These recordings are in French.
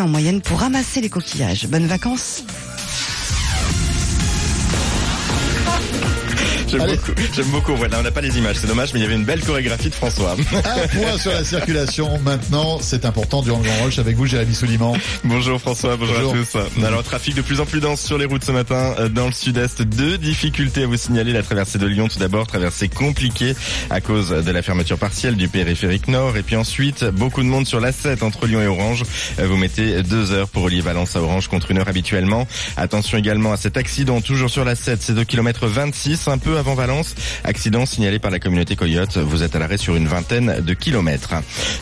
en moyenne pour ramasser les coquillages. Bonnes vacances J'aime beaucoup. J'aime beaucoup. Voilà, on n'a pas les images, c'est dommage, mais il y avait une belle chorégraphie de François. Un point sur la circulation. Maintenant, c'est important du Grand Rush avec vous, Jérémy Souliman. Bonjour François, bonjour, Bonjour. à tous. Alors, trafic de plus en plus dense sur les routes ce matin euh, dans le sud-est. Deux difficultés à vous signaler. La traversée de Lyon, tout d'abord, traversée compliquée à cause de la fermeture partielle du périphérique nord. Et puis ensuite, beaucoup de monde sur la 7 entre Lyon et Orange. Euh, Vous mettez deux heures pour relier Valence à Orange contre une heure habituellement. Attention également à cet accident, toujours sur la 7, c'est 2 km 26, un peu avant Valence. Accident signalé par la communauté Coyote. Vous êtes à l'arrêt sur une vingtaine de kilomètres.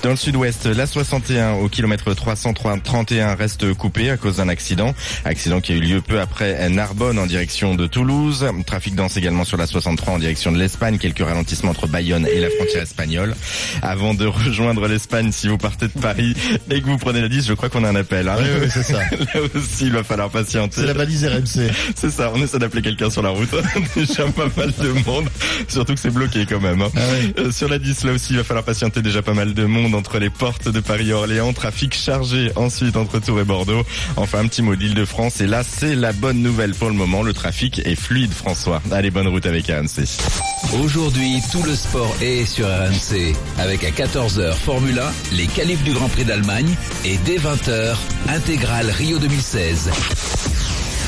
Dans le sud-ouest, la 61 au kilomètre 331 reste coupée à cause d'un accident. Accident qui a eu lieu peu après Narbonne en direction de Toulouse. Trafic dense également sur la 63 en direction de l'Espagne. Quelques ralentissements entre Bayonne et la frontière espagnole. Avant de rejoindre l'Espagne, si vous partez de Paris et que vous prenez la 10, je crois qu'on a un appel. hein. Oui, oui, c'est ça. Là aussi, il va falloir patienter. C'est la balise RMC. C'est ça, on essaie d'appeler quelqu'un sur la route. déjà pas mal de monde, surtout que c'est bloqué quand même. hein. Ah oui. Euh, sur la 10, là aussi, il va falloir patienter déjà pas mal de monde entre les portes de Paris et Orléans. Trafic chargé ensuite entre Tours et Bordeaux. Enfin, un petit mot d'Île-de-France. Et là, c'est la bonne nouvelle pour le moment. Le trafic est fluide, François. Allez, bonne route avec AMC. Aujourd'hui, tout le sport est sur RMC. Avec à 14h Formule 1, les qualifs du Grand Prix d'Allemagne. Et dès 20h, intégrale Rio 2016.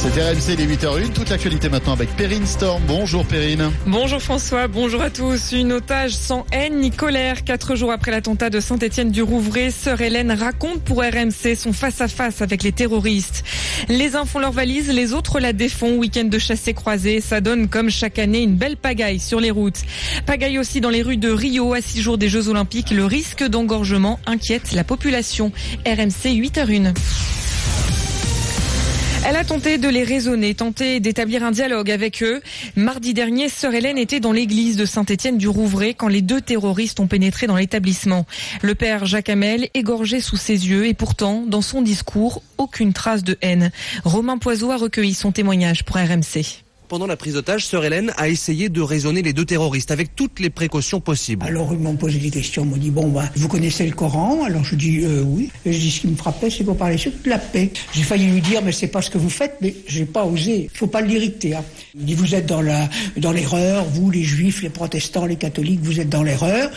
C'est RMC, les 8h01. Toute l'actualité maintenant avec Perrine Storm. Bonjour Perrine. Bonjour François, bonjour à tous. Une otage sans haine ni colère. Quatre jours après l'attentat de Saint-Étienne-du-Rouvray, sœur Hélène raconte pour RMC son face-à-face avec les terroristes. Les uns font leur valise, les autres la défont. Week-end de chassé croisé, ça donne comme chaque année une belle pagaille sur les routes. Pagaille aussi dans les rues de Rio à six jours des Jeux Olympiques. Le risque d'engorgement inquiète la population. RMC 8h01. Elle a tenté de les raisonner, tenté d'établir un dialogue avec eux. Mardi dernier, sœur Hélène était dans l'église de Saint-Étienne-du-Rouvray quand les deux terroristes ont pénétré dans l'établissement. Le père Jacques Hamel égorgé sous ses yeux et pourtant, dans son discours, aucune trace de haine. Romain Poiseau a recueilli son témoignage pour RMC. Pendant la prise d'otage, Sœur Hélène a essayé de raisonner les deux terroristes avec toutes les précautions possibles. Alors ils m'ont posé des questions, ils m'ont dit bon bah vous connaissez le Coran? Alors je dis euh, oui. Et je dis ce qui me frappait c'est vous parlez surtout de la paix. J'ai failli lui dire mais c'est pas ce que vous faites, mais j'ai pas osé. Il faut pas l'irriter. Hein. Il dit vous êtes dans l'erreur, vous les juifs, les protestants, les catholiques, vous êtes dans l'erreur.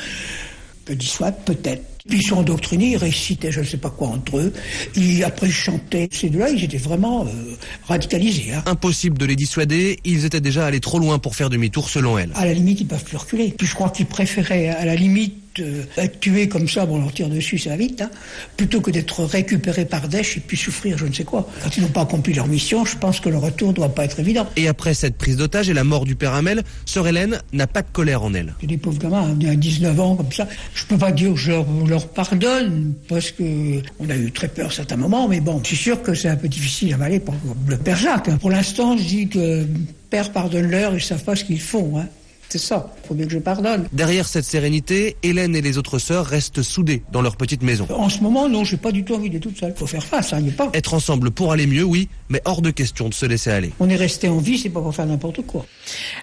Je dis soit peut-être. Ils sont endoctrinés, ils récitaient je ne sais pas quoi entre eux. Et après ils chantaient. Ces deux-là ils étaient vraiment euh, radicalisés. Hein. Impossible de les dissuader, ils étaient déjà allés trop loin pour faire demi-tour selon elle. À la limite, ils peuvent plus reculer. Puis je crois qu'ils préféraient, à la limite, euh, être tués comme ça, bon, on leur tire dessus, ça va vite, hein, plutôt que d'être récupérés par Daesh et puis souffrir je ne sais quoi. Quand ils n'ont pas accompli leur mission, je pense que le retour doit pas être évident. Et après cette prise d'otage et la mort du père Hamel, Sœur Hélène n'a pas de colère en elle. Des pauvres gamins, hein, à 19 ans, comme ça. Je peux pas dire que je leur, leur pardonne, parce que on a eu très peur à certains moments, mais bon, je suis sûr que c'est un peu difficile à avaler pour le père Jacques. hein. Pour l'instant, je dis que père pardonne-leur, ils savent pas ce qu'ils font, hein. C'est ça. Faut bien que je pardonne. Derrière cette sérénité, Hélène et les autres sœurs restent soudées dans leur petite maison. En ce moment, non, j'ai pas du tout envie d'être toute seule. Faut faire face, hein, pas. Être ensemble pour aller mieux, oui, mais hors de question de se laisser aller. On est resté en vie, c'est pas pour faire n'importe quoi.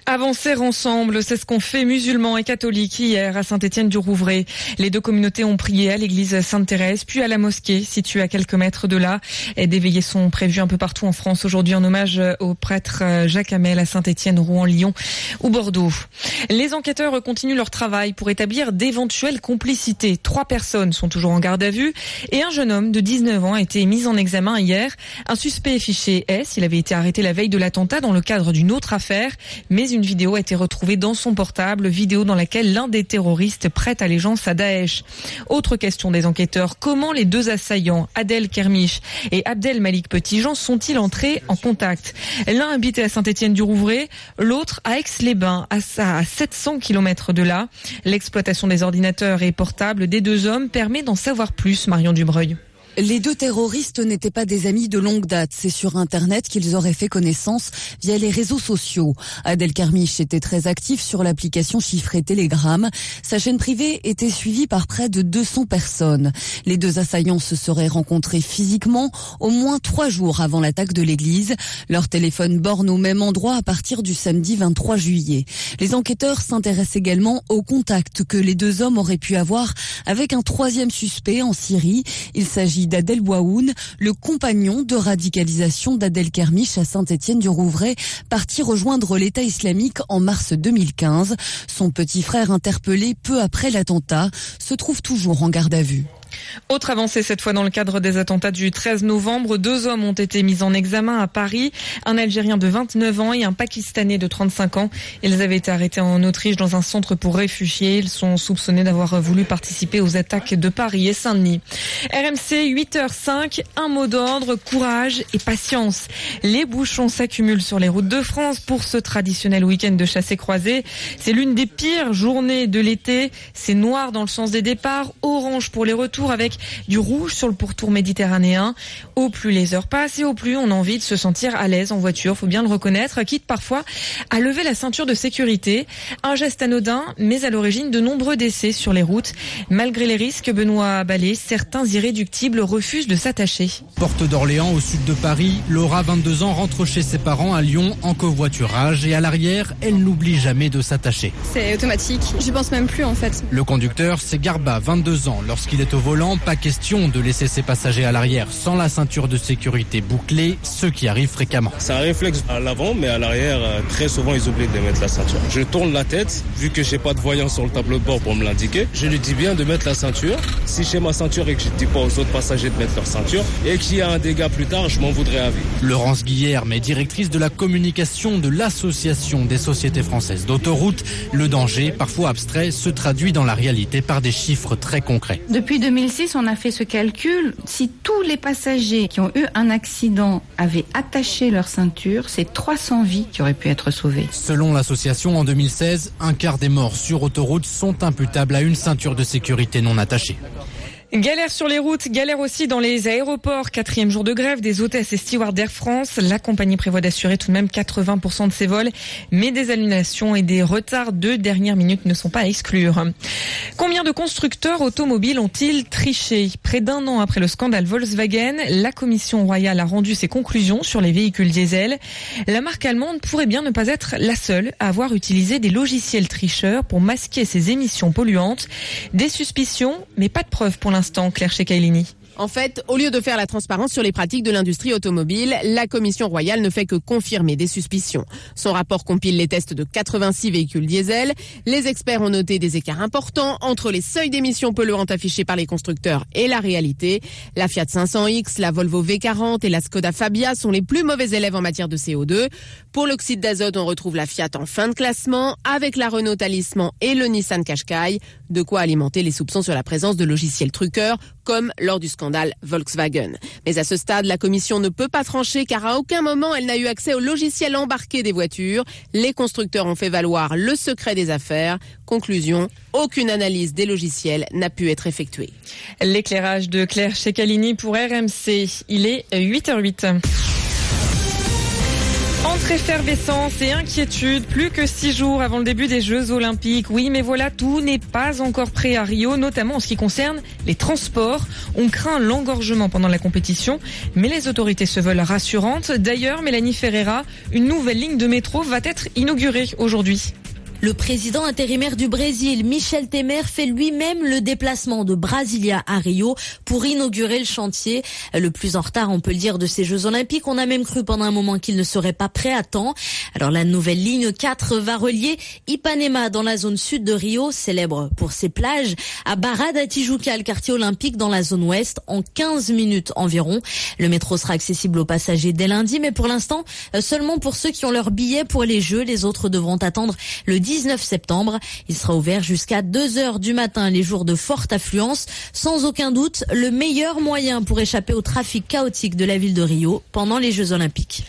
Avancer ensemble, c'est ce qu'ont fait musulmans et catholiques hier à Saint-Étienne-du-Rouvray. Les deux communautés ont prié à l'église Sainte-Thérèse, puis à la mosquée située à quelques mètres de là. Et des veillées sont prévues un peu partout en France aujourd'hui en hommage au prêtre Jacques Hamel à Saint-Étienne, Rouen, Lyon ou Bordeaux. Les enquêteurs continuent leur travail pour établir d'éventuelles complicités. Trois personnes sont toujours en garde à vue et un jeune homme de 19 ans a été mis en examen hier. Un suspect fiché S, il avait été arrêté la veille de l'attentat dans le cadre d'une autre affaire, mais une vidéo a été retrouvée dans son portable, vidéo dans laquelle l'un des terroristes prête allégeance à Daesh. Autre question des enquêteurs, comment les deux assaillants, Adel Kermiche et Abdel Malik Petitjean, sont-ils entrés en contact? L'un habitait à Saint-Étienne-du-Rouvray, l'autre à Aix-les-Bains, à sa- à 700 km de là. L'exploitation des ordinateurs et portables des deux hommes permet d'en savoir plus, Marion Dubreuil. Les deux terroristes n'étaient pas des amis de longue date. C'est sur Internet qu'ils auraient fait connaissance via les réseaux sociaux. Adel Karmich était très actif sur l'application chiffrée Telegram. Sa chaîne privée était suivie par près de 200 personnes. Les deux assaillants se seraient rencontrés physiquement au moins trois jours avant l'attaque de l'église. Leur téléphone borne au même endroit à partir du samedi 23 juillet. Les enquêteurs s'intéressent également au contact que les deux hommes auraient pu avoir avec un troisième suspect en Syrie. Il s'agit d'Adel Bouaoun, le compagnon de radicalisation d'Adel Kermiche à Saint-Étienne-du-Rouvray, parti rejoindre l'État islamique en mars 2015. Son petit frère interpellé peu après l'attentat se trouve toujours en garde à vue. Autre avancée cette fois dans le cadre des attentats du 13 novembre, deux hommes ont été mis en examen à Paris, un Algérien de 29 ans et un Pakistanais de 35 ans. Ils avaient été arrêtés en Autriche dans un centre pour réfugiés. Ils sont soupçonnés d'avoir voulu participer aux attaques de Paris et Saint-Denis. RMC 8h05, un mot d'ordre, courage et patience. Les bouchons s'accumulent sur les routes de France pour ce traditionnel week-end de chasse et croisée. C'est l'une des pires journées de l'été. C'est noir dans le sens des départs, orange pour les retours avec du rouge sur le pourtour méditerranéen. Au plus les heures passent et au plus on a envie de se sentir à l'aise en voiture, faut bien le reconnaître, quitte parfois à lever la ceinture de sécurité. Un geste anodin, mais à l'origine de nombreux décès sur les routes. Malgré les risques, Benoît Ballet, certains irréductibles refusent de s'attacher. Porte d'Orléans, au sud de Paris, Laura, 22 ans, rentre chez ses parents à Lyon en covoiturage et à l'arrière, elle n'oublie jamais de s'attacher. C'est automatique, j'y pense même plus en fait. Le conducteur, c'est Garba, 22 ans. Lorsqu'il est au volant, pas question de laisser ses passagers à l'arrière sans la ceinture de sécurité bouclée, ce qui arrive fréquemment. C'est un réflexe à l'avant, mais à l'arrière, euh, très souvent, ils oublient de mettre la ceinture. Je tourne la tête, vu que j'ai pas de voyant sur le tableau de bord pour me l'indiquer. Je lui dis bien de mettre la ceinture. Si j'ai ma ceinture et que je dis pas aux autres passagers de mettre leur ceinture, et qu'il y a un dégât plus tard, je m'en voudrais à vie. Laurence Guillerme est directrice de la communication de l'Association des sociétés françaises d'autoroutes. Le danger, parfois abstrait, se traduit dans la réalité par des chiffres très concrets. Depuis 2006, on a fait ce calcul. Si tous les passagers qui ont eu un accident avaient attaché leur ceinture, c'est 300 vies qui auraient pu être sauvées. Selon l'association, en 2016, un quart des morts sur autoroute sont imputables à une ceinture de sécurité non attachée. Galère sur les routes, galère aussi dans les aéroports. Quatrième jour de grève des hôtesses et stewards d'Air France. La compagnie prévoit d'assurer tout de même 80% de ses vols, mais des annulations et des retards de dernière minute ne sont pas à exclure. Combien de constructeurs automobiles ont-ils triché? Près d'un an après le scandale Volkswagen, la Commission royale a rendu ses conclusions sur les véhicules diesel. La marque allemande pourrait bien ne pas être la seule à avoir utilisé des logiciels tricheurs pour masquer ses émissions polluantes. Des suspicions, mais pas de preuves pour l'instant En fait, au lieu de faire la transparence sur les pratiques de l'industrie automobile, la Commission royale ne fait que confirmer des suspicions. Son rapport compile les tests de 86 véhicules diesel. Les experts ont noté des écarts importants entre les seuils d'émissions polluantes affichés par les constructeurs et la réalité. La Fiat 500X, la Volvo V40 et la Skoda Fabia sont les plus mauvais élèves en matière de CO2. Pour l'oxyde d'azote, on retrouve la Fiat en fin de classement avec la Renault Talisman et le Nissan Qashqai. De quoi alimenter les soupçons sur la présence de logiciels truqueurs comme lors du scandale Volkswagen. Mais à ce stade, la commission ne peut pas trancher car à aucun moment elle n'a eu accès au logiciel embarqué des voitures. Les constructeurs ont fait valoir le secret des affaires. Conclusion, aucune analyse des logiciels n'a pu être effectuée. L'éclairage de Claire Checalini pour RMC. Il est 8h08. Entre effervescence et inquiétude, plus que six jours avant le début des Jeux Olympiques. Oui, mais voilà, tout n'est pas encore prêt à Rio, notamment en ce qui concerne les transports. On craint l'engorgement pendant la compétition, mais les autorités se veulent rassurantes. D'ailleurs, Mélanie Ferreira, une nouvelle ligne de métro va être inaugurée aujourd'hui. Le président intérimaire du Brésil, Michel Temer, fait lui-même le déplacement de Brasilia à Rio pour inaugurer le chantier. Le plus en retard, on peut le dire, de ces Jeux Olympiques. On a même cru pendant un moment qu'il ne serait pas prêt à temps. Alors la nouvelle ligne 4 va relier Ipanema dans la zone sud de Rio, célèbre pour ses plages, à Barra da Tijuca, le quartier olympique dans la zone ouest, en 15 minutes environ. Le métro sera accessible aux passagers dès lundi, mais pour l'instant, seulement pour ceux qui ont leur billet pour les Jeux. Les autres devront attendre le 19 septembre. Il sera ouvert jusqu'à 2 heures du matin les jours de forte affluence. Sans aucun doute, le meilleur moyen pour échapper au trafic chaotique de la ville de Rio pendant les Jeux Olympiques.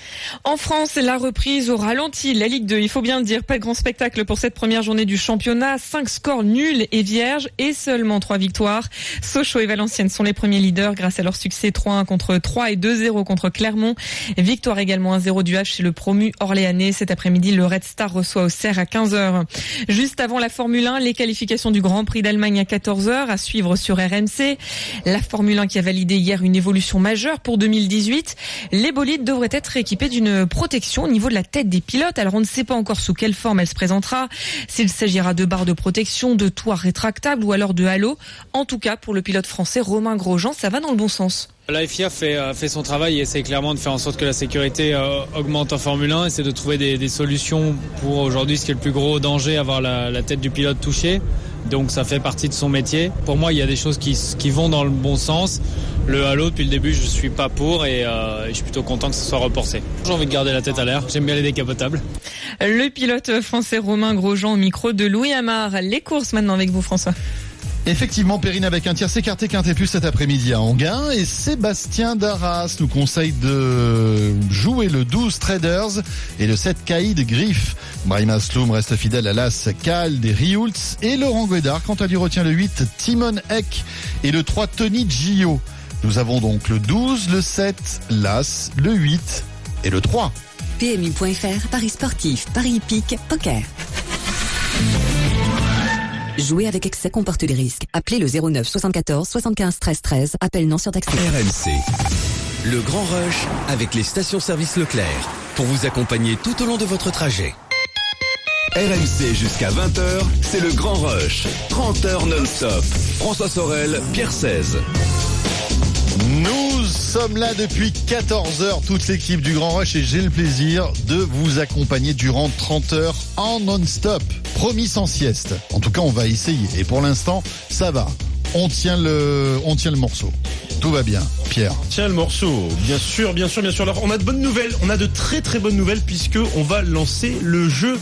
En France, la reprise au ralenti. La Ligue 2, il faut bien le dire, pas de grand spectacle pour cette première journée du championnat. Cinq scores nuls et vierges et seulement trois victoires. Sochaux et Valenciennes sont les premiers leaders grâce à leur succès 3-1 contre 3 et 2-0 contre Clermont. Victoire également 1-0 du H chez le promu Orléanais. Cet après-midi, le Red Star reçoit Auxerre à 15h. Juste avant la Formule 1, les qualifications du Grand Prix d'Allemagne à 14h à suivre sur RMC. La Formule 1 qui a validé hier une évolution majeure pour 2018. Les bolides devraient être équipés d'une protection au niveau de la tête des pilotes. Alors on ne sait pas encore sous quelle forme elle se présentera. S'il s'agira de barres de protection, de toits rétractables ou alors de halo. En tout cas, pour le pilote français Romain Grosjean, ça va dans le bon sens. La FIA fait, euh, fait son travail et essaie clairement de faire en sorte que la sécurité euh, augmente en Formule 1 et c'est de trouver des, solutions pour aujourd'hui ce qui est le plus gros danger, avoir la, tête du pilote touchée. Donc ça fait partie de son métier. Pour moi, il y a des choses qui, vont dans le bon sens. Le halo, depuis le début, je suis pas pour et euh, je suis plutôt content que ce soit reporté. J'ai envie de garder la tête à l'air. J'aime bien les décapotables. Le pilote français Romain Grosjean au micro de Louis Amar. Les courses maintenant avec vous, François. Effectivement, Perrine avec un tiers écarté quintet plus cet après-midi à Anguin et Sébastien Darras nous conseille de jouer le 12 Traders et le 7 Caïd Griff. Brahim Asloum reste fidèle à l'As Cal des Rioults et Laurent Guédard quant à lui retient le 8 Timon Eck et le 3 Tony Gio. Nous avons donc le 12, le 7, l'As, le 8 et le 3. PMU.fr, Paris sportif, Paris hippique, poker. Jouer avec excès comporte des risques. Appelez le 09 74 75 13 13. Appel non surtaxé. RMC. Le grand rush avec les stations-service Leclerc pour vous accompagner tout au long de votre trajet. RMC jusqu'à 20h, c'est le grand rush. 30 heures non-stop. François Sorel, Pierre 16. Nous sommes là depuis 14 heures, toute l'équipe du Grand Rush, et j'ai le plaisir de vous accompagner durant 30 heures en non-stop. Promis sans sieste. En tout cas, on va essayer. Et pour l'instant, ça va. On tient le, on tient le morceau. Tout va bien. Pierre. Tiens le morceau. Bien sûr, bien sûr, bien sûr. Alors, on a de bonnes nouvelles. On a de très très bonnes nouvelles puisque on va lancer le jeu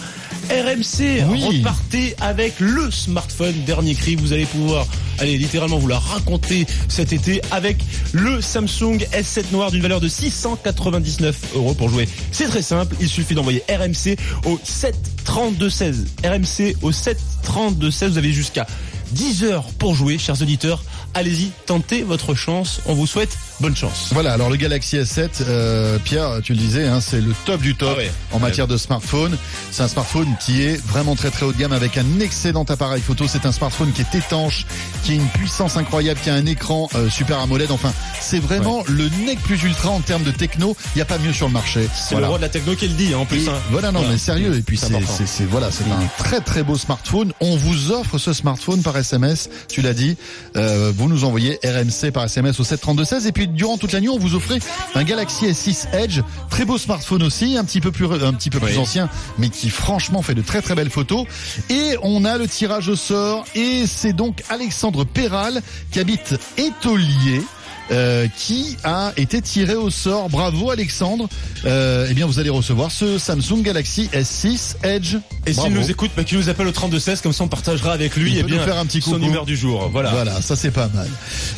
RMC. Oui. Repartez avec le smartphone dernier cri. Vous allez pouvoir, allez, littéralement vous la raconter cet été avec le Samsung S7 noir d'une valeur de 699 euros pour jouer. C'est très simple. Il suffit d'envoyer RMC au 73216. RMC au 73216. Vous avez jusqu'à 10 heures pour jouer, chers auditeurs. Allez-y, tentez votre chance. On vous souhaite bonne chance. Voilà, alors le Galaxy S7, euh, Pierre, tu le disais, hein, c'est le top du top Ah ouais. en matière de smartphone. C'est un smartphone qui est vraiment très très haut de gamme avec un excellent appareil photo. C'est un smartphone qui est étanche, qui a une puissance incroyable, qui a un écran euh, super AMOLED. Enfin, c'est vraiment le nec plus ultra en termes de techno. Il n'y a pas mieux sur le marché. C'est le roi de la techno qui le dit, hein, en plus. Et hein. Voilà, non, mais sérieux. Et puis C'est voilà, c'est un très très beau smartphone. On vous offre ce smartphone par SMS. Tu l'as dit. Euh, vous nous envoyez RMC par SMS au 73216 et puis durant toute la nuit, on vous offrait un Galaxy S6 Edge, très beau smartphone aussi, un petit peu plus un petit peu plus Oui. ancien, mais qui franchement fait de très très belles photos. Et on a le tirage au sort et c'est donc Alexandre Perral qui habite Étolier. Euh, qui a été tiré au sort. Bravo Alexandre. Euh, eh bien, vous allez recevoir ce Samsung Galaxy S6 Edge. Et s'il nous écoute, bah, qu'il nous appelle au 3216, comme ça on partagera avec lui Il et peut bien nous faire un petit son coucou. humeur du jour. Voilà. Voilà, ça c'est pas mal.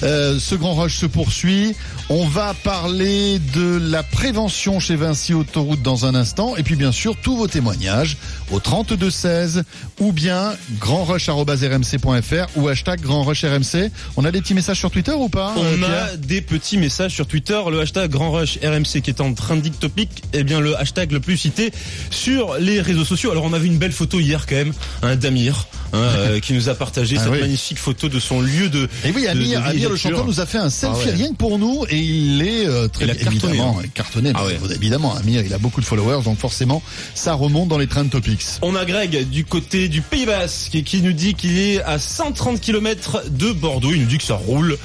Euh, ce grand rush se poursuit. On va parler de la prévention chez Vinci Autoroute dans un instant. Et puis bien sûr, tous vos témoignages au 3216 ou bien grandrush.rmc.fr ou hashtag grandrushrmc. On a des petits messages sur Twitter ou pas euh, On a des petits messages sur Twitter, le hashtag Grand Rush RMC qui est en trending topic, eh bien le hashtag le plus cité sur les réseaux sociaux. Alors on a vu une belle photo hier quand même, un Damir hein, euh, qui nous a partagé Ah cette oui. magnifique photo de son lieu de. Et oui, de- Amir, de Amir le chanteur nous a fait un selfie Ah ouais. rien que pour nous et il est euh, très Il a cartonné, évidemment hein. cartonné. Ah ouais. Évidemment, Amir, il a beaucoup de followers, donc forcément, ça remonte dans les trend topics. On a Greg du côté du Pays Basque qui- nous dit qu'il est à 130 km de Bordeaux. Il nous dit que ça roule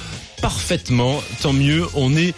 parfaitement. Tant mieux. On est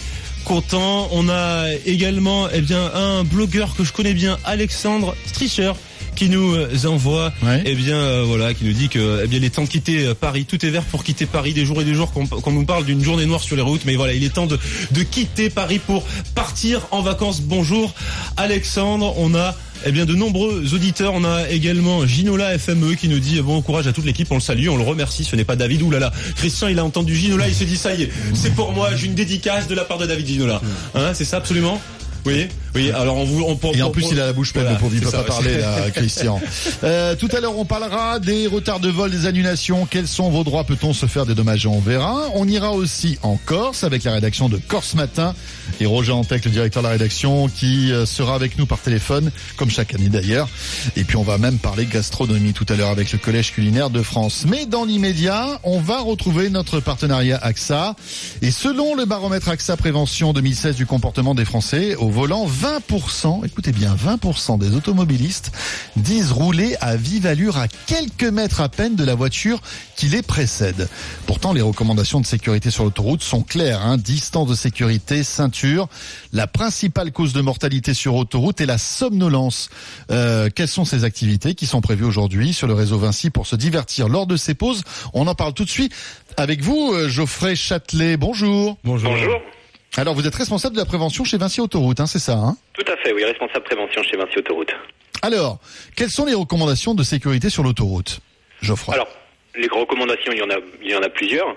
content. On a également eh bien un blogueur que je connais bien, Alexandre Strischer qui nous envoie eh bien euh, voilà qui nous dit que eh bien il est temps de quitter euh, Paris tout est vert pour quitter Paris des jours et des jours qu'on nous parle d'une journée noire sur les routes mais voilà il est temps de, de quitter Paris pour partir en vacances bonjour Alexandre on a eh bien, de nombreux auditeurs. On a également Ginola FME qui nous dit bon courage à toute l'équipe. On le salue, on le remercie. Ce n'est pas David. Ouh là là. Christian, il a entendu Ginola. Il se dit ça y est, c'est pour moi. J'ai une dédicace de la part de David Ginola. Hein, c'est ça absolument? Oui, oui. Alors on vous, on, Et en plus, il a la bouche pleine, Voilà, le pauvre, il peut ça, pas parler, là, Christian. Euh, tout à l'heure, on parlera des retards de vol, des annulations. Quels sont vos droits? Peut-on se faire dédommager On verra. On ira aussi en Corse avec la rédaction de Corse Matin et Roger Antec, le directeur de la rédaction, qui euh, sera avec nous par téléphone, comme chaque année d'ailleurs. Et puis, on va même parler gastronomie tout à l'heure avec le Collège culinaire de France. Mais dans l'immédiat, on va retrouver notre partenariat AXA. Et selon le baromètre AXA Prévention 2016 du comportement des Français au volant, 20%, écoutez bien, 20% des automobilistes disent rouler à vive allure à quelques mètres à peine de la voiture qui les précède. Pourtant, les recommandations de sécurité sur l'autoroute sont claires. Hein. Distance de sécurité, ceinture. La principale cause de mortalité sur autoroute est la somnolence. Euh, quelles sont ces activités qui sont prévues aujourd'hui sur le réseau Vinci pour se divertir lors de ces pauses? On en parle tout de suite avec vous, euh, Geoffrey Châtelet. Bonjour. Bonjour. Bonjour. Alors, vous êtes responsable de la prévention chez Vinci Autoroute, hein, c'est ça hein Tout à fait, oui, responsable prévention chez Vinci Autoroute. Alors, quelles sont les recommandations de sécurité sur l'autoroute Geoffroy Alors, les recommandations, il y en a, il y en a plusieurs.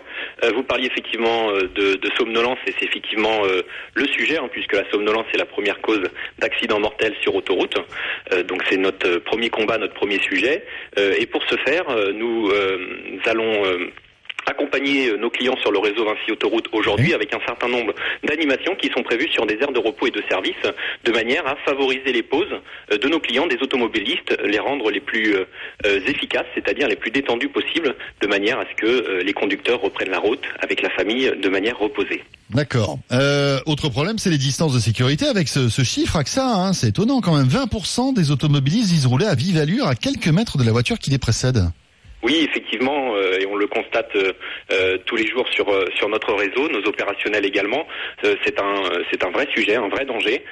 Euh, vous parliez effectivement euh, de, de somnolence et c'est effectivement euh, le sujet, hein, puisque la somnolence est la première cause d'accident mortel sur autoroute. Donc c'est notre premier combat, notre premier sujet. Et pour ce faire, nous, nous allons accompagner euh, nos clients sur le réseau Vinci Autoroute aujourd'hui avec un certain nombre d'animations qui sont prévues sur des aires de repos et de service de manière à favoriser les pauses euh, de nos clients, des automobilistes, les rendre les plus euh, efficaces, c'est-à-dire les plus détendues possibles, de manière à ce que les conducteurs reprennent la route avec la famille de manière reposée. D'accord. Euh, autre problème, c'est les distances de sécurité avec ce, ce chiffre AXA. Hein, c'est étonnant quand même. 20% des automobilistes disent rouler à vive allure à quelques mètres de la voiture qui les précède. Oui, effectivement, euh, et on le constate euh, euh, tous les jours sur sur notre réseau, nos opérationnels également. C'est un c'est un vrai sujet, un vrai danger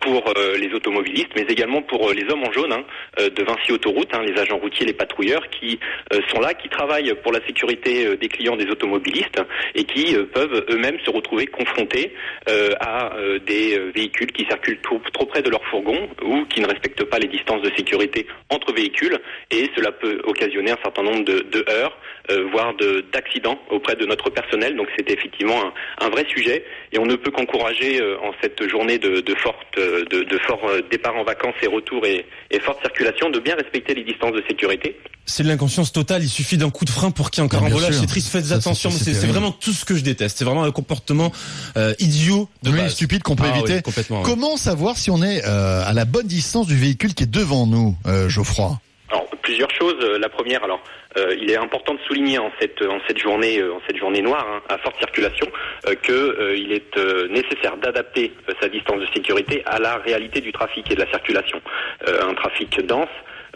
pour euh, les automobilistes, mais également pour euh, les hommes en jaune hein, euh, de Vinci Autoroute, hein, les agents routiers, les patrouilleurs qui euh, sont là, qui travaillent pour la sécurité euh, des clients des automobilistes et qui euh, peuvent eux-mêmes se retrouver confrontés euh, à euh, des euh, véhicules qui circulent trop, près de leur fourgon ou qui ne respectent pas les distances de sécurité entre véhicules. Et cela peut occasionner un certain nombre de, de heurts, euh, voire de- d'accidents auprès de notre personnel. Donc c'est effectivement un, un vrai sujet et on ne peut qu'encourager euh, en cette journée de, de forte, euh, de, de fort euh, départ en vacances et retour et, et forte circulation de bien respecter les distances de sécurité. C'est de l'inconscience totale. Il suffit d'un coup de frein pour qu'il y ait un carambolage. C'est triste. Faites Ça, attention. c'est vraiment tout ce que je déteste. C'est vraiment un comportement euh, idiot de oui, base. stupide qu'on peut Ah oui, éviter. complètement. Comment savoir si on est euh, à la bonne distance du véhicule qui est devant nous, euh, Geoffroy? Alors plusieurs choses. Euh, La première, alors euh, il est important de souligner en cette en cette journée euh, en cette journée noire hein, à forte circulation euh, que euh, il est euh, nécessaire d'adapter euh, sa distance de sécurité à la réalité du trafic et de la circulation. Euh, un trafic dense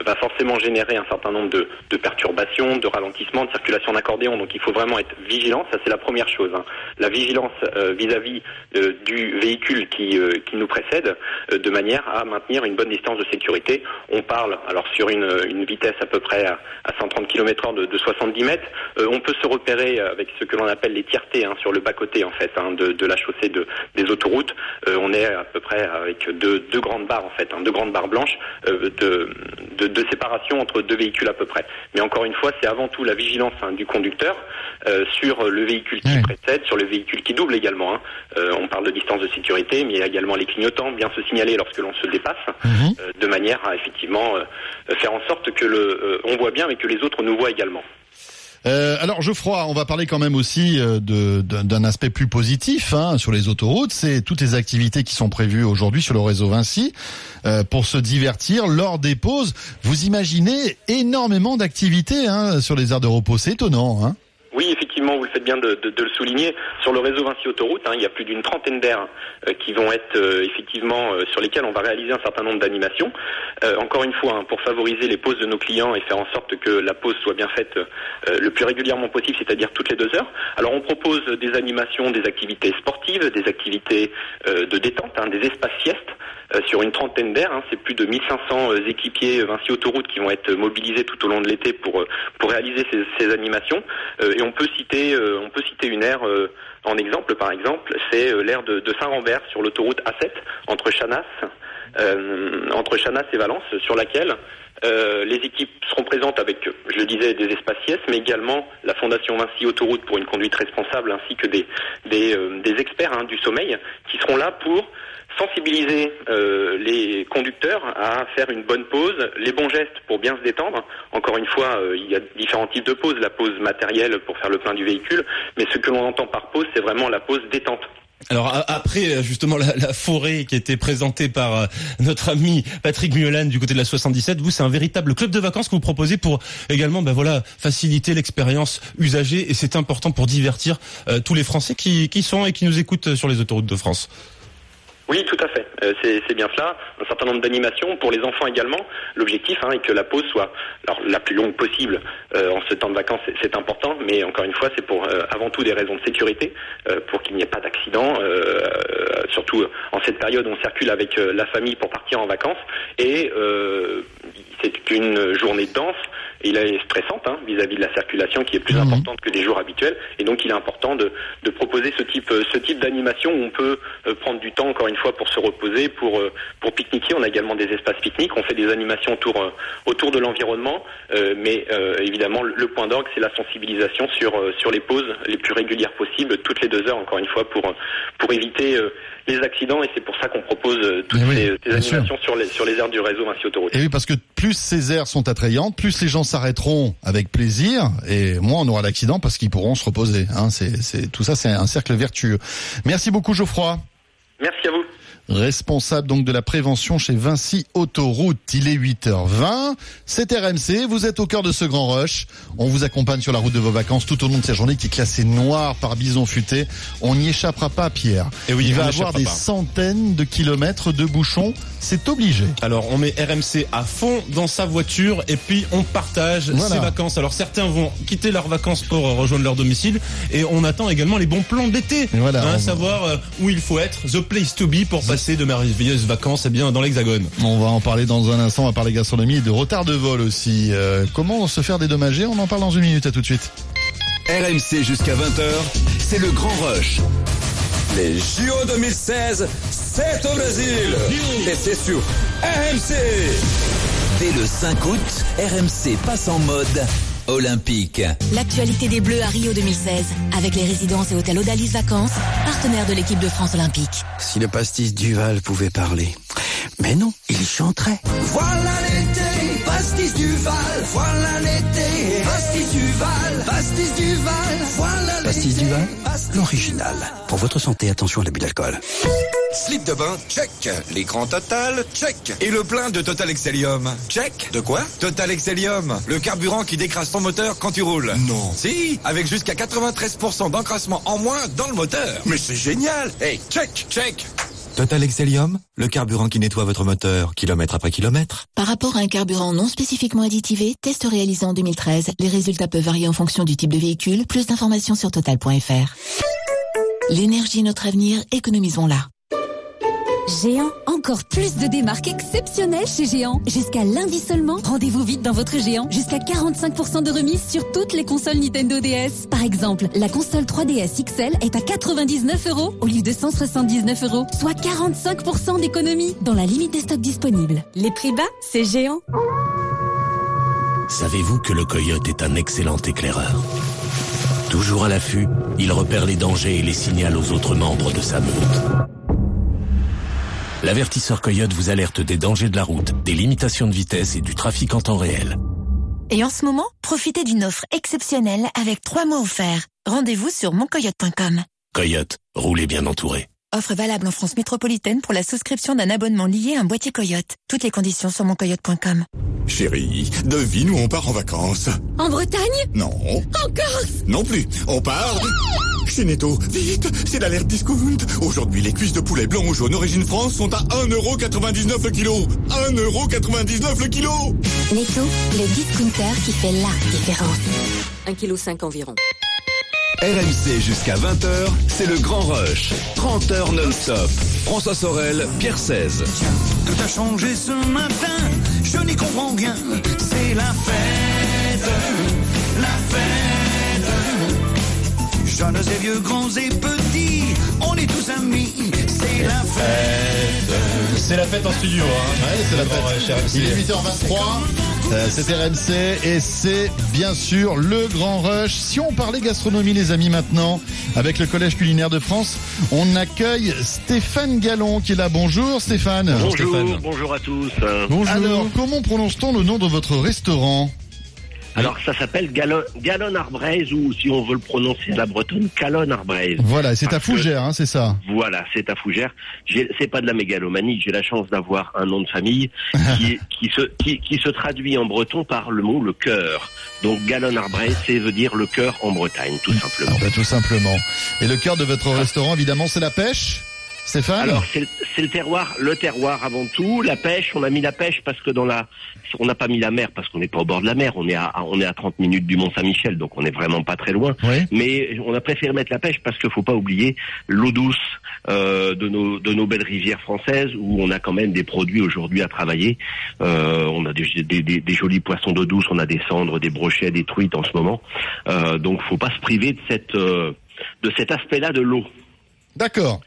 va forcément générer un certain nombre de, perturbations, de ralentissements, de circulation d'accordéon. Donc il faut vraiment être vigilant. Ça c'est la première chose. hein. La vigilance euh, vis-à-vis euh, du véhicule qui euh, qui nous précède, de manière à maintenir une bonne distance de sécurité. On parle alors sur une, vitesse à peu près à, à 130 km/h de, de 70 mètres. On peut se repérer avec ce que l'on appelle les tiretés hein, sur le bas côté en fait hein, de, la chaussée de, des autoroutes. On est à peu près avec deux, grandes barres en fait, deux grandes barres blanches de, de, de séparation entre deux véhicules à peu près. Mais encore une fois, c'est avant tout la vigilance hein, du conducteur euh, sur le véhicule qui précède, sur le véhicule qui double également. hein. Euh, on parle de distance de sécurité, mais il y a également les clignotants, bien se signaler lorsque l'on se dépasse, euh, de manière à effectivement faire en sorte que le, on voit bien, mais que les autres nous voient également. Euh, alors Geoffroy, on va parler quand même aussi euh, d'un aspect plus positif hein, sur les autoroutes. C'est toutes les activités qui sont prévues aujourd'hui sur le réseau Vinci euh, pour se divertir lors des pauses. Vous imaginez énormément d'activités hein, sur les aires de repos. C'est étonnant. Hein Oui, effectivement, vous le faites bien de, le souligner. Sur le réseau Vinci Autoroute, hein, il y a plus d'une trentaine d'aires euh, qui vont être euh, effectivement euh, sur lesquelles on va réaliser un certain nombre d'animations. Encore une fois, hein, pour favoriser les pauses de nos clients et faire en sorte que la pause soit bien faite le plus régulièrement possible, c'est-à-dire toutes les deux heures. Alors, on propose des animations, des activités sportives, des activités de détente, hein, des espaces siestes. Euh, sur une trentaine d'aires. hein. C'est plus de 1500 euh, équipiers euh, Vinci Autoroute qui vont être mobilisés tout au long de l'été pour pour réaliser ces, ces animations. Et on peut citer on peut citer une aire en exemple par exemple, c'est l'aire de, Saint-Rambert sur l'autoroute A7 entre Chanas euh, entre Chanas et Valence, sur laquelle euh, les équipes seront présentes avec, je le disais, des espaces mais également la Fondation Vinci Autoroute pour une conduite responsable, ainsi que des, des, euh, des experts hein, du sommeil qui seront là pour sensibiliser euh, les conducteurs à faire une bonne pause, les bons gestes pour bien se détendre. Encore une fois, euh, il y a différents types de pauses. La pause matérielle pour faire le plein du véhicule, mais ce que l'on entend par pause, c'est vraiment la pause détente. Alors a- après euh, justement la, la forêt qui était présentée par euh, notre ami Patrick Miolan du côté de la 77, vous c'est un véritable club de vacances que vous proposez pour également ben voilà faciliter l'expérience usagée et c'est important pour divertir euh, tous les Français qui, qui sont et qui nous écoutent sur les autoroutes de France. Oui, tout à fait. Euh, c'est bien cela. Un certain nombre d'animations pour les enfants également. L'objectif hein, est que la pause soit la plus longue possible euh, en ce temps de vacances. c'est- important, mais encore une fois, c'est pour euh, avant tout des raisons de sécurité, euh, pour qu'il n'y ait pas d'accident. surtout en cette période, où on circule avec la famille pour partir en vacances. Et c'est une journée dense. Et il est stressante hein, vis-à-vis de la circulation qui est plus importante que des jours habituels. Et donc, il est important de, de proposer ce type, euh, ce type d'animation où on peut euh, prendre du temps, encore une fois, pour se reposer, pour, euh, pour pique-niquer. On a également des espaces pique-nique. On fait des animations autour, autour de l'environnement. Euh, mais euh, évidemment, le, point d'orgue, c'est la sensibilisation sur, euh, sur les pauses les plus régulières possibles, toutes les deux heures, encore une fois, pour, pour éviter euh, les accidents. Et c'est pour ça qu'on propose euh, toutes oui, ces, ces bien sûr. animations sur les, sur les aires du réseau Vinci Autoroute. Et oui, parce que plus ces aires sont attrayantes, plus les gens s'arrêteront avec plaisir, et moins on aura d'accidents parce qu'ils pourront se reposer. Hein, c'est, tout ça, c'est un cercle vertueux. Merci beaucoup, Geoffroy. Merci à vous. Responsable donc de la prévention chez Vinci Autoroute. Il est 8h20. C'est RMC. Vous êtes au cœur de ce grand rush. On vous accompagne sur la route de vos vacances tout au long de cette journée qui est classée noire par Bison Futé. On n'y échappera pas, Pierre. Et oui, Il va n'y avoir des pas. centaines de kilomètres de bouchons. C'est obligé. Alors on met RMC à fond dans sa voiture et puis on partage Voilà. ses vacances. Alors certains vont quitter leurs vacances pour euh, rejoindre leur domicile et on attend également les bons plans d'été. Voilà, Hein, on savoir euh, où il faut être, the place to be pour passer de merveilleuses vacances eh bien dans l'hexagone. On va en parler dans un instant. On va parler gastronomie et de retard de vol aussi. Euh, comment se faire dédommager On en parle dans une minute. À tout de suite. RMC jusqu'à 20h, c'est le grand rush. Les JO 2016, c'est au Brésil. Et c'est sur RMC. Dès le 5 août, RMC passe en mode olympique. L'actualité des Bleus à Rio 2016, avec les résidences et hôtels Odalis Vacances, partenaires de l'équipe de France olympique. Si le pastis Duval pouvait parler. Mais non, il chanterait. Voilà l'été, pastis du Val, voilà l'été, pastis du Val, pastis du Val, voilà Pastis l'original. Pour votre santé, attention à l'abus d'alcool. Slip de bain, check. L'écran total, check. Et le plein de Total Excellium, check. De quoi? Total Excellium, le carburant qui décrase ton moteur quand tu roules. Non. Si, avec jusqu'à 93% d'encrassement en moins dans le moteur. Mais c'est génial. Hey, check, check. Total Excellium, le carburant qui nettoie votre moteur, kilomètre après kilomètre. Par rapport à un carburant non spécifiquement additivé, test réalisé en 2013, les résultats peuvent varier en fonction du type de véhicule. Plus d'informations sur total.fr. L'énergie notre avenir, économisons-la. Géant, encore plus de démarques exceptionnelles chez Géant. Jusqu'à lundi seulement, rendez-vous vite dans votre Géant. Jusqu'à 45% de remise sur toutes les consoles Nintendo DS. Par exemple, la console 3DS XL est à 99 euros au lieu de 179 euros, soit 45% d'économie dans la limite des stocks disponibles. Les prix bas, c'est Géant. Savez-vous que le coyote est un excellent éclaireur? Toujours à l'affût, il repère les dangers et les signale aux autres membres de sa meute. L'avertisseur coyote vous alerte des dangers de la route, des limitations de vitesse et du trafic en temps réel. Et en ce moment, profitez d'une offre exceptionnelle avec 3 mois offerts. Rendez-vous sur moncoyote.com. Coyote, roulez bien entouré. Offre valable en France métropolitaine pour la souscription d'un abonnement lié à un boîtier Coyote. Toutes les conditions sur moncoyote.com. Chérie, devine où on part en vacances En Bretagne? Non. En Corse? Non plus. On part chez Netto. Vite, c'est l'alerte discount. Aujourd'hui, les cuisses de poulet blanc ou jaune origine France sont à 1,99€ le kilo. 1,99€ le kilo Netto, le discounter qui fait la différence. 1,5 kg environ. RMC jusqu'à 20h, c'est le grand rush. 30 heures non-stop. François Sorel, Pierre 16. Tout a changé ce matin, je n'y comprends rien. C'est la fête, la fête. Jeunes et vieux, grands et petits, on est tous amis. C'est la fête. C'est la fête en studio. Hein. Ouais, c'est la fête. RMC. Il est 8h23. Euh, c'est RMC et c'est bien sûr le grand rush. Si on parlait gastronomie les amis maintenant avec le collège culinaire de France, on accueille Stéphane Gallon qui est là. Bonjour Stéphane. Bonjour, bonjour à tous. Bonjour. Alors comment prononce-t-on le nom de votre restaurant? Alors ça s'appelle Gallon Arbraise ou si on veut le prononcer à la bretonne, Calonne Arbraise. Voilà, c'est à Fougères, hein, c'est ça. Voilà, c'est à Fougères. J'ai- C'est pas de la mégalomanie. J'ai la chance d'avoir un nom de famille qui, qui, se, qui, qui se traduit en breton par le mot le cœur. Donc Gallon Arbraise, c'est veut dire le cœur en Bretagne, tout simplement. Bah, tout simplement. Et le cœur de votre restaurant, évidemment, c'est la pêche? Stéphane Alors c'est le- terroir, le terroir avant tout. La pêche, on a mis la pêche parce que dans la, on n'a pas mis la mer parce qu'on n'est pas au bord de la mer. On est à, on est à 30 minutes du Mont Saint-Michel, donc on n'est vraiment pas très loin. Mais on a préféré mettre la pêche parce qu'il faut pas oublier l'eau douce euh, de nos de nos belles rivières françaises où on a quand même des produits aujourd'hui à travailler. Euh, on a des, des, des- des jolis poissons d'eau douce, on a des cendres, des brochets, des truites en ce moment. Euh, donc faut pas se priver de cette euh, de cet aspect-là de l'eau. D'accord.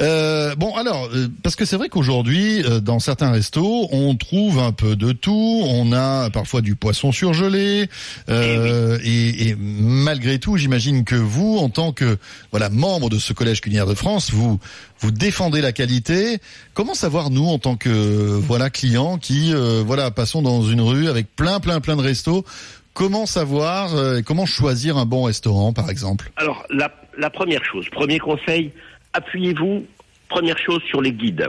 Euh, bon, alors, euh, parce que c'est vrai qu'aujourd'hui, euh, dans certains restos, on trouve un peu de tout. On a parfois du poisson surgelé. euh, et, et malgré tout, j'imagine que vous, en tant que voilà membre de ce collège culinaire de France, vous vous défendez la qualité. Comment savoir nous, en tant que voilà clients, qui euh, voilà passons dans une rue avec plein plein plein de restos, comment savoir, euh, et comment choisir un bon restaurant, par exemple? Alors, la, la première chose, premier conseil, appuyez-vous, première chose, sur les guides.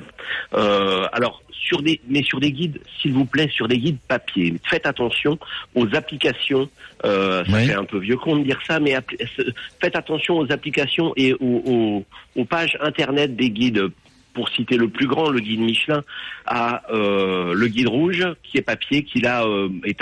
Euh, alors, sur des, mais sur des guides, s'il vous plaît, sur des guides papier. Faites attention aux applications. Euh, ça Oui. fait un peu vieux con de dire ça, mais faites attention aux applications et aux, aux- aux pages internet des guides. Pour citer le plus grand, le guide Michelin, a euh, le guide rouge qui est papier, qui là euh, est,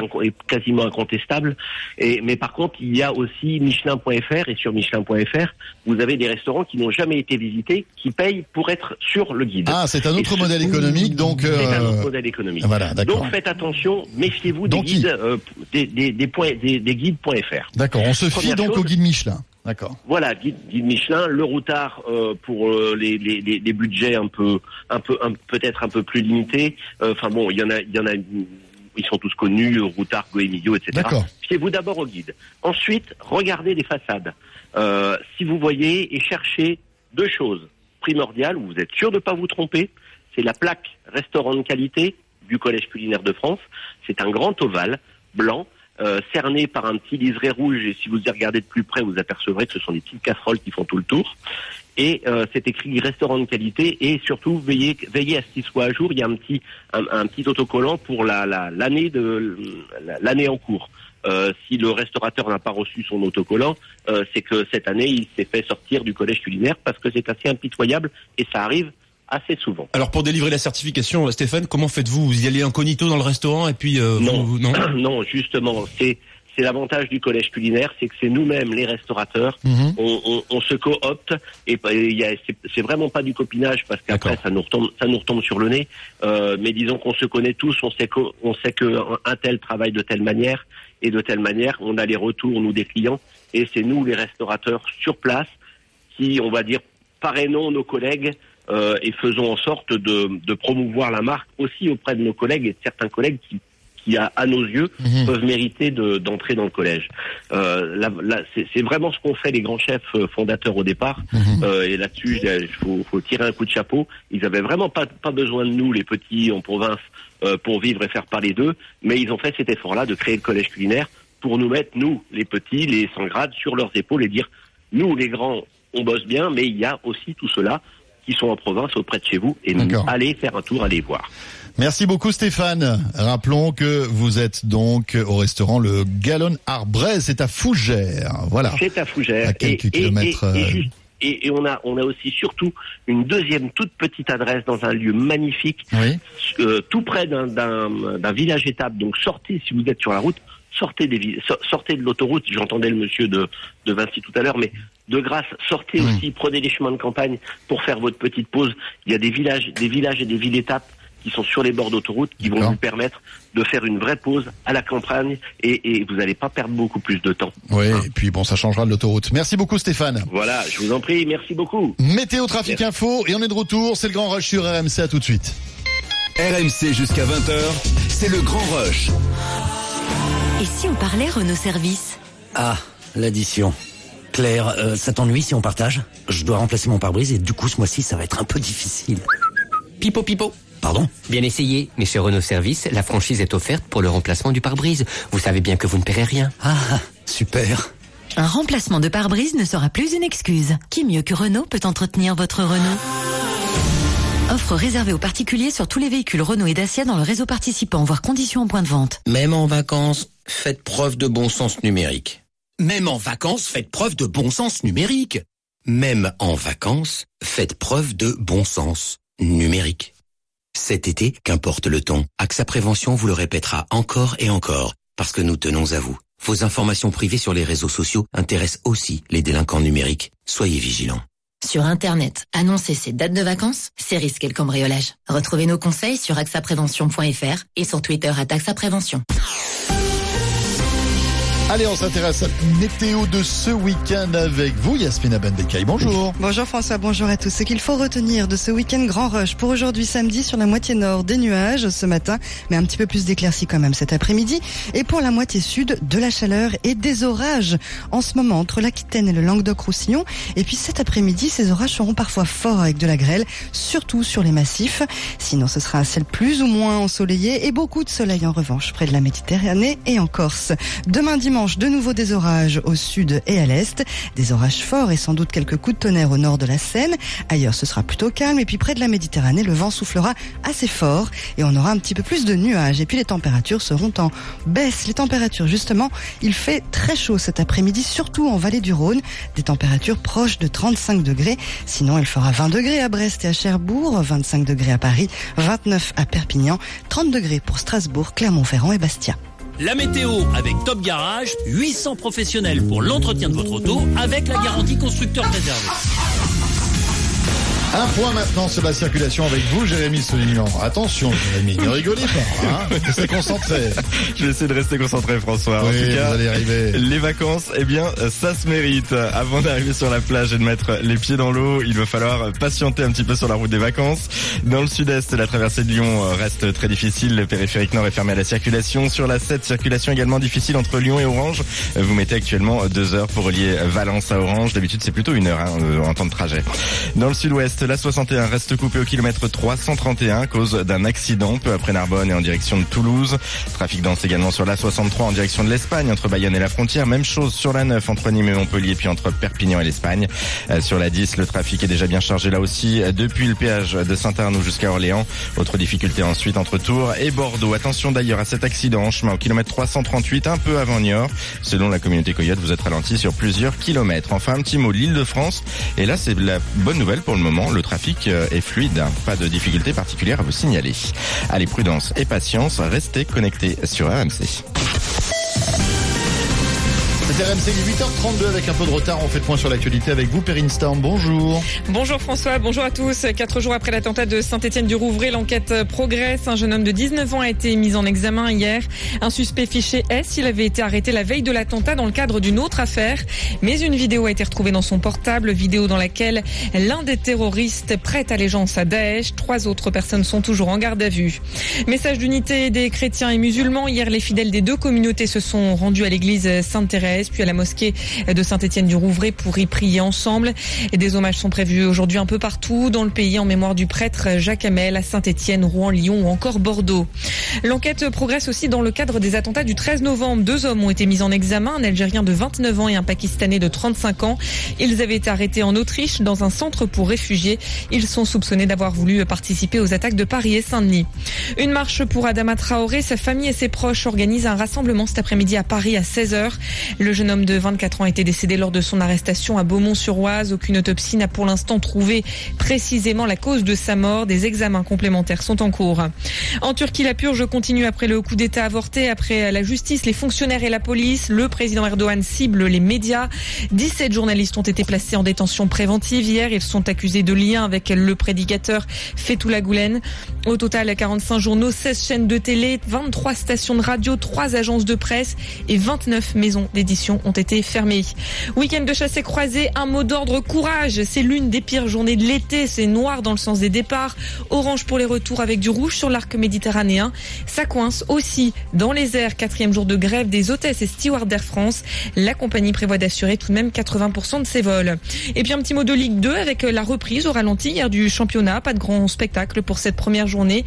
quasiment incontestable. Et mais par contre, il y a aussi Michelin.fr et sur Michelin.fr, vous avez des restaurants qui n'ont jamais été visités, qui payent pour être sur le guide. Ah, c'est un autre Et ce- modèle économique, donc. C'est un euh, autre modèle économique. Voilà. Donc faites attention, méfiez-vous des guides, euh, des, des, des, points, des, des guides.fr. D'accord, on se fie Première donc chose- au guide Michelin. D'accord. Voilà, guide, guide Michelin, le routard euh, pour euh, les, les, les, les budgets un peu, un peu, un- peut-être un peu plus limités. Euh, Enfin bon, il y en a, il y en a, ils sont tous connus, routard, Goemillo, etc. D'accord. Fiez-vous d'abord au guide. Ensuite, regardez les façades. Euh, si vous voyez et cherchez deux choses primordiales, où vous êtes sûr de ne pas vous tromper, c'est la plaque restaurant de qualité du Collège culinaire de France. C'est un grand ovale blanc euh, cerné par un petit liseré rouge et si vous y regardez de plus près, vous apercevrez que ce sont des petites casseroles qui font tout le tour. Et euh, c'est écrit restaurant de qualité et surtout veillez, veillez à ce qu'il soit à jour. Il y a un petit un, petit autocollant pour la la- l'année de la- l'année en cours. Euh, si le restaurateur n'a pas reçu son autocollant, euh, c'est que cette année il s'est fait sortir du collège culinaire parce que c'est assez impitoyable et ça arrive assez souvent. Alors pour délivrer la certification, Stéphane, comment faites-vous? Vous y allez incognito dans le restaurant et puis euh, Non. vous- non? Non, justement, c'est c'est l'avantage du collège culinaire, c'est que c'est nous-mêmes les restaurateurs, Mhm. on, on, on se coopte et pas- et c'est vraiment pas du copinage parce qu'après ça nous retombe ça nous retombe sur le nez. Euh, mais disons qu'on se connaît tous, on sait que on sait que un- un tel travaille de telle manière et de telle manière, on a les retours nous des clients et c'est nous les restaurateurs sur place qui, on va dire, parrainons nos collègues euh, et faisons en sorte de, de promouvoir la marque aussi auprès de nos collègues et de certains collègues qui, qui à, à nos yeux, Mhm. peuvent mériter de- d'entrer dans le collège. Euh, c'est vraiment ce qu'ont fait les grands chefs euh, fondateurs au départ. Mhm. Euh, et là-dessus, il faut, faut tirer un coup de chapeau. Ils avaient vraiment pas, pas besoin de nous, les petits en province, euh, pour vivre et faire parler d'eux. Mais ils ont fait cet effort-là de créer le collège culinaire pour nous mettre, nous, les petits, les sans grades, sur leurs épaules et dire, nous, les grands, on bosse bien, mais il y a aussi tout cela qui sont en province auprès de chez vous et allez faire un tour, allez voir. Merci beaucoup Stéphane. Rappelons que vous êtes donc au restaurant Le Gallon Arbrez, c'est à Fougères. Voilà. C'est à Fougères. À quelques et, kilomètres, et- et euh, juste- et- on a, on a aussi surtout une deuxième toute petite adresse dans un lieu magnifique, Oui. euh, tout près d'un, village étape. Donc sortez si vous êtes sur la route, sortez des sortez de l'autoroute. J'entendais le monsieur de de Vinci tout à l'heure, mais de grâce, sortez aussi, prenez les chemins de campagne pour faire votre petite pause. Il y a des villages, des villages et des villes étapes qui sont sur les bords d'autoroute qui vont vous permettre de faire une vraie pause à la campagne et, et vous n'allez pas perdre beaucoup plus de temps. Oui, et puis bon, ça changera de l'autoroute. Merci beaucoup Stéphane. Voilà, je vous en prie, merci beaucoup. Météo Trafic Info, et on est de retour, c'est le Grand Rush sur RMC, à tout de suite. RMC jusqu'à 20h, c'est le grand rush. Et si on parlait Renault Service? Ah, l'addition. Claire, euh, ça t'ennuie si on partage? Je dois remplacer mon pare-brise et du coup ce mois-ci ça va être un peu difficile. Pipo pipo. Pardon? Bien essayé, mais chez Renault Service, la franchise est offerte pour le remplacement du pare-brise. Vous savez bien que vous ne paierez rien. Ah, super. Un remplacement de pare-brise ne sera plus une excuse. Qui mieux que Renault peut entretenir votre Renault? Offre réservée aux particuliers sur tous les véhicules Renault et Dacia dans le réseau participant, voire conditions en point de vente. Même en vacances, faites preuve de bon sens numérique. Même en vacances, faites preuve de bon sens numérique. Même en vacances, faites preuve de bon sens numérique. Cet été, qu'importe le ton, AXA Prévention vous le répétera encore et encore, parce que nous tenons à vous. Vos informations privées sur les réseaux sociaux intéressent aussi les délinquants numériques. Soyez vigilants. Sur Internet, annoncer ses dates de vacances, c'est risquer le cambriolage. Retrouvez nos conseils sur axaprévention.fr et sur Twitter à Prévention. Allez, on s'intéresse à la météo de ce week-end avec vous, Yasmina Bendekai. Bonjour. Bonjour François, bonjour à tous. Ce qu'il faut retenir de ce week-end grand rush pour aujourd'hui samedi sur la moitié nord des nuages ce matin, mais un petit peu plus d'éclaircies quand même cet après-midi. Et pour la moitié sud, de la chaleur et des orages en ce moment entre l'Aquitaine et le Languedoc-Roussillon. Et puis cet après-midi, ces orages seront parfois forts avec de la grêle, surtout sur les massifs. Sinon, ce sera un ciel plus ou moins ensoleillé et beaucoup de soleil en revanche près de la Méditerranée et en Corse. Demain dimanche, de nouveau des orages au sud et à l'est, des orages forts et sans doute quelques coups de tonnerre au nord de la Seine. Ailleurs, ce sera plutôt calme et puis près de la Méditerranée, le vent soufflera assez fort et on aura un petit peu plus de nuages et puis les températures seront en baisse. Les températures, justement, il fait très chaud cet après-midi, surtout en vallée du Rhône, des températures proches de 35 degrés. Sinon, il fera 20 degrés à Brest et à Cherbourg, 25 degrés à Paris, 29 à Perpignan, 30 degrés pour Strasbourg, Clermont-Ferrand et Bastia. La météo avec Top Garage, 800 professionnels pour l'entretien de votre auto avec la garantie constructeur réservée. Un point maintenant sur la circulation avec vous, Jérémy Solignan. Attention, Jérémy, ne rigolez pas, hein, restez concentré. Je vais essayer de rester concentré, François. en tout cas, vous allez arriver. les vacances, eh bien, ça se mérite. Avant d'arriver sur la plage et de mettre les pieds dans l'eau, il va falloir patienter un petit peu sur la route des vacances. Dans le sud-est, la traversée de Lyon reste très difficile. Le périphérique nord est fermé à la circulation. Sur la 7, circulation également difficile entre Lyon et Orange. Vous mettez actuellement deux heures pour relier Valence à Orange. D'habitude, c'est plutôt une heure hein, en temps de trajet. Dans le sud-ouest, la 61 reste coupée au kilomètre 331 à cause d'un accident peu après Narbonne et en direction de Toulouse. Trafic dense également sur la 63 en direction de l'Espagne entre Bayonne et la frontière. Même chose sur la 9 entre Nîmes et Montpellier puis entre Perpignan et l'Espagne. Euh, sur la 10, le trafic est déjà bien chargé là aussi euh, depuis le péage de Saint-Arnoux jusqu'à Orléans. Autre difficulté ensuite entre Tours et Bordeaux. Attention d'ailleurs à cet accident en chemin au kilomètre 338 un peu avant Niort. Selon la communauté Coyote, vous êtes ralenti sur plusieurs kilomètres. Enfin, un petit mot l'île de France. Et là, c'est la bonne nouvelle pour le moment. Le trafic euh, est fluide. Pas de difficultés particulières à vous signaler. Allez, prudence et patience. Restez connectés sur RMC. C'est RMC, il est 8h32 avec un peu de retard. On fait le point sur l'actualité avec vous, Perrine Storm. Bonjour. Bonjour François, bonjour à tous. Quatre jours après l'attentat de Saint-Étienne-du-Rouvray, l'enquête progresse. Un jeune homme de 19 ans a été mis en examen hier. Un suspect fiché S, il avait été arrêté la veille de l'attentat dans le cadre d'une autre affaire. Mais une vidéo a été retrouvée dans son portable, vidéo dans laquelle l'un des terroristes prête allégeance à Daesh. Trois autres personnes sont toujours en garde à vue. Message d'unité des chrétiens et musulmans. Hier, les fidèles des deux communautés se sont rendus à l'église Sainte-Thérèse, puis à la mosquée de Saint-Étienne-du-Rouvray pour y prier ensemble. Et des hommages sont prévus aujourd'hui un peu partout dans le pays en mémoire du prêtre Jacques Hamel à Saint-Étienne, Rouen, Lyon ou encore Bordeaux. L'enquête progresse aussi dans le cadre des attentats du 13 novembre. Deux hommes ont été mis en examen, un Algérien de 29 ans et un Pakistanais de 35 ans. Ils avaient été arrêtés en Autriche dans un centre pour réfugiés. Ils sont soupçonnés d'avoir voulu participer aux attaques de Paris et Saint-Denis. Une marche pour Adama Traoré, sa famille et ses proches organisent un rassemblement cet après-midi à Paris à 16h. Le Le jeune homme de 24 ans était décédé lors de son arrestation à Beaumont-sur-Oise. Aucune autopsie n'a pour l'instant trouvé précisément la cause de sa mort. Des examens complémentaires sont en cours. En Turquie, la purge continue après le coup d'État avorté, après la justice, les fonctionnaires et la police. Le président Erdogan cible les médias. 17 journalistes ont été placés en détention préventive hier. Ils sont accusés de lien avec le prédicateur Fethullah Gulen. Au total, 45 journaux, 16 chaînes de télé, 23 stations de radio, 3 agences de presse et 29 maisons d'édition ont été fermées. Week-end de chasse et croisée, un mot d'ordre courage. C'est l'une des pires journées de l'été. C'est noir dans le sens des départs, orange pour les retours avec du rouge sur l'arc méditerranéen. Ça coince aussi dans les airs. Quatrième jour de grève des hôtesses et stewards d'Air France. La compagnie prévoit d'assurer tout de même 80% de ses vols. Et puis un petit mot de Ligue 2 avec la reprise au ralenti hier du championnat. Pas de grand spectacle pour cette première journée.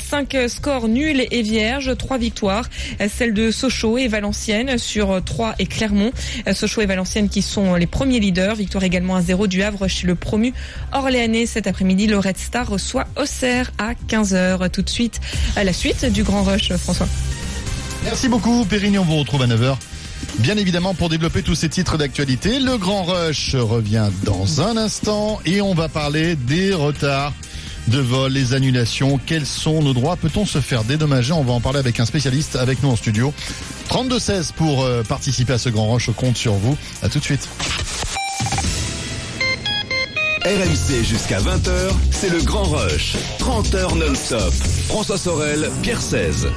Cinq scores nuls et vierges, trois victoires. Celles de Sochaux et Valenciennes sur Troyes et Clermont. Sochaux et Valenciennes qui sont les premiers leaders. Victoire également à 0 du Havre chez le promu Orléanais. Cet après-midi, le Red Star reçoit Auxerre à 15h. Tout de suite, à la suite du Grand Rush, François. Merci beaucoup, Pérignon. On vous retrouve à 9h. Bien évidemment, pour développer tous ces titres d'actualité, le Grand Rush revient dans un instant et on va parler des retards de vol, les annulations, quels sont nos droits, peut-on se faire dédommager? On va en parler avec un spécialiste avec nous en studio. 32-16 pour euh, participer à ce Grand Rush, compte sur vous. À tout de suite. RMC jusqu'à 20h, c'est le Grand Rush. 30 heures non-stop. François Sorel, Pierre 16.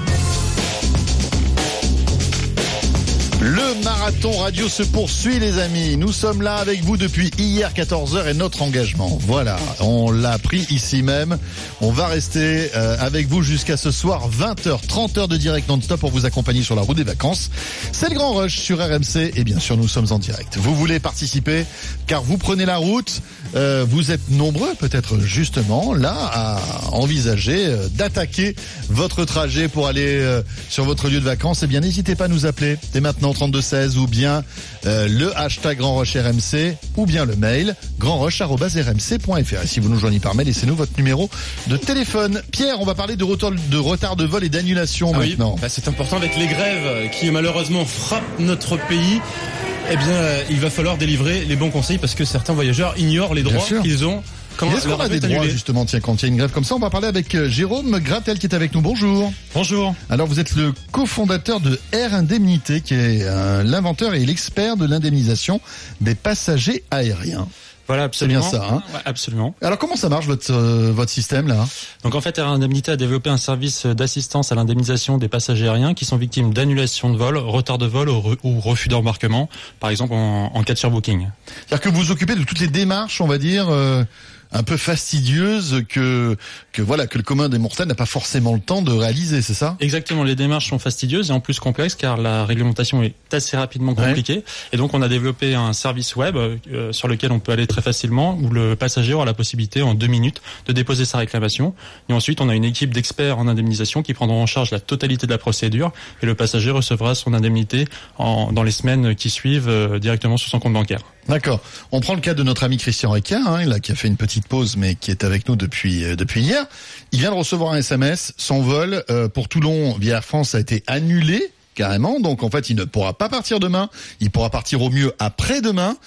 Le marathon radio se poursuit les amis. Nous sommes là avec vous depuis hier 14h et notre engagement. Voilà, on l'a pris ici même. On va rester euh, avec vous jusqu'à ce soir 20h, 30 heures de direct non-stop pour vous accompagner sur la route des vacances. C'est le grand rush sur RMC et bien sûr nous sommes en direct. Vous voulez participer car vous prenez la route. Euh, vous êtes nombreux peut-être justement là à envisager euh, d'attaquer votre trajet pour aller sur votre lieu de vacances. Eh bien n'hésitez pas à nous appeler dès maintenant 3216 ou bien euh, le hashtag Grand Roche RMC ou bien le mail grandroche.rmc.fr. Et si vous nous joignez par mail, laissez-nous votre numéro de téléphone. Pierre, on va parler de retard de, retard de vol et d'annulation Ah oui, maintenant. bah, c'est important avec les grèves qui malheureusement frappent notre pays. Eh bien, euh, il va falloir délivrer les bons conseils parce que certains voyageurs ignorent les droits qu'ils ont quand Est-ce qu'on a des droits justement tiens, quand il y a une grève comme ça On va parler avec euh, Jérôme Gratel qui est avec nous. Bonjour. Bonjour. Alors vous êtes le cofondateur de Air Indemnité qui est euh, l'inventeur et l'expert de l'indemnisation des passagers aériens. Voilà, C'est bien absolument. ça. Hein Ouais, absolument. Alors comment ça marche votre euh, votre système là Donc en fait, Air Indemnité a développé un service d'assistance à l'indemnisation des passagers aériens qui sont victimes d'annulation de vol, retard de vol ou, re- ou refus d'embarquement, par exemple en, en cas de surbooking. C'est-à-dire que vous vous occupez de toutes les démarches, on va dire, euh, un peu fastidieuses que que voilà que le commun des mortels n'a pas forcément le temps de réaliser, c'est ça? Exactement, les démarches sont fastidieuses et en plus complexes car la réglementation est assez rapidement compliquée. Et donc on a développé un service web euh, sur lequel on peut aller très facilement où le passager aura la possibilité en deux minutes de déposer sa réclamation. Et ensuite on a une équipe d'experts en indemnisation qui prendront en charge la totalité de la procédure et le passager recevra son indemnité en, dans les semaines qui suivent euh, directement sur son compte bancaire. D'accord. On prend le cas de notre ami Christian Requin, hein, là, qui a fait une petite pause, mais qui est avec nous depuis euh, depuis hier. Il vient de recevoir un SMS. Son vol euh, pour Toulon via Air France a été annulé carrément. Donc en fait, il ne pourra pas partir demain. Il pourra partir au mieux après-demain.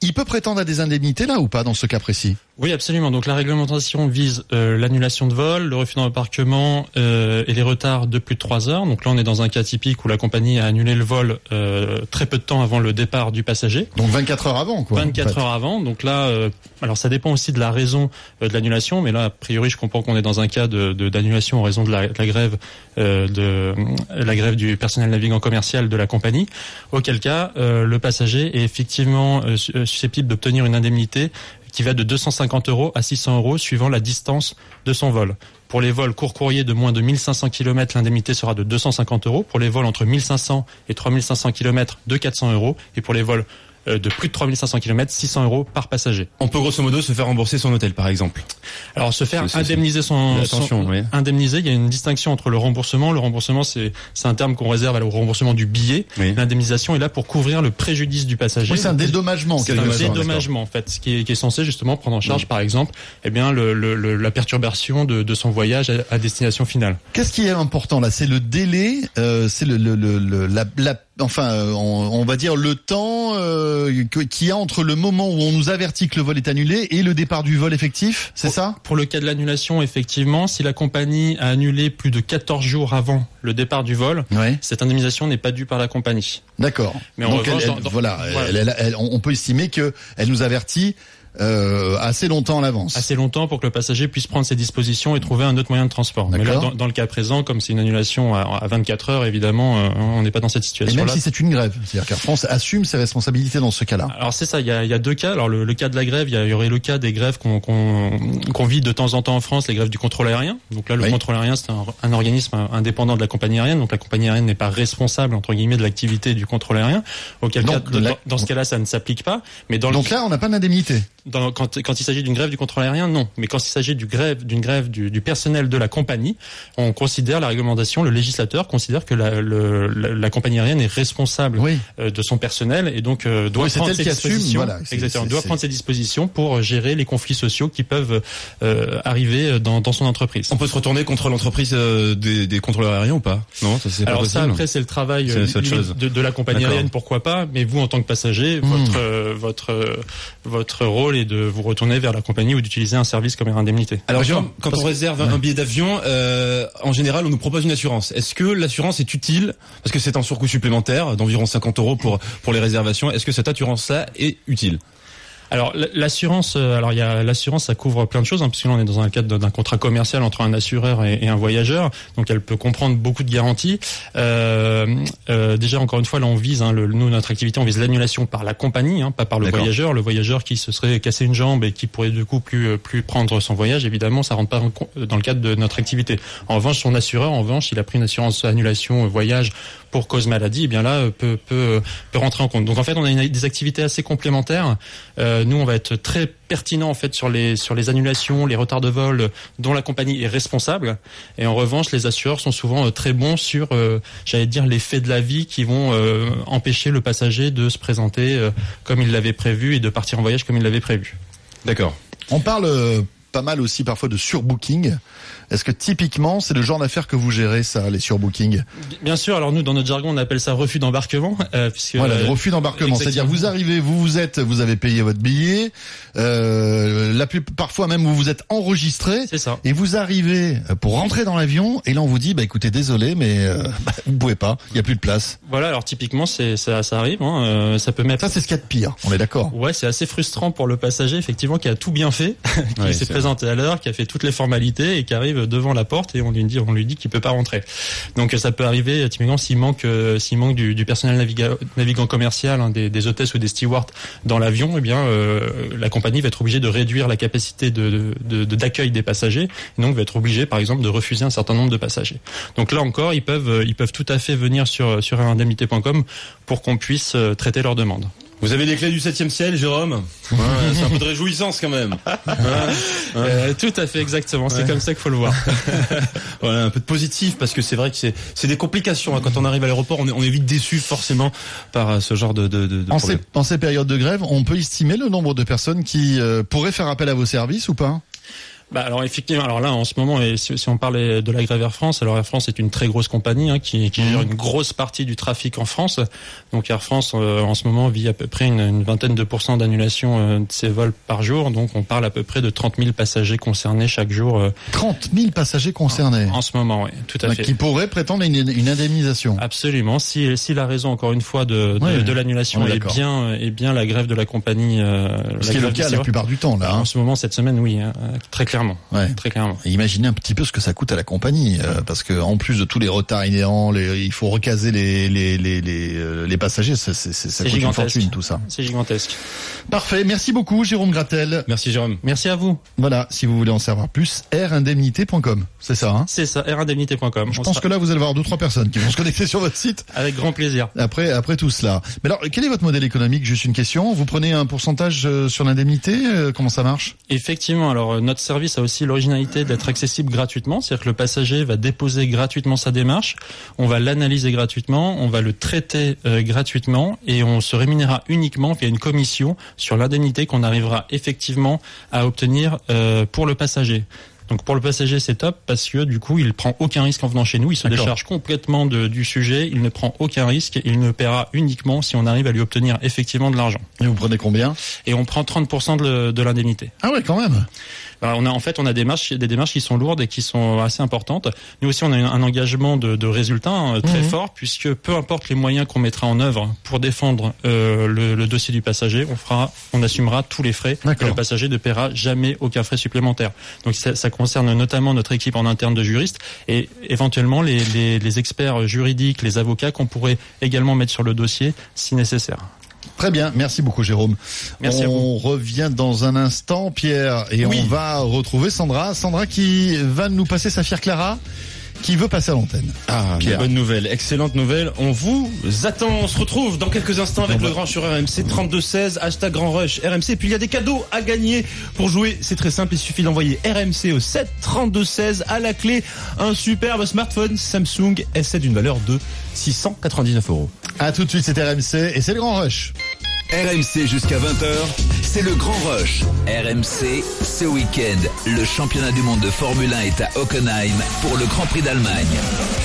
Il peut prétendre à des indemnités là ou pas dans ce cas précis? Oui, absolument. Donc la réglementation vise euh, l'annulation de vol, le refus d'embarquement euh, et les retards de plus de trois heures. Donc là, on est dans un cas typique où la compagnie a annulé le vol euh, très peu de temps avant le départ du passager. Donc 24 heures avant, quoi. 24 en fait. heures avant. Donc là, euh, alors ça dépend aussi de la raison euh, de l'annulation, mais là, a priori, je comprends qu'on est dans un cas de de- d'annulation en raison de la, de la grève euh, de la grève du personnel navigant commercial de la compagnie. Auquel cas, euh, le passager est effectivement su- susceptible d'obtenir une indemnité qui va de 250 euros à 600 euros suivant la distance de son vol. Pour les vols court courrier de moins de 1500 km, l'indemnité sera de 250 euros. Pour les vols entre 1500 et 3500 km, de 400 euros. Et pour les vols de plus de 3500 km, 600 euros par passager. On peut grosso modo se faire rembourser son hôtel, par exemple. Alors se faire indemniser son, attention, son- oui. indemniser, il y a une distinction entre le remboursement. Le remboursement, c'est c'est un terme qu'on réserve au remboursement du billet. L'indemnisation est là pour couvrir le préjudice du passager. Oui, c'est un dédommagement, en C'est un dédommagement en fait, ce qui est, qui est censé justement prendre en charge, par exemple, eh bien le, le- le- la perturbation de, de son voyage à, à destination finale. Qu'est-ce qui est important là? C'est le délai, euh, c'est le, le, le- le- la, la enfin, euh, on, on va dire le temps euh, qu'il y a entre le moment où on nous avertit que le vol est annulé et le départ du vol effectif, c'est ça? Pour le cas de l'annulation, effectivement, si la compagnie a annulé plus de 14 jours avant le départ du vol, cette indemnisation n'est pas due par la compagnie. D'accord. Mais en Donc elle- revanche, elle- dans- dans- voilà, elle- on peut estimer que elle nous avertit euh, assez longtemps à l'avance. assez longtemps pour que le passager puisse prendre ses dispositions et trouver un autre moyen de transport. Mais là, dans, dans le cas présent, comme c'est une annulation à, à 24 heures, évidemment, euh, on n'est pas dans cette Et situation-là. même si c'est une grève, c'est-à-dire qu'Air France assume ses responsabilités dans ce cas-là. Alors c'est ça, il y a, il y a deux cas. Alors le, le cas de la grève, il y, a- il y aurait le cas des grèves qu'on vit de temps en temps en France, les grèves du contrôle aérien. Donc là, le contrôle aérien, c'est un, un organisme indépendant de la compagnie aérienne. Donc la compagnie aérienne n'est pas responsable entre guillemets de l'activité du contrôle aérien. Auquel cas, dans, ce cas-là, ça ne s'applique pas. Mais dans Donc le, là, on n'a pas d'indemnité. Dans- quand, quand il s'agit d'une grève du contrôle aérien, non. Mais quand il s'agit du grève, d'une grève du, du personnel de la compagnie, on considère la réglementation, le législateur considère que la, le- la, la compagnie aérienne est responsable euh, de son personnel et donc euh, doit Oui, prendre elle ses qui assume, dispositions. voilà, exactement, doit prendre ses dispositions pour gérer les conflits sociaux qui peuvent euh, arriver dans, dans son entreprise. On peut se retourner contre l'entreprise euh, des, des contrôleurs aériens ou pas? Non, ça c'est pas Alors ça, après, c'est le travail de, de la compagnie aérienne, pourquoi pas. Mais vous, en tant que passager, Hmm. votre euh, votre votre rôle est de vous retourner vers la compagnie ou d'utiliser un service comme Air Indemnité. Alors Jérôme, quand Parce on que- réserve un billet d'avion, euh, en général, on nous propose une assurance. Est-ce que l'assurance est utile? Parce que c'est un surcoût supplémentaire d'environ 50 euros pour pour les réservations. Est-ce que cette assurance-là est utile? Alors l'assurance, euh, alors il y a l'assurance, ça couvre plein de choses, hein, puisque là on est dans un cadre d'un contrat commercial entre un assureur et, et un voyageur, donc elle peut comprendre beaucoup de garanties. Euh, euh, déjà encore une fois, là on vise, hein, le, nous notre activité, on vise l'annulation par la compagnie, hein, pas par le voyageur. Le voyageur qui se serait cassé une jambe et qui pourrait du coup plus euh, plus prendre son voyage, évidemment, ça rentre pas dans le cadre de notre activité. En revanche, son assureur, en revanche, il a pris une assurance annulation voyage pour cause maladie, eh bien là peut peut peut rentrer en compte. Donc en fait, on a des activités assez complémentaires. Euh, nous, on va être très pertinent en fait sur les sur les annulations, les retards de vol dont la compagnie est responsable. Et en revanche, les assureurs sont souvent euh, très bons sur, euh, j'allais dire, les faits de la vie qui vont euh, empêcher le passager de se présenter euh, comme il l'avait prévu et de partir en voyage comme il l'avait prévu. D'accord. On parle euh, pas mal aussi parfois de surbooking. Est-ce que typiquement c'est le genre d'affaires que vous gérez ça, les surbookings Bien sûr, alors nous dans notre jargon on appelle ça refus d'embarquement, euh, puisque Voilà, euh, le refus d'embarquement, c'est-à-dire vous arrivez, vous vous êtes, vous avez payé votre billet, euh, la plus, parfois même vous vous êtes enregistré, et vous arrivez pour rentrer dans l'avion, et là on vous dit, bah écoutez, désolé, mais euh, bah, vous pouvez pas, il y a plus de place. Voilà, alors typiquement, c'est ça, ça arrive. Hein, euh, ça peut mettre. Ça, c'est ce qu'il y a de pire. On est d'accord. Ouais, c'est assez frustrant pour le passager, effectivement, qui a tout bien fait, qui s'est présenté à l'heure, qui a fait toutes les formalités et qui arrive devant la porte et on lui dit, on lui dit qu'il peut pas rentrer. Donc ça peut arriver typiquement s'il manque, euh, s'il manque du, personnel naviga- navigant commercial, hein, des, hôtesses ou des stewards dans l'avion, eh bien euh, la compagnie va être obligée de réduire la capacité de d'accueil des passagers, et donc va être obligée, par exemple, de refuser un certain nombre de passagers. Donc là encore, ils peuvent, euh, ils peuvent tout à fait venir sur sur indemnité.com pour qu'on puisse euh, traiter leurs demandes. Vous avez les clés du septième ciel, Jérôme Ouais, C'est un peu de réjouissance quand même. Ouais, ouais. Euh, tout à fait, exactement. C'est Ouais. comme ça qu'il faut le voir. voilà, un peu de positif parce que c'est vrai que c'est c'est des complications. hein. Quand on arrive à l'aéroport, on est, on est vite déçu forcément par euh, ce genre de, de, de, de En ces, en ces périodes de grève, on peut estimer le nombre de personnes qui euh, pourraient faire appel à vos services ou pas? Bah alors effectivement, alors là en ce moment, et si, si on parlait de la grève Air France, alors Air France est une très grosse compagnie hein, qui, qui gère une grosse partie du trafic en France. Donc Air France euh, en ce moment vit à peu près une, une vingtaine de pourcents d'annulation euh, de ses vols par jour. Donc on parle à peu près de 30 000 passagers concernés chaque jour. euh, 30 000 passagers concernés. En ce moment, oui, tout à fait. Qui pourraient prétendre une, une indemnisation. Absolument. Si, si la raison, encore une fois, de, de, Ouais, de l'annulation on est bien, est bien la grève de la compagnie. Euh, Ce qui est le cas la plupart du temps, là. hein. En ce moment, cette semaine, oui, hein, euh, très clairement. Ouais. Très clairement. Et Imaginez un petit peu ce que ça coûte à la compagnie, euh, parce que en plus de tous les retards inhérents, les- il faut recaser les les les les, les passagers, c'est c'est- c'est- ça C'est coûte une gigantesque. fortune tout ça. C'est gigantesque. Parfait, merci beaucoup Jérôme Gratel. Merci Jérôme. Merci à vous. Voilà, si vous voulez en savoir plus, airindemnité.com, c'est ça. Hein C'est ça, airindemnité.com. Je pense que là vous allez avoir deux trois personnes qui vont se connecter sur votre site. Avec grand plaisir. Après après tout cela. Mais alors quel est votre modèle économique? Juste une question. Vous prenez un pourcentage euh, sur l'indemnité? Euh, Comment ça marche? Effectivement, alors notre service a aussi l'originalité d'être accessible gratuitement, c'est-à-dire que le passager va déposer gratuitement sa démarche, on va l'analyser gratuitement, on va le traiter euh, gratuitement et on se rémunérera uniquement via une commission sur l'indemnité qu'on arrivera effectivement à obtenir euh, pour le passager. Donc pour le passager, c'est top parce que du coup, il prend aucun risque en venant chez nous. Il se décharge complètement de- du sujet. Il ne prend aucun risque. Il ne paiera uniquement si on arrive à lui obtenir effectivement de l'argent. Et vous prenez combien? Et on prend 30% de, le- de l'indemnité. Ah ouais, quand même. On a en fait on a des démarches, des démarches qui sont lourdes et qui sont assez importantes. Nous aussi on a un engagement de, de résultats hein, très Mhm. fort puisque peu importe les moyens qu'on mettra en œuvre pour défendre euh, le, le dossier du passager, on fera, on assumera tous les frais. Et le passager ne paiera jamais aucun frais supplémentaire. Donc ça, ça concerne notamment notre équipe en interne de juristes et éventuellement les, les, les experts juridiques, les avocats qu'on pourrait également mettre sur le dossier si nécessaire. Très bien, merci beaucoup Jérôme. Merci à on revient dans un instant, Pierre, et Oui. on va retrouver Sandra. Sandra qui va nous passer sa fière Clara, qui veut passer à l'antenne. Ah, Pierre. bonne nouvelle, excellente nouvelle. On vous attend. On se retrouve dans quelques instants avec le grand sur RMC 3216 hashtag Grand Rush RMC. Puis il y a des cadeaux à gagner pour jouer. C'est très simple. Il suffit d'envoyer RMC au 7 3216 à la clé un superbe smartphone Samsung S7 d'une valeur de 699 euros. À tout de suite, c'est RMC et c'est le Grand Rush. RMC jusqu'à 20h, c'est le grand rush. RMC, ce week-end, le championnat du monde de Formule 1 est à Hockenheim pour le Grand Prix d'Allemagne.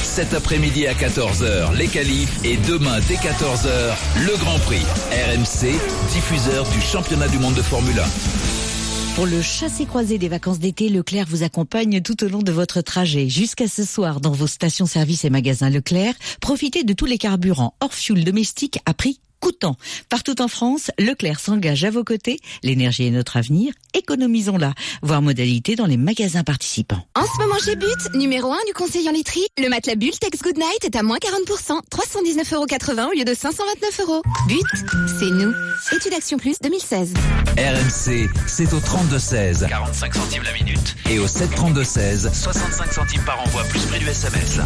Cet après-midi à 14h, les qualifs et demain dès 14h, le Grand Prix. RMC, diffuseur du championnat du monde de Formule 1. Pour le chassé-croisé des vacances d'été, Leclerc vous accompagne tout au long de votre trajet. Jusqu'à ce soir, dans vos stations-service et magasins Leclerc, profitez de tous les carburants hors fuel domestique à prix coûtant. Partout en France, Leclerc s'engage à vos côtés. L'énergie est notre avenir. Économisons-la. Voir modalité dans les magasins participants. En ce moment chez But, numéro 1 du conseil en literie, le matelas Bull Tex Good Night est à moins 40%, 319,80€ au lieu de 529 euros. But, c'est nous. Étude Action Plus 2016. RMC, c'est au 32-16. 45 centimes la minute. Et au 732-16. 65 centimes par envoi, plus prix du SMS.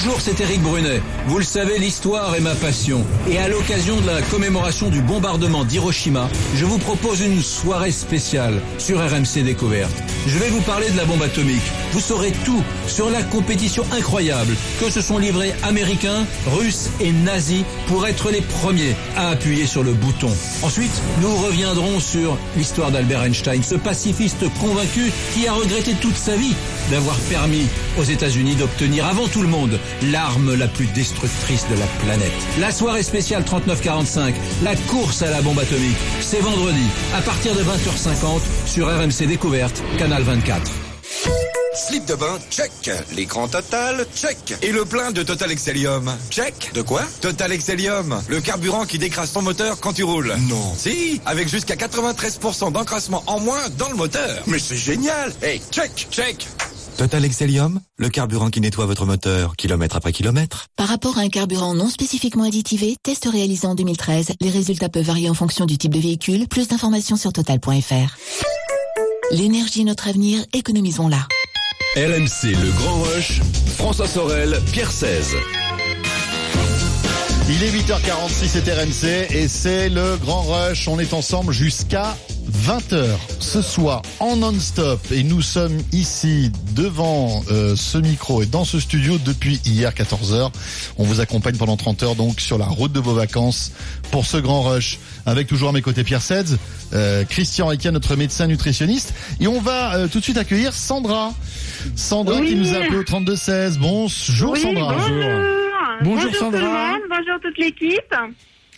Bonjour, c'est Eric Brunet. Vous le savez, l'histoire est ma passion. Et à l'occasion de la commémoration du bombardement d'Hiroshima, je vous propose une soirée spéciale sur RMC Découverte. Je vais vous parler de la bombe atomique. Vous saurez tout sur la compétition incroyable que se sont livrés Américains, Russes et nazis pour être les premiers à appuyer sur le bouton. Ensuite, nous reviendrons sur l'histoire d'Albert Einstein, ce pacifiste convaincu qui a regretté toute sa vie d'avoir permis aux États-Unis d'obtenir avant tout le monde l'arme la plus destructrice de la planète. La soirée spéciale 3945, la course à la bombe atomique, c'est vendredi à partir de 20h50 sur RMC Découverte, canal 24. Slip de bain, check. L'écran total, check. Et le plein de Total Excellium, check. De quoi? Total Excellium, le carburant qui décrase ton moteur quand tu roules. Non. Si, avec jusqu'à 93% d'encrassement en moins dans le moteur. Mais c'est génial. Hey, check, check. Total Excellium, le carburant qui nettoie votre moteur kilomètre après kilomètre. Par rapport à un carburant non spécifiquement additivé, test réalisé en 2013, les résultats peuvent varier en fonction du type de véhicule. Plus d'informations sur total.fr. L'énergie est notre avenir, économisons-la. RMC, le grand rush. François Sorel, Pierre 16. Il est 8h46, c'est RMC et c'est le Grand Rush. On est ensemble jusqu'à 20h ce soir en non-stop et nous sommes ici devant euh, ce micro et dans ce studio depuis hier 14h. On vous accompagne pendant 30 heures donc sur la route de vos vacances pour ce Grand Rush avec toujours à mes côtés Pierre Sedz, euh, Christian Rica, notre médecin nutritionniste et on va euh, tout de suite accueillir Sandra. Sandra qui nous a appelé au 3216. Bonjour Oui, Sandra. bonjour. Bonjour, tout Sandra. le monde, bonjour toute l'équipe.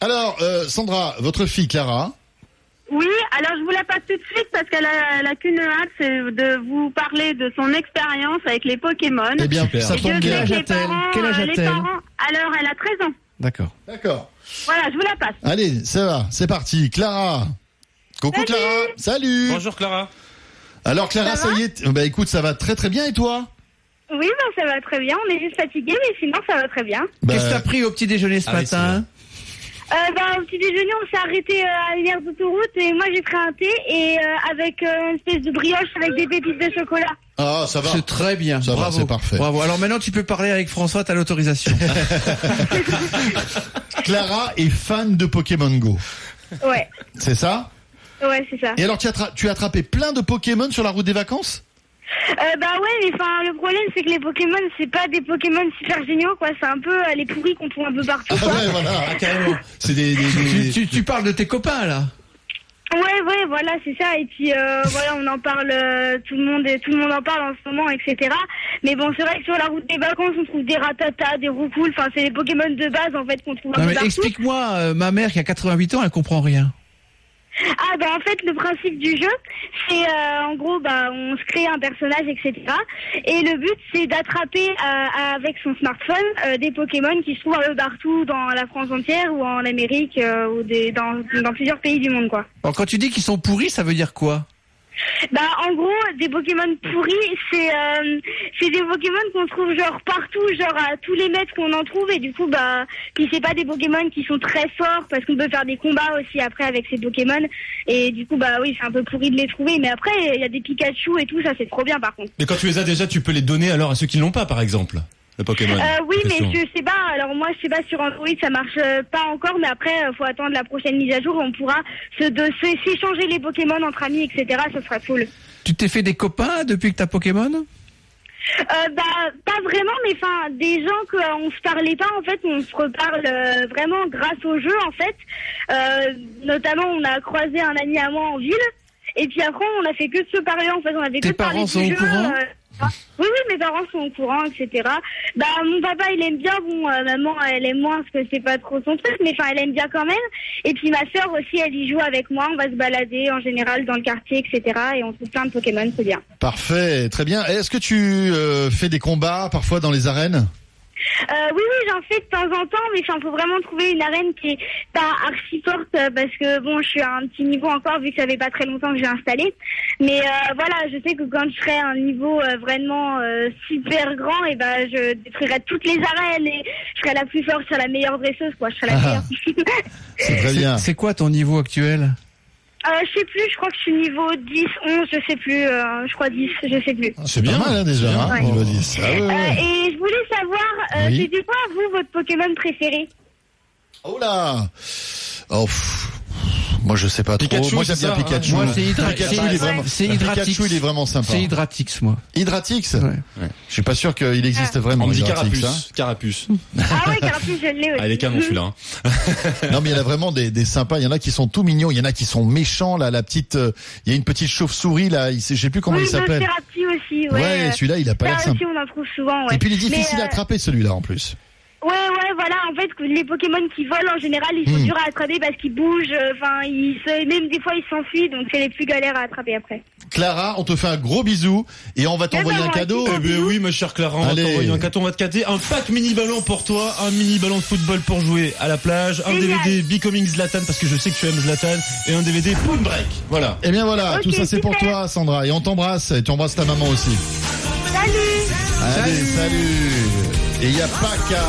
Alors, euh, Sandra, votre fille Clara, Oui, alors je vous la passe tout de suite parce qu'elle a, elle a qu'une hâte, c'est de vous parler de son expérience avec les Pokémon. Eh bien, ça Et tombe bien. Quel que âge a-t-elle parents, Quel âge euh, alors elle a 13 ans. D'accord. D'accord. Voilà, je vous la passe. Allez, ça va, c'est parti. Clara. Coucou Clara. Salut. Bonjour Clara. Alors Clara, Ça ça, y est. Bah écoute, ça va très très bien et toi? Oui, ben, ça va très bien, on est juste fatigué, mais sinon ça va très bien. Bah, Qu'est-ce que t'as pris au petit déjeuner ce Ah oui, matin Euh, ben, au petit déjeuner, on s'est arrêté euh, à une aire d'autoroute et moi j'ai pris un thé et euh, avec euh, une espèce de brioche avec des pépites de chocolat. Ah, ça va. C'est très bien. Ça va, Bravo. c'est parfait. Bravo. Alors maintenant, tu peux parler avec François, t'as l'autorisation. Clara est fan de Pokémon Go. Ouais, C'est ça? Ouais, c'est ça. Et alors tu as, tra- tu as attrapé plein de Pokémon sur la route des vacances? Euh, bah ouais, mais enfin le problème c'est que les Pokémon c'est pas des Pokémon super géniaux quoi, c'est un peu euh, les pourris qu'on trouve un peu partout. Ah quoi. ouais, voilà, carrément. C'est des, des- des- tu, tu- tu parles de tes copains là Ouais, ouais, voilà, c'est ça. Et puis euh, voilà, on en parle, euh, tout le monde, tout le monde en parle en ce moment, etc. Mais bon, c'est vrai que sur la route des vacances, on trouve des ratatas, des roucoules. Enfin, c'est les Pokémon de base en fait qu'on trouve un Non peu mais partout. explique-moi, euh, ma mère qui a 88 ans, elle comprend rien. Ah bah en fait le principe du jeu c'est euh, en gros bah on se crée un personnage etc et le but c'est d'attraper euh, avec son smartphone euh, des Pokémon qui se trouvent un peu partout dans la France entière ou en Amérique euh, ou des, dans, dans plusieurs pays du monde quoi. Alors, quand tu dis qu'ils sont pourris, ça veut dire quoi? Bah en gros des Pokémon pourris c'est euh, c'est des Pokémon qu'on trouve genre partout genre à tous les mètres qu'on en trouve. Et du coup bah puis c'est pas des Pokémon qui sont très forts parce qu'on peut faire des combats aussi après avec ces Pokémon. Et du coup bah oui c'est un peu pourri de les trouver. Mais après il y a des Pikachu et tout ça c'est trop bien par contre. Mais quand tu les as déjà, tu peux les donner alors à ceux qui l'ont pas, par exemple, le Pokémon. Euh, oui, mais je sais pas. Alors moi, je sais pas sur Android, ça marche euh, pas encore, mais après, euh, faut attendre la prochaine mise à jour. On pourra se s'échanger les Pokémon entre amis, etc. Ça sera cool. Tu t'es fait des copains depuis que t'as Pokémon? Euh, bah, pas vraiment, mais enfin, des gens qu'on se parlait pas, en fait, on se reparle euh, vraiment grâce au jeu, en fait. Euh, notamment, on a croisé un ami à moi en ville, et puis après, on a fait que de se parler, en fait, on avait Tes que de parler parents du sont au jeu, courant? Oui, oui, mes parents sont au courant, etc. Bah, mon papa, il aime bien, bon, euh, maman, elle aime moins parce que c'est pas trop son truc, mais enfin, elle aime bien quand même. Et puis ma sœur aussi, elle y joue avec moi, on va se balader en général dans le quartier, etc. Et on trouve plein de Pokémon, c'est bien. Parfait, très bien. Est-ce que tu euh, fais des combats parfois dans les arènes? Euh, oui, oui, j'en fais de temps en temps, mais il faut vraiment trouver une arène qui est pas archi forte euh, parce que bon, je suis à un petit niveau encore vu que ça fait pas très longtemps que j'ai installé. Mais euh, voilà, je sais que quand je serai à un niveau euh, vraiment euh, super grand, et ben je détruirai toutes les arènes et je serai la plus forte, je serai la meilleure dresseuse, quoi. Je serai la Ah. meilleure. C'est très bien. C'est quoi ton niveau actuel? Euh, je sais plus, je crois que je suis niveau 10, 11, je sais plus, euh, je crois 10, je sais plus. C'est bien mal hein, déjà, hein, Ouais. niveau 10. Ah ouais, ouais. Euh, et je voulais savoir, euh, Oui. c'était quoi, vous, votre Pokémon préféré? Oh là Oh, pff, moi je sais pas trop. Pikachu, moi j'aime bien ça, Pikachu. hein. Moi, c'est Hydra- Pikachu, il est vraiment, c'est Hydratix. Pikachu, il est vraiment sympa. C'est Hydratix, moi. Hydratix Je suis pas sûr qu'il existe vraiment. On me dit Hydratix, Carapuce. hein. Carapuce. Ah ouais, Carapuce, je l'ai aussi. Ah, il est canon celui-là. hein. non mais il y en a vraiment des, des sympas. Il y en a qui sont tout mignons. Il y en a qui sont méchants. Là, la petite, euh, il y a une petite chauve-souris là. Il, je sais plus comment oui, il s'appelle. Aussi, ouais. Ouais, celui-là, il a pas l'air simple. aussi, on en trouve souvent, ouais. Et puis il est difficile à euh, attraper celui-là en plus. Ouais, ouais, voilà. En fait, les Pokémon qui volent, en général, ils sont Hmm. durs à attraper parce qu'ils bougent. euh, Enfin, ils se... même des fois, ils s'enfuient. Donc, c'est les plus galères à attraper après. Clara, on te fait un gros bisou et on va t'envoyer un cadeau. Eh ben oui, ma chère Clara, on va Allez. t'envoyer un cadeau, on va te cadeau, un pack mini ballon pour toi, un mini ballon de football pour jouer à la plage, un Génial. DVD Becoming Zlatan parce que je sais que tu aimes Zlatan et un DVD Poon Break. Voilà. Eh bien voilà, tout ça c'est pour toi Sandra et on t'embrasse et tu embrasses ta maman aussi. Salut Allez, salut. Et il y a pas qu'à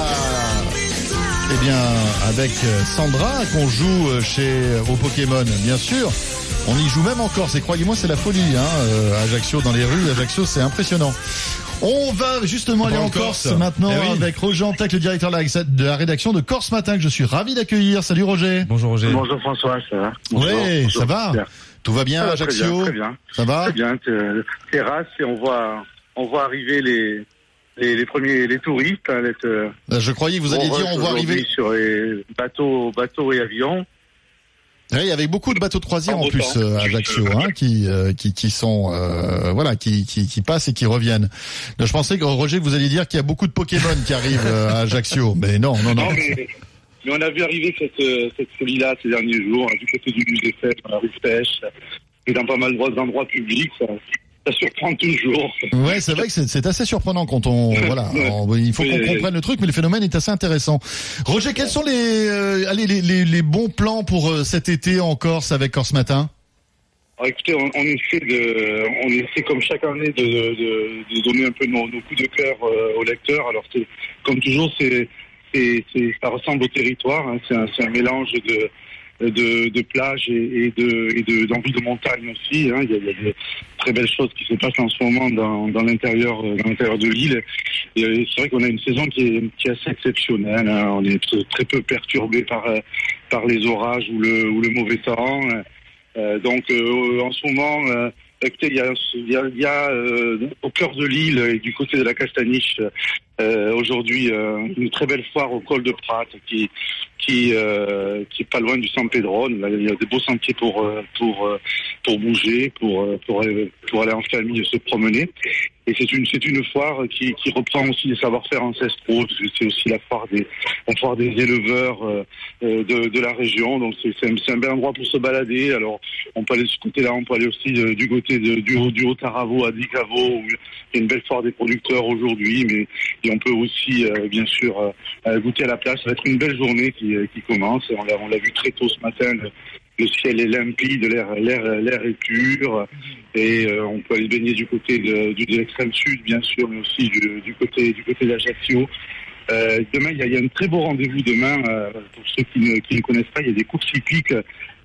eh bien avec euh, Sandra qu'on joue euh, chez euh, au Pokémon, bien sûr. On y joue même encore, c'est croyez-moi, c'est la folie hein, Ajaccio dans les rues, Ajaccio, c'est impressionnant. On va justement aller en en Corse, Corse. maintenant Eh oui. avec Roger Antec, le directeur de la, rédaction de Corse Matin que je suis ravi d'accueillir. Salut Roger. Bonjour Roger. Bonjour François, ça va bonjour, ça va. Tout va bien Ça va Ajaccio Très bien, très bien. Ça va Très bien, terrasse et on voit, on voit arriver les, les, les premiers, les touristes. hein, les, euh, Là, Je croyais que vous alliez dire on voit arriver. sur les bateaux, bateaux et avions. Oui, avec beaucoup de bateaux de croisière En plus temps. euh, à Ajaccio, hein, qui, euh, qui qui sont euh, voilà, qui, qui qui passent et qui reviennent. Donc, je pensais que Roger, vous alliez dire qu'il y a beaucoup de Pokémon qui arrivent à Ajaccio, mais non, non, non. Non, mais, mais on a vu arriver cette, cette folie-là ces derniers jours, hein, du côté du musée Fête, dans la rue Pêche, et dans pas mal d'endroits publics. Ça, ça surprend toujours. Ouais, c'est vrai que c'est assez surprenant quand on voilà, on- il faut qu'on comprenne le truc, mais le phénomène est assez intéressant. Roger, quels sont les euh, allez les, les, les bons plans pour euh, cet été en Corse avec Corse Matin? Alors, écoutez, on, on essaie de, on essaie comme chaque année de, de, de donner un peu nos, nos coups de cœur euh, aux lecteurs. Alors comme toujours, c'est, ça ressemble au territoire. hein. C'est, un, c'est un mélange de, de, de plage et, de, d'envie de montagne aussi. hein. Il, y a, il très belles choses qui se passent en ce moment dans, euh, l'intérieur de l'île. Euh, c'est vrai qu'on a une saison qui est, assez exceptionnelle. hein. On est très- peu perturbé par, euh, par les orages ou le, mauvais temps. Donc en ce moment, il y a, au cœur de l'île et du côté de la Castaniche aujourd'hui une très belle foire au col de Prat qui, qui euh, qui est pas loin du San Pedro. Il y a des beaux sentiers pour euh, pour euh, pour bouger, pour pour pour aller en famille se promener. Et c'est une c'est une foire qui qui reprend aussi les savoir-faire ancestraux. C'est aussi la foire des la foire des éleveurs de la région. Donc c'est c'est un, bel endroit pour se balader. Alors on peut aller de ce côté-là, on peut aller aussi du côté du haut Taravo à Dicavo où il y a une belle foire des producteurs aujourd'hui. Mais et on peut aussi bien sûr goûter à la place. Ça va être une belle journée qui, euh, qui commence. On l'a, on l'a vu très tôt ce matin. Le, le ciel est limpide, l'air, l'air, l'air est pur. Et euh, on peut aller baigner du côté de, de l'extrême sud, bien sûr, mais aussi du, du côté du côté d'Ajaccio. Euh, demain, il y, a, il y a un très beau rendez-vous demain. euh, pour ceux qui ne, qui ne connaissent pas, il y a des courses hippiques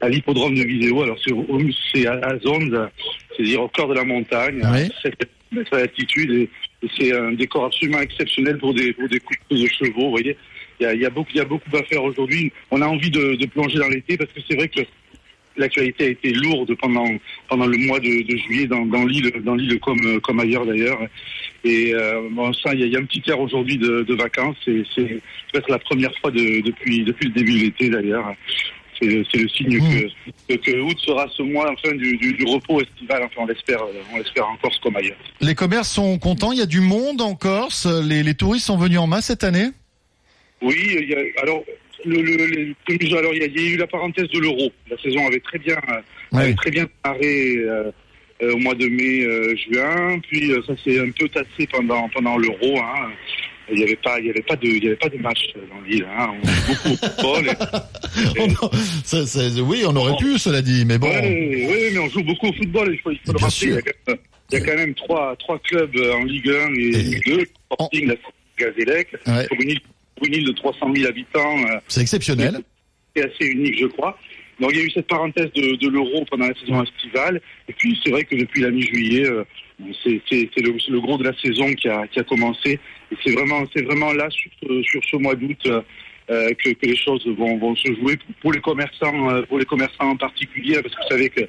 à l'hippodrome de Vidéo. Alors c'est, au- c'est à, à Zonde, c'est-à-dire au cœur de la montagne, à 7 mètres d'altitude. Et, et c'est un décor absolument exceptionnel pour des, pour des courses de chevaux. Vous voyez, il y a, y a beaucoup, il y a beaucoup à faire aujourd'hui. On a envie de, de plonger dans l'été parce que c'est vrai que l'actualité a été lourde pendant pendant le mois de, de juillet dans, dans l'île dans l'île comme comme ailleurs d'ailleurs. Et euh, bon ça il y, a- il y a un petit quart aujourd'hui de, de vacances et c'est peut-être la première fois de- depuis depuis le début de l'été d'ailleurs. C'est le- signe que, que que août sera ce mois enfin du, du, du repos estival. Enfin on l'espère on l'espère en Corse comme ailleurs. Les commerces sont contents, il y a du monde en Corse, les, les touristes sont venus en masse cette année Oui, il y a, alors, le, le, les- je- alors il y, a, il y a eu la parenthèse de l'euro. La saison avait très bien, euh, avait très bien démarré euh, euh, au mois de mai, euh, juin. Puis euh, ça s'est un peu tassé pendant pendant l'euro. Hein. Il n'y avait pas, il y avait pas de, il y avait pas de match dans l'île. Hein. On joue beaucoup au football. et- Ça, ça- Oui, on aurait pu, cela dit, mais bon. Ouais, ouais, mais on joue beaucoup au football. Il faut, il faut le rappeler. Il y, a quand même, trois, trois clubs en Ligue 1 et Ligue 2. Sporting, la Gazélec. Ouais. Une île, de 300 000 habitants. euh, C'est exceptionnel. c'est assez unique, je crois. Donc il y a eu cette parenthèse de, de l'euro pendant la saison estivale. Et puis c'est vrai que depuis la mi-juillet, euh, c'est le, gros de la saison qui a, qui a commencé. Et c'est vraiment, c'est vraiment là, sur, ce- sur ce mois d'août, euh, euh, que, que les choses vont, vont se jouer pour, pour les commerçants, euh, pour les commerçants en particulier, parce que vous savez que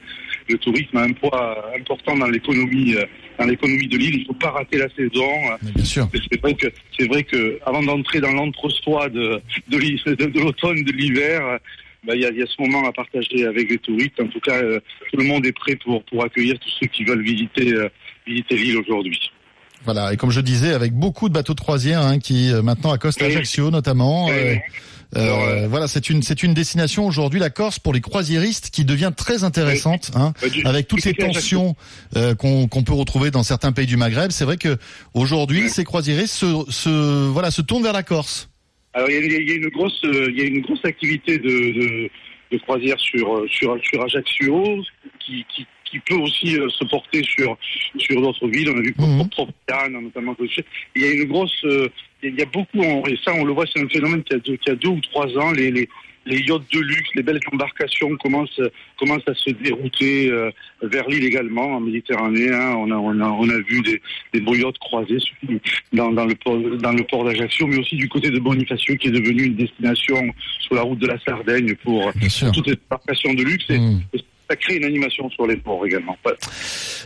le tourisme a un poids important dans l'économie, euh, dans l'économie de l'île. Il ne faut pas rater la saison. Bien sûr. C'est vrai que c'est vrai que avant d'entrer dans l'entre-soi de de, l'automne, de l'hiver, bah, il y, a, y a ce moment à partager avec les touristes. En tout cas, euh, tout le monde est prêt pour pour accueillir tous ceux qui veulent visiter euh, visiter l'île aujourd'hui. Voilà, et comme je disais, avec beaucoup de bateaux de croisière hein, qui euh, maintenant accostent Ajaccio notamment. euh, euh, voilà, c'est une c'est une destination aujourd'hui, la Corse pour les croisiéristes, qui devient très intéressante, hein, avec toutes ces tensions euh, qu'on qu'on peut retrouver dans certains pays du Maghreb. C'est vrai que aujourd'hui, ces croisiéristes se, se voilà se tournent vers la Corse. Alors il y a, il y a une grosse il y a une grosse activité de, de, de croisière sur sur sur Ajaccio qui qui qui peut aussi euh, se porter sur sur d'autres villes. On a vu Mhm. Propriane, notamment. Il y a une grosse, euh, il y a beaucoup, et ça on le voit, c'est un phénomène qui a deux, qui a deux ou trois ans. Les, les les yachts de luxe, les belles embarcations commencent commencent à se dérouter euh, vers l'île également en Méditerranée. hein. On a on a on a vu des des beaux yachts croisés dans dans le port dans le port d'Ajaccio, mais aussi du côté de Bonifacio qui est devenu une destination sur la route de la Sardaigne pour, pour toutes les embarcations de luxe. Et, et ça crée une animation sur les ports également.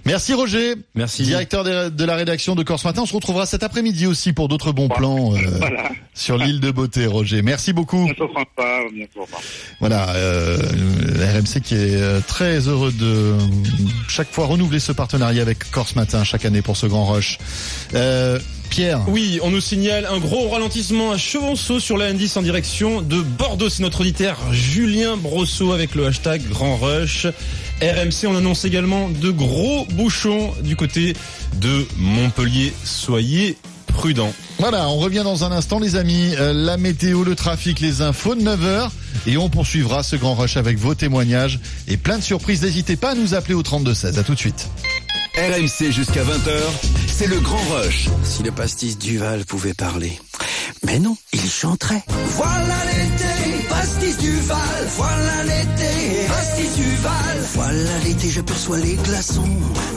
Merci Roger. Merci. Directeur de, de la rédaction de Corse Matin. On se retrouvera cet après-midi aussi pour d'autres bons plans euh, Voilà. sur l'île de beauté, Roger. Merci beaucoup. Bientôt François, bientôt. Voilà, euh, la RMC qui est euh, très heureux de chaque fois renouveler ce partenariat avec Corse Matin chaque année pour ce grand rush. Euh, Pierre. Oui, on nous signale un gros ralentissement à Chevanceau sur la N10 en direction de Bordeaux. C'est notre auditeur Julien Brosseau avec le hashtag Grand Rush. RMC, on annonce également de gros bouchons du côté de Montpellier. Soyez prudents. Voilà, on revient dans un instant les amis. Euh, la météo, le trafic, les infos de 9h. Et on poursuivra ce grand rush avec vos témoignages et plein de surprises. N'hésitez pas à nous appeler au 3216. À tout de suite. RMC jusqu'à 20h, c'est le grand rush. Si le pastis Duval pouvait parler. Mais non, il chanterait. Voilà l'été, pastis Duval. Voilà l'été, pastis Duval. Voilà l'été, je perçois les glaçons.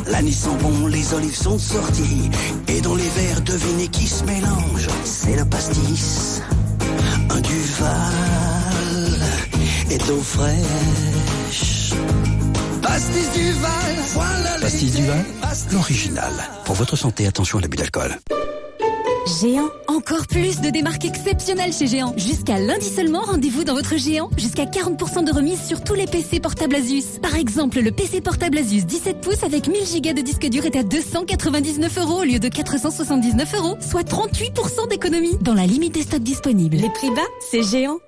L'année sent bon, les olives sont sorties. Et dans les verres, devinez qui se mélange. C'est le pastis, un Duval et d'eau fraîche. Pastis Duval, voilà Pastis Duval, l'original. Pour votre santé, attention à l'abus d'alcool. Géant, encore plus de démarques exceptionnelles chez Géant. Jusqu'à lundi seulement, rendez-vous dans votre Géant. Jusqu'à 40% de remise sur tous les PC portables Asus. Par exemple, le PC portable Asus 17 pouces avec 1000 Go de disque dur est à 299 euros au lieu de 479 euros, soit 38% d'économie dans la limite des stocks disponibles. Les prix bas, c'est Géant.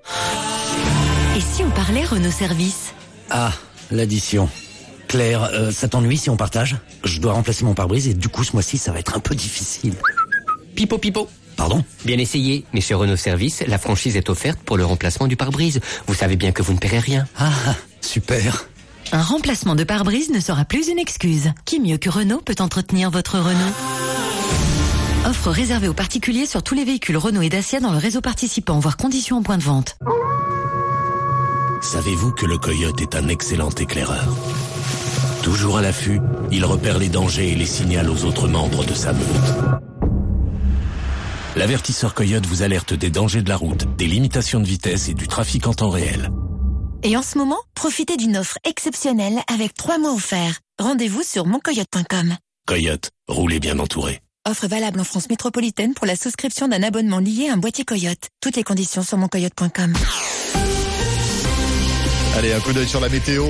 Et si on parlait Renault Service? Ah, l'addition. Claire, euh, ça t'ennuie si on partage? Je dois remplacer mon pare-brise et du coup ce mois-ci ça va être un peu difficile. Pipo pipo. Pardon? Bien essayé, mais chez Renault Service, la franchise est offerte pour le remplacement du pare-brise. Vous savez bien que vous ne paierez rien. Ah, super. Un remplacement de pare-brise ne sera plus une excuse. Qui mieux que Renault peut entretenir votre Renault? Offre réservée aux particuliers sur tous les véhicules Renault et Dacia dans le réseau participant, voire conditions en point de vente. Savez-vous que le coyote est un excellent éclaireur? Toujours à l'affût, il repère les dangers et les signale aux autres membres de sa meute. L'avertisseur coyote vous alerte des dangers de la route, des limitations de vitesse et du trafic en temps réel. Et en ce moment, profitez d'une offre exceptionnelle avec 3 mois offerts. Rendez-vous sur moncoyote.com. Coyote, roulez bien entouré. Offre valable en France métropolitaine pour la souscription d'un abonnement lié à un boîtier Coyote. Toutes les conditions sur moncoyote.com. Allez, un coup d'œil sur la météo.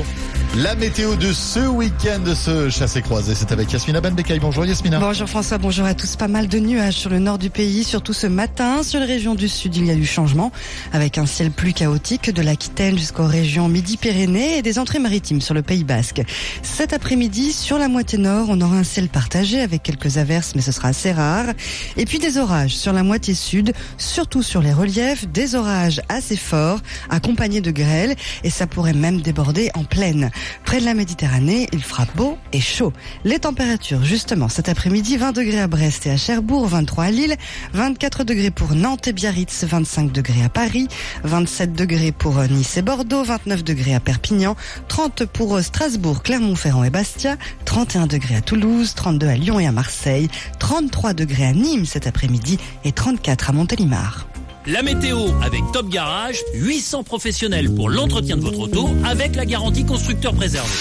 La météo de ce week-end de ce chassé-croisé, c'est avec Yasmina Benbekay. Bonjour Yasmina. Bonjour François, bonjour à tous. Pas mal de nuages sur le nord du pays, surtout ce matin. Sur les régions du sud, il y a du changement, avec un ciel plus chaotique de l'Aquitaine jusqu'aux régions Midi-Pyrénées et des entrées maritimes sur le Pays Basque. Cet après-midi, sur la moitié nord, on aura un ciel partagé avec quelques averses, mais ce sera assez rare. Et puis des orages sur la moitié sud, surtout sur les reliefs, des orages assez forts, accompagnés de grêles, et ça pourrait même déborder en pleine. Près de la Méditerranée, il fera beau et chaud. Les températures, justement, cet après-midi, 20 degrés à Brest et à Cherbourg, 23 à Lille, 24 degrés pour Nantes et Biarritz, 25 degrés à Paris, 27 degrés pour Nice et Bordeaux, 29 degrés à Perpignan, 30 pour Strasbourg, Clermont-Ferrand et Bastia, 31 degrés à Toulouse, 32 à Lyon et à Marseille, 33 degrés à Nîmes cet après-midi et 34 à Montélimar. La météo avec Top Garage, 800 professionnels pour l'entretien de votre auto avec la garantie constructeur préservé.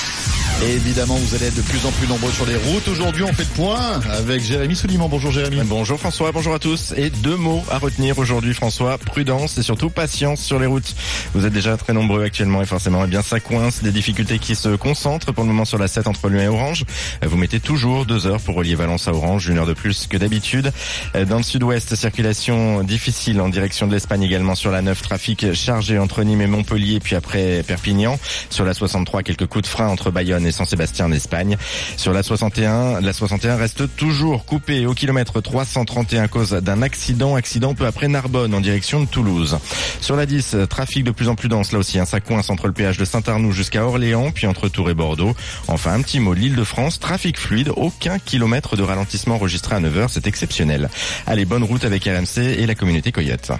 Et évidemment, vous allez être de plus en plus nombreux sur les routes. Aujourd'hui, on fait le point avec Jérémy Souliman. Bonjour Jérémy. Bonjour François, bonjour à tous. Et deux mots à retenir aujourd'hui François, prudence et surtout patience sur les routes. Vous êtes déjà très nombreux actuellement et forcément, eh bien, ça coince. Des difficultés qui se concentrent pour le moment sur la 7 entre Lyon et Orange. Vous mettez toujours deux heures pour relier Valence à Orange, une heure de plus que d'habitude. Dans le sud-ouest, circulation difficile en direction de l'Espagne également sur la 9, trafic chargé entre Nîmes et Montpellier, puis après Perpignan. Sur la 63, quelques coups de frein entre Bayonne et Saint-Sébastien en Espagne. Sur la 61, la 61 reste toujours coupée au kilomètre 331 à cause d'un accident, accident peu après Narbonne en direction de Toulouse. Sur la 10, trafic de plus en plus dense là aussi, hein, ça coince entre le péage de Saint-Arnoux jusqu'à Orléans, puis entre Tours et Bordeaux. Enfin, un petit mot, l'île de France, trafic fluide, aucun kilomètre de ralentissement enregistré à 9h, c'est exceptionnel. Allez, bonne route avec RMC et la communauté Coyote.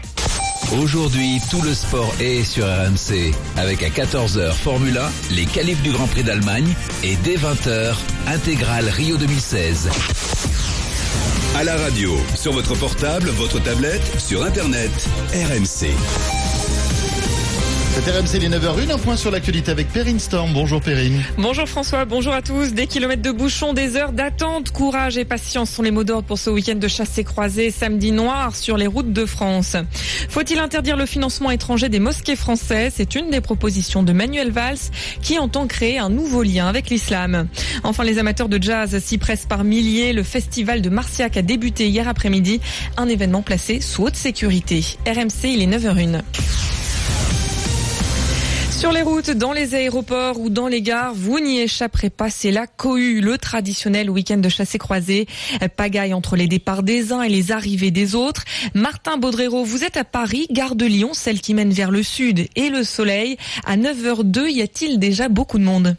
Aujourd'hui, tout le sport est sur RMC. Avec à 14h Formule 1, les qualifs du Grand Prix d'Allemagne et dès 20h, intégrale Rio 2016. À la radio, sur votre portable, votre tablette, sur Internet, RMC. C'est RMC les 9h01, un point sur l'actualité avec Perrine Storm. Bonjour Perrine. Bonjour François, bonjour à tous. Des kilomètres de bouchons, des heures d'attente, courage et patience sont les mots d'ordre pour ce week-end de chasse et croisée samedi noir sur les routes de France. Faut-il interdire le financement étranger des mosquées françaises? C'est une des propositions de Manuel Valls qui entend créer un nouveau lien avec l'islam. Enfin, les amateurs de jazz s'y pressent par milliers. Le festival de Marciac a débuté hier après-midi, un événement placé sous haute sécurité. RMC, il est 9h01. Sur les routes, dans les aéroports ou dans les gares, vous n'y échapperez pas. C'est la cohue, le traditionnel week-end de chassé croisé. Pagaille entre les départs des uns et les arrivées des autres. Martin Baudrero, vous êtes à Paris, gare de Lyon, celle qui mène vers le sud et le soleil. À 9h02, y a-t-il déjà beaucoup de monde?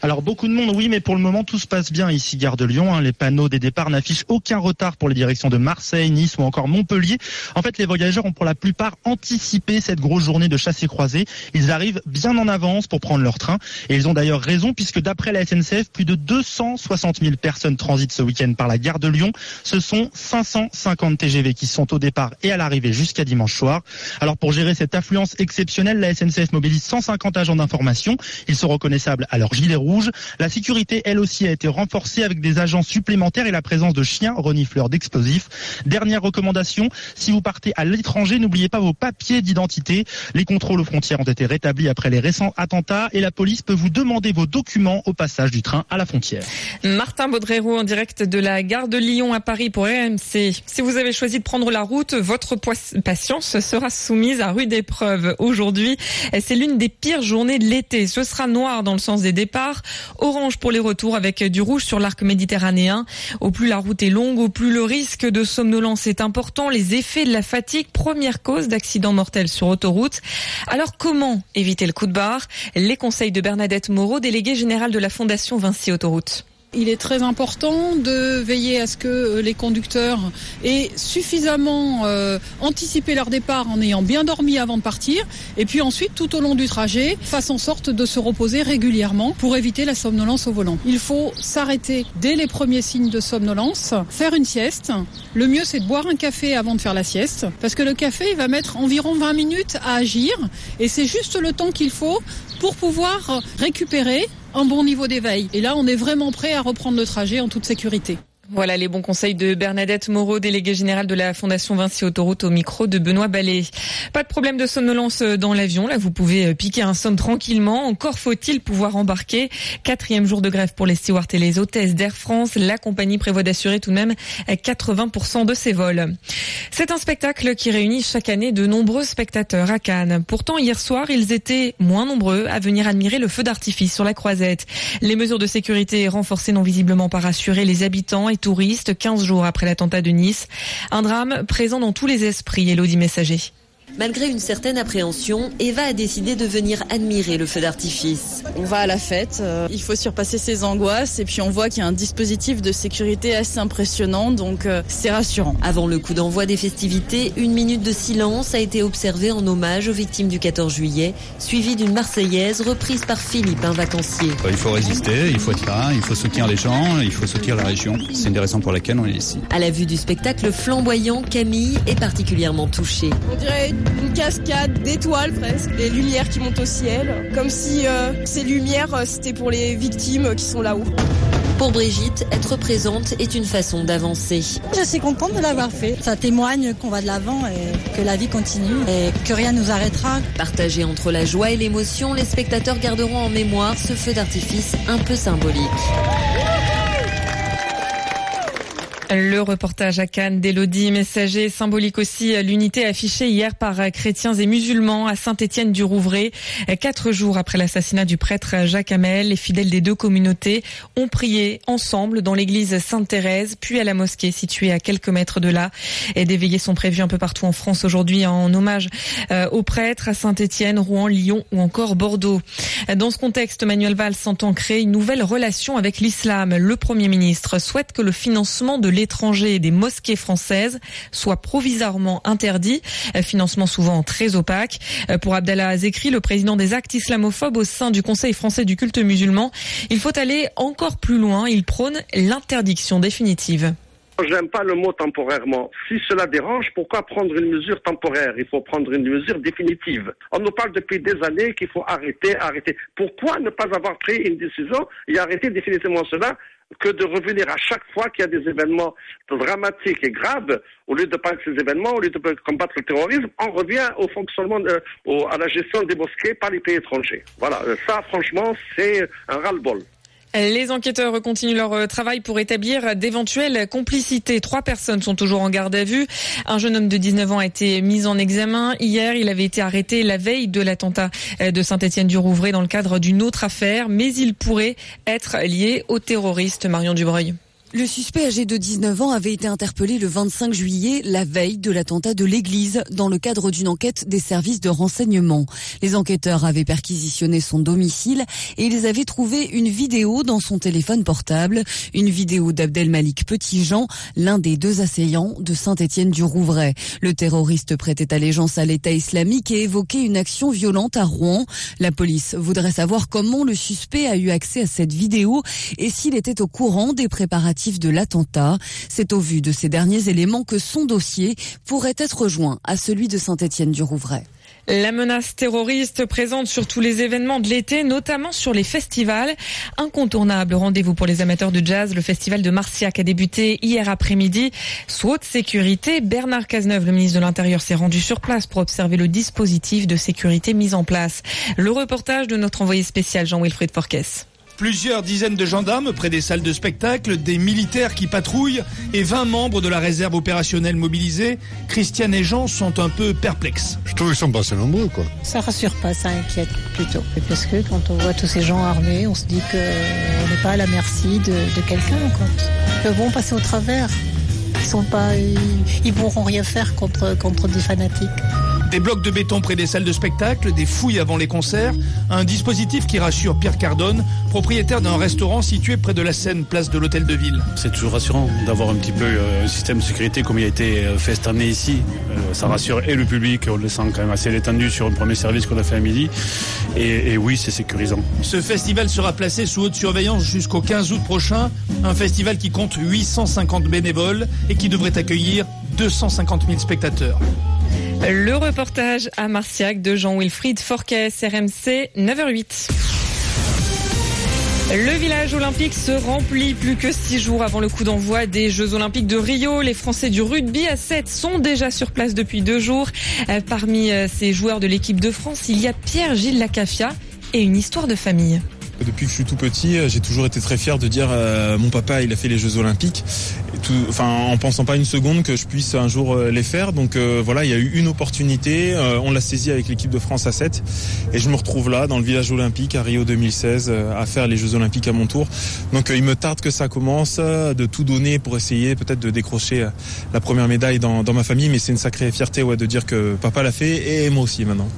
Alors beaucoup de monde, oui, mais pour le moment tout se passe bien ici, gare de Lyon. Hein. Les panneaux des départs n'affichent aucun retard pour les directions de Marseille, Nice ou encore Montpellier. En fait, les voyageurs ont pour la plupart anticipé cette grosse journée de chasse et. Ils arrivent bien en avance pour prendre leur train. Et ils ont d'ailleurs raison puisque d'après la SNCF, plus de 260 000 personnes transitent ce week-end par la gare de Lyon. Ce sont 550 TGV qui sont au départ et à l'arrivée jusqu'à dimanche soir. Alors pour gérer cette affluence exceptionnelle, la SNCF mobilise 150 agents d'information. Ils sont reconnaissables à leur gilet rouge rouge. La sécurité, elle aussi, a été renforcée avec des agents supplémentaires et la présence de chiens renifleurs d'explosifs. Dernière recommandation, si vous partez à l'étranger, n'oubliez pas vos papiers d'identité. Les contrôles aux frontières ont été rétablis après les récents attentats et la police peut vous demander vos documents au passage du train à la frontière. Martin Baudrero en direct de la gare de Lyon à Paris pour RMC. Si vous avez choisi de prendre la route, votre patience sera soumise à rude épreuve aujourd'hui. C'est l'une des pires journées de l'été. Ce sera noir dans le sens des départs, orange pour les retours avec du rouge sur l'arc méditerranéen. Au plus la route est longue, au plus le risque de somnolence est important. Les effets de la fatigue, première cause d'accidents mortels sur autoroute. Alors comment éviter le coup de barre? Les conseils de Bernadette Moreau, déléguée générale de la Fondation Vinci Autoroute. Il est très important de veiller à ce que euh, les conducteurs aient suffisamment euh, anticipé leur départ en ayant bien dormi avant de partir et puis ensuite tout au long du trajet fassent en sorte de se reposer régulièrement pour éviter la somnolence au volant. Il faut s'arrêter dès les premiers signes de somnolence, faire une sieste. Le mieux c'est de boire un café avant de faire la sieste parce que le café il va mettre environ 20 minutes à agir et c'est juste le temps qu'il faut pour pouvoir récupérer un bon niveau d'éveil. Et là, on est vraiment prêt à reprendre le trajet en toute sécurité. Voilà les bons conseils de Bernadette Moreau, déléguée générale de la Fondation Vinci Autoroute au micro de Benoît Ballet. Pas de problème de somnolence dans l'avion. Là, vous pouvez piquer un somme tranquillement. Encore faut-il pouvoir embarquer. Quatrième jour de grève pour les stewards et les hôtesses d'Air France. La compagnie prévoit d'assurer tout de même 80% de ses vols. C'est un spectacle qui réunit chaque année de nombreux spectateurs à Cannes. Pourtant, hier soir, ils étaient moins nombreux à venir admirer le feu d'artifice sur la croisette. Les mesures de sécurité renforcées n'ont visiblement pas rassuré les habitants touristes 15 jours après l'attentat de Nice. Un drame présent dans tous les esprits, Elodie Messager. Malgré une certaine appréhension, Eva a décidé de venir admirer le feu d'artifice. On va à la fête, euh, il faut surpasser ses angoisses et puis on voit qu'il y a un dispositif de sécurité assez impressionnant, donc euh, c'est rassurant. Avant le coup d'envoi des festivités, une minute de silence a été observée en hommage aux victimes du 14 juillet, suivie d'une Marseillaise reprise par Philippe, un vacancier. Il faut résister, il faut être là, il faut soutenir les gens, il faut soutenir la région. C'est une des raisons pour laquelle on est ici. À la vue du spectacle flamboyant, Camille est particulièrement touchée. On dirait une cascade d'étoiles presque, les lumières qui montent au ciel, comme si euh, ces lumières euh, c'était pour les victimes qui sont là-haut. Pour Brigitte, être présente est une façon d'avancer. Je suis contente de l'avoir fait. Ça témoigne qu'on va de l'avant et que la vie continue et que rien ne nous arrêtera. Partagé entre la joie et l'émotion, les spectateurs garderont en mémoire ce feu d'artifice un peu symbolique. Le reportage à Cannes d'Elodie Messager, symbolique aussi l'unité affichée hier par chrétiens et musulmans à Saint-Étienne du Rouvray. Quatre jours après l'assassinat du prêtre Jacques Hamel, les fidèles des deux communautés ont prié ensemble dans l'église Sainte-Thérèse, puis à la mosquée située à quelques mètres de là. Et des veillées sont prévues un peu partout en France aujourd'hui en hommage euh, aux prêtres à Saint-Étienne, Rouen, Lyon ou encore Bordeaux. Dans ce contexte, Manuel Valls s'entend créer une nouvelle relation avec l'islam. Le Premier ministre souhaite que le financement de l'étranger des mosquées françaises soit provisoirement interdit, financement souvent très opaque. Pour Abdallah Azekri, le président des actes islamophobes au sein du Conseil français du culte musulman, il faut aller encore plus loin. Il prône l'interdiction définitive. J'aime pas le mot temporairement. Si cela dérange, pourquoi prendre une mesure temporaire? Il faut prendre une mesure définitive. On nous parle depuis des années qu'il faut arrêter, arrêter. Pourquoi ne pas avoir pris une décision et arrêter définitivement cela? Que de revenir à chaque fois qu'il y a des événements dramatiques et graves, au lieu de parler de ces événements, au lieu de combattre le terrorisme, on revient au fonctionnement, de, à la gestion des mosquées par les pays étrangers. Voilà, ça franchement, c'est un ras-le-bol. Les enquêteurs continuent leur euh, travail pour établir d'éventuelles complicités. Trois personnes sont toujours en garde à vue. Un jeune homme de 19 ans a été mis en examen. Hier, il avait été arrêté la veille de l'attentat euh, de Saint-Étienne-du-Rouvray dans le cadre d'une autre affaire, mais il pourrait être lié au terroriste Marion Dubreuil. Le suspect âgé de 19 ans avait été interpellé le 25 juillet, la veille de l'attentat de l'église, dans le cadre d'une enquête des services de renseignement. Les enquêteurs avaient perquisitionné son domicile et ils avaient trouvé une vidéo dans son téléphone portable, une vidéo d'Abdelmalik Petitjean, l'un des deux assaillants de Saint-Étienne du Rouvray. Le terroriste prêtait allégeance à l'État islamique et évoquait une action violente à Rouen. La police voudrait savoir comment le suspect a eu accès à cette vidéo et s'il était au courant des préparatifs de l'attentat. C'est au vu de ces derniers éléments que son dossier pourrait être joint à celui de Saint-Étienne du Rouvray. La menace terroriste présente sur tous les événements de l'été, notamment sur les festivals. Incontournable rendez-vous pour les amateurs de jazz, le festival de Marciac a débuté hier après-midi. Sous haute sécurité, Bernard Cazeneuve, le ministre de l'Intérieur, s'est rendu sur place pour observer le dispositif de sécurité mis en place. Le reportage de notre envoyé spécial Jean-Wilfried Forquès. Plusieurs dizaines de gendarmes près des salles de spectacle, des militaires qui patrouillent et 20 membres de la réserve opérationnelle mobilisée. Christiane et Jean sont un peu perplexes. Je trouve qu'ils sont pas assez nombreux, quoi. Ça rassure pas, ça inquiète plutôt. Parce que quand on voit tous ces gens armés, on se dit qu'on n'est pas à la merci de, de quelqu'un. Ils vont passer au travers. Ils sont pas, ils, ils pourront rien faire contre, contre des fanatiques. Des blocs de béton près des salles de spectacle, des fouilles avant les concerts, un dispositif qui rassure Pierre Cardone, propriétaire d'un restaurant situé près de la Seine, place de l'Hôtel de Ville. C'est toujours rassurant d'avoir un petit peu euh, un système de sécurité comme il a été euh, fait cette année ici. Euh, ça rassure et le public, on le sent quand même assez détendu sur le premier service qu'on a fait à midi. Et, et oui, c'est sécurisant. Ce festival sera placé sous haute surveillance jusqu'au 15 août prochain. Un festival qui compte 850 bénévoles et qui devrait accueillir 250 000 spectateurs. Le reportage à Marciac de Jean-Wilfried Forquet, RMC 9h08. Le village olympique se remplit plus que six jours avant le coup d'envoi des Jeux olympiques de Rio. Les Français du rugby à 7 sont déjà sur place depuis deux jours. Euh, Parmi euh, ces joueurs de l'équipe de France, il y a Pierre-Gilles Lacafia et une histoire de famille. Depuis que je suis tout petit, euh, j'ai toujours été très fier de dire euh, mon papa il a fait les Jeux Olympiques, tout, enfin en pensant pas une seconde que je puisse un jour euh, les faire. Donc euh, voilà, il y a eu une opportunité, euh, on l'a saisi avec l'équipe de France à 7 et je me retrouve là dans le village olympique à Rio 2016 euh, à faire les Jeux Olympiques à mon tour. Donc il me tarde que ça commence, de tout donner pour essayer peut-être de décrocher la première médaille dans, dans ma famille, mais c'est une sacrée fierté ouais, de dire que papa l'a fait et moi aussi maintenant.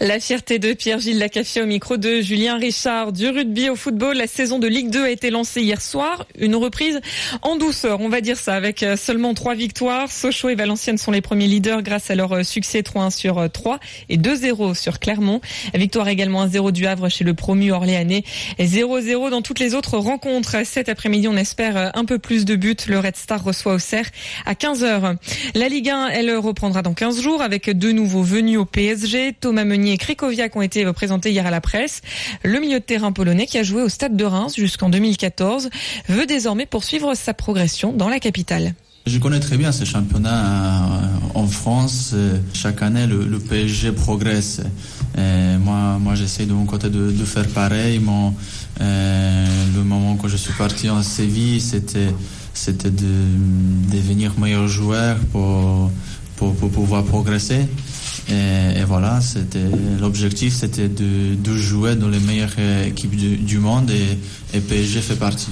La fierté de Pierre-Gilles Lacafia au micro de Julien Richard. Du rugby au football, la saison de Ligue 2 a été lancée hier soir. Une reprise en douceur, on va dire ça, avec euh, seulement trois victoires. Sochaux et Valenciennes sont les premiers leaders grâce à leur euh, succès 3-1 sur 3 et 2-0 sur Clermont. Victoire également 1-0 du Havre chez le promu Orléanais et 0-0 dans toutes les autres rencontres. Cet après-midi, on espère euh, un peu plus de buts. Le Red Star reçoit Auxerre à 15h. La Ligue 1, elle reprendra dans 15 jours avec deux nouveaux venus au PSG. Thomas Meunier et Krikoviak ont été présentés hier à la presse. Le milieu de terrain polonais qui a joué au stade de Reims jusqu'en 2014 veut désormais poursuivre sa progression dans la capitale. Je connais très bien ce championnat euh, en France. Euh, Chaque année, le, PSG progresse. Et moi, j'essaie de mon côté de, faire pareil. Euh, le moment que je suis parti en Séville, c'était de devenir meilleur joueur pour, pour pouvoir progresser. Et, et voilà, c'était l'objectif, c'était de, de jouer dans les meilleures équipes du, du monde et, et PSG fait partie.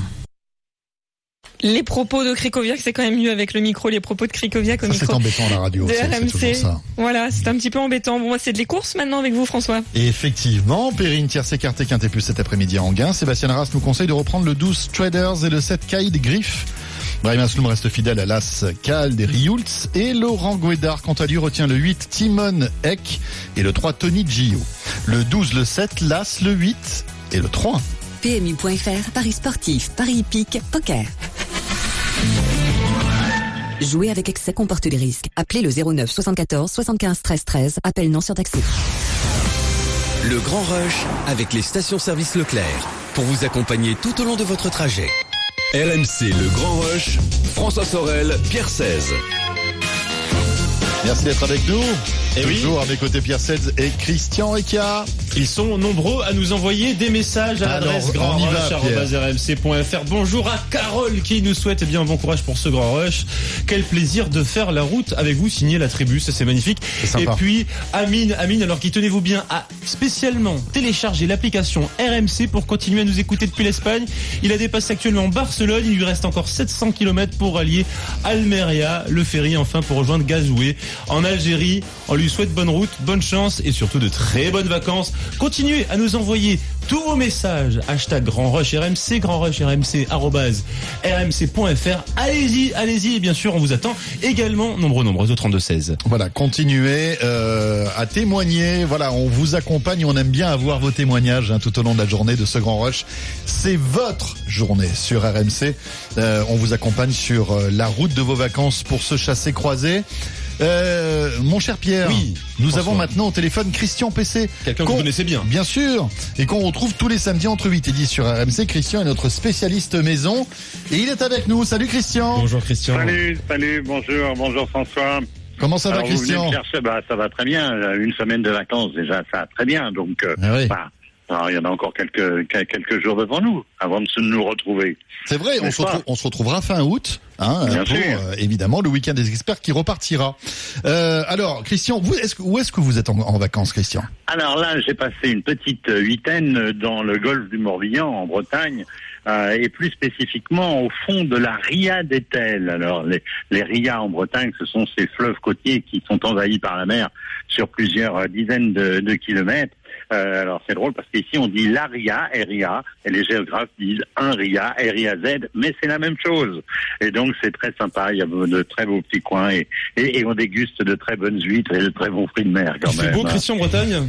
Les propos de Krikoviak, c'est quand même mieux avec le micro, les propos de Krikoviak au Ça, c'est micro. embêtant à la radio, de RMC. ça. Voilà, c'est un petit peu embêtant. Bon, c'est de les courses maintenant avec vous, François. Et effectivement, Perrine tierce écarté quintet plus cet après-midi à Anguin. Sébastien Arras nous conseille de reprendre le 12 Traders et le 7 Kaïd Griff. Brahim Asloum reste fidèle à l'As Cal des Rioults et Laurent Guédard, quant à lui, retient le 8 Timon Eck et le 3 Tony Gio. Le 12, le 7 l'As, le 8 et le 3. PMU.fr, Paris sportif, Paris hippique, poker. Jouer avec excès comporte des risques. Appelez le 09 74 75 13 13. Appel non surtaxé. Le Grand Rush avec les stations-service Leclerc pour vous accompagner tout au long de votre trajet. RMC Le Grand Rush, François Sorel, Pierre 16. Merci d'être avec nous. Eh oui. Toujours à mes côtés Pierre Sedz et Christian Eka. Ils sont nombreux à nous envoyer des messages à l'adresse grandrush.rmc.fr. Bonjour à Carole qui nous souhaite eh bien bon courage pour ce grand rush. Quel plaisir de faire la route avec vous, signé la tribu, ça c'est magnifique. Et puis Amine, Amine, alors qui tenez-vous bien à spécialement télécharger l'application RMC pour continuer à nous écouter depuis l'Espagne? Il a dépassé actuellement Barcelone, il lui reste encore 700 km pour allier Almeria, le ferry enfin pour rejoindre Gazoué en Algérie. On lui souhaite bonne route, bonne chance et surtout de très bonnes vacances. Continuez à nous envoyer tous vos messages. Hashtag Grand Rush RMC, Grand Rush RMC, rmc.fr. Allez-y, allez-y. Et bien sûr, on vous attend également nombreux, nombreux au 32-16. Voilà, continuez euh, à témoigner. Voilà, on vous accompagne. On aime bien avoir vos témoignages hein, tout au long de la journée de ce grand rush. C'est votre journée sur RMC. Euh, on vous accompagne sur euh, la route de vos vacances pour se chasser croiser. Euh, mon cher Pierre, Oui, nous François. avons maintenant au téléphone Christian PC. Quelqu'un que Qu'on- vous connaissez bien. Bien sûr, et qu'on retrouve tous les samedis entre 8 et 10 sur RMC. Christian est notre spécialiste maison et il est avec nous. Salut Christian. Bonjour Christian. Salut, salut, bonjour, bonjour François. Comment ça va Alors, vous venez Christian me chercher, bah, ça va très bien. Une semaine de vacances déjà, ça va très bien. Donc, euh, Ah oui. bah, alors, il y en a encore quelques quelques jours devant nous avant de nous retrouver. C'est vrai, on se, pas retrouve- on se retrouvera fin août, hein, Bien pour sûr. euh, évidemment le week-end des experts qui repartira. Euh, alors, Christian, vous, où est-ce que vous êtes en, en vacances, Christian? Alors là, j'ai passé une petite euh, huitaine dans le golfe du Morbihan, en Bretagne, euh, et plus spécifiquement au fond de la Ria d'Etel. Alors les, les Ria en Bretagne, ce sont ces fleuves côtiers qui sont envahis par la mer sur plusieurs dizaines de, de kilomètres. Euh, alors c'est drôle parce qu'ici on dit la Ria, RIA, et les géographes disent un Ria, RIAZ, mais c'est la même chose. Et donc c'est très sympa, il y a de très beaux petits coins et, et, et on déguste de très bonnes huîtres et de très bons fruits de mer quand même. beau hein. Christian Bretagne?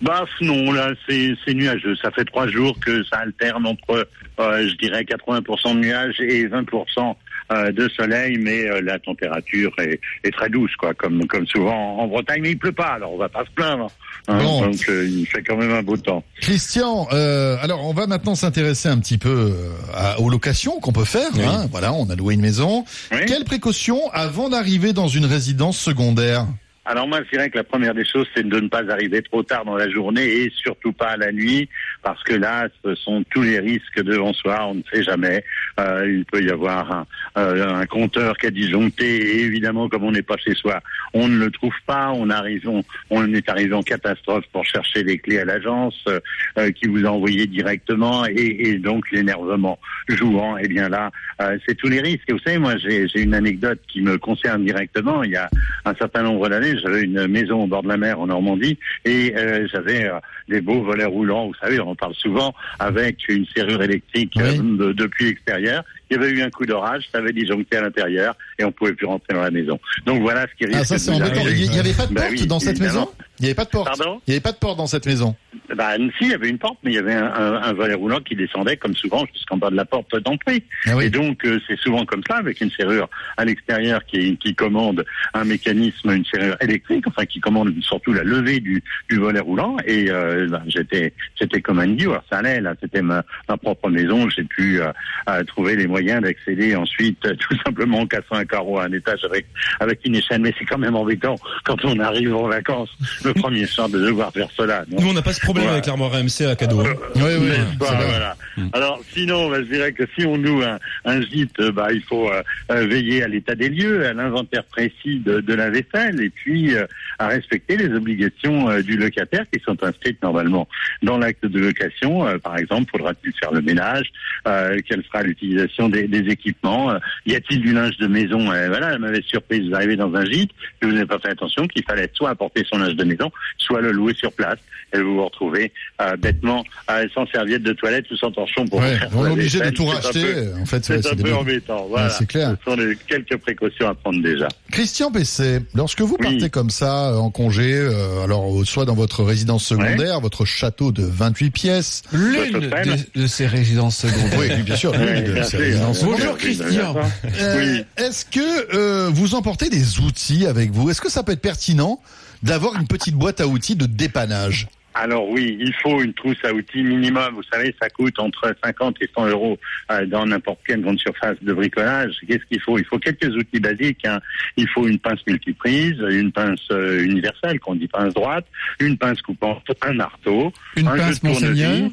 Bah non, là c'est c'est nuageux. Ça fait trois jours que ça alterne entre, euh, je dirais, 80% de nuages et 20% euh, de soleil, mais euh, la température est, est très douce, quoi, comme comme souvent en Bretagne. Mais il pleut pas, alors on va pas se plaindre. hein. Bon. Donc euh, il fait quand même un beau temps. Christian, euh, alors on va maintenant s'intéresser un petit peu à- aux locations qu'on peut faire. Oui. hein. Voilà, on a loué une maison. Quelles précautions avant d'arriver dans une résidence secondaire? Alors moi, je dirais que la première des choses, c'est de ne pas arriver trop tard dans la journée et surtout pas à la nuit, parce que là, ce sont tous les risques devant soi. On ne sait jamais. Euh, il peut y avoir un, euh, un compteur qui a disjoncté et évidemment, comme on n'est pas chez soi, on ne le trouve pas. On arrive, on, on est arrivé en catastrophe pour chercher les clés à l'agence euh, euh, qui vous a envoyé directement et, et donc l'énervement jouant. Et bien là, euh, c'est tous les risques. Et vous savez, moi, j'ai une anecdote qui me concerne directement. Il y a un certain nombre d'années, j'avais une maison au bord de la mer en Normandie et euh, j'avais des beaux volets roulants. Vous savez, parle souvent avec une serrure électrique euh, de- depuis l'extérieur. Il y avait eu un coup d'orage, ça avait disjoncté à l'intérieur et on pouvait plus rentrer dans la maison. Donc voilà ce qui risque Ah ça c'est embêtant. Il n'y avait pas de Bah porte oui, dans cette maison? Il n'y avait pas de porte? Pardon? Il n'y avait pas de porte dans cette maison? Bah, si, il y avait une porte, mais il y avait un, un, un volet roulant qui descendait, comme souvent, jusqu'en bas de la porte d'entrée. Ah Et donc, euh, c'est souvent comme ça, avec une serrure à l'extérieur qui, qui commande un mécanisme, une serrure électrique, enfin, qui commande surtout la levée du, du volet roulant. Et euh, bah, j'étais, j'étais comme un idiot. Alors, ça allait, là, c'était ma, ma propre maison. J'ai pu euh, trouver les moyens d'accéder ensuite, euh, tout simplement en cassant un carreau à un étage avec, avec une échelle. Mais c'est quand même embêtant quand on arrive en vacances le premier soir de devoir faire cela. non? Nous on n'a pas ce problème Voilà. avec l'armoire RMC à cadeau. hein. Oui, oui. Pas, voilà. Alors sinon, bah, je dirais que si on loue un, un gîte, euh, bah, il faut euh, euh, veiller à l'état des lieux, à l'inventaire précis de, de la vaisselle, et puis euh, à respecter les obligations euh, du locataire qui sont inscrites normalement dans l'acte de location. Euh, par exemple, faudra-t-il faire le ménage? Euh, Quelle sera l'utilisation des, équipements Euh, Y a-t-il du linge de maison Euh, Voilà, la mauvaise surprise. Vous arrivez dans un gîte, et vous n'avez pas fait attention qu'il fallait soit apporter son linge de maison, soit le louer sur place, et vous vous retrouvez euh, bêtement euh, sans serviette de toilette ou sans torchon pour Ouais, faire on est obligé de tout racheter. peu- En fait, ouais, c'est un peu embêtant. Voilà. c'est clair. Ce sont quelques précautions à prendre déjà. Christian PC, lorsque vous partez comme ça euh, en congé, euh, alors soit dans votre résidence secondaire, votre château de 28 pièces, L'une de, de ces résidences secondaires. Oui, bien sûr, l'une de ces résidences Bonjour secondaires. Christian. Euh, Est-ce que euh, vous emportez des outils avec vous? Est-ce que ça peut être pertinent d'avoir une petite boîte à outils de dépannage? Alors oui, il faut une trousse à outils minimum. Vous savez, ça coûte entre 50 et 100 euros euh, dans n'importe quelle grande surface de bricolage. Qu'est-ce qu'il faut? Il faut quelques outils basiques. hein. Il faut une pince multiprise, une pince euh, universelle, qu'on dit pince droite, une pince coupante, un marteau, Une un jeu pince de tournevis. Monseigneur?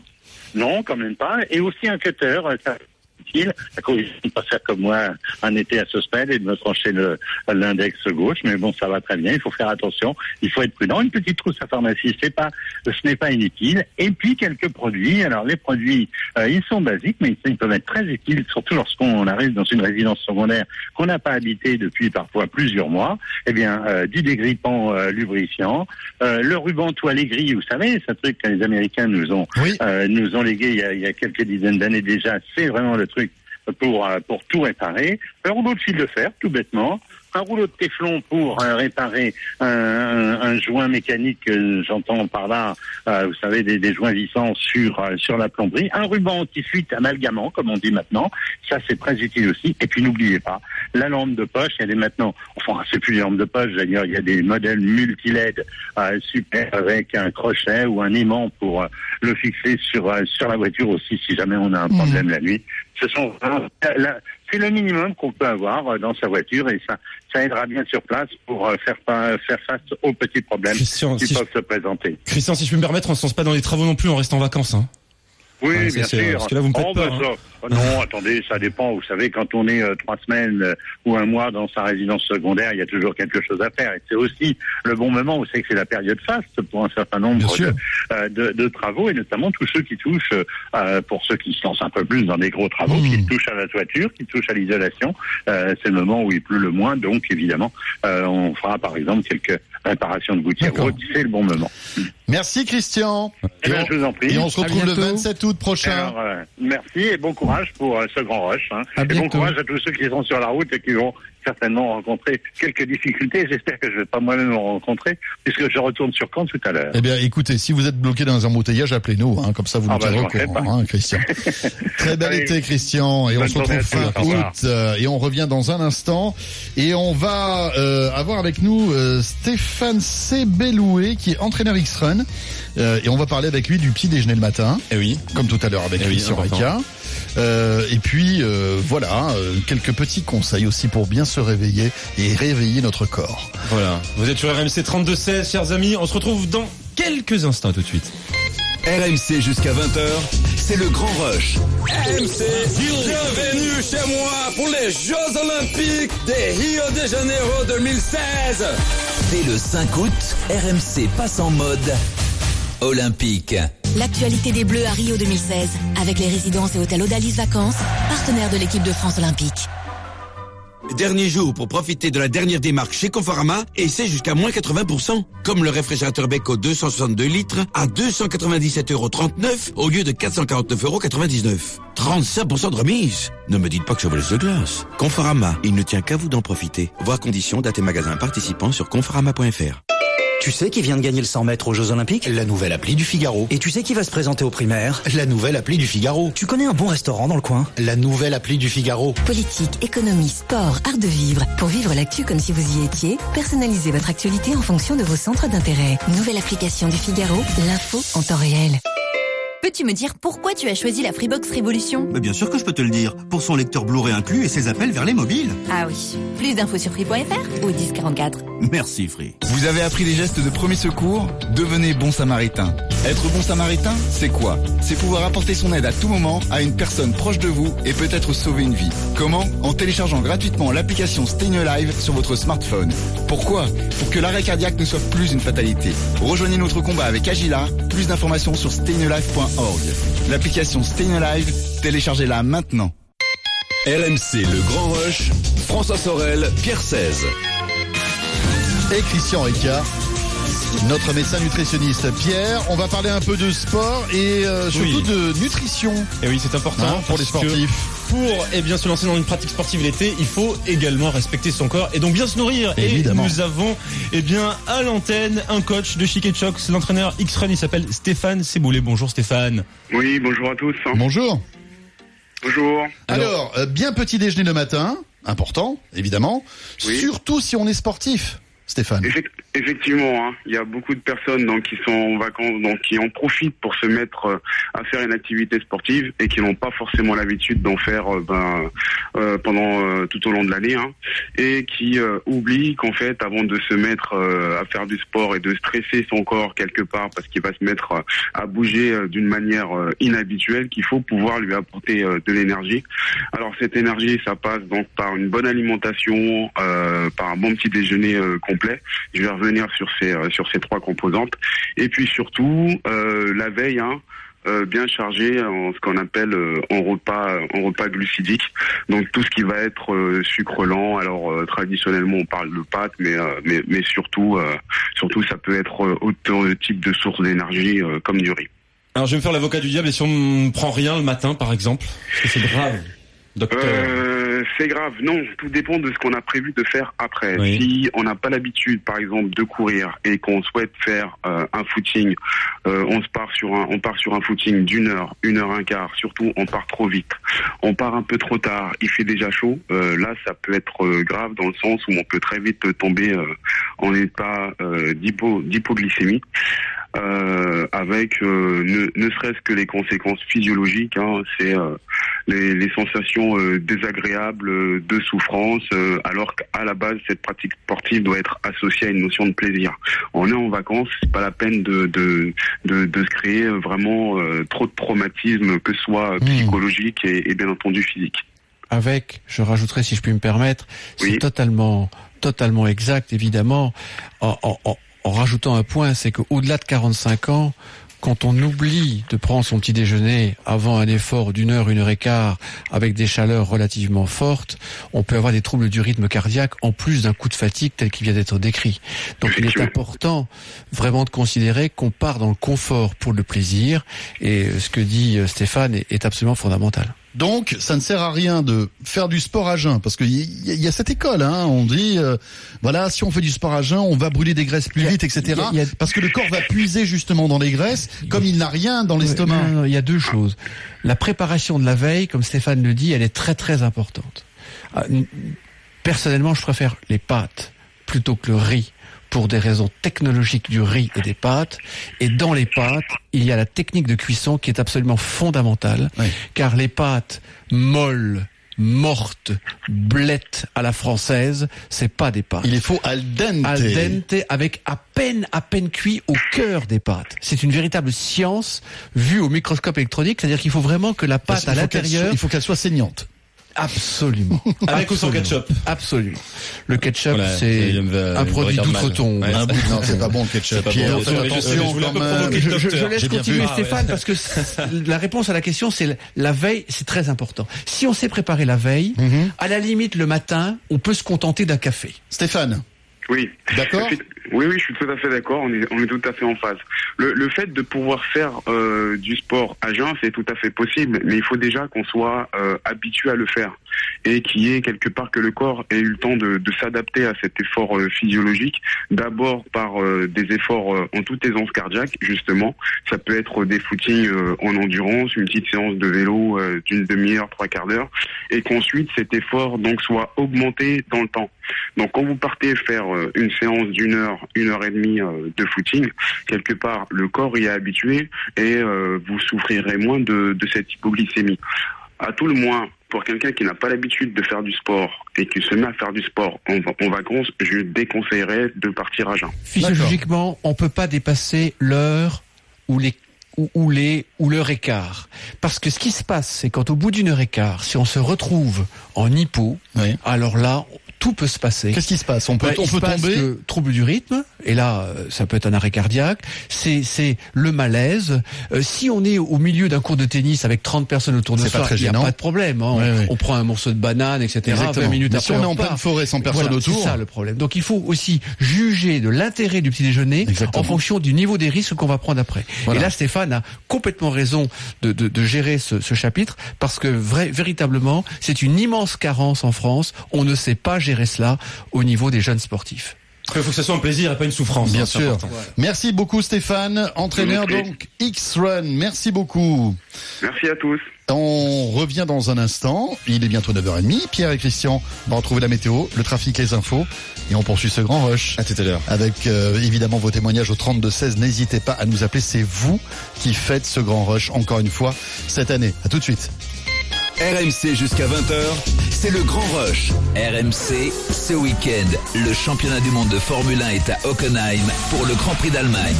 Non, quand même pas. Et aussi un cutter. euh, Ça utile. À condition de ne pas faire comme moi un été à Sospel et de me trancher l'index gauche. Mais bon, ça va très bien. Il faut faire attention. Il faut être prudent. Une petite trousse à pharmacie, c'est pas, ce n'est pas inutile. Et puis quelques produits. Alors les produits, euh, ils sont basiques, mais ils peuvent être très utiles, surtout lorsqu'on arrive dans une résidence secondaire qu'on n'a pas habité depuis parfois plusieurs mois. Eh bien, euh, du dégrippant euh, lubrifiant, le ruban toilé gris, vous savez, c'est un truc que les Américains nous ont nous ont légué il y a, il y a quelques dizaines d'années déjà. C'est vraiment le truc pour euh, pour tout réparer. Un rouleau de fil de fer, tout bêtement. un rouleau de téflon pour euh, réparer un, un, un joint mécanique, euh, j'entends par là, euh, vous savez, des, des joints vissants sur euh, sur la plomberie, un ruban anti-fuite amalgamant, comme on dit maintenant, ça c'est très utile aussi. Et puis n'oubliez pas, la lampe de poche, elle est maintenant, enfin c'est plus une lampe de poche, d'ailleurs il y a des modèles multi-LED euh, super avec un crochet ou un aimant pour le fixer sur euh, sur la voiture aussi si jamais on a un problème la nuit. Ce sont c'est le minimum qu'on peut avoir euh, dans sa voiture et ça ça aidera bien sur place pour euh, faire face aux petits problèmes Christian, qui si peuvent se présenter. Christian, si je peux me permettre, on ne se lance pas dans les travaux non plus, on reste en vacances. Hein. Oui, Ouais, bien sûr. parce que là, vous me faites Oh, peur, hein. ça- non, attendez, ça dépend. Vous savez, quand on est euh, trois semaines euh, ou un mois dans sa résidence secondaire, il y a toujours quelque chose à faire. Et c'est aussi le bon moment. Vous savez que c'est la période faste pour un certain nombre de, euh, de, de travaux, et notamment tous ceux qui touchent, euh, pour ceux qui se lancent un peu plus dans des gros travaux, qui touchent à la toiture, qui touchent à l'isolation. Euh, c'est le moment où il pleut le moins, donc évidemment, euh, on fera par exemple quelques réparations de gouttières hautes. C'est le bon moment. Merci Christian. Eh bien, on, je vous en prie. et on se retrouve le bientôt. 27 août prochain. Alors, euh, merci et bon courage pour euh, ce grand rush. Hein. Et bon courage à tous ceux qui sont sur la route et qui vont certainement rencontrer quelques difficultés. J'espère que je ne vais pas moi-même en rencontrer puisque je retourne sur Caen tout à l'heure. Eh bien, écoutez, si vous êtes bloqué dans un embouteillage, appelez-nous, hein, comme ça vous Ah nous bah, tiendrez hein, Christian. Très bel Allez. été, Christian, et on se retrouve fin août, euh, et on revient dans un instant, et on va euh, avoir avec nous euh, Stéphane Sebeloué, qui est entraîneur X-Run, euh, et on va parler avec lui du petit déjeuner le matin. Et oui. Comme tout à l'heure avec Eh oui, Christian important. Euh, et puis euh, voilà, euh, quelques petits conseils aussi pour bien se réveiller et réveiller notre corps. Voilà. Vous êtes sur RMC 32-16, chers amis. On se retrouve dans quelques instants, tout de suite. RMC jusqu'à 20h, c'est le grand rush. RMC, bienvenue chez moi pour les Jeux Olympiques de Rio de Janeiro 2016. Dès le 5 août, RMC passe en mode olympique. L'actualité des Bleus à Rio 2016, avec les résidences et hôtels Odalis Vacances, partenaires de l'équipe de France olympique. Dernier jour pour profiter de la dernière démarque chez Conforama et c'est jusqu'à moins 80%. Comme le réfrigérateur Beko 262 litres à 297,39 euros au lieu de 449,99 euros. 35% de remise. Ne me dites pas que je vous laisse de glace. Conforama, il ne tient qu'à vous d'en profiter. Voir conditions, date et magasins participants sur conforama.fr. Tu sais qui vient de gagner le 100 mètres aux Jeux Olympiques La nouvelle appli du Figaro. Et tu sais qui va se présenter aux primaires La nouvelle appli du Figaro. Tu connais un bon restaurant dans le coin La nouvelle appli du Figaro. Politique, économie, sport, art de vivre. Pour vivre l'actu comme si vous y étiez, personnalisez votre actualité en fonction de vos centres d'intérêt. Nouvelle application du Figaro, l'info en temps réel. Peux-tu me dire pourquoi tu as choisi la Freebox Révolution? Mais bien sûr que je peux te le dire. Pour son lecteur Blu-ray inclus et ses appels vers les mobiles. Ah oui. Plus d'infos sur free.fr ou 1044. Merci Free. Vous avez appris les gestes de premier secours? Devenez bon samaritain. Être bon samaritain, c'est quoi? C'est pouvoir apporter son aide à tout moment à une personne proche de vous et peut-être sauver une vie. Comment? En téléchargeant gratuitement l'application Staying Alive sur votre smartphone. Pourquoi? Pour que l'arrêt cardiaque ne soit plus une fatalité. Rejoignez notre combat avec Agila. Plus d'informations sur L'application Staying Alive, téléchargez-la maintenant. RMC Le Grand Rush, François Sorel, Pierre 16. Et Christian Ricard, notre médecin nutritionniste. Pierre, on va parler un peu de sport et euh, surtout Oui. de nutrition. Et oui, c'est important Hein, pour les sportifs. Pour eh bien se lancer dans une pratique sportive l'été, il faut également respecter son corps et donc bien se nourrir. Évidemment. Et nous avons eh bien à l'antenne un coach de Chic et Choc, c'est l'entraîneur X-Run, il s'appelle Stéphane Seboulet. Bonjour Stéphane. Oui, bonjour à tous. Bonjour. Bonjour. Alors, euh, bien petit déjeuner le matin, important, évidemment. Surtout si on est sportif, Stéphane. Effect- effectivement, hein, il y a beaucoup de personnes donc, qui sont en vacances, donc qui en profitent pour se mettre euh, à faire une activité sportive et qui n'ont pas forcément l'habitude d'en faire euh, ben, euh, pendant tout au long de l'année, hein, et qui oublient qu'en fait, avant de se mettre à faire du sport et de stresser son corps quelque part parce qu'il va se mettre à bouger d'une manière inhabituelle, qu'il faut pouvoir lui apporter de l'énergie. Alors cette énergie, ça passe donc par une bonne alimentation, par un bon petit déjeuner Je vais revenir sur ces euh, sur ces trois composantes. Et puis surtout euh, la veille. Hein, euh, bien chargé en ce qu'on appelle en repas en repas glucidique donc tout ce qui va être sucre lent alors traditionnellement on parle de pâtes mais mais surtout surtout ça peut être autre type de source d'énergie comme du riz Alors je vais me faire l'avocat du diable et si on prend rien le matin par exemple, est-ce que c'est grave. Euh, c'est grave. Non, tout dépend de ce qu'on a prévu de faire après. Oui. Si on n'a pas l'habitude, par exemple, de courir et qu'on souhaite faire euh, un footing, euh, on se part sur un, on part sur un footing d'une heure, une heure un quart. Surtout, on part trop vite. On part un peu trop tard. Il fait déjà chaud. Euh, là, ça peut être euh, grave dans le sens où on peut très vite tomber euh, en état euh, d'hypo, d'hypoglycémie. Euh, avec euh, ne, ne serait-ce que les conséquences physiologiques, hein, c'est euh, les, les sensations désagréables de souffrance, alors qu'à la base cette pratique sportive doit être associée à une notion de plaisir. On est en vacances, c'est pas la peine de de, de, de se créer vraiment trop de traumatismes, que ce soit euh, psychologique et, et bien entendu physique. avec, je rajouterai si je puis me permettre, c'est totalement, totalement exact, évidemment, en, en- en- rajoutant un point, c'est qu'au-delà de 45 ans, quand on oublie de prendre son petit déjeuner avant un effort d'une heure, une heure et quart, avec des chaleurs relativement fortes, on peut avoir des troubles du rythme cardiaque en plus d'un coup de fatigue tel qu'il vient d'être décrit. Donc il est important vraiment de considérer qu'on part dans le confort pour le plaisir, et ce que dit euh, Stéphane est absolument fondamental. Donc, ça ne sert à rien de faire du sport à jeun, parce qu'il y, y- a cette école, hein, on dit, euh, voilà, si on fait du sport à jeun, on va brûler des graisses plus vite, etc. a- a- Parce que le corps va puiser justement dans les graisses, comme il n'a rien dans l'estomac. Il y a deux choses. La préparation de la veille, comme Stéphane le dit, elle est très très importante. Ah, Personnellement, je préfère les pâtes plutôt que le riz pour des raisons technologiques du riz et des pâtes. Et dans les pâtes, il y a la technique de cuisson qui est absolument fondamentale, car les pâtes molles, mortes, blettes à la française, c'est pas des pâtes. Il faut al dente. Al dente avec à peine, à peine cuit au cœur des pâtes. C'est une véritable science vue au microscope électronique, c'est-à-dire qu'il faut vraiment que la pâte à l'intérieur il faut qu'elle soit saignante. Absolument. Avec ou sans ketchup Absolument. Le ketchup, Voilà, c'est me- un produit d'outre-tombe. Ouais, bout- non, c'est pas bon le ketchup. Pierre, faites je- attention je quand même. laisse continuer vu. Stéphane parce que la réponse à la question c'est la veille, c'est très important. Si on sait préparer la veille, Mhm. à la limite le matin, on peut se contenter d'un café. Stéphane. Oui. D'accord Oui, oui, je suis tout à fait d'accord. On est, on est tout à fait en phase. Le, le fait de pouvoir faire euh, du sport à jeun, c'est tout à fait possible, mais il faut déjà qu'on soit euh, habitué à le faire et qu'il y ait quelque part que le corps ait eu le temps de, de s'adapter à cet effort euh, physiologique. D'abord par euh, des efforts euh, en toute aisance cardiaque, justement. Ça peut être des footings euh, en endurance, une petite séance de vélo d'une demi-heure, trois quarts d'heure, et qu'ensuite cet effort donc soit augmenté dans le temps. Donc quand vous partez faire une séance d'une heure, une heure et demie euh, de footing, quelque part le corps y est habitué et euh, vous souffrirez moins de, de cette hypoglycémie. À tout le moins, pour quelqu'un qui n'a pas l'habitude de faire du sport et qui se met à faire du sport en, en vacances, je déconseillerais de partir à jeun. Physiologiquement, on peut pas dépasser l'heure ou les ou, les ou l'heure quart. Parce que ce qui se passe, c'est quand au bout d'une heure quart, si on se retrouve en hypo, alors là, tout peut se passer. Qu'est-ce qui se passe? On peut, Ben, on il peut se passe tomber que trouble du rythme, et là, euh, ça peut être un arrêt cardiaque. C'est c'est le malaise. Euh, si on est au milieu d'un cours de tennis avec 30 personnes autour de soi, il n'y a pas de problème. hein. On, Ouais, ouais. on prend un morceau de banane, etc. Exactement. 20 minutes Mais après, si on est en pleine forêt sans personne Voilà, autour- C'est ça le problème. Donc il faut aussi juger de l'intérêt du petit déjeuner en fonction du niveau des risques qu'on va prendre après. Voilà. Et là, Stéphane a complètement raison de, de, de gérer ce, ce chapitre parce que vrai, véritablement, c'est une immense carence en France. On ne sait pas gérer cela au niveau des jeunes sportifs. Il faut que ça soit un plaisir et pas une souffrance. Bien hein, sûr. Merci beaucoup Stéphane, entraîneur donc X-Run. Merci beaucoup. Merci à tous. On revient dans un instant. Il est bientôt 9h30. Pierre et Christian vont retrouver la météo, le trafic, les infos. Et on poursuit ce grand rush. À tout à l'heure. Avec euh, évidemment vos témoignages au 32-16. N'hésitez pas à nous appeler. C'est vous qui faites ce grand rush encore une fois cette année. À tout de suite. RMC jusqu'à 20h, c'est le Grand Rush. RMC, ce week-end, le championnat du monde de Formule 1 est à Hockenheim pour le Grand Prix d'Allemagne.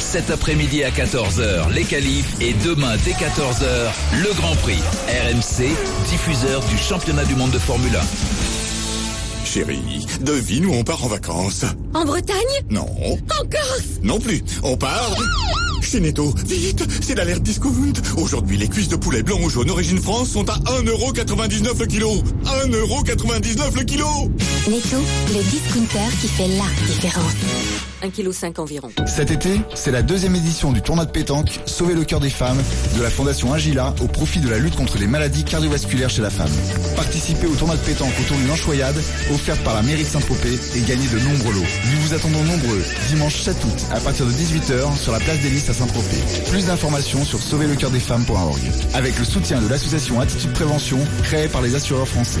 Cet après-midi à 14h, les qualifs et demain dès 14h, le Grand Prix. RMC, diffuseur du championnat du monde de Formule 1. Chérie, devine où on part en vacances En Bretagne Non. En Corse Non plus. On part chez Netto. Vite, c'est l'alerte discount. Aujourd'hui, les cuisses de poulet blanc ou jaune origine France sont à 1,99€ le kilo. 1,99€ le kilo Netto, le discounter qui fait la différence. 1,5 kg environ. Cet été, c'est la deuxième édition du tournoi de pétanque Sauver le cœur des femmes de la Fondation Agila au profit de la lutte contre les maladies cardiovasculaires chez la femme. Participez au tournoi de pétanque autour d'une enchoyade offerte par la mairie de Saint-Tropez et gagnez de nombreux lots. Nous vous attendons nombreux dimanche 7 août à partir de 18h sur la place des listes à Saint-Tropez. Plus d'informations sur sauverlecoeurdesfemmes.org avec le soutien de l'association Attitude Prévention créée par les assureurs français.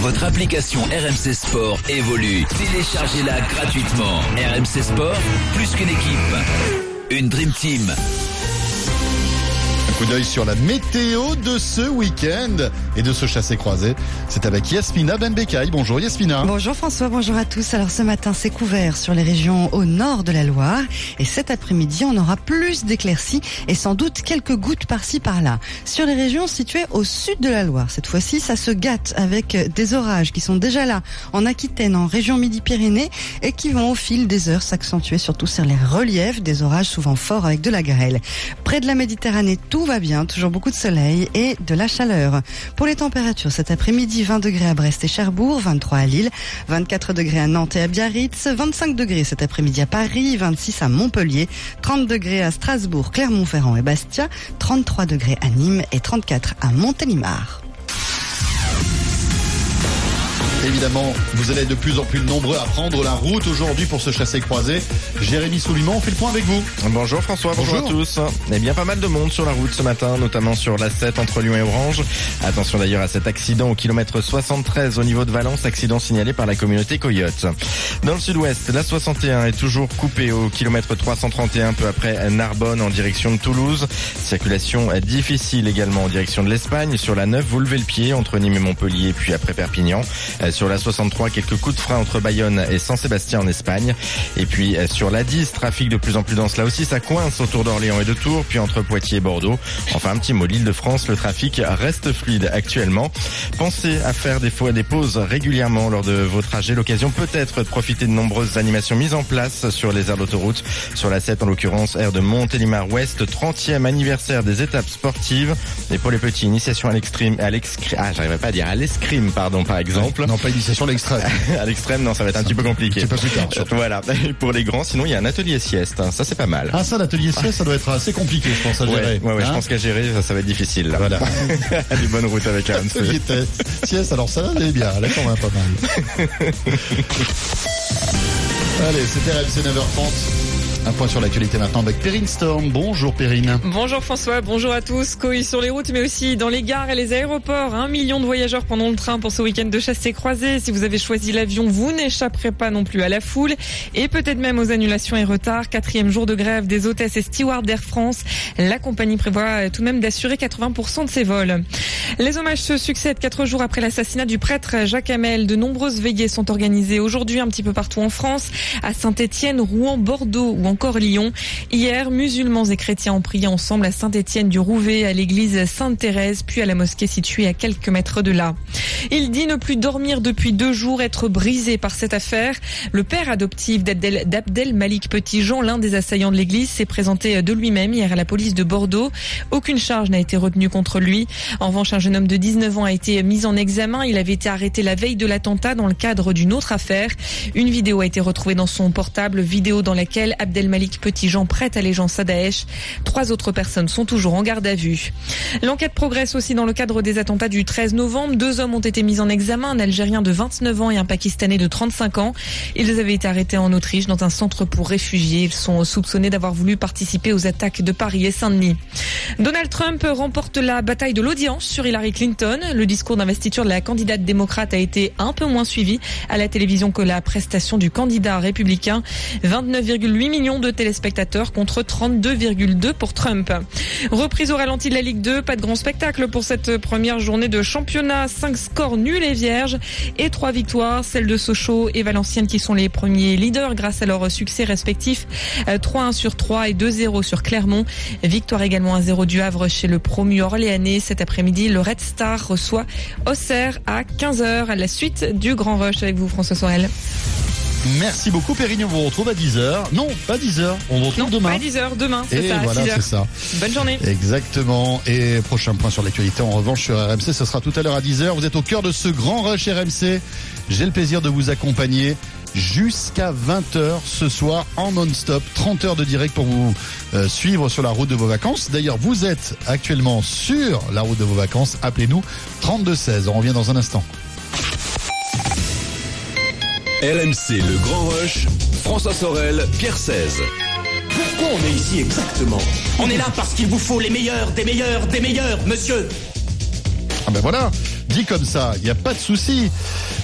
Votre application RMC Sport évolue. Téléchargez-la gratuitement. RMC Sport, plus qu'une équipe. Une Dream Team. Coup d'œil sur la météo de ce week-end et de ce chassé-croisé. C'est avec Yasmina Benbekaï. Bonjour Yasmina. Bonjour François, bonjour à tous. Alors ce matin, c'est couvert sur les régions au nord de la Loire. Et cet après-midi, on aura plus d'éclaircies et sans doute quelques gouttes par-ci par-là. Sur les régions situées au sud de la Loire, cette fois-ci, ça se gâte avec des orages qui sont déjà là en Aquitaine, en région Midi-Pyrénées et qui vont au fil des heures s'accentuer surtout sur les reliefs, des orages souvent forts avec de la grêle. Près de la Méditerranée, tout va bien, toujours beaucoup de soleil et de la chaleur. Pour les températures, cet après-midi, 20 degrés à Brest et Cherbourg, 23 à Lille, 24 degrés à Nantes et à Biarritz, 25 degrés cet après-midi à Paris, 26 à Montpellier, 30 degrés à Strasbourg, Clermont-Ferrand et Bastia, 33 degrés à Nîmes et 34 à Montélimar. Évidemment, vous allez être de plus en plus nombreux à prendre la route aujourd'hui pour se chasser croisé. Jérémy Souliman, on fait le point avec vous. Bonjour François, bonjour, Bonjour. à tous. Eh bien, pas mal de monde sur la route ce matin, notamment sur la 7 entre Lyon et Orange. Attention d'ailleurs à cet accident au kilomètre 73 au niveau de Valence, accident signalé par la communauté Coyote. Dans le sud-ouest, la 61 est toujours coupée au kilomètre 331 peu après Narbonne en direction de Toulouse. Circulation difficile également en direction de l'Espagne. Sur la 9, vous levez le pied entre Nîmes et Montpellier puis après Perpignan. Euh, Sur la 63, quelques coups de frein entre Bayonne et San-Sébastien en Espagne. Et puis euh, sur la 10, trafic de plus en plus dense là aussi, ça coince autour d'Orléans et de Tours, puis entre Poitiers et Bordeaux. Enfin un petit mot, l'île de France, le trafic reste fluide actuellement. Pensez à faire des fois des pauses régulièrement lors de vos trajets. L'occasion peut-être de profiter de nombreuses animations mises en place sur les aires d'autoroute. Sur la 7 en l'occurrence, aire de Montélimar Ouest, 30e anniversaire des étapes sportives. Et pour les petits, initiation à l'extrême, à l'excrime, ah j'arriverai pas à dire, à l'escrime pardon par exemple. Pas initiation à l'extrême. à l'extrême, non ça va être un petit peu compliqué. C'est pas plus tard. Voilà. Et pour les grands, sinon il y a un atelier sieste. hein. Ça c'est pas mal. Ah ça, l'atelier sieste, ça doit être assez compliqué, je pense, à gérer. ouais, ouais, je Hein pense qu'à gérer, ça, ça va être difficile. Là. Voilà. Allez, bonne route avec test. Sieste, alors ça, elle est bien, elle est quand même pas mal. Allez, c'était RMC 9h30. Un point sur l'actualité maintenant avec Perrine Storm. Bonjour Perrine. Bonjour François, bonjour à tous. Coï sur les routes, mais aussi dans les gares et les aéroports. Un million de voyageurs pendant le train pour ce week-end de chasse et croisée. Si vous avez choisi l'avion, vous n'échapperez pas non plus à la foule et peut-être même aux annulations et retards. Quatrième jour de grève des hôtesses et stewards d'Air France. La compagnie prévoit tout de même d'assurer 80% de ses vols. Les hommages se succèdent quatre jours après l'assassinat du prêtre Jacques Hamel. De nombreuses veillées sont organisées aujourd'hui un petit peu partout en France, à Saint-Étienne, Rouen, Bordeaux ou encore Lyon. Hier, musulmans et chrétiens ont prié ensemble à Saint-Étienne du Rouvet, à l'église Sainte-Thérèse, puis à la mosquée située à quelques mètres de là. Il dit ne plus dormir depuis deux jours, être brisé par cette affaire. Le père adoptif d'Abdel Malik Petitjean, l'un des assaillants de l'église, s'est présenté de lui-même hier à la police de Bordeaux. Aucune charge n'a été retenue contre lui. En revanche, un jeune homme de 19 ans a été mis en examen. Il avait été arrêté la veille de l'attentat dans le cadre d'une autre affaire. Une vidéo a été retrouvée dans son portable, vidéo dans laquelle Abdelmalik Petitjean prête allégeance à Daesh. Trois autres personnes sont toujours en garde à vue. L'enquête progresse aussi dans le cadre des attentats du 13 novembre. Deux hommes ont été mis en examen, un Algérien de 29 ans et un Pakistanais de 35 ans. Ils avaient été arrêtés en Autriche dans un centre pour réfugiés. Ils sont soupçonnés d'avoir voulu participer aux attaques de Paris et Saint-Denis. Donald Trump remporte la bataille de l'audience sur Hillary Clinton. Le discours d'investiture de la candidate démocrate a été un peu moins suivi à la télévision que la prestation du candidat républicain. 29,8 millions de téléspectateurs contre 32,2 pour Trump. Reprise au ralenti de la Ligue 2, pas de grand spectacle pour cette première journée de championnat. 5 scores nuls et vierges et 3 victoires, celles de Sochaux et Valenciennes qui sont les premiers leaders grâce à leur succès respectifs. 3-1 sur 3 et 2-0 sur Clermont. Victoire également 1-0 du Havre chez le promu orléanais. Cet après-midi, le Red Star reçoit Auxerre à 15h à la suite du Grand Rush avec vous François Sorel. Merci beaucoup Pérignon, on vous retrouve à 10h. Non, pas 10h, on vous retrouve non, demain. pas 10h, demain, c'est Et ça, voilà, 6h. c'est ça. Bonne journée. Exactement. Et prochain point sur l'actualité, en revanche, sur RMC, ce sera tout à l'heure à 10h. Vous êtes au cœur de ce grand rush RMC. J'ai le plaisir de vous accompagner jusqu'à 20h ce soir en non-stop. 30 heures de direct pour vous euh, suivre sur la route de vos vacances. D'ailleurs, vous êtes actuellement sur la route de vos vacances. Appelez-nous 3216. On revient dans un instant. RMC Le Grand Rush, François Sorel, Pierre 16. Pourquoi on est ici exactement On est là parce qu'il vous faut les meilleurs, des meilleurs, des meilleurs, monsieur Ah ben voilà, dit comme ça, il n'y a pas de souci.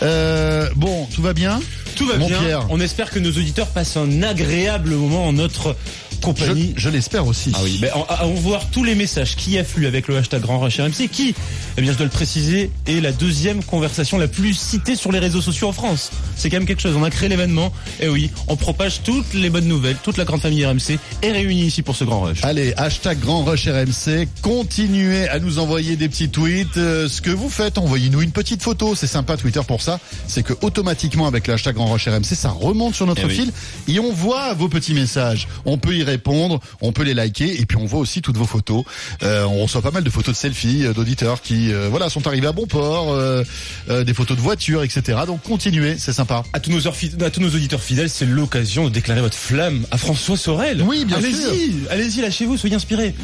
Euh, bon, tout va bien Tout va Mon bien. Pierre. On espère que nos auditeurs passent un agréable moment en notre compagnie. Je, je l'espère aussi. Ah oui, ben, on, à- voir tous les messages qui affluent avec le hashtag Grand Rush RMC, qui, eh bien, je dois le préciser, est la deuxième conversation la plus citée sur les réseaux sociaux en France. C'est quand même quelque chose. On a créé l'événement. Et oui, on propage toutes les bonnes nouvelles. Toute la grande famille RMC est réunie ici pour ce Grand Rush. Allez, hashtag Grand Rush RMC, continuez à nous envoyer des petits tweets. Euh, ce que vous faites, envoyez-nous une petite photo. C'est sympa Twitter pour ça. C'est que automatiquement avec le hashtag Grand Rush RMC, ça remonte sur notre Eh oui. fil et on voit vos petits messages. On peut y répondre, on peut les liker et puis on voit aussi toutes vos photos. Euh, on reçoit pas mal de photos de selfies euh, d'auditeurs qui euh, voilà sont arrivés à bon port, des photos de voitures, etc. Donc continuez, c'est sympa. À tous nos, heures fi- à tous nos auditeurs fidèles, c'est l'occasion de déclarer votre flamme à François Sorel. Oui, bien allez-y, sûr. Allez-y, lâchez-vous, soyez inspirés.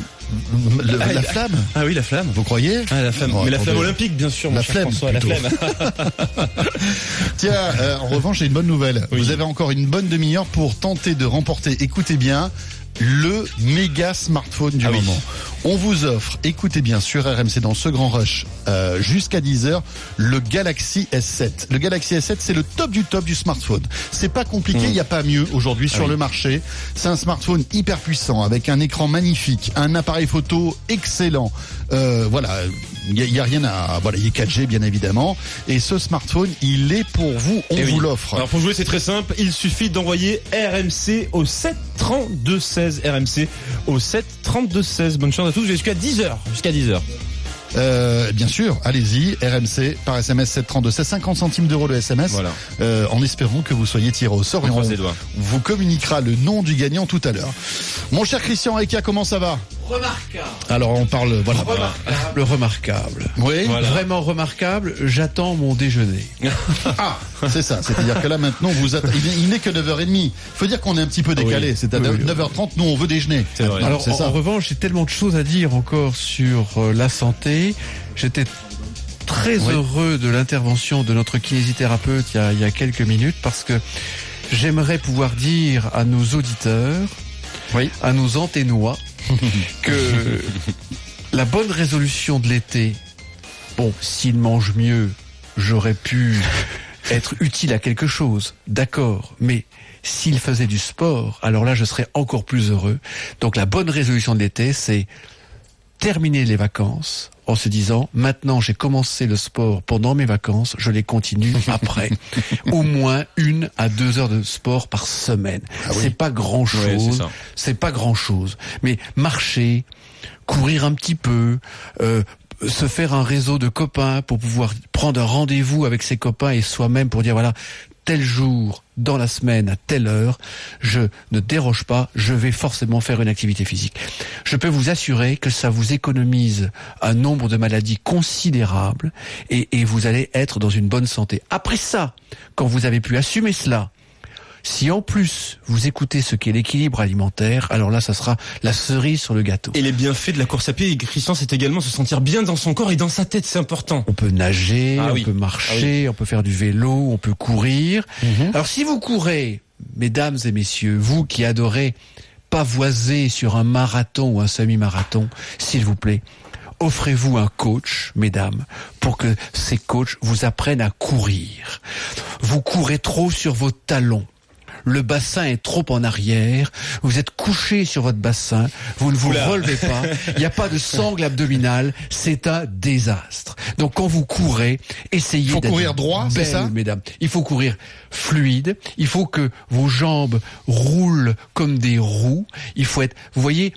Le- Ah, la ah, flamme. Ah oui, la flamme. Vous croyez? Ah, la flamme. Oh, Mais la flamme olympique, bien sûr, La cher flemme, François, la. Tiens, euh, en revanche, j'ai une bonne nouvelle. Oui. Vous avez encore une bonne demi-heure pour tenter de remporter, écoutez bien, le méga smartphone du Ah oui. moment. On vous offre, écoutez bien, sur RMC dans ce grand rush, euh, jusqu'à 10h, le Galaxy S7. Le Galaxy S7, c'est le top du top du smartphone. C'est pas compliqué, il n'y a pas mieux aujourd'hui sur. Ah oui. le marché. C'est un smartphone hyper puissant, avec un écran magnifique, un appareil photo excellent. Euh, voilà, il n'y a, il y a rien à... Voilà, il est 4G, bien évidemment. Et ce smartphone, il est pour vous, on Eh oui. vous l'offre. Alors pour jouer, c'est très simple. Il suffit d'envoyer RMC au 7 32 16 RMC au 7 32 16. Bonne chance à tous. Jusqu'à 10 h Jusqu'à 10 h Euh, bien sûr, allez-y, RMC par SMS 732, c'est 50 centimes d'euros le SMS. Voilà. Euh, en espérant que vous soyez tiré au sort On et on vous communiquera le nom du gagnant tout à l'heure. Mon cher Christian Eka, comment ça va? Remarquable. Alors on parle, voilà. Remarquable, remarquable. Oui, Voilà. Vraiment remarquable. J'attends mon déjeuner. ah, c'est ça. C'est-à-dire que là maintenant, vous il, est- il n'est que 9h30. Faut dire qu'on est un petit peu décalé. Oui. C'est à Oui, oui. 9h30, nous on veut déjeuner. Vrai. Alors, c'est en, ça. en revanche, j'ai tellement de choses à dire encore sur euh, la santé. J'étais très Oui. heureux de l'intervention de notre kinésithérapeute il y, a, il y a quelques minutes parce que j'aimerais pouvoir dire à nos auditeurs, Oui. à nos anténois, que la bonne résolution de l'été, bon, s'il mange mieux, j'aurais pu être utile à quelque chose, d'accord, mais s'il faisait du sport, alors là, je serais encore plus heureux. Donc la bonne résolution de l'été, c'est terminer les vacances en se disant maintenant j'ai commencé le sport pendant mes vacances, je les continue après. Au moins une à deux heures de sport par semaine. C'est pas grand chose. c'est pas grand chose. Mais marcher, courir un petit peu, euh, se faire un réseau de copains pour pouvoir prendre un rendez-vous avec ses copains et soi-même pour dire voilà tel jour dans la semaine à telle heure, je ne déroge pas, je vais forcément faire une activité physique. Je peux vous assurer que ça vous économise un nombre de maladies considérable et, et vous allez être dans une bonne santé. Après ça, quand vous avez pu assumer cela, si en plus vous écoutez ce qu'est l'équilibre alimentaire, alors là, ça sera la cerise sur le gâteau. Et les bienfaits de la course à pied, Christian, c'est également se sentir bien dans son corps et dans sa tête. C'est important. On peut nager, Ah on oui. peut marcher, on peut faire du vélo, on peut courir. Alors si vous courez, mesdames et messieurs, vous qui adorez pavoiser sur un marathon ou un semi-marathon, s'il vous plaît, offrez-vous un coach, mesdames, pour que ces coachs vous apprennent à courir. Vous courez trop sur vos talons. Le bassin est trop en arrière, vous êtes couché sur votre bassin, vous ne vous Oula. relevez pas, il n'y a pas de sangle abdominale, c'est un désastre. Donc quand vous courez, essayez Faut d'être courir droit, c'est ça? mesdames. Il faut courir fluide, il faut que vos jambes roulent comme des roues, il faut être, vous voyez,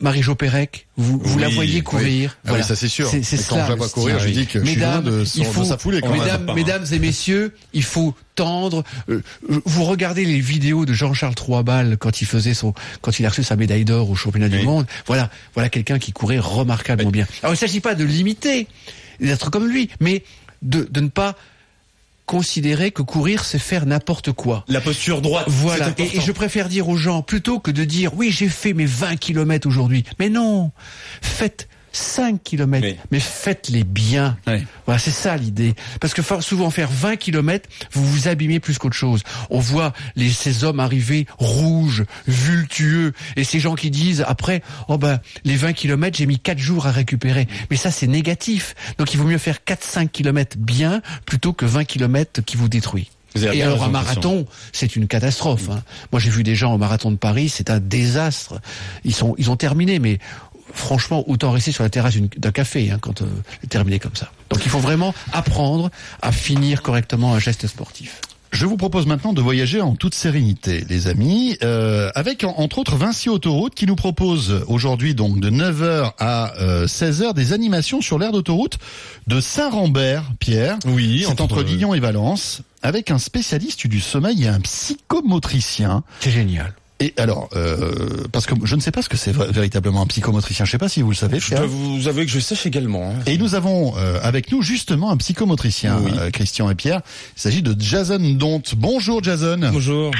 Marie-Jo Pérec, vous, vous la Oui, voyez oui. courir. Ah oui, ça, c'est sûr. C'est c'est quand je la vois courir, je dis que je suis mesdames, loin de il son- de faut, sa foulée, quand même. mesdames, hein. mesdames et messieurs, il faut tendre. euh, vous regardez les vidéos de Jean-Charles Troisbal quand il faisait son, quand il a reçu sa médaille d'or au championnat du monde. Voilà, voilà quelqu'un qui courait remarquablement bien. Alors il ne s'agit pas de l'imiter, d'être comme lui, mais de, de ne pas considérer que courir c'est faire n'importe quoi. La posture droite. Voilà. et je préfère dire aux gens, plutôt que de dire, oui, j'ai fait mes 20 kilomètres aujourd'hui. Mais non. Faites 5 kilomètres. Mais faites-les bien. Voilà, c'est ça l'idée. Parce que souvent faire 20 kilomètres, vous vous abîmez plus qu'autre chose. On voit les, ces hommes arriver rouges, vultueux, et ces gens qui disent après, oh ben, les 20 kilomètres, j'ai mis 4 jours à récupérer. Mais ça, c'est négatif. Donc il vaut mieux faire 4-5 kilomètres bien, plutôt que 20 kilomètres qui vous détruit. Et alors un marathon, c'est une catastrophe. hein. Moi, j'ai vu des gens au marathon de Paris, c'est un désastre. Ils sont, ils ont terminé, mais franchement, autant rester sur la terrasse d'un café hein, quand euh, terminer comme ça. Donc, il faut vraiment apprendre à finir correctement un geste sportif. Je vous propose maintenant de voyager en toute sérénité, les amis, euh, avec en- entre autres Vinci Autoroute qui nous propose aujourd'hui donc de 9h à euh, 16h des animations sur l'aire d'autoroute de Saint-Rambert, Pierre. Oui, c'est entre- entre Lyon et Valence, avec un spécialiste du sommeil et un psychomotricien. C'est génial. Et alors, euh, parce que je ne sais pas ce que c'est véritablement un psychomotricien. Je ne sais pas si vous le savez. Je dois vous avouer que je sache également. hein. Et nous avons euh, avec nous justement un psychomotricien, Oui. euh, Christian et Pierre. Il s'agit de Jason Dont. Bonjour Jason. Bonjour.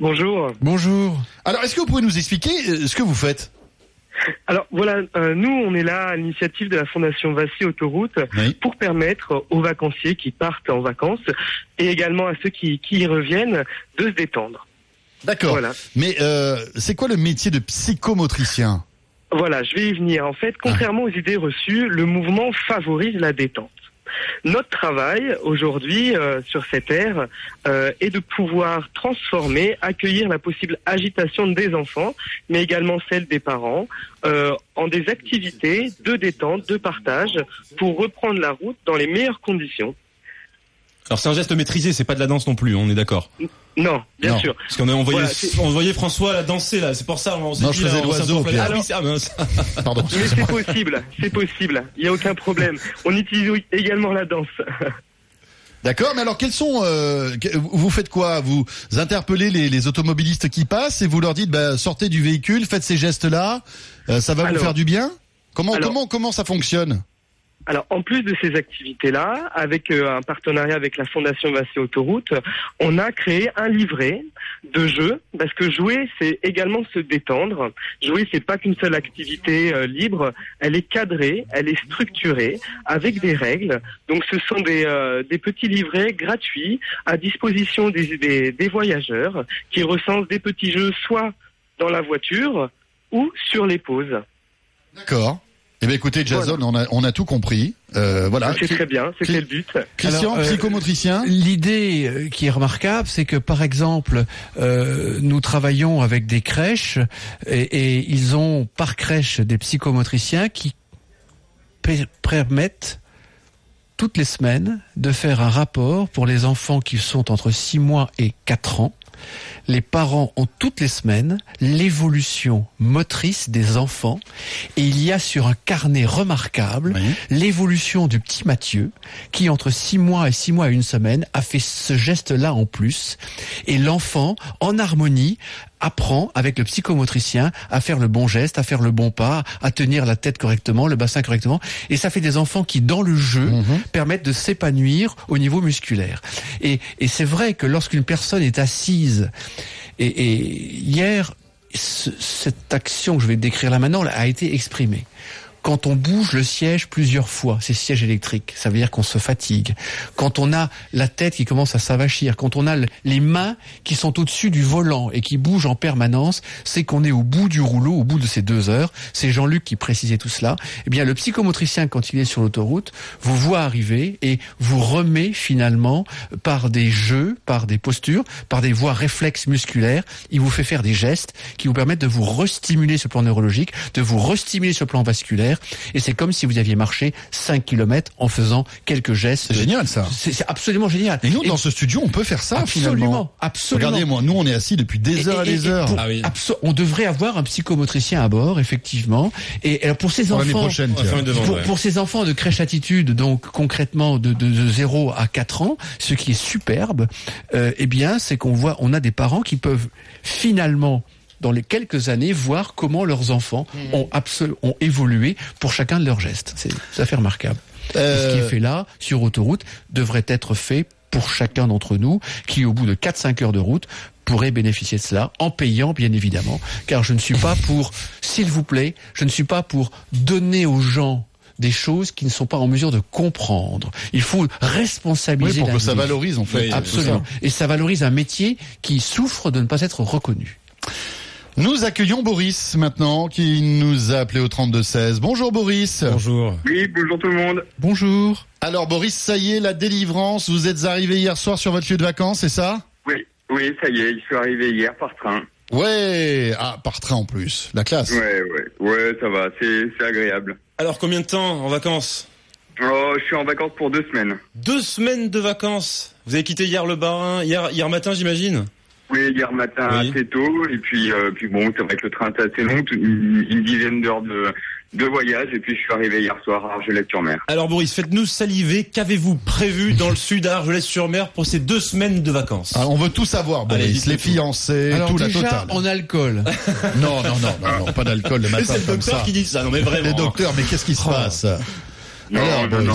Bonjour. Bonjour. Alors, est-ce que vous pouvez nous expliquer euh, ce que vous faites? Alors voilà, euh, nous on est là à l'initiative de la Fondation Vassy Autoroute pour permettre aux vacanciers qui partent en vacances et également à ceux qui, qui y reviennent de se détendre. D'accord. Voilà. Mais euh, c'est quoi le métier de psychomotricien? Voilà, je vais y venir. En fait, contrairement aux idées reçues, le mouvement favorise la détente. Notre travail aujourd'hui euh, sur cette ère euh, est de pouvoir transformer, accueillir la possible agitation des enfants, mais également celle des parents, euh, en des activités de détente, de partage, pour reprendre la route dans les meilleures conditions. Alors c'est un geste maîtrisé, c'est pas de la danse non plus, on est d'accord. Non, bien Non, sûr. Parce qu'on a envoyé, Voilà, c'est- on voyait François la danser là, c'est pour ça. On s'est Non, dit, je faisais l'oiseau. Ah oui, c'est- ah, mince. Pardon. Mais c'est possible, c'est possible. Il n'y a aucun problème. On utilise également la danse. D'accord, mais alors quels sont euh, vous faites quoi? Vous interpellez les, les automobilistes qui passent et vous leur dites bah, sortez du véhicule, faites ces gestes-là, euh, ça va vous faire du bien? Comment Alors- comment comment ça fonctionne? Alors, en plus de ces activités-là, avec euh, un partenariat avec la Fondation Vassé Autoroute, on a créé un livret de jeux, parce que jouer, c'est également se détendre. Jouer, c'est pas qu'une seule activité euh, libre, elle est cadrée, elle est structurée, avec des règles. Donc, ce sont des, euh, des petits livrets gratuits à disposition des, des, des voyageurs qui recensent des petits jeux soit dans la voiture ou sur les pauses. D'accord. Eh bien écoutez Jason, on a on a tout compris. Euh, voilà. C'est très bien, c'était le but? Christian, Alors, euh, psychomotricien? L'idée euh, qui est remarquable, c'est que par exemple, euh, nous travaillons avec des crèches et, et ils ont par crèche des psychomotriciens qui per- permettent toutes les semaines de faire un rapport pour les enfants qui sont entre 6 mois et 4 ans. Les parents ont toutes les semaines l'évolution motrice des enfants. Et il y a sur un carnet remarquable l'évolution du petit Mathieu qui entre 6 mois et 6 mois et une semaine a fait ce geste-là en plus. Et l'enfant en harmonie apprend avec le psychomotricien à faire le bon geste, à faire le bon pas, à tenir la tête correctement, le bassin correctement. Et ça fait des enfants qui, dans le jeu, permettent de s'épanouir au niveau musculaire. Et, et c'est vrai que lorsqu'une personne est assise, et, et hier, ce- cette action que je vais décrire là maintenant a été exprimée. Quand on bouge le siège plusieurs fois, c'est siège électrique, ça veut dire qu'on se fatigue. Quand on a la tête qui commence à s'avachir, quand on a les mains qui sont au-dessus du volant et qui bougent en permanence, c'est qu'on est au bout du rouleau, au bout de ces deux heures. C'est Jean-Luc qui précisait tout cela. Eh bien, le psychomotricien, quand il est sur l'autoroute, vous voit arriver et vous remet finalement par des jeux, par des postures, par des voies réflexes musculaires, il vous fait faire des gestes qui vous permettent de vous restimuler sur le plan neurologique, de vous restimuler sur le plan vasculaire. Et c'est comme si vous aviez marché 5 km en faisant quelques gestes. C'est génial ça. C'est absolument génial. Et nous, dans ce studio, on peut faire ça absolument, finalement. Absolument. Regardez-moi, nous, on est assis depuis des heures et, des heures. Pour, ah on devrait avoir un psychomotricien à bord, effectivement. Et alors pour ces enfants, prochaine, pour, pour, ces enfants de crèche attitude, donc concrètement de, de, de 0 à 4 ans, ce qui est superbe, euh, eh bien, c'est qu'on voit, on a des parents qui peuvent finalement dans les quelques années, voir comment leurs enfants Mmh. ont, ont évolué pour chacun de leurs gestes. C'est ça fait remarquable. Euh... Ce qui est fait là, sur autoroute, devrait être fait pour chacun d'entre nous, qui au bout de 4-5 heures de route, pourrait bénéficier de cela, en payant bien évidemment, car je ne suis pas pour, s'il vous plaît, je ne suis pas pour donner aux gens des choses qui ne sont pas en mesure de comprendre. Il faut responsabiliser. Oui, pour que ça valorise en fait. Absolument. Et ça valorise un métier qui souffre de ne pas être reconnu. Nous accueillons Boris maintenant qui nous a appelé au 3216. Bonjour Boris. Bonjour. Oui, bonjour tout le monde. Bonjour. Alors Boris, ça y est, la délivrance. Vous êtes arrivé hier soir sur votre lieu de vacances, c'est ça? Oui, oui, ça y est, je suis arrivé hier par train. Ouais, ah, par train en plus, la classe. Ouais, ouais, ouais, ça va, c'est agréable. Alors combien de temps en vacances? Oh, je suis en vacances pour deux semaines. Deux semaines de vacances Vous avez quitté hier le barin, hier, hier matin j'imagine? Oui, hier matin oui. assez tôt, et puis, euh, puis bon, c'est vrai que le train est assez long, une, une dizaine d'heures de, de voyage, et puis je suis arrivé hier soir à Argelès-sur-Mer. Alors Boris, faites-nous saliver, qu'avez-vous prévu dans le sud à Argelès-sur-Mer pour ces deux semaines de vacances? Alors, On veut tout savoir, Boris, Allez, les fiancés, Alors tout déjà, la totale. en alcool. non, non, non, non, non, pas d'alcool le matin C'est le docteur ça. qui dit ça, non mais vraiment. Les docteurs, mais qu'est-ce qui se Oh. passe? Non, Alors, non, non,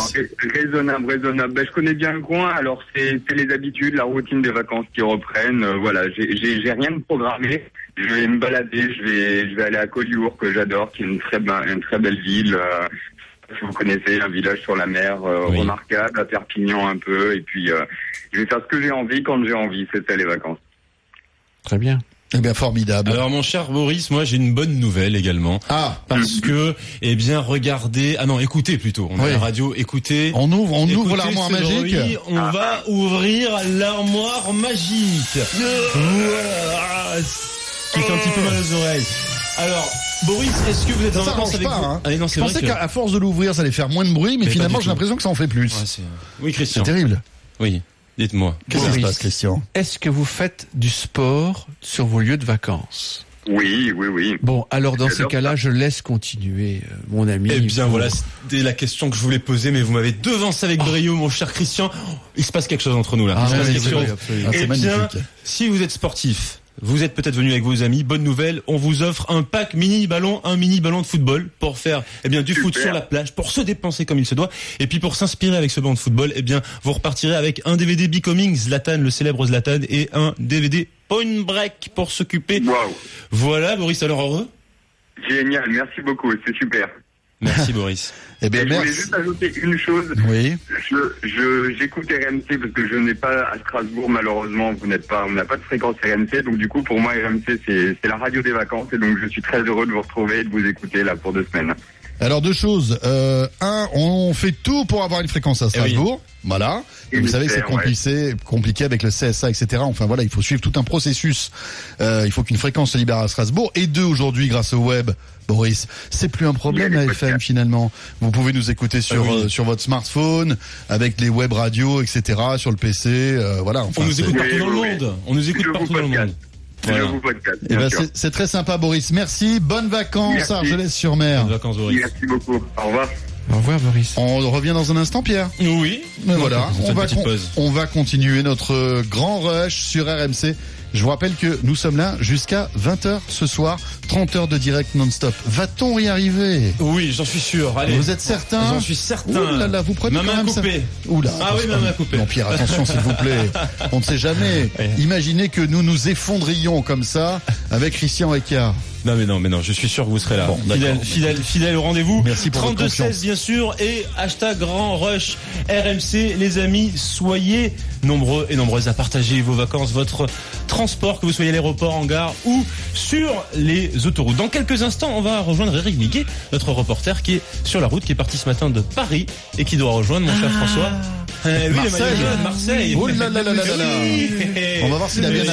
raisonnable, raisonnable. Ben, je connais bien le coin, alors c'est les habitudes, la routine des vacances qui reprennent. Euh, voilà, j'ai rien de programmé. Je vais me balader, je vais je vais aller à Collioure que j'adore, qui est une très une très belle ville. euh, si vous connaissez, un village sur la mer euh, Oui. remarquable, à Perpignan un peu, et puis euh, je vais faire ce que j'ai envie quand j'ai envie. C'est ça les vacances. Très bien. Eh bien, formidable. Alors mon cher Boris, moi j'ai une bonne nouvelle également. Ah, Parce que, eh bien, regardez, ah non, écoutez plutôt, on a Oui. la radio, écoutez. on ouvre, on ouvre l'armoire magique. bruit, on va ouvrir l'armoire magique. Voilà. Qui fait un petit peu mal aux oreilles. Alors, Boris, est-ce que vous êtes en Ça vacances avec pas. vous Hein. Allez, non, Je c'est pensais qu'à force de l'ouvrir, ça allait faire moins de bruit, mais, finalement, j'ai l'impression que ça en fait plus. Ouais, c'est- oui, c'est Christian. terrible. Oui, dites-moi. Qu'est-ce qui se passe, Christian Est-ce que vous faites du sport sur vos lieux de vacances Oui, oui, oui. Bon, alors dans ces cas-là, je laisse continuer, euh, mon ami. Eh bien pour- voilà, c'était la question que je voulais poser, mais vous m'avez devancé avec brio, mon cher Christian. Il se passe quelque chose entre nous là. Ah, Il se passe oui, quelque oui, chose. oui, absolument. Ah, c'est Eh bien, magnifique. si vous êtes sportif, vous êtes peut-être venu avec vos amis. Bonne nouvelle, on vous offre un pack mini ballon, un mini ballon de football pour faire eh bien du foot sur la plage, pour se dépenser comme il se doit, et puis pour s'inspirer avec ce ballon de football, eh bien vous repartirez avec un DVD Becoming Zlatan, le célèbre Zlatan, et un DVD Point Break pour s'occuper. Waouh, Voilà, Boris, alors heureux? génial, merci beaucoup, c'est super. Merci Boris. Eh bien, Et je voulais merci. juste ajouter une chose. Oui. Je, j'écoute RMC parce que je n'ai pas à Strasbourg, malheureusement, vous n'êtes pas, on n'a pas de fréquence RMC, donc du coup, pour moi, RMC, c'est, c'est la radio des vacances, et donc je suis très heureux de vous retrouver et de vous écouter là pour deux semaines. Alors deux choses. Euh, un, on fait tout pour avoir une fréquence à Strasbourg. Voilà. Et vous savez que c'est Unitaire, ouais. compliqué, compliqué avec le CSA, etc. Enfin voilà, il faut suivre tout un processus. Euh, il faut qu'une fréquence se libère à Strasbourg. Et deux, aujourd'hui, grâce au web, Boris, c'est plus un problème les FM podcasts. finalement. Vous pouvez nous écouter sur Ah oui. euh, sur votre smartphone, avec les web radios, etc. Sur le PC. euh, voilà. Enfin, On nous écoute Oui, partout dans le monde. On nous écoute partout dans le monde. Voilà. Eh ben, c'est- très sympa, Boris. Merci. Bonnes vacances Merci. à Argelès-sur-Mer. Bonnes vacances, Boris. Merci beaucoup. Au revoir. Au revoir, Boris. On revient dans un instant, Pierre. Oui. Mais voilà, On va, on va continuer notre grand rush sur RMC Je vous rappelle que nous sommes là jusqu'à 20h ce soir, 30 heures de direct non-stop. Va-t-on y arriver? Oui, j'en suis sûr. Allez. Vous êtes certain? J'en suis certain. Ouh là là, vous prenez Ma main même ça- coupée. Oula. Ah oui, ma main coupée. Non, Pierre, attention s'il vous plaît. On ne sait jamais. Imaginez que nous nous effondrions comme ça avec Christian Ricard. Non mais non mais non, je suis sûr que vous serez là. Bon, fidèle, fidèle, fidèle au rendez-vous. Merci pour votre 32 confiance. 16 bien sûr et hashtag Grand Rush RMC les amis, soyez nombreux et nombreuses à partager vos vacances, votre transport que vous soyez à l'aéroport, en gare ou sur les autoroutes. Dans quelques instants, on va rejoindre Eric Miguet, notre reporter qui est sur la route, qui est parti ce matin de Paris et qui doit rejoindre mon cher François. Euh, oui, Marseille. Marseille. Oh là là là là là là. Oui. On va voir s'il a bien,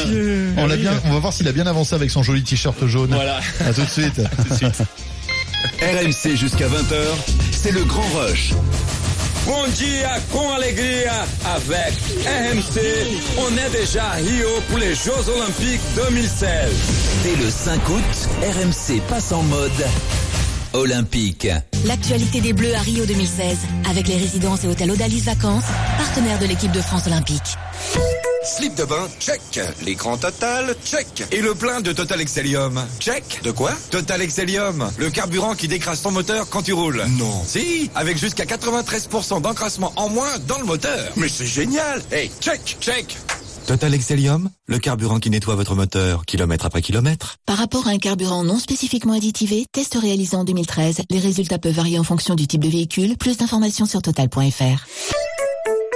on, bien, on va voir s'il a bien avancé avec son joli t-shirt jaune. Voilà. À tout de suite. RMC jusqu'à 20h, c'est le grand rush. Bom dia com alegria avec RMC. On est déjà à Rio pour les Jeux Olympiques 2016. Dès le 5 août, RMC passe en mode olympique. L'actualité des Bleus à Rio 2016, avec les résidences et hôtels Odalis Vacances, partenaires de l'équipe de France olympique. Slip de bain, check. L'écran total, check. Et le plein de Total Excellium, check. De quoi? Total Excellium, le carburant qui décrase ton moteur quand tu roules. Non. Si, avec jusqu'à 93% d'encrassement en moins dans le moteur. Mais c'est génial. Hey, check, check. Total Excellium, le carburant qui nettoie votre moteur kilomètre après kilomètre. Par rapport à un carburant non spécifiquement additivé, test réalisé en 2013, les résultats peuvent varier en fonction du type de véhicule. Plus d'informations sur total.fr.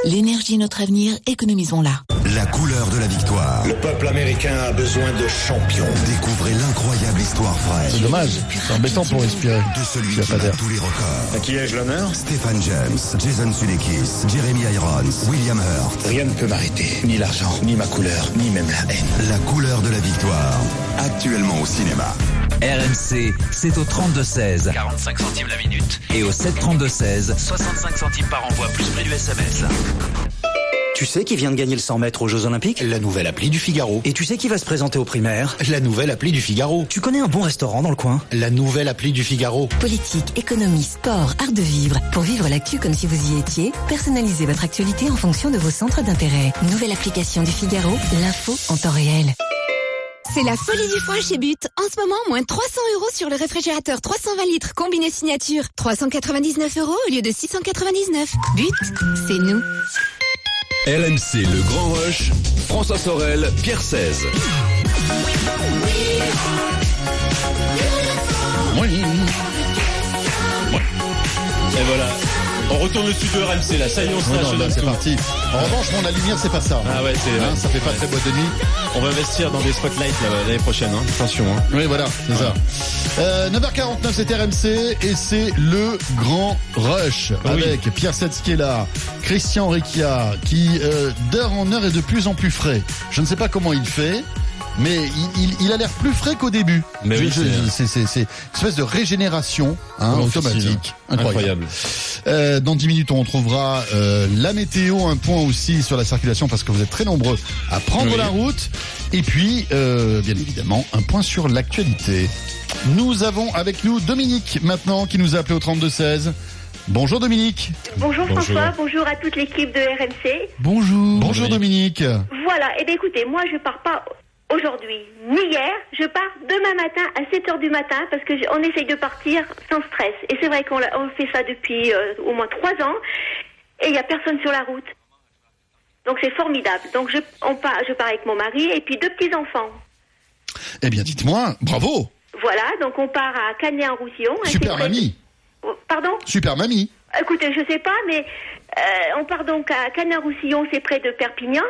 L'énergie notre avenir, économisons-la. La couleur de la victoire. Le peuple américain a besoin de champions. Découvrez l'incroyable histoire vraie. C'est dommage. C'est embêtant pour respirer. De celui qui pas bat tous les records. À qui ai-je l'honneur Stéphane James, Jason Sudeikis, Jeremy Irons, William Hurt. Rien ne peut m'arrêter. Ni l'argent, ni ma couleur, ni même la haine. La couleur de la victoire. Actuellement au cinéma. RMC, c'est au 32-16. 45 centimes la minute. Et au 732-16. 65 centimes par envoi, plus prix du SMS. Tu sais qui vient de gagner le 100 mètres aux Jeux Olympiques La nouvelle appli du Figaro. Et tu sais qui va se présenter aux primaires La nouvelle appli du Figaro. Tu connais un bon restaurant dans le coin La nouvelle appli du Figaro. Politique, économie, sport, art de vivre. Pour vivre l'actu comme si vous y étiez, personnalisez votre actualité en fonction de vos centres d'intérêt. Nouvelle application du Figaro, l'info en temps réel. C'est la folie du foin chez But. En ce moment, moins 300 euros sur le réfrigérateur 320 litres combiné signature. 399 euros au lieu de 699. But, c'est nous. RMC, le grand rush. François Sorel, Pierre 16. Et voilà. On retourne au studio RMC là, ça y est, on se Non, lâche non, on là, donne c'est parti. En revanche, mon la lumière, c'est pas ça. Ah ouais, c'est Hein, ça fait pas très boîte de nuit. On va investir dans des spotlights l'année prochaine, hein. attention. Hein. Oui, voilà, c'est ça. Euh, 9h49, c'est RMC et c'est le grand rush avec Pierre là, Christian Riccia qui euh, d'heure en heure est de plus en plus frais. Je ne sais pas comment il fait. Mais il, il- il a l'air plus frais qu'au début. Mais oui, je- c'est- c'est c'est- c'est une espèce de régénération hein, automatique. facile. Incroyable. Euh, dans 10 minutes, on retrouvera euh, la météo, un point aussi sur la circulation parce que vous êtes très nombreux à prendre Oui. la route. Et puis, euh, bien évidemment, un point sur l'actualité. Nous avons avec nous Dominique maintenant qui nous a appelé au 32-16. Bonjour Dominique. Bonjour, Bonjour. François, bonjour à toute l'équipe de RMC. Bonjour. Bonjour Dominique. Voilà, et bien écoutez, moi je pars pas aujourd'hui ni hier, je pars demain matin à 7h du matin parce que on essaye de partir sans stress. Et c'est vrai qu'on on fait ça depuis euh, au moins trois ans et il n'y a personne sur la route. Donc c'est formidable. Donc je, on part, je pars avec mon mari et puis deux petits-enfants. Eh bien, dites-moi, bravo. Voilà, donc on part à Canet-en-Roussillon. Super mamie. Oh, Pardon? Super mamie. Écoutez, je sais pas, mais euh, on part donc à Canet-Roussillon, c'est près de Perpignan.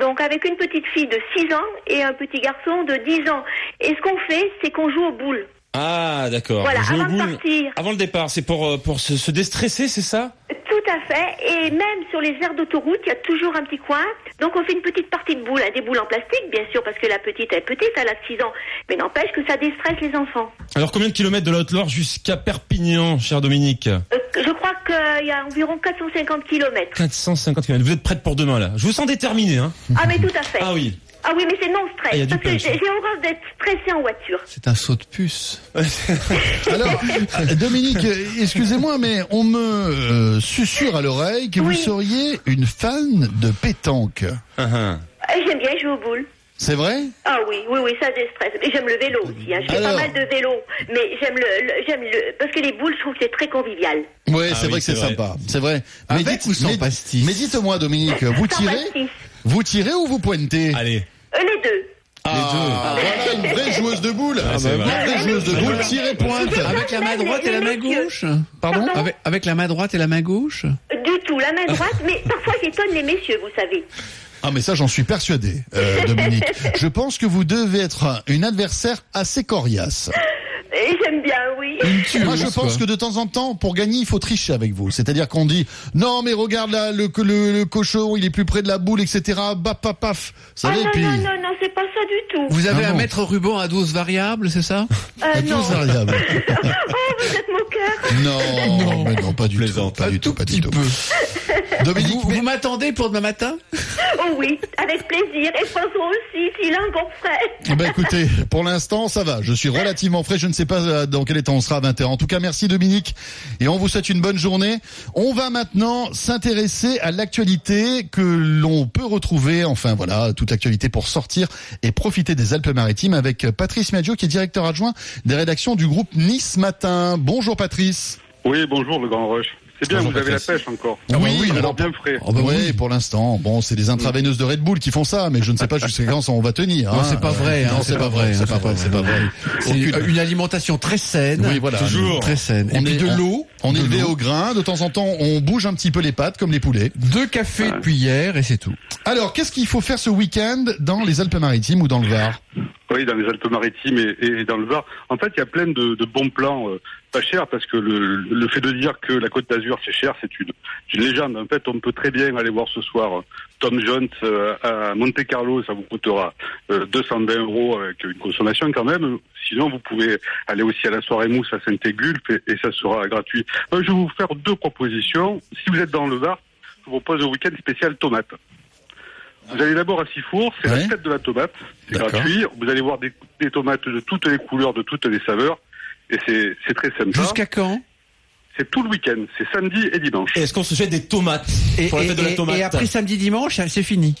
Donc avec une petite fille de 6 ans et un petit garçon de 10 ans. Et ce qu'on fait, c'est qu'on joue aux boules. Ah d'accord. Voilà, avant de boule partir. Avant le départ, c'est pour, euh, pour se, se déstresser, c'est ça? Tout à fait. Et même sur les aires d'autoroute, il y a toujours un petit coin. Donc on fait une petite partie de boules, hein, des boules en plastique, bien sûr, parce que la petite est petite, elle a 6 ans. Mais n'empêche que ça déstresse les enfants. Alors combien de kilomètres de la Haute-Loire jusqu'à Perpignan, cher Dominique? Euh, je crois qu'il y a environ 450 kilomètres. 450 km. Vous êtes prête pour demain là? Je vous sens déterminé, hein? Ah mais tout à fait. Ah oui. Ah oui, mais c'est non Ah, stress. du parce que j'ai horreur d'être stressée en voiture. C'est un saut de puce. Alors, Dominique, excusez-moi, mais on me euh, susurre à l'oreille que vous seriez une fan de pétanque. Uh-huh. Euh, J'aime bien jouer aux boules. C'est vrai? Ah oui, oui, oui, ça déstresse. Mais j'aime le vélo aussi. Hein. Je fais Alors pas mal de vélo, mais j'aime le, le- j'aime le, parce que les boules, je trouve que c'est très convivial. Oui, Ah c'est oui, vrai que c'est sympa. C'est vrai. Avec dites- ou sans mais- pastis Mais dites-moi, Dominique, vous tirez pastis. Vous tirez ou vous pointez? Allez. Euh, les deux. Ah, voilà une vraie joueuse de boules. Ah, c'est une vrai. vraie joueuse de boules, tirez pointe. Avec la main droite et la main gauche Pardon avec, avec la main droite et la main gauche Du tout, la main droite, mais parfois j'étonne les messieurs, vous savez. Ah mais ça j'en suis persuadé, euh, Dominique. Je pense que vous devez être une adversaire assez coriace. Et j'aime bien, oui. Moi je pense que de temps en temps, pour gagner, il faut tricher avec vous. C'est-à-dire qu'on dit non mais regarde là, le, le, le cochon, il est plus près de la boule, etc. Bap paf paf. Vous Ah non, puis non, non, non, c'est pas ça du tout. Vous avez Ah un bon mètre ruban à dose variable, c'est ça Euh, à non. tous variables. Oh, vous êtes moqueur. Non, mais non, pas du tout, pas du tout, pas du tout. Dominique, Vous, vous m'attendez pour demain matin Oh oui, avec plaisir. Et François aussi, s'il est encore frais. Eh Ben écoutez, pour l'instant ça va. Je suis relativement frais. Je ne sais pas euh, dans quel état on sera à 20h. En tout cas, merci Dominique et on vous souhaite une bonne journée. On va maintenant s'intéresser à l'actualité que l'on peut retrouver. Enfin voilà, toute l'actualité pour sortir et profiter des Alpes-Maritimes avec Patrice Maggio qui est directeur adjoint des rédactions du groupe Nice Matin. Bonjour Patrice. Oui, bonjour le Grand Rush. C'est bien, Bonjour, vous avez la pêche encore. oui, alors alors bien frais. Oh bah oui, pour l'instant. Bon, c'est des intraveineuses de Red Bull qui font ça, mais je ne sais pas jusqu'à quand on va tenir. Non, hein. c'est pas vrai. Non, c'est pas vrai. C'est pas vrai. C'est pas vrai. C'est Aucune- une alimentation très saine. Oui, voilà. Toujours. Très saine. Et On puis est- de l'eau. On est de élevé au grain. De temps en temps, on bouge un petit peu les pattes, comme les poulets. Deux cafés depuis hier et c'est tout. Alors, qu'est-ce qu'il faut faire ce week-end dans les Alpes-Maritimes ou dans le Var? Dans les Alpes-Maritimes et, dans le Var. En fait, il y a plein de, bons plans euh, pas chers parce que le, fait de dire que la Côte d'Azur c'est cher, c'est une, légende. En fait, on peut très bien aller voir ce soir euh, Tom Jones euh, à Monte Carlo, ça vous coûtera euh, 220 euros avec une consommation quand même. Sinon, vous pouvez aller aussi à la soirée mousse à Saint-Égulpe et, ça sera gratuit. Je vais vous faire deux propositions. Si vous êtes dans le Var, je vous propose un week-end spécial tomate. Vous allez d'abord à Sifour, c'est la fête de la tomate, c'est gratuit. Vous allez voir des, des tomates de toutes les couleurs, de toutes les saveurs, et c'est très sympa. Jusqu'à quand? C'est tout le week-end, c'est samedi et dimanche. Et est-ce qu'on se jette des tomates et, pour la et- fête de la tomate et après samedi dimanche, c'est fini.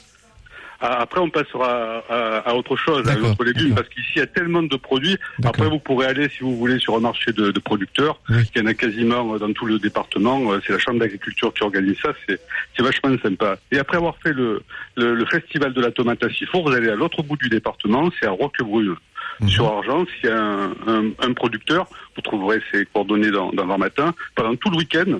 Ah, Après, on passera à, à autre chose, à autre légumes, parce qu'ici, il y a tellement de produits. Après, vous pourrez aller, si vous voulez, sur un marché de, de producteurs. Il y en a quasiment euh, dans tout le département. Euh, C'est la Chambre d'agriculture qui organise ça. C'est c'est vachement sympa. Et après avoir fait le, le, le festival de la tomate à Sifour, vous allez à l'autre bout du département, c'est à Roquebrune. Sur Argent, s'il y a un, un, un producteur, vous trouverez ses coordonnées dans, dans un matin. Pendant tout le week-end,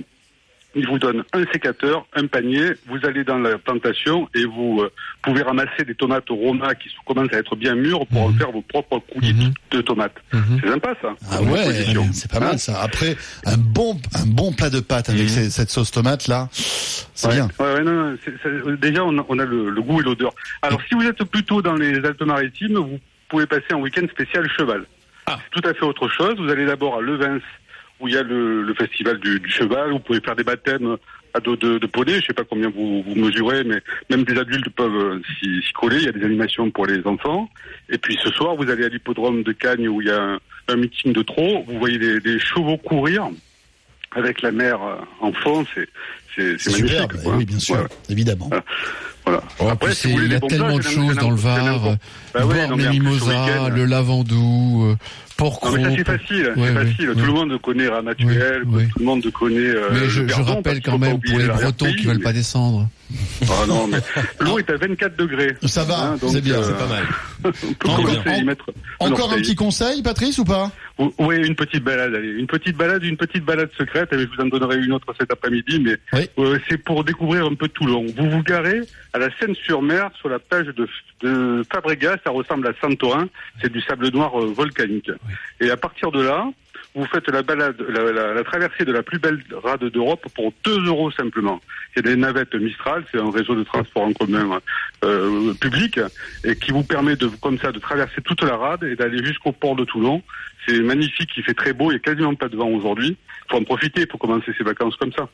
il vous donne un sécateur, un panier, vous allez dans la plantation et vous euh, pouvez ramasser des tomates Roma qui commencent à être bien mûres pour en faire vos propres coulis de tomates. C'est sympa ça. Ah ouais, c'est pas mal ça. Après, un bon, un bon plat de pâtes avec ces- cette sauce tomate là, c'est Ouais, bien. ouais, ouais, non, non, c'est- c'est- déjà, on a, on a le, le goût et l'odeur. Alors, si vous êtes plutôt dans les Alpes-Maritimes, vous pouvez passer un week-end spécial cheval. C'est tout à fait autre chose. Vous allez d'abord à Levens, où il y a le, le festival du, du cheval. Vous pouvez faire des baptêmes à dos de, de poney. Je sais pas combien vous, vous mesurez, mais même des adultes peuvent euh, s'y coller. Il y a des animations pour les enfants. Et puis ce soir, vous allez à l'hippodrome de Cagnes, où il y a un, un meeting de trot. Vous voyez des, des chevaux courir avec la mer en fond. C'est magnifique. quoi. oui, bien sûr, évidemment. Voilà. Oh, Après, puis si vous c'est- voulez il y a tellement de choses dans le Var. Bah ouais, non, ce mimosa, le lavandou, euh, porc Non, mais ça c'est facile, Ouais, c'est facile. ouais. Tout le monde connaît Ramatuel, tout le monde connaît. euh, Mais je, le rappelle quand même pour les Bretons qui veulent mais- pas descendre. Ah non, mais l'eau est à 24 degrés. Ça va, Hein, c'est bien, euh, c'est pas mal. Encore- en- un petit conseil, Patrice, ou pas? Oui, une petite balade, allez. Une petite balade, une petite balade secrète. Et je vous en donnerai une autre cet après-midi, mais euh, c'est pour découvrir un peu Toulon. Vous vous garez à la Seine-sur-Mer, sur la plage de, de Fabregas. Ça ressemble à Santorin. C'est du sable noir euh, volcanique. Et à partir de là, vous faites la balade, la, traversée de la plus belle rade d'Europe pour 2 euros simplement. A des navettes Mistral, c'est un réseau de transport en commun euh, public, et qui vous permet de, comme ça, de traverser toute la rade et d'aller jusqu'au port de Toulon. C'est magnifique, il fait très beau, il n'y a quasiment pas de vent aujourd'hui. Il faut en profiter pour commencer ses vacances comme ça.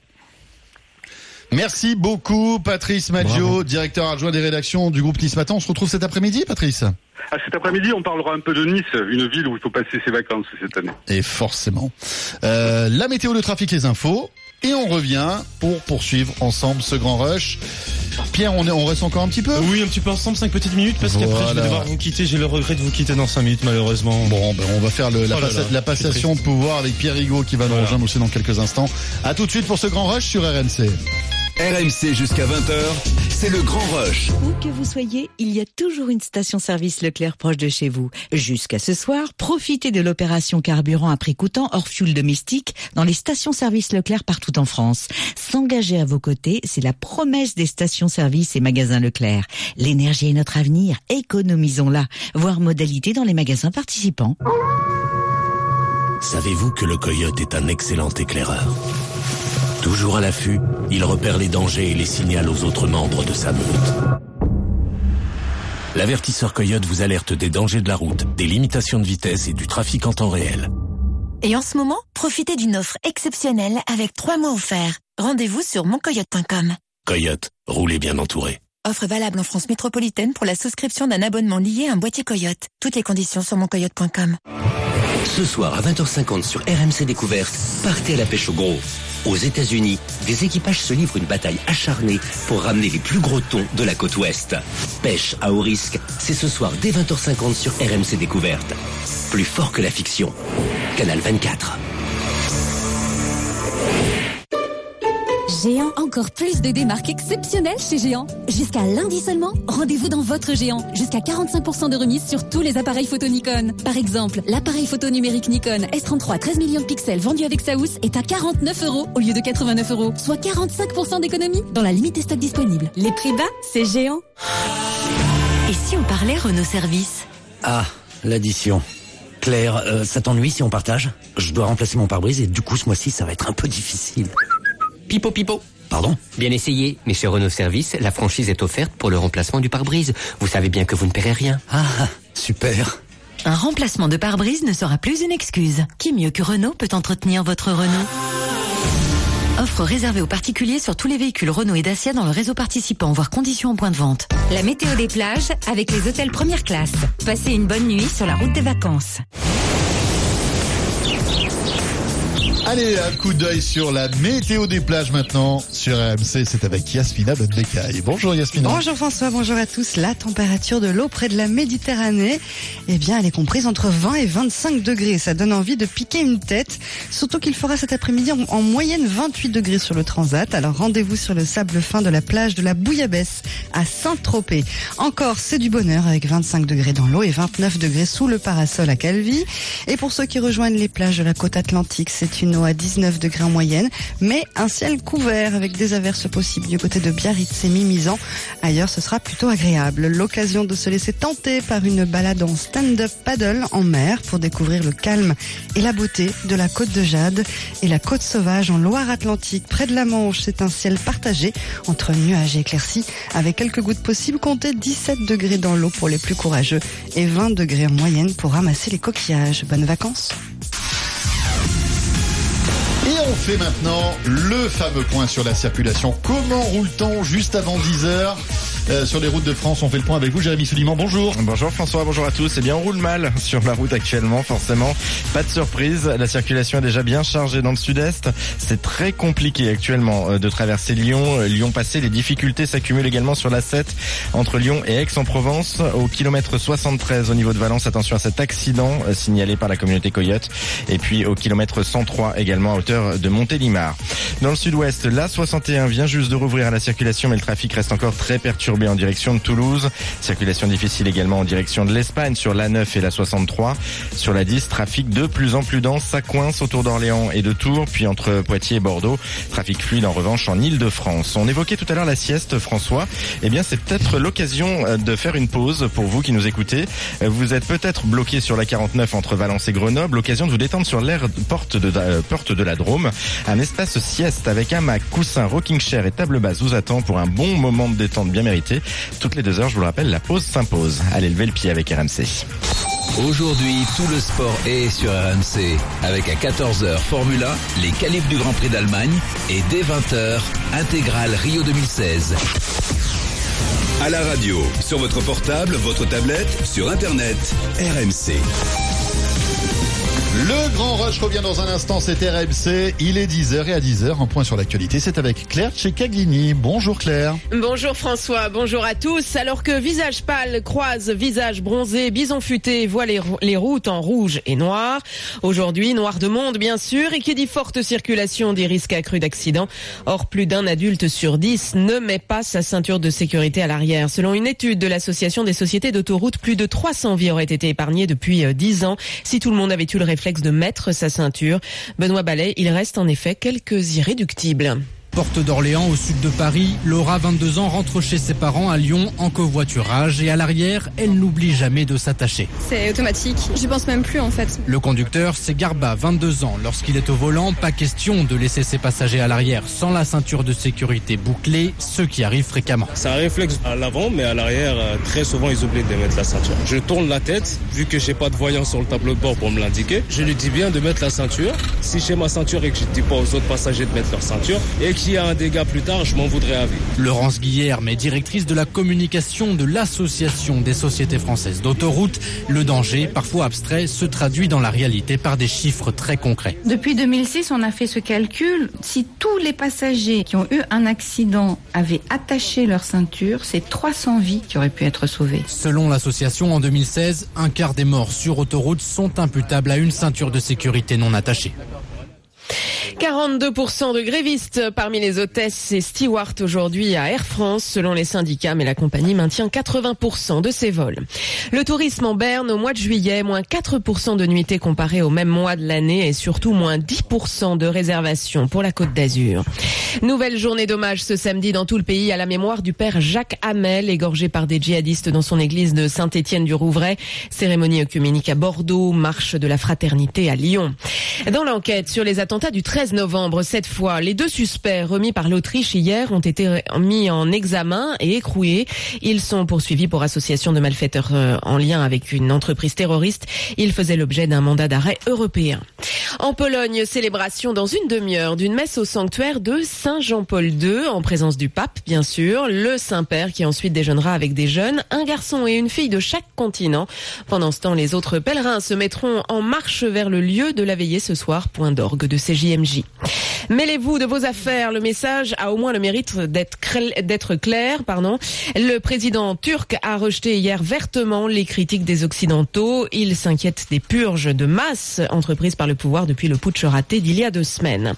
Merci beaucoup, Patrice Maggio, directeur adjoint des rédactions du groupe Nice Matin. On se retrouve cet après-midi, Patrice Ah, cet après-midi, on parlera un peu de Nice, une ville où il faut passer ses vacances cette année. Et forcément. Euh, la météo, le trafic, les infos. Et on revient pour poursuivre ensemble ce grand rush. Pierre, on, est, on reste encore un petit peu Oui, un petit peu ensemble, 5 petites minutes, parce qu'après je vais devoir vous quitter. J'ai le regret de vous quitter dans 5 minutes, malheureusement. Bon, ben, on va faire le, la, Oh là là, la passation de pouvoir avec Pierre Rigaud qui va nous Voilà. rejoindre aussi dans quelques instants. À tout de suite pour ce grand rush sur RMC. RMC jusqu'à 20h, c'est le grand rush. Où que vous soyez, il y a toujours une station-service Leclerc proche de chez vous. Jusqu'à ce soir, profitez de l'opération carburant à prix coûtant hors fuel domestique dans les stations-service Leclerc partout en France. S'engager à vos côtés, c'est la promesse des stations-service et magasins Leclerc. L'énergie est notre avenir, économisons-la. Voir modalité dans les magasins participants. Savez-vous que le coyote est un excellent éclaireur? Toujours à l'affût, il repère les dangers et les signale aux autres membres de sa meute. L'avertisseur coyote vous alerte des dangers de la route, des limitations de vitesse et du trafic en temps réel. Et en ce moment, profitez d'une offre exceptionnelle avec 3 mois offerts. Rendez-vous sur moncoyote.com. Coyote, roulez bien entouré. Offre valable en France métropolitaine pour la souscription d'un abonnement lié à un boîtier Coyote. Toutes les conditions sur moncoyote.com. Ce soir à 20h50 sur RMC Découverte, partez à la pêche au gros. Aux États-Unis, des équipages se livrent une bataille acharnée pour ramener les plus gros thons de la côte ouest. Pêche à haut risque, c'est ce soir dès 20h50 sur RMC Découverte. Plus fort que la fiction. Canal 24. Géant, encore plus de démarques exceptionnelles chez Géant. Jusqu'à lundi seulement, rendez-vous dans votre Géant. Jusqu'à 45% de remise sur tous les appareils photo Nikon. Par exemple, l'appareil photo numérique Nikon S33 13 millions de pixels vendu avec sa est à 49 euros au lieu de 89 euros, soit 45% d'économie dans la limite des stocks disponibles. Les prix bas, c'est Géant. Et si on parlait Renault Service? Ah, l'addition. Claire, euh, ça t'ennuie si on partage? Je dois remplacer mon pare-brise et du coup ce mois-ci ça va être un peu difficile. Pipo Pipo. Pardon Bien essayé, mais chez Renault Service, la franchise est offerte pour le remplacement du pare-brise. Vous savez bien que vous ne paierez rien. Ah, super. Un remplacement de pare-brise ne sera plus une excuse. Qui mieux que Renault peut entretenir votre Renault Offre réservée aux particuliers sur tous les véhicules Renault et Dacia dans le réseau participant, voire conditions en point de vente. La météo des plages avec les hôtels première classe. Passez une bonne nuit sur la route des vacances. Allez, un coup d'œil sur la météo des plages maintenant sur RMC. C'est avec Yasmina. Bonjour Yasmina. Bonjour François, bonjour à tous. La température de l'eau près de la Méditerranée, eh bien, elle est comprise entre 20 et 25 degrés. Ça donne envie de piquer une tête. Surtout qu'il fera cet après-midi en moyenne 28 degrés sur le transat. Alors rendez-vous sur le sable fin de la plage de la Bouillabaisse à Saint-Tropez. Encore, c'est du bonheur avec 25 degrés dans l'eau et 29 degrés sous le parasol à Calvi. Et pour ceux qui rejoignent les plages de la côte atlantique, c'est une à 19 degrés en moyenne, mais un ciel couvert avec des averses possibles du côté de Biarritz et Mimizan. Ailleurs, ce sera plutôt agréable. L'occasion de se laisser tenter par une balade en stand-up paddle en mer pour découvrir le calme et la beauté de la côte de Jade et la côte sauvage en Loire-Atlantique. Près de la Manche, c'est un ciel partagé entre nuages et éclaircies avec quelques gouttes possibles. Comptez 17 degrés dans l'eau pour les plus courageux et 20 degrés en moyenne pour ramasser les coquillages. Bonnes vacances. Et on fait maintenant le fameux point sur la circulation. Comment roule-t-on juste avant 10 heures? Euh, sur les routes de France On fait le point avec vous, Jérémy Souliman. Bonjour. Bonjour François, bonjour à tous. Eh bien, on roule mal sur la route actuellement, forcément. Pas de surprise. La circulation est déjà bien chargée dans le sud-est. C'est très compliqué actuellement euh, de traverser Lyon. Euh, Lyon passé, les difficultés s'accumulent également sur la 7 entre Lyon et Aix-en-Provence. Au kilomètre 73 au niveau de Valence, attention à cet accident signalé par la communauté Coyote. Et puis au kilomètre 103 également à hauteur de Montélimar. Dans le sud-ouest, la 61 vient juste de rouvrir à la circulation, mais le trafic reste encore très perturbé en direction de Toulouse. Circulation difficile également en direction de l'Espagne sur la 9 et la 63. Sur la 10, trafic de plus en plus dense. Ça coince autour d'Orléans et de Tours, puis entre Poitiers et Bordeaux. Trafic fluide en revanche en Ile-de-France. On évoquait tout à l'heure la sieste, François. Eh bien, c'est peut-être l'occasion euh, de faire une pause pour vous qui nous écoutez. Euh, Vous êtes peut-être bloqué sur la 49 entre Valence et Grenoble. L'occasion de vous détendre sur l'aire porte de, euh, porte de la Drôme. Un espace sieste avec hamac, coussin, rocking chair et table basse vous attend pour un bon moment de détente bien mérité. Toutes les deux heures, je vous le rappelle, la pause s'impose. Allez lever le pied avec RMC. Aujourd'hui, tout le sport est sur RMC. Avec à 14h Formule 1, les qualifs du Grand Prix d'Allemagne et dès 20h, intégrale Rio 2016. À la radio, sur votre portable, votre tablette, sur Internet, RMC. Le Grand Rush revient dans un instant, c'est RMC. Il est 10h et à 10h, un point sur l'actualité, c'est avec Claire Tchekagini. Bonjour Claire. Bonjour François, bonjour à tous. Alors que visage pâle croise visage bronzé, bison futé voit les, les routes en rouge et noir. Aujourd'hui, noir de monde bien sûr, et qui dit forte circulation dit risque accru d'accident. Or, plus d'un adulte sur dix ne met pas sa ceinture de sécurité à l'arrière. Selon une étude de l'Association des sociétés d'autoroutes, plus de 300 vies auraient été épargnées depuis 10 ans si tout le monde avait eu le réflexe de mettre sa ceinture. Benoît Ballet, il reste en effet quelques irréductibles. Porte d'Orléans, au sud de Paris, Laura, 22 ans, rentre chez ses parents à Lyon en covoiturage et à l'arrière, elle n'oublie jamais de s'attacher. C'est automatique, j'y pense même plus en fait. Le conducteur, c'est Garba, 22 ans. Lorsqu'il est au volant, pas question de laisser ses passagers à l'arrière sans la ceinture de sécurité bouclée, ce qui arrive fréquemment. C'est un réflexe à l'avant, mais à l'arrière, euh, très souvent, ils oublient de mettre la ceinture. Je tourne la tête, vu que j'ai pas de voyant sur le tableau de bord pour me l'indiquer, je lui dis bien de mettre la ceinture. Si j'ai ma ceinture et que je dis pas aux autres passagers de mettre leur ceinture, et s'il y a un dégât plus tard, je m'en voudrais à vie. Laurence Guillerme est directrice de la communication de l'Association des sociétés françaises d'autoroutes. Le danger, parfois abstrait, se traduit dans la réalité par des chiffres très concrets. Depuis 2006, on a fait ce calcul. Si tous les passagers qui ont eu un accident avaient attaché leur ceinture, c'est 300 vies qui auraient pu être sauvées. Selon l'association, en 2016, un quart des morts sur autoroute sont imputables à une ceinture de sécurité non attachée. 42% de grévistes parmi les hôtesses et stewards aujourd'hui à Air France, selon les syndicats, mais la compagnie maintient 80% de ses vols. Le tourisme en Berne au mois de juillet, moins 4% de nuitées comparé au même mois de l'année et surtout moins 10% de réservations pour la Côte d'Azur. Nouvelle journée d'hommage ce samedi dans tout le pays à la mémoire du père Jacques Hamel, égorgé par des djihadistes dans son église de Saint-Étienne-du-Rouvray. Cérémonie œcuménique à Bordeaux, marche de la fraternité à Lyon. Dans l'enquête sur les attentats du 13 novembre, cette fois, les deux suspects remis par l'Autriche hier ont été mis en examen et écroués. Ils sont poursuivis pour association de malfaiteurs euh, en lien avec une entreprise terroriste. Ils faisaient l'objet d'un mandat d'arrêt européen. En Pologne, célébration dans une demi-heure d'une messe au sanctuaire de Saint Jean-Paul II, en présence du pape, bien sûr, le Saint-Père qui ensuite déjeunera avec des jeunes, un garçon et une fille de chaque continent. Pendant ce temps, les autres pèlerins se mettront en marche vers le lieu de la veillée ce soir, point d'orgue de CJMJ. Mêlez-vous de vos affaires. Le message a au moins le mérite d'être clair. Pardon. Le président turc a rejeté hier vertement les critiques des Occidentaux. Il s'inquiète des purges de masse entreprises par le pouvoir depuis le putsch raté d'il y a deux semaines.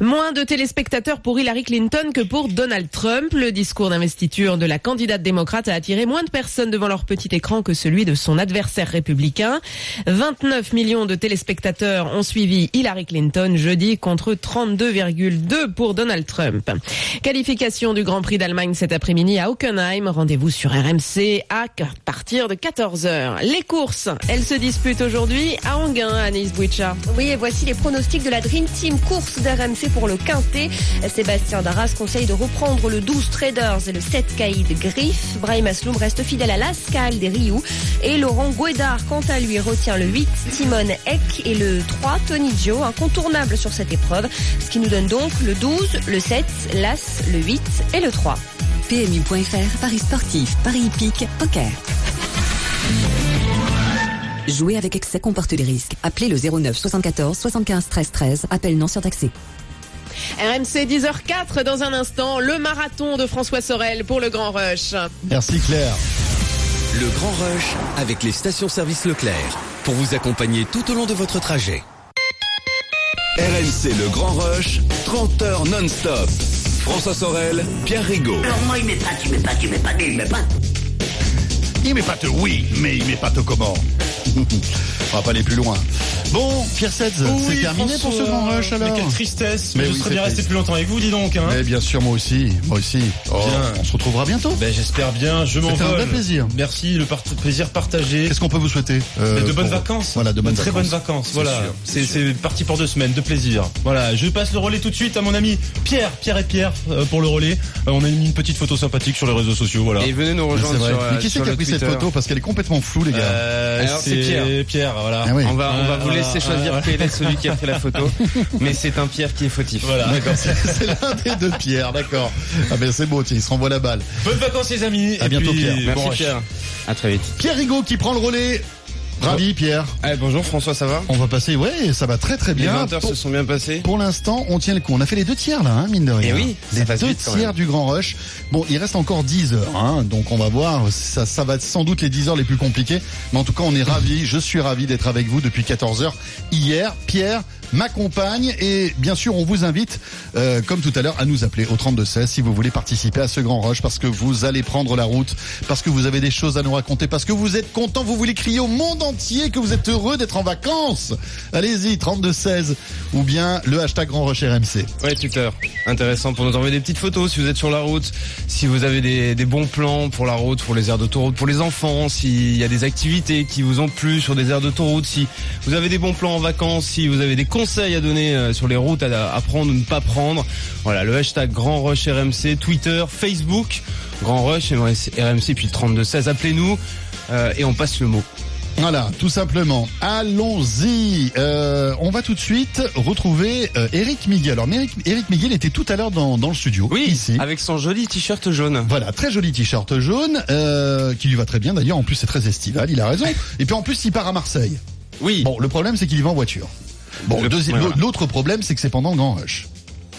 Moins de téléspectateurs pour Hillary Clinton que pour Donald Trump. Le discours d'investiture de la candidate démocrate a attiré moins de personnes devant leur petit écran que celui de son adversaire républicain. 29 millions de téléspectateurs ont suivi Hillary Clinton jeudi contre 32,2 pour Donald Trump. Qualification du Grand Prix d'Allemagne cet après-midi à Hockenheim. Rendez-vous sur RMC à partir de 14h. Les courses, elles se disputent aujourd'hui à Anguin, à Nice Bouicha. Oui, et voici les pronostics de la Dream Team course d'RMC pour le Quintet. Sébastien Darras conseille de reprendre le 12 Traders et le 7 Caïd Griff. Brahim Asloum reste fidèle à l'Ascal des Rioux. Et Laurent Guédard, quant à lui, retient le 8 Timon Eck et le 3 Tony Joe, incontournable sur cette épreuve. Ce qui nous donne donc le 12, le 7, l'As, le 8 et le 3. PMU.fr, Paris sportif, Paris hippique, poker. Jouer avec excès comporte des risques. Appelez le 09 74 75 13 13. Appel non surtaxé. RMC 10h04 dans un instant, le marathon de François Sorel pour le Grand Rush. Merci Claire. Le Grand Rush avec les stations-service Leclerc pour vous accompagner tout au long de votre trajet. RMC Le Grand Rush, 30 heures non-stop. François Sorel, Pierre Rigaud. Alors moi, il m'épate, il m'épate, il m'épate, il m'épate. Il m'épate, oui, mais il m'épate comment On va pas aller plus loin. Bon, Pierre Setz, Oui, c'est terminé pour ce grand rush alors Mais quelle tristesse. Mais je oui, serais bien resté triste. plus longtemps avec vous, dis donc. Hein. Mais bien sûr, moi aussi, moi aussi. Oh, Bien. On se retrouvera bientôt. Ben, j'espère bien, je m'envole. C'était un vrai plaisir. Merci, le part- plaisir partagé. Qu'est-ce qu'on peut vous souhaiter euh, Mais de bonnes pour- vacances. Voilà, de bonnes très vacances. bonnes vacances. C'est Voilà. C'est c'est parti pour deux semaines de plaisir. Voilà. Je passe le relais tout de suite à mon ami Pierre, Pierre et Pierre euh, pour le relais. Euh, on a mis une petite photo sympathique sur les réseaux sociaux. Voilà. Et venez nous Ouais, rejoindre c'est vrai. sur, Mais qui c'est sur qui a le pris cette photo Parce qu'elle est complètement floue, les gars. Euh, Alors, c'est Pierre. Pierre, voilà. Ah oui. On va, on va Euh, vous laisser voilà. choisir quel est celui qui a pris la photo, mais c'est un Pierre qui est fautif. Voilà. D'accord, c'est l'un des deux Pierre, d'accord. Ah ben c'est beau, tiens, il se renvoie la balle. Bonnes vacances les amis. À Et bientôt, puis, Pierre. Merci. Pierre. À très vite. Pierre Rigaud qui prend le relais. Ravi Pierre. Eh, bonjour François, ça va? On va passer, ouais, ça va très très bien. Les 20 heures se sont bien passées. Pour l'instant, on tient le coup. On a fait les deux tiers là, hein, mine de rien. Et oui, les deux tiers du Grand Rush. Bon, il reste encore 10 heures, hein, donc on va voir. Ça, ça va être sans doute les 10 heures les plus compliquées. Mais en tout cas, on est ravis. Je suis ravi d'être avec vous depuis 14 heures hier. Pierre, m'accompagne et bien sûr on vous invite euh, comme tout à l'heure à nous appeler au 32 16 si vous voulez participer à ce grand rush parce que vous allez prendre la route parce que vous avez des choses à nous raconter parce que vous êtes content vous voulez crier au monde entier que vous êtes heureux d'être en vacances. Allez-y 32 16 ou bien le hashtag grand rush RMC ouais Twitter intéressant pour nous envoyer des petites photos si vous êtes sur la route si vous avez des, des bons plans pour la route pour les aires d'autoroute pour les enfants s'il y a des activités qui vous ont plu sur des aires d'autoroute si vous avez des bons plans en vacances si vous avez des conseils à donner euh, sur les routes à, à prendre ou ne pas prendre. Voilà, le hashtag Grand Rush RMC, Twitter, Facebook, Grand Rush RMC, puis le 3216. Appelez-nous euh, et on passe le mot. Voilà, tout simplement. Allons-y. Euh, on va tout de suite retrouver euh, Eric Miguel. Alors, Eric, Eric Miguel était tout à l'heure dans, dans le studio. Oui, ici. avec son joli t-shirt jaune. Voilà, très joli t-shirt jaune, euh, qui lui va très bien d'ailleurs. En plus, c'est très estival, il a raison. Et puis en plus, il part à Marseille. Oui. Bon, le problème, c'est qu'il y va en voiture. Bon, l'autre problème, c'est que c'est pendant le Grand Rush.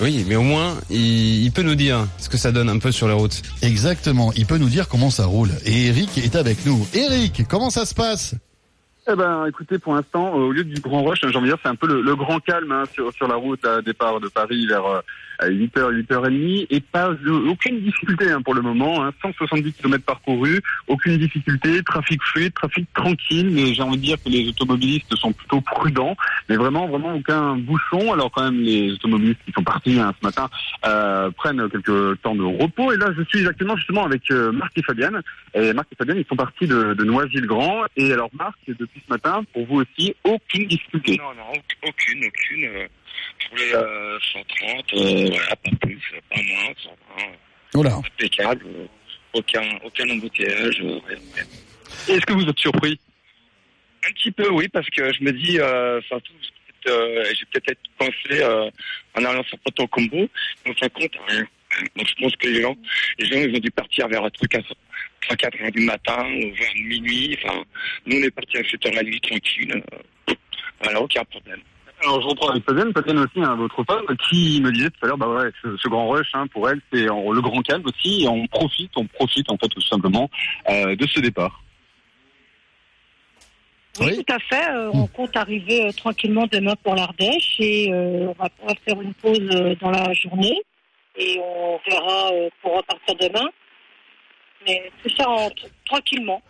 Oui, mais au moins, il, il, peut nous dire ce que ça donne un peu sur les routes. Exactement, il peut nous dire comment ça roule. Et Eric est avec nous. Eric, comment ça se passe? Eh ben, écoutez, pour l'instant, au lieu du grand rush, j'ai envie de dire, c'est un peu le, le grand calme hein, sur, sur la route à départ de Paris vers euh, 8h, 8h30, et pas aucune difficulté hein, pour le moment. Hein, 170 km parcourus, aucune difficulté, trafic fluide, trafic tranquille. Mais j'ai envie de dire que les automobilistes sont plutôt prudents, mais vraiment, vraiment aucun bouchon. Alors quand même, les automobilistes qui sont partis hein, ce matin euh, prennent quelques temps de repos. Et là, je suis exactement justement avec euh, Marc et Fabienne. Et Marc et Fabienne, ils sont partis de, de Noisy-le-Grand. Et alors Marc, depuis ce matin, pour vous aussi, aucune difficulté. Non, non, aucune, aucune. Euh, Tous les euh, 130, euh, voilà, pas plus, pas moins, 120. Oula. Impeccable. euh, Aucun, aucun embouteillage. euh. Est-ce que vous êtes surpris? Un petit peu, oui, parce que je me dis, euh, enfin, tout, euh, j'ai peut-être euh, en allant sur Porto Combo, mais en fin de compte, rien. Donc je pense que les gens, les gens, ils ont dû partir vers un truc à 3 4 heures du matin, ou vers minuit. Enfin, nous, on est parti à 7 heures la nuit, tranquille. euh, voilà, aucun problème. Alors je reprends avec Fabienne, Fabienne aussi, hein, votre femme, qui me disait tout à l'heure, bah ouais, ce, ce grand rush, hein, pour elle, c'est le grand calme aussi, et on profite, on profite en fait tout simplement euh, de ce départ. Oui, tout à fait. Euh, on compte arriver euh, tranquillement demain pour l'Ardèche et euh, on va pouvoir faire une pause euh, dans la journée et on verra euh, pour repartir demain. Mais tout ça en- tranquillement.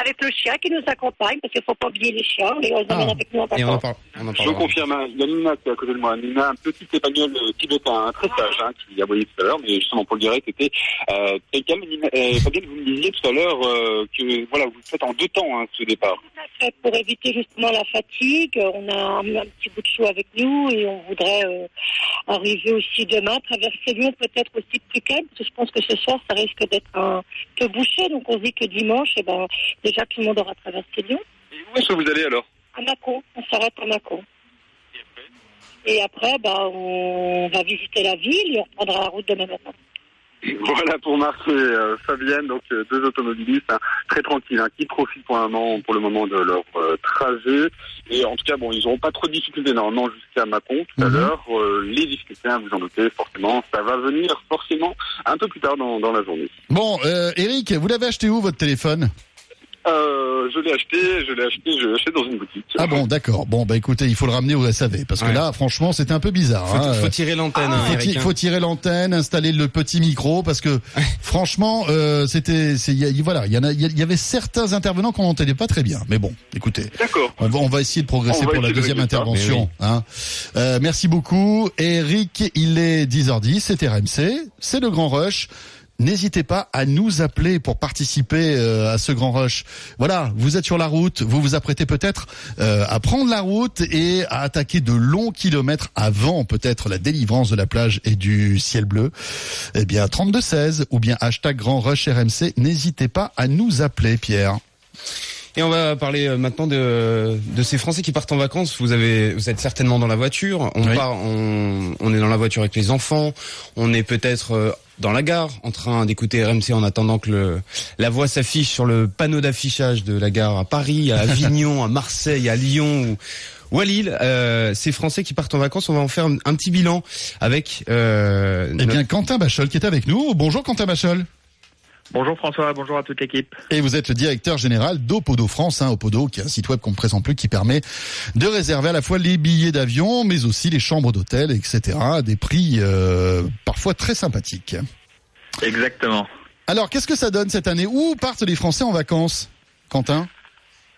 Avec le chien qui nous accompagne parce qu'il ne faut pas oublier les chiens, on les emmène avec nous en Et on en vacances. parle. On en Je confirme, hein, il y a Nina qui est à côté de moi. Nina, un petit espagnol euh, tibétain, hein, très sage, hein, qui a voyé tout à l'heure, mais justement pour le direct, était euh, très calme. Nina, euh, Fabienne, vous me disiez tout à l'heure euh, que voilà, vous le faites en deux temps hein, ce départ. fait pour éviter justement la fatigue. On a un, un petit bout de chou avec nous et on voudrait euh, arriver aussi demain, traverser Lyon peut-être aussi plus calme, parce que je pense que ce soir ça risque d'être un peu bouché. Donc on se dit que dimanche, eh ben, déjà tout le monde aura traversé Lyon. Où est-ce que vous allez alors À Mâcon, on s'arrête à Mâcon. Et après, bah, on va visiter la ville et on reprendra la route demain matin. Voilà pour Marc et euh, Fabienne, donc euh, deux automobilistes hein, très tranquilles, hein, qui profitent pour, un moment, pour le moment de leur euh, trajet. Et en tout cas, bon, ils n'auront pas trop de difficultés normalement jusqu'à Mâcon tout à l'heure. Euh, les difficultés, hein, vous en doutez, forcément, ça va venir forcément un peu plus tard dans, dans la journée. Bon, euh, Eric, vous l'avez acheté où votre téléphone? Euh, je l'ai acheté, je l'ai acheté, je l'ai acheté dans une boutique. Ah bon, d'accord. Bon, bah écoutez, il faut le ramener au SAV parce que Ouais. là, franchement, c'était un peu bizarre. Faut, hein. faut tirer l'antenne, hein, faut, ti- hein. faut tirer l'antenne, installer le petit micro parce que franchement, euh, c'était, voilà, il y en a, il y avait certains intervenants qu'on n'entendait pas très bien. Mais bon, écoutez, D'accord. on va, on va essayer de progresser pour la de deuxième intervention. Hein. Euh, merci beaucoup, Eric. Il est 10h10, c'est RMC, c'est le Grand Rush. N'hésitez pas à nous appeler pour participer euh, à ce grand rush. Voilà, vous êtes sur la route, vous vous apprêtez peut-être euh, à prendre la route et à attaquer de longs kilomètres avant peut-être la délivrance de la plage et du ciel bleu. Eh bien, 3216 ou bien hashtag grand rush RMC. N'hésitez pas à nous appeler, Pierre. Et on va parler euh, maintenant de, de ces Français qui partent en vacances. Vous avez, vous êtes certainement dans la voiture. On Oui. part, on, on est dans la voiture avec les enfants. On est peut-être euh, dans la gare, en train d'écouter RMC en attendant que le, la voix s'affiche sur le panneau d'affichage de la gare à Paris, à Avignon, à Marseille, à Lyon ou, ou à Lille. Euh, ces Français qui partent en vacances, on va en faire un, un petit bilan avec. Euh, Eh bien, Quentin Bachol qui est avec nous. Bonjour Quentin Bachol. Bonjour François, bonjour à toute l'équipe. Et vous êtes le directeur général d'Opodo France, hein, Opodo, qui est un site web qu'on ne présente plus, qui permet de réserver à la fois les billets d'avion, mais aussi les chambres d'hôtel, etc., à des prix euh, parfois très sympathiques. Exactement. Alors, qu'est-ce que ça donne cette année? Où partent les Français en vacances, Quentin?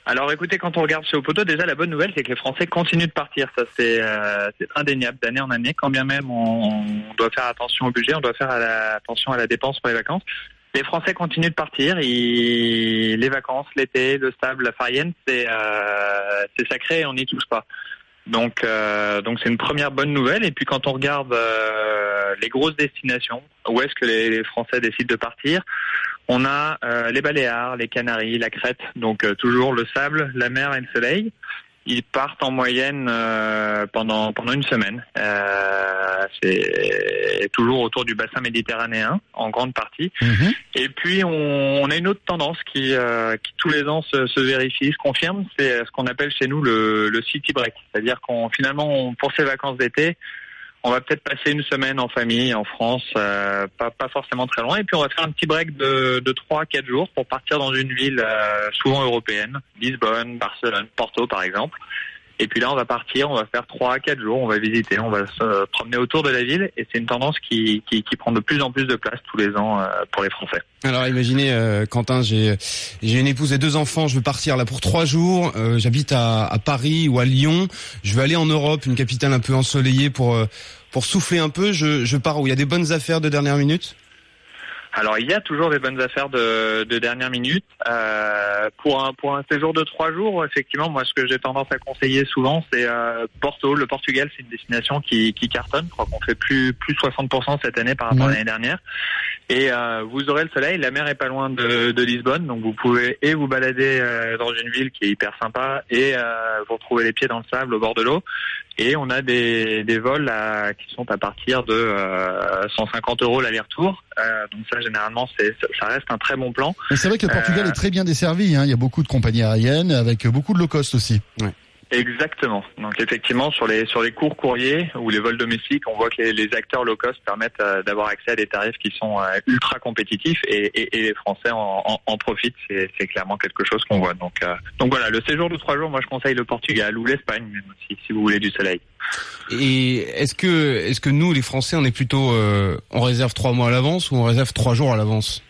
Alors écoutez, quand on regarde chez Opodo, déjà la bonne nouvelle, c'est que les Français continuent de partir. Ça c'est euh, indéniable d'année en année. Quand bien même on, on doit faire attention au budget, on doit faire à la- attention à la dépense pour les vacances. Les Français continuent de partir. Les vacances, l'été, le sable, la farine, c'est euh, sacré et on n'y touche pas. Donc euh, donc c'est une première bonne nouvelle. Et puis quand on regarde euh, les grosses destinations, où est-ce que les, les Français décident de partir On a euh, les Baléares, les Canaries, la Crète, donc euh, toujours le sable, la mer et le soleil. Ils partent en moyenne euh, pendant pendant une semaine. Euh, c'est toujours autour du bassin méditerranéen en grande partie. Et puis on, on a une autre tendance qui, euh, qui tous les ans se, se vérifie, se confirme, c'est ce qu'on appelle chez nous le, le city break, c'est-à-dire qu'on finalement on- pour ces vacances d'été, on va peut-être passer une semaine en famille en France, euh, pas, pas forcément très loin, et puis on va faire un petit break de, de 3 à 4 jours pour partir dans une ville euh, souvent européenne, Lisbonne, Barcelone, Porto par exemple. Et puis là, on va partir, on va faire 3 à 4 jours, on va visiter, on va se promener autour de la ville, et c'est une tendance qui, qui, qui prend de plus en plus de place tous les ans euh, pour les Français. Alors imaginez, euh, Quentin, j'ai j'ai une épouse et deux enfants, je veux partir là pour trois jours, euh, j'habite à, à Paris ou à Lyon, je veux aller en Europe, une capitale un peu ensoleillée pour euh, pour souffler un peu, je, je pars où? Il y a des bonnes affaires de dernière minute? Alors il y a toujours des bonnes affaires de, de dernière minute. Euh, pour un pour un séjour de trois jours, effectivement, moi ce que j'ai tendance à conseiller souvent, c'est euh, Porto. Le Portugal, c'est une destination qui, qui cartonne. Je crois qu'on fait plus plus 60% cette année par rapport à l'année dernière. Et euh, vous aurez le soleil. La mer est pas loin de, de Lisbonne, donc vous pouvez et vous balader euh, dans une ville qui est hyper sympa et euh, vous retrouver les pieds dans le sable au bord de l'eau. Et on a des, des vols à- qui sont à partir de euh, 150 euros l'aller-retour. Euh, donc ça, généralement, c'est ça reste un très bon plan. Mais c'est vrai que le Portugal Euh, est très bien desservi. Hein. Il y a beaucoup de compagnies aériennes avec beaucoup de low cost aussi. Exactement. Donc effectivement, sur les sur les courts courriers ou les vols domestiques, on voit que les, les acteurs low cost permettent euh, d'avoir accès à des tarifs qui sont euh, ultra compétitifs et, et, et les Français en, en, en profitent. C'est clairement quelque chose qu'on voit. Donc euh, donc voilà, le séjour de trois jours, moi je conseille le Portugal ou l'Espagne même aussi, si vous voulez du soleil. Et est-ce que est-ce que nous les Français on est plutôt on réserve trois mois à l'avance ou on réserve trois jours à l'avance?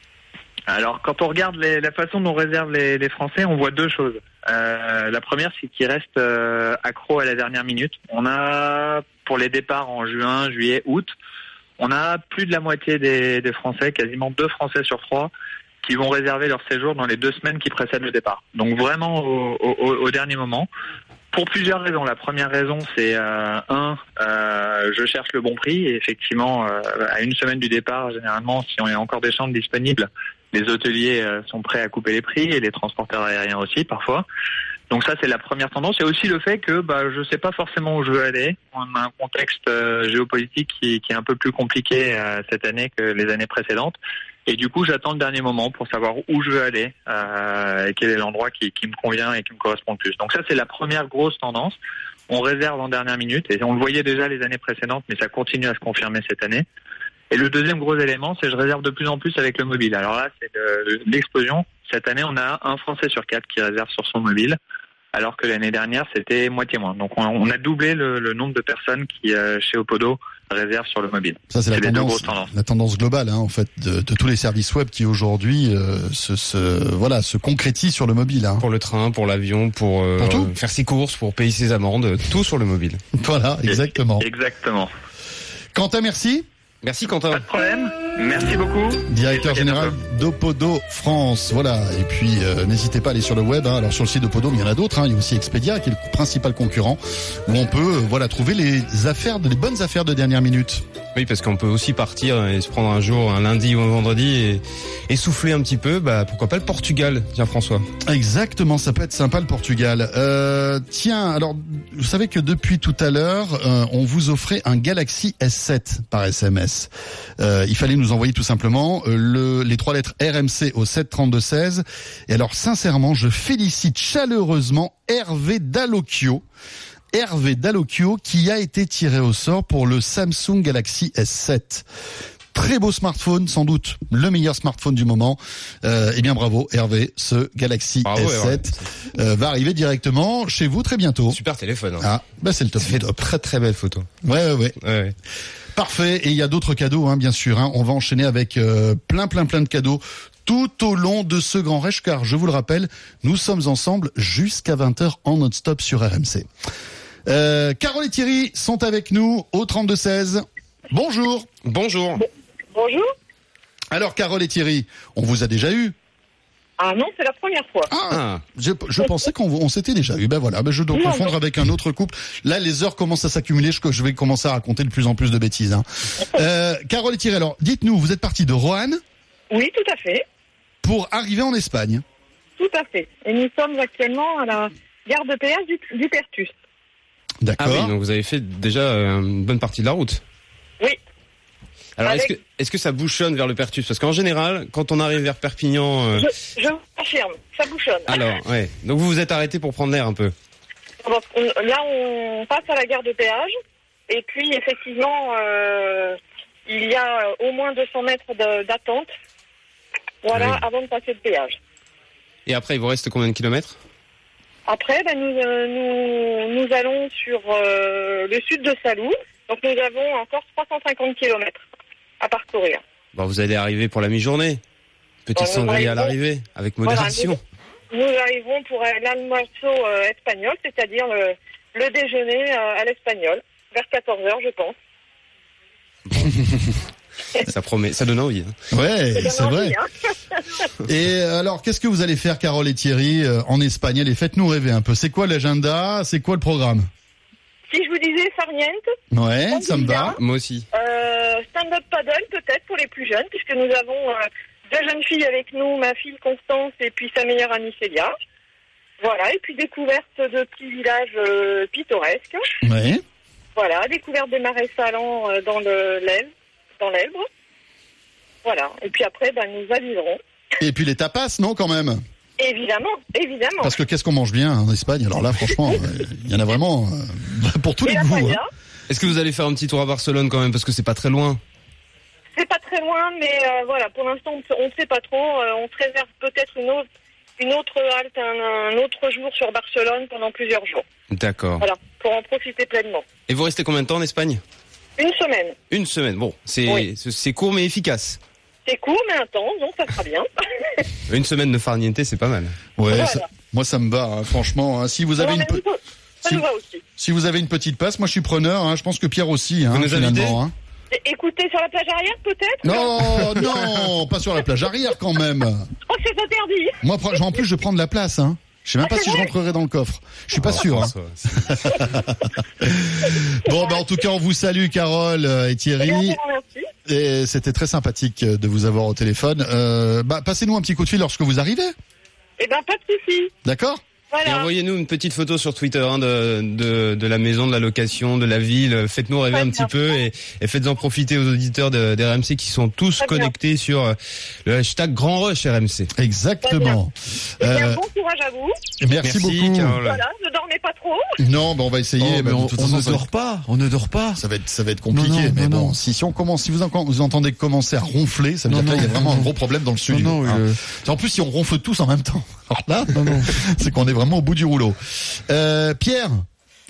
Alors, quand on regarde les- la façon dont réservent les, les Français, on voit deux choses. Euh, la première, c'est qu'ils restent euh, accros à la dernière minute. On a, pour les départs en juin, juillet, août, on a plus de la moitié des, Français, quasiment deux Français sur trois, qui vont réserver leur séjour dans les deux semaines qui précèdent le départ. Donc vraiment au, dernier moment. Pour plusieurs raisons. La première raison, c'est euh, un, je cherche le bon prix. Et effectivement, à une semaine du départ, généralement, si on a encore des chambres disponibles, les hôteliers euh, sont prêts à couper les prix et les transporteurs aériens aussi parfois. Donc ça, c'est la première tendance. A aussi le fait que bah, je ne sais pas forcément où je veux aller. On a un contexte euh, géopolitique qui, qui est un peu plus compliqué euh, cette année que les années précédentes. Et du coup, j'attends le dernier moment pour savoir où je veux aller euh, et quel est l'endroit qui, qui me convient et qui me correspond le plus. Donc ça, c'est la première grosse tendance. On réserve en dernière minute et on le voyait déjà les années précédentes, mais ça continue à se confirmer cette année. Et le deuxième gros élément, c'est que je réserve de plus en plus avec le mobile. Alors là, c'est le- l'explosion. Cette année, on a un Français sur quatre qui réserve sur son mobile, alors que l'année dernière, c'était moitié moins. Donc on, on a doublé le, le nombre de personnes qui, euh, chez Opodo, réservent sur le mobile. Ça, c'est la tendance, la tendance globale, hein, en fait, de, de tous les services web qui aujourd'hui euh, se, se, voilà, se concrétisent sur le mobile. Hein. Pour le train, pour l'avion, pour, euh, Pour tout. faire ses courses, pour payer ses amendes, tout sur le mobile. Voilà, exactement. Exactement. Quentin, merci. Merci Quentin. Pas de problème. Merci beaucoup. Directeur général d'Opodo France. Voilà. Et puis, euh, n'hésitez pas à aller sur le web. hein. Alors, sur le site d'Opodo, mais il y en a d'autres. hein. Il y a aussi Expedia, qui est le principal concurrent, où on peut, euh, voilà, trouver les affaires, les bonnes affaires de dernière minute. Oui, parce qu'on peut aussi partir et se prendre un jour, un lundi ou un vendredi et, et souffler un petit peu. Bah, pourquoi pas le Portugal, tiens François. Exactement, ça peut être sympa le Portugal. Euh, tiens, alors vous savez que depuis tout à l'heure, euh, on vous offrait un Galaxy S7 par SMS. Euh, il fallait nous envoyer tout simplement euh, le, les trois lettres RMC au 73216. Et alors sincèrement, je félicite chaleureusement Hervé Dallocchio. Hervé Dallocchio qui a été tiré au sort pour le Samsung Galaxy S7. Très beau smartphone, sans doute le meilleur smartphone du moment. Euh, eh bien bravo Hervé, ce Galaxy Bravo, S7 Hervé. euh, va arriver directement chez vous très bientôt. Super téléphone. hein. Ah, bah c'est le top. Ça fait de très très belles photos. Ouais, ouais, ouais. Ouais, ouais. Parfait. Et il y a d'autres cadeaux, hein, bien sûr. hein. On va enchaîner avec euh, plein, plein, plein de cadeaux tout au long de ce grand rush, car je vous le rappelle, nous sommes ensemble jusqu'à 20h en non-stop sur RMC. Euh, Carole et Thierry sont avec nous au 32-16. Bonjour. Bonjour. Bonjour. Alors, Carole et Thierry, on vous a déjà eu Ah non, c'est la première fois. Ah, je, je pensais qu'on on s'était déjà eu. Ben voilà, ben je dois Non, confondre non. avec un autre couple. Là, les heures commencent à s'accumuler. Je, je vais commencer à raconter de plus en plus de bêtises. Hein. Euh, Carole et Thierry, alors dites-nous, vous êtes parti de Roanne Oui, tout à fait. pour arriver en Espagne. Tout à fait. Et nous sommes actuellement à la gare de péage du, du Pertus. D'accord. Ah oui, donc vous avez fait déjà euh, une bonne partie de la route. Oui. Alors est-ce que est-ce que ça bouchonne vers le Pertus? Parce qu'en général, quand on arrive vers Perpignan, euh, Je, je vous confirme, ça bouchonne. alors ouais. Donc vous vous êtes arrêté pour prendre l'air un peu? Donc, on- là, on passe à la gare de péage. Et puis, effectivement, euh, il y a euh, au moins 200 mètres d'attente. Voilà, Oui. avant de passer le péage. Et après, il vous reste combien de kilomètres? Après, ben, nous, euh, nous, nous allons sur euh, le sud de Salou. Donc, nous avons encore 350 kilomètres à parcourir. Bon, vous allez arriver pour la mi-journée. Petit Euh, sanglier à l'arrivée, avec Voilà, modération. nous, nous arrivons pour euh, l'almuerzo euh, espagnol, c'est-à-dire le, le déjeuner euh, à l'espagnol, vers 14h, je pense. ça promet, ça donne envie. hein. Ouais, c'est vrai. hein. Et alors, qu'est-ce que vous allez faire, Carole et Thierry, euh, en Espagne? Allez, faites-nous rêver un peu. C'est quoi l'agenda? C'est quoi le programme? Si je vous disais Farniente, Ouais, ça me va. Moi aussi. euh, stand-up paddle peut-être pour les plus jeunes, puisque nous avons euh, deux jeunes filles avec nous, ma fille Constance et puis sa meilleure amie Célia. Voilà, et puis découverte de petits villages euh, pittoresques. Ouais. Voilà, découverte des marais salants euh, dans l'Elbe, dans l'Elbe. Voilà, et puis après, ben, nous aviserons. Et puis les tapas, non, quand même? Évidemment, évidemment. Parce que qu'est-ce qu'on mange bien en Espagne? Alors là, franchement, euh, il y en a vraiment euh, pour tous Et les goûts. hein. Est-ce que vous allez faire un petit tour à Barcelone quand même parce que c'est pas très loin? C'est pas très loin, mais euh, voilà, pour l'instant, on ne sait pas trop. Euh, on se réserve peut-être une autre, une autre halte, un, un autre jour sur Barcelone pendant plusieurs jours. D'accord. Voilà, pour en profiter pleinement. Et vous restez combien de temps en Espagne? Une semaine. Une semaine. Bon, c'est Oui. c'est- c'est court mais efficace. C'est court, mais intense, donc ça sera bien. Une semaine de farniente, c'est pas mal. Ouais, Voilà. ça- moi ça me va, hein, franchement. hein. Si vous avez Non, une, si- vous avez une petite passe, moi je suis preneur. hein. Je pense que Pierre aussi, hein, finalement. hein. Écoutez, sur la plage arrière, peut-être? Non, non, pas sur la plage arrière quand même. Oh, c'est interdit Moi, en plus, je prends de la place. Hein. Je sais même Ah, pas si je rentrerai dans le coffre. Je suis pas sûr. hein. Bon, bah, en tout cas, on vous salue, Carole euh, et Eh Thierry. je remercie. Et c'était très sympathique euh, de vous avoir au téléphone. Euh, bah, passez-nous un petit coup de fil lorsque vous arrivez. Eh ben, pas de souci. D'accord? Voilà. envoyez-nous une petite photo sur Twitter hein, de, de, de la maison, de la location, de la ville. Faites-nous rêver un petit peu et, et faites-en profiter aux auditeurs de, RMC qui sont tous connectés sur euh, le hashtag Grand Rush RMC. Exactement. Eh bien, Euh, bon courage à vous. merci, beaucoup. Carole. Voilà, ne dormez pas trop. Non, bah, on va essayer. Oh, mais Bah, on, ne dort pas, on ne dort pas. Ça va être, ça va être compliqué, Non, non, mais non, bon, non. si, si on commence, si vous, en- vous entendez commencer à ronfler, ça veut Non, dire que là, il y a vraiment un gros problème dans le studio. non, hein. euh, En plus, si on ronfle tous en même temps, alors là, c'est qu'on est vraiment au bout du rouleau. Euh, Pierre,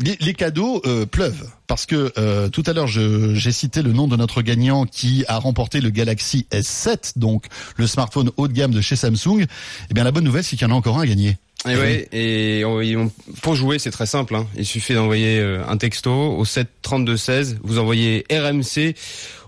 les, cadeaux euh, pleuvent parce que euh, tout à l'heure j'ai cité le nom de notre gagnant qui a remporté le Galaxy S7, donc le smartphone haut de gamme de chez Samsung. Eh bien, la bonne nouvelle, c'est qu'il y en a encore un à gagner. Et ouais, et on- pour jouer, c'est très simple. Hein. Il suffit d'envoyer un texto au 7 32 16. Vous envoyez RMC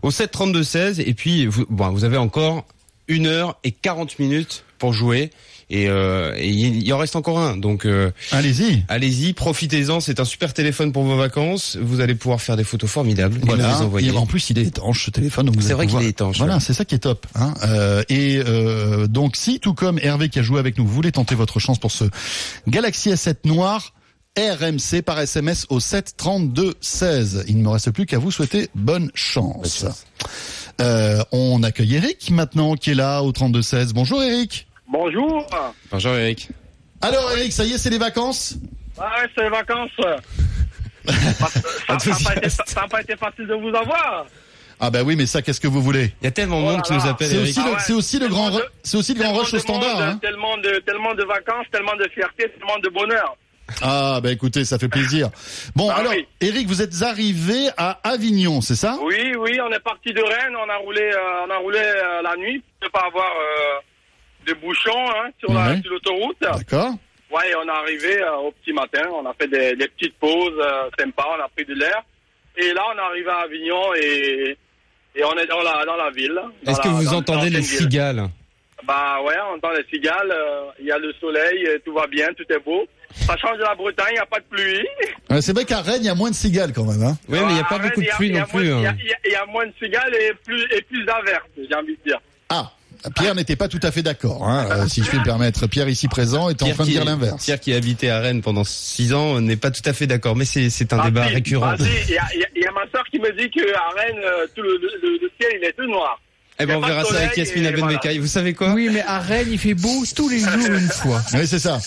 au 7 32 16 et puis vous, bon, vous avez encore une heure et 40 minutes pour jouer. Et, euh, il en reste encore un. Donc euh, allez-y, allez-y, profitez-en. C'est un super téléphone pour vos vacances. Vous allez pouvoir faire des photos formidables. et Voilà. les. Et en plus, il est étanche ce téléphone. donc vous C'est vrai qu'il est étanche, Voilà, ouais. c'est ça qui est top. Hein. Euh, et donc, si tout comme Hervé qui a joué avec nous, vous voulez tenter votre chance pour ce Galaxy S7 noir. RMC par SMS au 7 32 16. Il ne me reste plus qu'à vous souhaiter bonne chance. Euh, on accueille Eric maintenant qui est là au 32 16. Bonjour Eric. Bonjour. Bonjour Eric. Alors Eric, ça y est, c'est les vacances Ah ouais, c'est les vacances. ça n'a pas, été- facile de vous avoir. Ah bah oui, mais ça, qu'est-ce que vous voulez Il y a tellement de Oh monde qui nous là. appelle C'est aussi, le, Ah ouais. c'est aussi le grand, c'est aussi le grand rush au standard. monde, hein. tellement, de, tellement de vacances, tellement de fierté, tellement de bonheur. Ah bah écoutez, ça fait plaisir. Bon Ah alors, oui. Eric, vous êtes arrivé à Avignon, c'est ça? Oui, oui, on est parti de Rennes, on a roulé, euh, on a roulé euh, la nuit pour ne pas avoir euh, de bouchons hein, sur Ouais. l'autoroute. D'accord. Ouais, on est arrivé euh, au petit matin, on a fait des, des petites pauses euh, sympas, on a pris de l'air. Et là, on est arrivé à Avignon et, et on est dans la, dans la ville. Est-ce que vous dans- entendez dans les ville. cigales? Bah ouais, on entend les cigales, euh, il y a le soleil, euh, tout va bien, tout est beau. Ça change de la Bretagne, il n'y a pas de pluie. Ouais, C'est vrai qu'à Rennes, il y a moins de cigales quand même. Hein Oui, mais il n'y a pas beaucoup de pluie a non plus. Il y, a- hein. il y a- il y a moins de cigales et plus, et plus d'averses, j'ai envie de dire. Ah, Pierre n'était pas tout à fait d'accord, hein, euh, si je puis me permettre. Pierre ici présent en Pierre train de qui- dire l'inverse. Pierre qui a habité à Rennes pendant 6 ans n'est pas tout à fait d'accord, mais c'est c'est un Ah, débat si, récurrent. ah, si, Il y, a, il y a- il y a ma soeur qui me dit qu'à Rennes, euh, tout le, le- le ciel, il est tout noir. Eh ben, on verra ça avec voilà. Benbekaï. Vous savez quoi? Oui, mais à Rennes, il fait beau tous les jours une fois. Oui, c'est ça.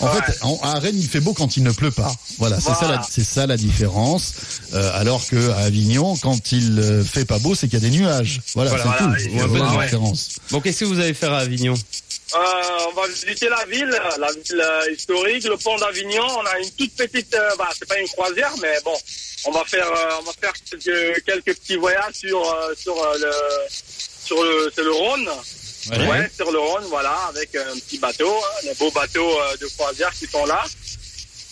En fait, en- à Rennes, il fait beau quand il ne pleut pas. Voilà, c'est ça, la, c'est ça la différence. Euh, alors que à Avignon, quand il euh, fait pas beau, c'est qu'il y a des nuages. Voilà, Voilà, c'est voilà, tout. ouais. Bon, qu'est-ce que vous allez faire à Avignon? Euh, on va visiter la ville, la ville euh, historique, le pont d'Avignon. On a une toute petite, euh, bah, c'est pas une croisière, mais bon, on va faire, euh, on va faire quelques, quelques petits voyages sur, sur le, sur le, c'est le Rhône. Ouais. sur le Rhône, voilà, avec un petit bateau, hein, les beaux bateaux de croisière qui sont là.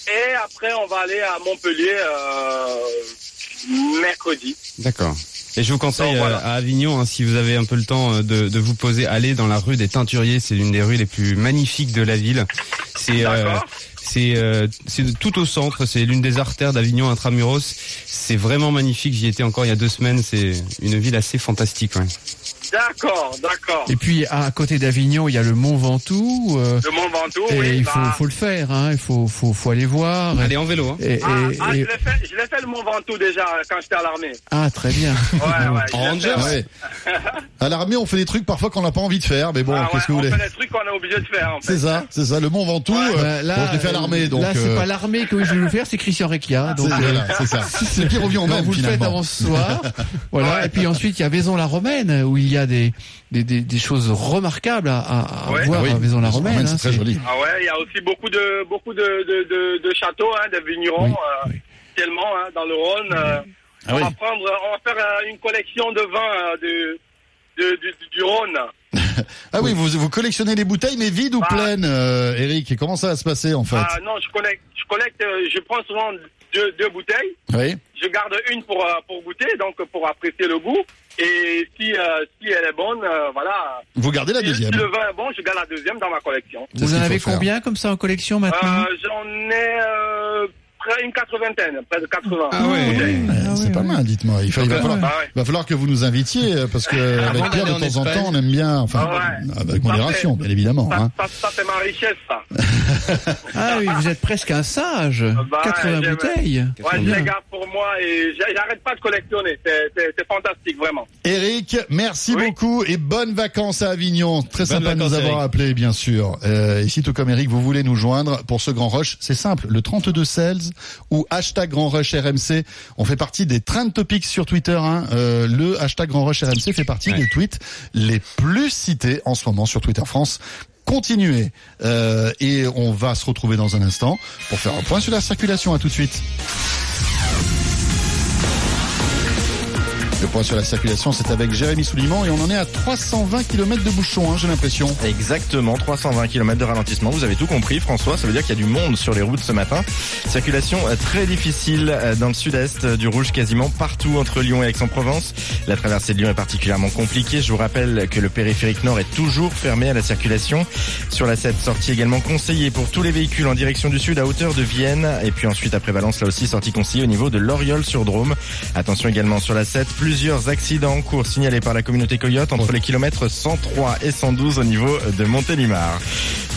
Et après, on va aller à Montpellier mercredi. D'accord. Et je vous conseille voilà. euh, à Avignon, hein, si vous avez un peu le temps euh, de, de vous poser, allez dans la rue des Teinturiers. C'est l'une des rues les plus magnifiques de la ville. C'est euh, c'est euh, c'est tout au centre. C'est l'une des artères d'Avignon intramuros. C'est vraiment magnifique. J'y étais encore il y a deux semaines. C'est une ville assez fantastique. Ouais. D'accord, d'accord. Et puis à côté d'Avignon, il y a le Mont Ventoux. euh, Le Mont Ventoux, et oui. il faut, bah, faut le faire, hein. Il faut, faut, faut aller voir. Allez en vélo. Hein. Et, et- Ah, ah, je l'ai fait, je l'ai fait le Mont Ventoux déjà quand j'étais à l'armée. ah, très bien. Ouais, ouais. Rangers Ouais. À l'armée, on fait des trucs parfois qu'on n'a pas envie de faire, mais bon, Ah, ouais, qu'est-ce que vous on voulez fait des trucs qu'on est obligé de faire. En fait. C'est ça, c'est ça. Le Mont Ventoux, euh, Bah, là, bon, je l'ai fait à l'armée, donc. là, c'est euh, pas l'armée que je vais le faire, c'est Christian. Donc, c'est- euh, c'est ça. C'est qui revient au donc même vous le faites avant ce soir. voilà. Ouais. Et puis ensuite, il y a Vaison-la-Romaine, où il y a des, des, des, des choses remarquables à, à, à Ouais. voir Ah oui, à Vaison-la-Romaine. Romaine, hein, c'est très joli. Ah ouais, il y a aussi beaucoup de beaucoup de de, de, de châteaux, hein, de vignerons, Oui, euh, oui. tellement hein, dans le Rhône. euh, Ah on oui. va prendre, on va faire euh, une collection de vins euh, de, de, du, du Rhône. Ah oui, vous, vous collectionnez les bouteilles, mais vides ou Ah. pleines, euh, Eric? Et comment ça va se passer en fait? Ah non, je collecte, je collecte, je prends souvent deux, deux bouteilles. Oui. Je garde une pour pour goûter, donc pour apprécier le goût. Et si euh, si elle est bonne, euh, voilà. Vous gardez la Si- deuxième. Si le vin est bon, je garde la deuxième dans ma collection. Vous en avez combien comme ça en collection maintenant? Euh, J'en ai euh, près une quatre-vingtaine, près de 80. Ah ouais. bouteilles. Ouais, c'est pas mal, dites-moi. Il, va, falloir, Ah ouais. il va falloir que vous nous invitiez, euh, parce que avec Pierre, de temps en temps, on aime bien, enfin, Ah ouais. avec modération, bien évidemment. Ça, Hein. ça, ça, c'est ma richesse, ça. Ah oui, vous êtes presque un sage. Bah, 80 j'aime- bouteilles. Ouais, je les garde pour moi et j'a- j'arrête pas de collectionner. C'est- fantastique, vraiment. Eric, merci Oui. beaucoup et bonnes vacances à Avignon. Très Bonnes sympa de nous avoir appelés, bien sûr. Euh, et si tout comme Eric, vous voulez nous joindre pour ce Grand Rush, c'est simple, le 32 sales ou hashtag Grand Rush RMC. On fait partie des trend topics sur Twitter. Hein. Euh, le hashtag Grand Rush RMC fait partie Ouais. des tweets les plus cités en ce moment sur Twitter France. Continuez Euh, et on va se retrouver dans un instant pour faire un point sur la circulation. À tout de suite. Le point sur la circulation, c'est avec Jérémy Souliman et on en est à 320 km de bouchons, hein, j'ai l'impression. Exactement, 320 km de ralentissement. Vous avez tout compris, François. Ça veut dire qu'il y a du monde sur les routes ce matin. Circulation euh, très difficile euh, dans le sud-est, euh, du rouge quasiment partout entre Lyon et Aix-en-Provence. La traversée de Lyon est particulièrement compliquée. Je vous rappelle que le périphérique nord est toujours fermé à la circulation. Sur la 7, sortie également conseillée pour tous les véhicules en direction du sud à hauteur de Vienne. Et puis ensuite, après Valence, là aussi, sortie conseillée au niveau de l'Oriol sur Drôme. Attention également sur la 7, plusieurs accidents en cours signalés par la communauté Coyote entre les kilomètres 103 et 112 au niveau de Montélimar.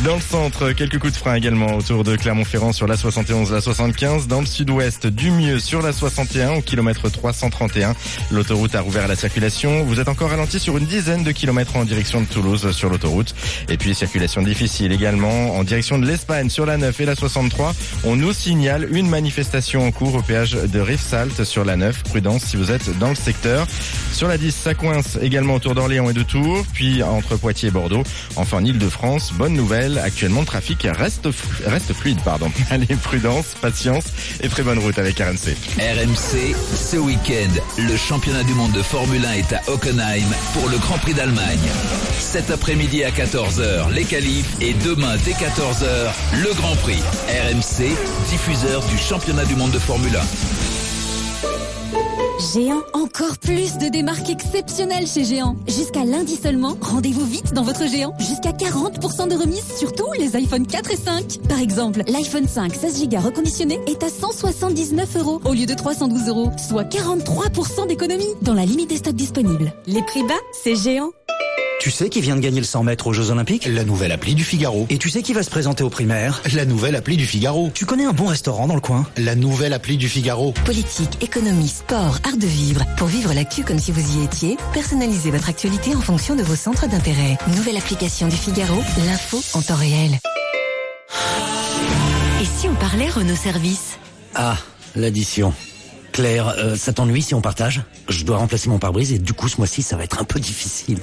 Dans le centre, quelques coups de frein également autour de Clermont-Ferrand sur la 71, la 75. Dans le sud-ouest, du mieux sur la 61 au kilomètre 331. L'autoroute a rouvert à la circulation. Vous êtes encore ralenti sur une dizaine de kilomètres en direction de Toulouse sur l'autoroute. Et puis circulation difficile également en direction de l'Espagne sur la 9 et la 63. On nous signale une manifestation en cours au péage de Rivesaltes sur la 9. Prudence si vous êtes dans le secteur. Sur la 10, ça coince également autour d'Orléans et de Tours, puis entre Poitiers et Bordeaux. Enfin en Ile-de-France, bonne nouvelle, actuellement le trafic reste, flu- reste fluide. Pardon. Allez, prudence, patience et très bonne route avec RMC. RMC, ce week-end, le championnat du monde de Formule 1 est à Hockenheim pour le Grand Prix d'Allemagne. Cet après-midi à 14h, les qualifs et demain dès 14h, le Grand Prix. RMC, diffuseur du championnat du monde de Formule 1. Géant, encore plus de démarques exceptionnelles chez Géant. Jusqu'à lundi seulement, rendez-vous vite dans votre Géant. Jusqu'à 40% de remise sur tous les iPhone 4 et 5. Par exemple, l'iPhone 5 16 Go reconditionné est à 179 euros au lieu de 312 euros, soit 43% d'économie dans la limite des stocks disponibles. Les prix bas, c'est Géant. Tu sais qui vient de gagner le 100 mètres aux Jeux Olympiques La nouvelle appli du Figaro. Et tu sais qui va se présenter aux primaires La nouvelle appli du Figaro. Tu connais un bon restaurant dans le coin La nouvelle appli du Figaro. Politique, économie, sport, art de vivre. Pour vivre l'actu comme si vous y étiez, personnalisez votre actualité en fonction de vos centres d'intérêt. Nouvelle application du Figaro, l'info en temps réel. Et si on parlait Renault Service? Ah, l'addition. Claire, euh, ça t'ennuie si on partage? Je dois remplacer mon pare-brise et du coup ce mois-ci ça va être un peu difficile.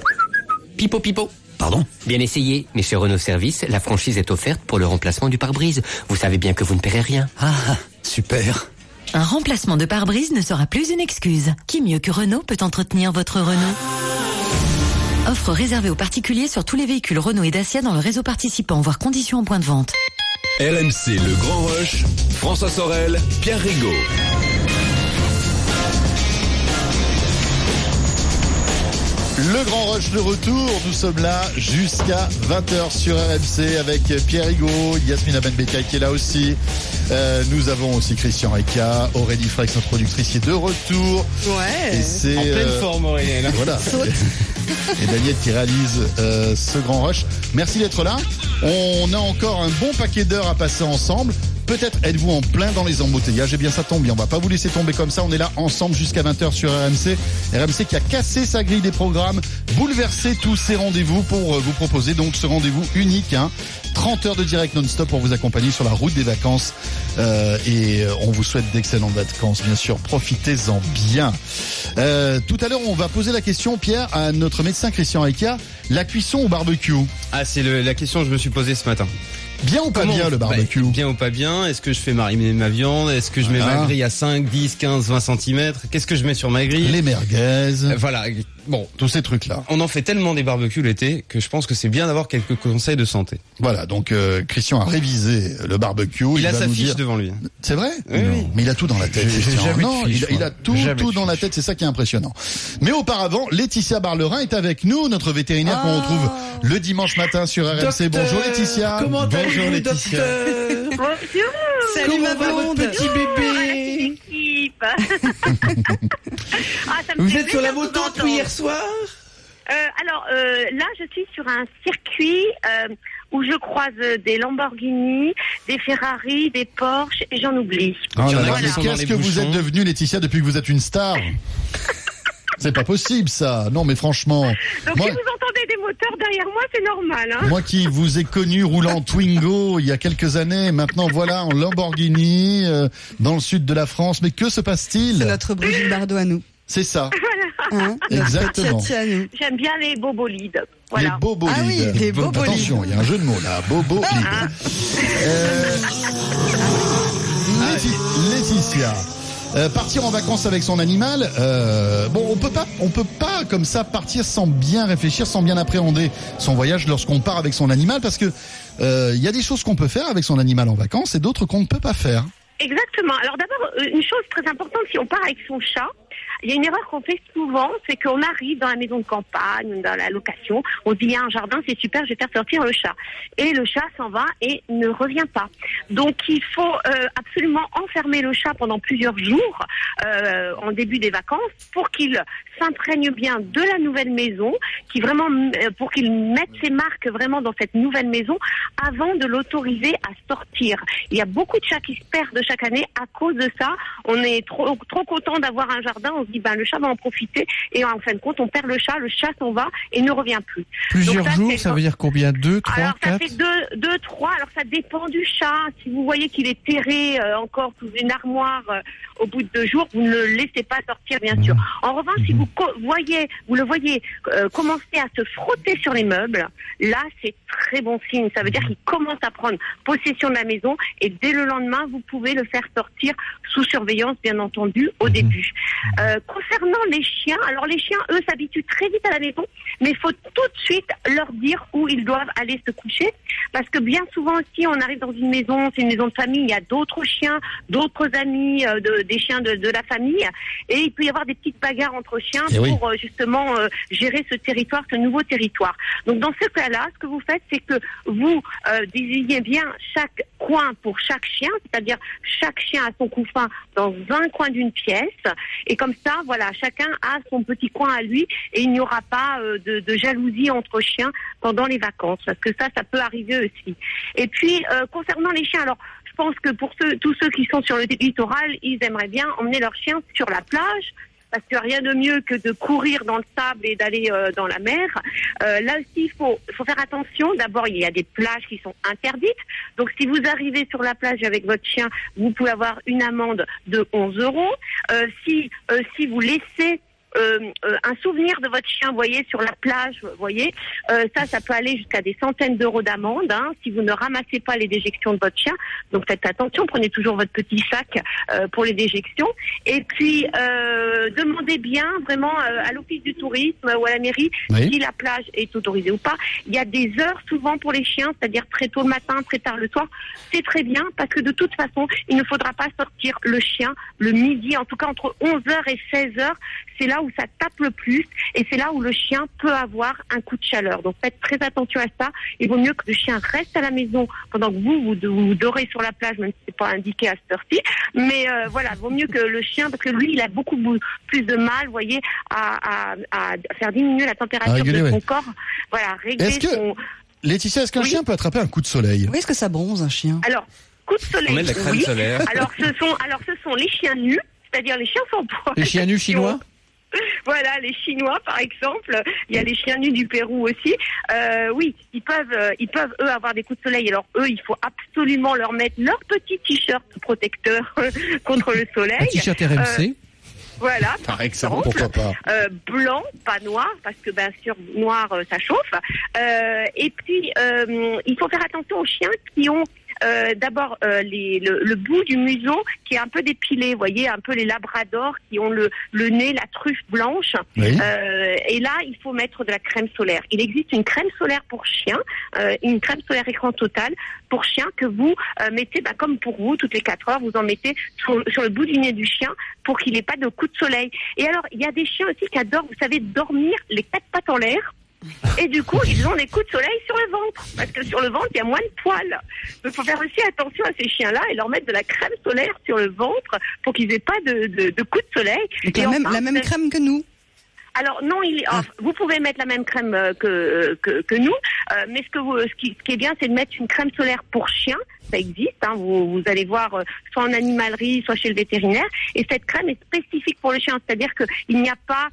Pipo pipo. Pardon Bien essayé, mais chez Renault Service, la franchise est offerte pour le remplacement du pare-brise. Vous savez bien que vous ne paierez rien. Ah, super. Un remplacement de pare-brise ne sera plus une excuse. Qui mieux que Renault peut entretenir votre Renault Offre réservée aux particuliers sur tous les véhicules Renault et Dacia dans le réseau participant, voire conditions en point de vente. RMC Le Grand Rush, François Sorel, Pierre Rigaud. Le Grand Rush de retour, nous sommes là jusqu'à 20h sur RMC avec Pierre Higo, Yasmina Benbeka qui est là aussi. Euh, nous avons aussi Christian Reca, Aurélie Frex, notre productrice, qui est de retour. Ouais. Et c'est, En pleine euh, forme, Aurélien. Voilà. Et Daniel qui réalise euh, ce grand rush. Merci d'être là. On a encore un bon paquet d'heures à passer ensemble. Peut-être êtes-vous en plein dans les embouteillages. Eh bien, ça tombe bien. On va pas vous laisser tomber comme ça. On est là ensemble jusqu'à 20h sur RMC. RMC qui a cassé sa grille des programmes, bouleversé tous ses rendez-vous pour euh, vous proposer donc ce rendez-vous unique. Hein. 30 heures de direct non-stop pour vous accompagner sur la route des vacances. Euh, et euh, on vous souhaite d'excellentes vacances, bien sûr. Profitez-en bien. Tout à l'heure, on va poser la question, Pierre, à notre médecin Christian Reca. La cuisson au barbecue. Ah, c'est la question que je me suis posée ce matin. Bien ou pas Comment bien le barbecue? Bah, Bien ou pas bien? Est-ce que je fais mariner ma viande? Est-ce que je mets ma grille à 5, 10, 15, 20 cm Qu'est-ce que je mets sur ma grille? Les merguez. Voilà. Bon. Tous ces trucs-là. On en fait tellement des barbecues l'été que je pense que c'est bien d'avoir quelques conseils de santé. Voilà, donc euh, Christian a révisé le barbecue. Il, a va sa nous fiche dire- devant lui. C'est vrai Oui. Mais il a tout dans la tête. Jamais non, fiche, il, a- il a tout, tout dans la tête. C'est ça qui est impressionnant. Mais auparavant, Laetitia Barlerin est avec nous, notre vétérinaire qu'on retrouve le dimanche matin sur RMC. Bonjour Laetitia. Comment Bonjour allez-vous, Laetitia. docteur Bonjour. Salut ma blonde petit bébé équipe. Ah, ça me Vous êtes sur la moto depuis hier soir? Euh, alors euh, là, je suis sur un circuit euh, où je croise des Lamborghini, des Ferrari, des Porsche et j'en oublie. Oh là là, Voilà. mais Qu'est-ce que vous êtes devenue Laetitia depuis que vous êtes une star? C'est pas possible ça. Non mais franchement, Donc moi, si vous entendez des moteurs derrière moi, c'est normal. Hein moi qui vous ai connu roulant Twingo il y a quelques années, maintenant voilà en Lamborghini euh, dans le sud de la France. Mais que se passe-t-il? C'est notre Brigitte Bardot à nous. C'est ça. Hein Exactement. J'aime bien les bobolides. Voilà. Les bobolides. Ah oui, les bobolides. Attention, il y a un jeu de mots là. Bobolides. Ah. Euh, Laetitia, Euh, partir en vacances avec son animal, euh, bon, on peut pas, on peut pas comme ça partir sans bien réfléchir, sans bien appréhender son voyage lorsqu'on part avec son animal, parce que euh, il y a des choses qu'on peut faire avec son animal en vacances et d'autres qu'on ne peut pas faire. Exactement. Alors d'abord, euh, une chose très importante, si on part avec son chat, il y a une erreur qu'on fait souvent, c'est qu'on arrive dans la maison de campagne, dans la location, on dit, il y a un jardin, c'est super, je vais faire sortir le chat. Et le chat s'en va et ne revient pas. Donc il faut euh, absolument enfermer le chat pendant plusieurs jours euh, en début des vacances pour qu'il s'imprègne bien de la nouvelle maison, qui vraiment, euh, pour qu'il mette ses marques vraiment dans cette nouvelle maison avant de l'autoriser à sortir. Il y a beaucoup de chats qui se perdent chaque année à cause de ça. On est trop, trop content d'avoir un jardin, on se dit, ben, le chat va en profiter et en fin de compte, on perd le chat, le chat s'en va et ne revient plus. Plusieurs Donc jours, ça veut dire combien? Deux, trois, alors ça quatre? fait deux, deux, trois. Alors ça dépend du chat. Si vous voyez qu'il est terré euh, encore sous une armoire euh, au bout de deux jours, vous ne le laissez pas sortir, bien sûr. En revanche, si vous co- voyez, vous le voyez euh, commencer à se frotter sur les meubles, là c'est très bon signe. Ça veut dire qu'il commence à prendre possession de la maison et dès le lendemain, vous pouvez le faire sortir sous surveillance, bien entendu, au début. Euh, concernant les chiens, alors les chiens, eux, s'habituent très vite à la maison, mais il faut tout de suite leur dire où ils doivent aller se coucher, parce que bien souvent aussi, on arrive dans une maison, c'est une maison de famille, il y a d'autres chiens, d'autres amis, euh, de- des chiens de, de la famille, et il peut y avoir des petites bagarres entre chiens Eh pour euh, justement euh, gérer ce territoire, ce nouveau territoire. Donc dans ce cas-là, ce que vous faites, c'est que vous euh, désignez bien chaque coin pour chaque chien, c'est-à-dire chaque chien a son couffin dans un coin d'une pièce, et comme ça, voilà, chacun a son petit coin à lui, et il n'y aura pas euh, de, de jalousie entre chiens pendant les vacances, parce que ça, ça peut arriver aussi. Et puis euh, concernant les chiens, alors je pense que pour ceux, tous ceux qui sont sur le littoral, ils aimeraient bien emmener leurs chiens sur la plage parce que rien de mieux que de courir dans le sable et d'aller euh, dans la mer. Euh, là aussi, il faut, faut faire attention. D'abord, il y a des plages qui sont interdites. Donc, si vous arrivez sur la plage avec votre chien, vous pouvez avoir une amende de 11 euros. Euh, si, si vous laissez un souvenir de votre chien, vous voyez, sur la plage, vous voyez, euh, ça, ça peut aller jusqu'à des centaines d'euros d'amende hein, si vous ne ramassez pas les déjections de votre chien. Donc faites attention, prenez toujours votre petit sac euh, pour les déjections. Et puis euh, demandez bien vraiment euh, à l'office du tourisme ou à la mairie Oui. si la plage est autorisée ou pas. Il y a des heures souvent pour les chiens, c'est-à-dire très tôt le matin, très tard le soir. C'est très bien parce que de toute façon, il ne faudra pas sortir le chien le midi, en tout cas entre 11h et 16h. C'est là où ça tape le plus et c'est là où le chien peut avoir un coup de chaleur. Donc faites très attention à ça. Il vaut mieux que le chien reste à la maison pendant que vous, vous, vous dorez sur la plage, même si c'est pas indiqué à cette heure-ci. Mais euh, voilà, vaut mieux que le chien, parce que lui, il a beaucoup plus de mal, vous voyez, à, à, à faire diminuer la température réguler, de son ouais. corps. Voilà, régler Est-ce que- son... Laetitia, est-ce qu'un chien peut attraper un coup de soleil? Oui, est-ce que ça bronze un chien? Alors, coup de soleil, On met de la crème oui. solaire. Alors, ce sont, alors, ce sont les chiens nus, c'est-à-dire les chiens sans poils. Les chiens nus chinois? Voilà, les Chinois, par exemple. Il y a les chiens nus du Pérou aussi. Euh, oui, ils peuvent, euh, ils peuvent eux avoir des coups de soleil. Alors eux, il faut absolument leur mettre leur petit t-shirt protecteur contre le soleil. Un t-shirt RMC Euh, voilà. Par exemple, pourquoi pas Euh, blanc, pas noir, parce que bien sûr noir euh, ça chauffe. Euh, et puis euh, il faut faire attention aux chiens qui ont euh, d'abord euh, les- le, le bout du museau qui est un peu dépilé, vous voyez, un peu les labradors qui ont le, le nez, la truffe blanche. Oui. Euh, et là, il faut mettre de la crème solaire. Il existe une crème solaire pour chien, euh, une crème solaire écran total pour chien que vous euh, mettez, bah, comme pour vous, toutes les 4 heures, vous en mettez sur, sur le bout du nez du chien pour qu'il n'ait pas de coup de soleil. Et alors, il y a des chiens aussi qui adorent, vous savez, dormir les quatre pattes en l'air. Et du coup, ils ont des coups de soleil sur le ventre. Parce que sur le ventre, il y a moins de poils. Donc, il faut faire aussi attention à ces chiens-là et leur mettre de la crème solaire sur le ventre pour qu'ils aient pas de, de, de coups de soleil. Donc Et la même, la même crème que nous. alors non, il enfin, vous pouvez mettre la même crème euh, que, que, que nous, euh, mais ce, que vous, ce, qui, ce qui est bien, c'est de mettre une crème solaire pour chien. Ça existe, hein, vous, vous allez voir euh, soit en animalerie, soit chez le vétérinaire. Et cette crème est spécifique pour le chien, c'est-à-dire qu'il n'y a pas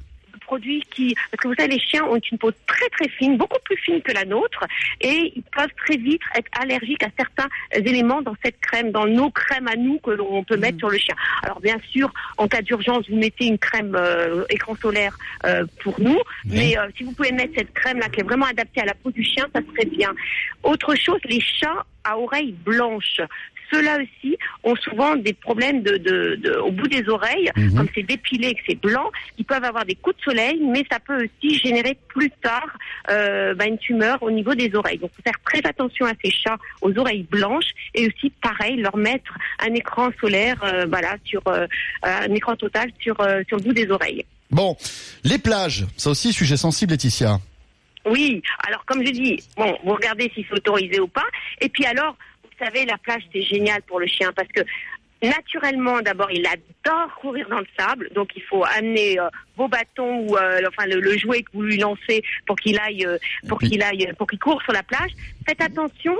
de produit qui... Parce que vous savez, les chiens ont une peau très très fine, beaucoup plus fine que la nôtre, et ils peuvent très vite être allergiques à certains éléments dans cette crème, dans nos crèmes à nous que l'on peut mettre sur le chien. Alors bien sûr, en cas d'urgence, vous mettez une crème euh, écran solaire euh, pour nous, mais euh, si vous pouvez mettre cette crème-là qui est vraiment adaptée à la peau du chien, ça serait bien. Autre chose, les chats à oreilles blanches. Ceux-là aussi ont souvent des problèmes de, de, de- au bout des oreilles, Mhm. comme c'est dépilé, que c'est blanc, ils peuvent avoir des coups de soleil, mais ça peut aussi générer plus tard euh, bah, une tumeur au niveau des oreilles. Donc, faut faire très attention à ces chats aux oreilles blanches et aussi, pareil, leur mettre un écran solaire, euh, voilà, sur euh, un écran total sur sur le bout des oreilles. Bon, les plages, ça aussi sujet sensible, Laetitia. Oui, alors comme je dis, bon, vous regardez si c'est autorisé ou pas. Et puis alors, savez, la plage, c'est génial pour le chien parce que naturellement, d'abord, il adore courir dans le sable. Donc, il faut amener euh, vos bâtons ou euh, enfin le, le jouet que vous lui lancez pour qu'il aille, euh, pour qu'il aille, pour qu'il court sur la plage. Faites attention,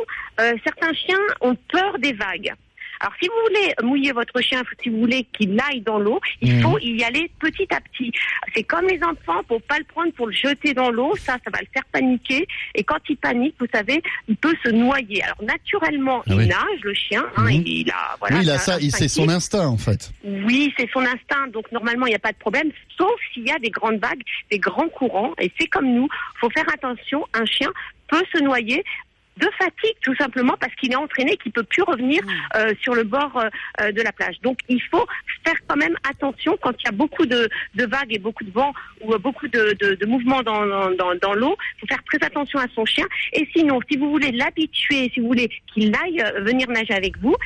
certains chiens ont peur des vagues. Alors, si vous voulez mouiller votre chien, si vous voulez qu'il aille dans l'eau, il Mhm. faut y aller petit à petit. C'est comme les enfants, faut pas le prendre pour le jeter dans l'eau, ça, ça va le faire paniquer. Et quand il panique, vous savez, il peut se noyer. Alors, naturellement, Ah il nage, le chien, hein, Mhm. il a, voilà. oui, il a c'est ça, c'est son instinct en fait. Oui, c'est son instinct, donc normalement il n'y a pas de problème, sauf s'il y a des grandes vagues, des grands courants, et c'est comme nous, faut faire attention, un chien peut se noyer de fatigue tout simplement parce qu'il est entraîné, qu'il peut plus revenir euh, sur le bord euh, euh, de la plage. Donc il faut faire quand même attention quand il y a beaucoup de, de vagues et beaucoup de vent ou beaucoup de, de, de mouvements dans, dans, dans, dans l'eau. Il faut faire très attention à son chien. Et sinon, si vous voulez l'habituer, si vous voulez qu'il aille venir nager avec vous,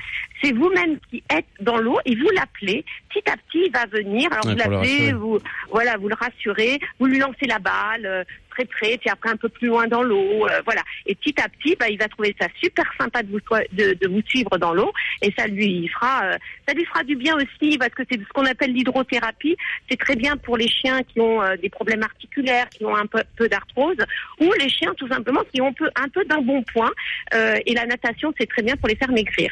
c'est vous-même qui êtes dans l'eau et vous l'appelez. Petit à petit, il va venir. Alors Ouais, vous l'appelez, vous voilà, vous le rassurez, vous lui lancez la balle très près, puis après un peu plus loin dans l'eau, euh, voilà. Et petit à petit, bah, il va trouver ça super sympa de vous de, de vous suivre dans l'eau, et ça lui fera euh, ça lui fera du bien aussi parce que c'est ce qu'on appelle l'hydrothérapie. C'est très bien pour les chiens qui ont euh, des problèmes articulaires, qui ont un peu, peu d'arthrose, ou les chiens tout simplement qui ont peu, un peu d'un bon point. Et la natation, c'est très bien pour les faire maigrir.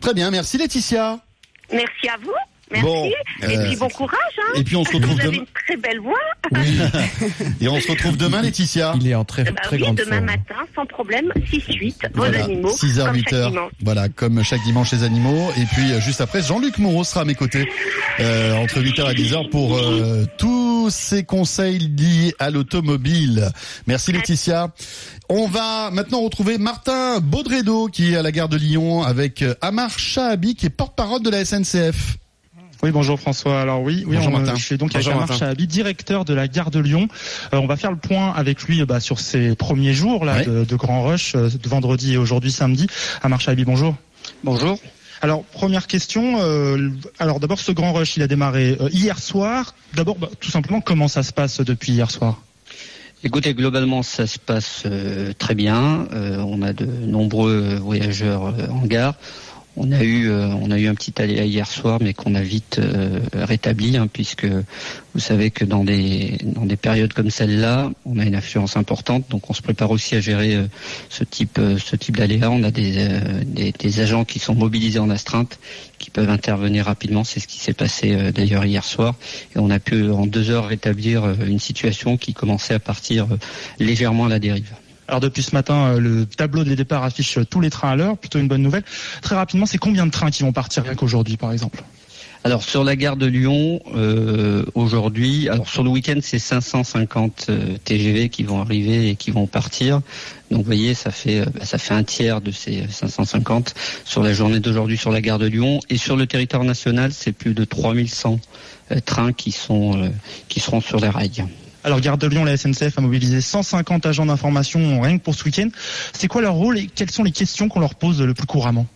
Très bien, merci Laetitia. Merci à vous. Merci. Bon, et euh, puis bon courage. Hein. et puis on se retrouve Vous avez demain. une très belle voix. Et on se retrouve demain, Laetitia. Il est en très, Bah oui, demain matin, sans problème, 6-8, vos Voilà, animaux. 6h, comme 8h. chaque dimanche. Voilà, comme chaque dimanche les animaux. Et puis euh, juste après, Jean-Luc Moreau sera à mes côtés euh, entre 8h et 10h pour euh, tous ces conseils liés à l'automobile. Merci Laetitia. On va maintenant retrouver Martin Baudredo qui est à la gare de Lyon avec euh, Amar Chahabi qui est porte-parole de la SNCF. Oui, bonjour François. Alors oui, oui Bonjour on, Martin. je suis donc Bonjour avec Amar. Chahabi, directeur de la gare de Lyon. Euh, on va faire le point avec lui bah, sur ses premiers jours là, de, de Grand Rush, euh, de vendredi et aujourd'hui samedi. Amar Chahabi, bonjour. Bonjour. Alors première question. euh, alors d'abord ce Grand Rush, il a démarré euh, hier soir. D'abord, bah, tout simplement, comment ça se passe depuis hier soir? Écoutez, globalement, ça se passe euh, très bien. Euh, on a de nombreux voyageurs euh, en gare. On a eu, euh, on a eu un petit aléa hier soir, mais qu'on a vite euh, rétabli, hein, puisque vous savez que dans des dans des périodes comme celle-là, on a une affluence importante, donc on se prépare aussi à gérer euh, ce type ce type d'aléa. On a des, des agents qui sont mobilisés en astreinte, qui peuvent intervenir rapidement. C'est ce qui s'est passé d'ailleurs hier soir, et on a pu en deux heures rétablir une situation qui commençait à partir légèrement à la dérive. Alors depuis ce matin, euh, le tableau des départs affiche tous les trains à l'heure, plutôt une bonne nouvelle. Très rapidement, c'est combien de trains qui vont partir rien qu'aujourd'hui, par exemple? Alors sur la gare de Lyon, euh, aujourd'hui, alors sur le week-end c'est 550 euh, TGV qui vont arriver et qui vont partir. Donc vous voyez, ça fait euh, ça fait un tiers de ces 550 sur la journée d'aujourd'hui sur la gare de Lyon et sur le territoire national, c'est plus de 3100 euh, trains qui sont euh, qui seront sur les rails. Alors Gare de Lyon, la SNCF a mobilisé 150 agents d'information rien que pour ce week-end. C'est quoi leur rôle et quelles sont les questions qu'on leur pose le plus couramment?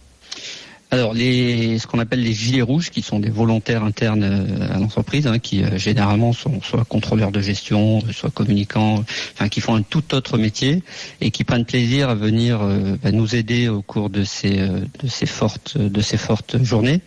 Alors, les, ce qu'on appelle les gilets rouges, qui sont des volontaires internes euh, à l'entreprise, hein, qui euh, généralement sont soit contrôleurs de gestion, euh, soit communicants, enfin qui font un tout autre métier et qui prennent plaisir à venir euh, bah, nous aider au cours de ces de ces fortes de ces fortes journées.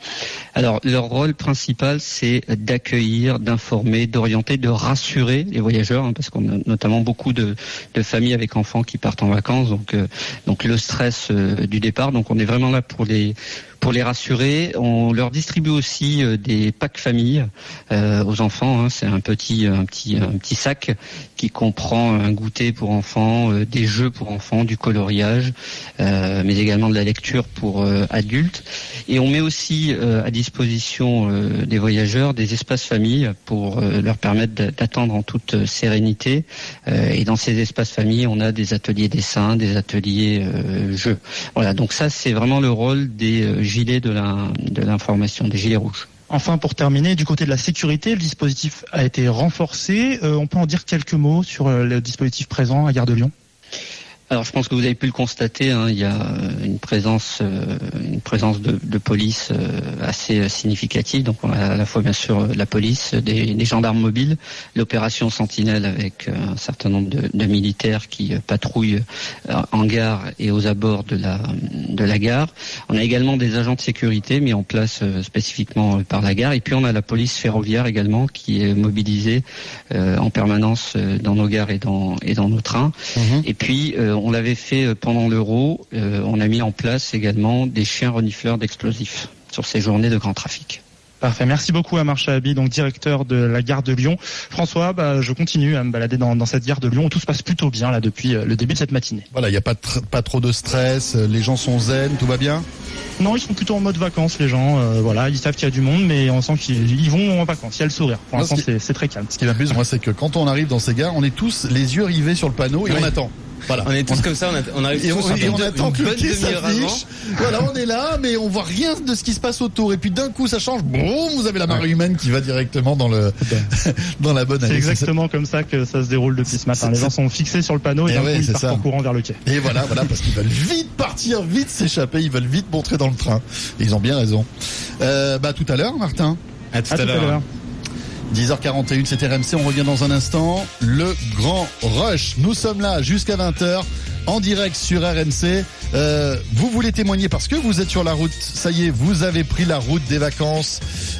Alors, leur rôle principal, c'est d'accueillir, d'informer, d'orienter, de rassurer les voyageurs, hein, parce qu'on a notamment beaucoup de, de familles avec enfants qui partent en vacances, donc euh, donc le stress du départ. Donc, on est vraiment là pour les pour les rassurer. On leur distribue aussi euh, des packs famille euh, aux enfants. hein. C'est un petit un petit un petit sac qui comprend un goûter pour enfants, euh, des jeux pour enfants, du coloriage, euh, mais également de la lecture pour euh, adultes. Et on met aussi à disposition des voyageurs des espaces familles pour leur permettre d'attendre en toute sérénité. et dans ces espaces familles, on a des ateliers dessins, des ateliers jeux. Voilà, donc ça c'est vraiment le rôle des gilets de l'information, des gilets rouges. Enfin, pour terminer, du côté de la sécurité, le dispositif a été renforcé. Euh, on peut en dire quelques mots sur euh, le dispositif présent à Gare de Lyon? Alors je pense que vous avez pu le constater, hein, il y a euh, une présence, euh, une présence de, de police euh, assez significative. Donc on a à la fois bien sûr la police, des, des gendarmes mobiles, l'opération Sentinelle avec un certain nombre de, de militaires qui patrouillent en gare et aux abords de la de la gare. On a également des agents de sécurité mis en place spécifiquement par la gare. Et puis on a la police ferroviaire également qui est mobilisée en permanence dans nos gares et dans et dans nos trains. Mhm. Et puis on l'avait fait euh, pendant l'euro. Euh, on a mis en place également des chiens renifleurs d'explosifs sur ces journées de grand trafic. Parfait. Merci beaucoup à Marcha Abi, donc directeur de la gare de Lyon. François, bah, je continue à me balader dans, cette gare de Lyon. Tout se passe plutôt bien là depuis euh, le début de cette matinée. Voilà, il n'y a pas, pas trop de stress, les gens sont zen, tout va bien? Non, ils sont plutôt en mode vacances, les gens. voilà, ils savent qu'il y a du monde, mais on sent qu'ils vont en vacances. Il y a le sourire. Pour l'instant, c'est très calme. Ce qui m'amuse, moi, c'est que quand on arrive dans ces gares, on est tous les yeux rivés sur le panneau et on attend. Voilà. On est tous comme ça, on, arrive et on, et on attend que le quai s'affiche. Voilà, on est là, mais on voit rien de ce qui se passe autour. Et puis d'un coup, ça change. Bon, vous avez la marée humaine qui va directement dans le dans la bonne. C'est exactement comme ça que ça se déroule depuis ce matin. Les gens sont fixés sur le panneau et, coup, ils partent en courant vers le quai. Et voilà, voilà, parce qu'ils veulent vite partir, vite s'échapper, ils veulent vite montrer dans le train. Et ils ont bien raison. Euh, bah tout à l'heure, Martin. À tout à, l'heure. 10h41, c'est RMC, on revient dans un instant. Le grand rush. Nous sommes là jusqu'à 20h en direct sur RMC. Euh, vous voulez témoigner parce que vous êtes sur la route. Ça y est, vous avez pris la route des vacances.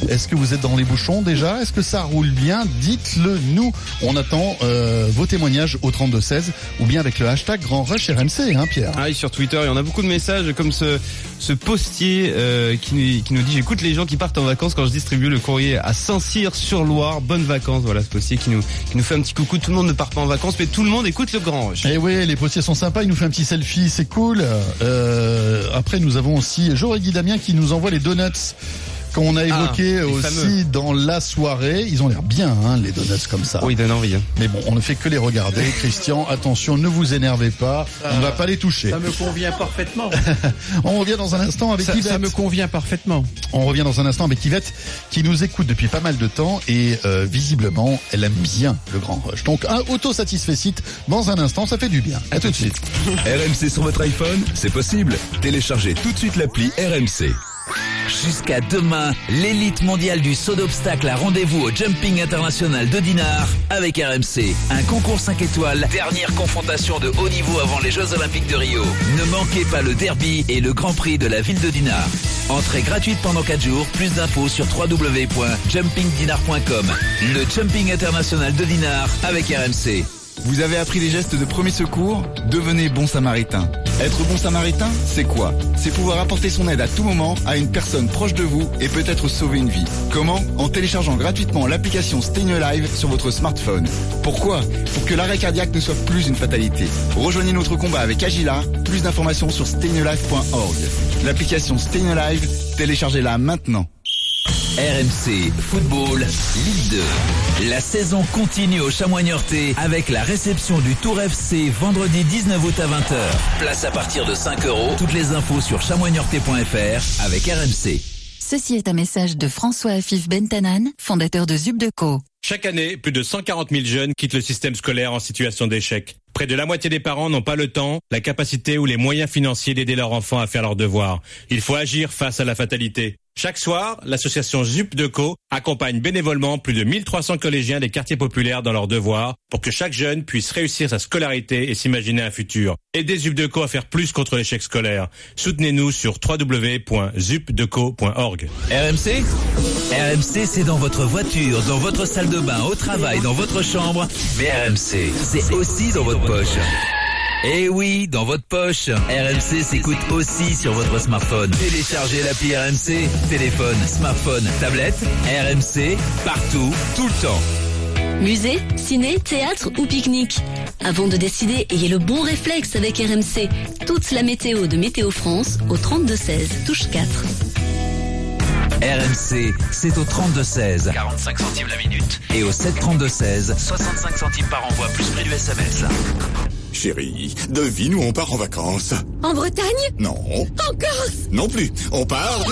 Est-ce que vous êtes dans les bouchons déjà? Est-ce que ça roule bien? Dites-le nous. On attend euh, vos témoignages au 32 16 ou bien avec le hashtag Grand Rush RMC, hein Pierre? Ah oui, sur Twitter, il y en a beaucoup de messages comme ce ce postier euh, qui, qui, nous dit j'écoute les gens qui partent en vacances quand je distribue le courrier à Saint-Cyr-sur-Loire. Bonnes vacances. Voilà ce postier qui nous qui nous fait un petit coucou. Tout le monde ne part pas en vacances, mais tout le monde écoute le Grand Rush. Eh oui, les postiers sont sympas. Il nous fait un petit selfie, c'est cool. Euh, après, nous avons aussi Joe Guy Damien qui nous envoie les donuts qu'on a ah, évoqué aussi dans la soirée. Ils ont l'air bien, hein, les donuts comme ça. Oui, ils donnent envie. Hein. Mais bon, on ne fait que les regarder. Christian, attention, ne vous énervez pas. on ne va pas les toucher. Ça me convient parfaitement. on revient dans un instant avec ça, Yvette. Ça me convient parfaitement. On revient dans un instant avec Yvette qui nous écoute depuis pas mal de temps et euh, visiblement, elle aime bien le Grand Rush. Donc, un auto-satisfait site dans un instant, ça fait du bien. À tout de suite. RMC sur votre iPhone, c'est possible. Téléchargez tout de suite l'appli RMC. Jusqu'à demain, l'élite mondiale du saut d'obstacle a rendez-vous au Jumping International de Dinard avec RMC. Un concours 5 étoiles, dernière confrontation de haut niveau avant les Jeux Olympiques de Rio. Ne manquez pas le derby et le Grand Prix de la ville de Dinard. Entrée gratuite pendant 4 jours, plus d'infos sur www.jumpingdinar.com. Le Jumping International de Dinard avec RMC. Vous avez appris les gestes de premier secours Devenez bon samaritain. Être bon samaritain, c'est quoi? C'est pouvoir apporter son aide à tout moment à une personne proche de vous et peut-être sauver une vie. Comment? En téléchargeant gratuitement l'application Stay Alive sur votre smartphone. Pourquoi? Pour que l'arrêt cardiaque ne soit plus une fatalité. Rejoignez notre combat avec Agila. Plus d'informations sur stayinalive.org. L'application Stay Alive, téléchargez-la maintenant. RMC Football Ligue 2. La saison continue au Chamoigne-Horté avec la réception du Tour FC vendredi 19 août à 20h. Place à partir de 5 euros. Toutes les infos sur chamoignehorté.fr avec RMC. Ceci est un message de François Afif Bentanan, fondateur de Zubdeco. Chaque année, plus de 140 000 jeunes quittent le système scolaire en situation d'échec. Près de la moitié des parents n'ont pas le temps, la capacité ou les moyens financiers d'aider leurs enfants à faire leurs devoirs. Il faut agir face à la fatalité. Chaque soir, l'association ZUP Co accompagne bénévolement plus de 1300 collégiens des quartiers populaires dans leurs devoirs pour que chaque jeune puisse réussir sa scolarité et s'imaginer un futur. Aidez ZUP Co à faire plus contre l'échec scolaire. Soutenez-nous sur www.zupdeco.org. RMC RMC, c'est dans votre voiture, dans votre salle de bain, au travail, dans votre chambre. Mais RMC, c'est aussi dans votre poche. Eh oui, dans votre poche. RMC s'écoute aussi sur votre smartphone. Téléchargez l'appli RMC, téléphone, smartphone, tablette, RMC, partout, tout le temps. Musée, ciné, théâtre ou pique-nique Avant de décider, ayez le bon réflexe avec RMC. Toute la météo de Météo France au 3216, touche 4. RMC, c'est au 32-16. 45 centimes la minute. Et au 732-16. 65 centimes par envoi, plus prix du SMS. Chérie, devine où on part en vacances. En Bretagne? Non. En Corse? Non plus. On part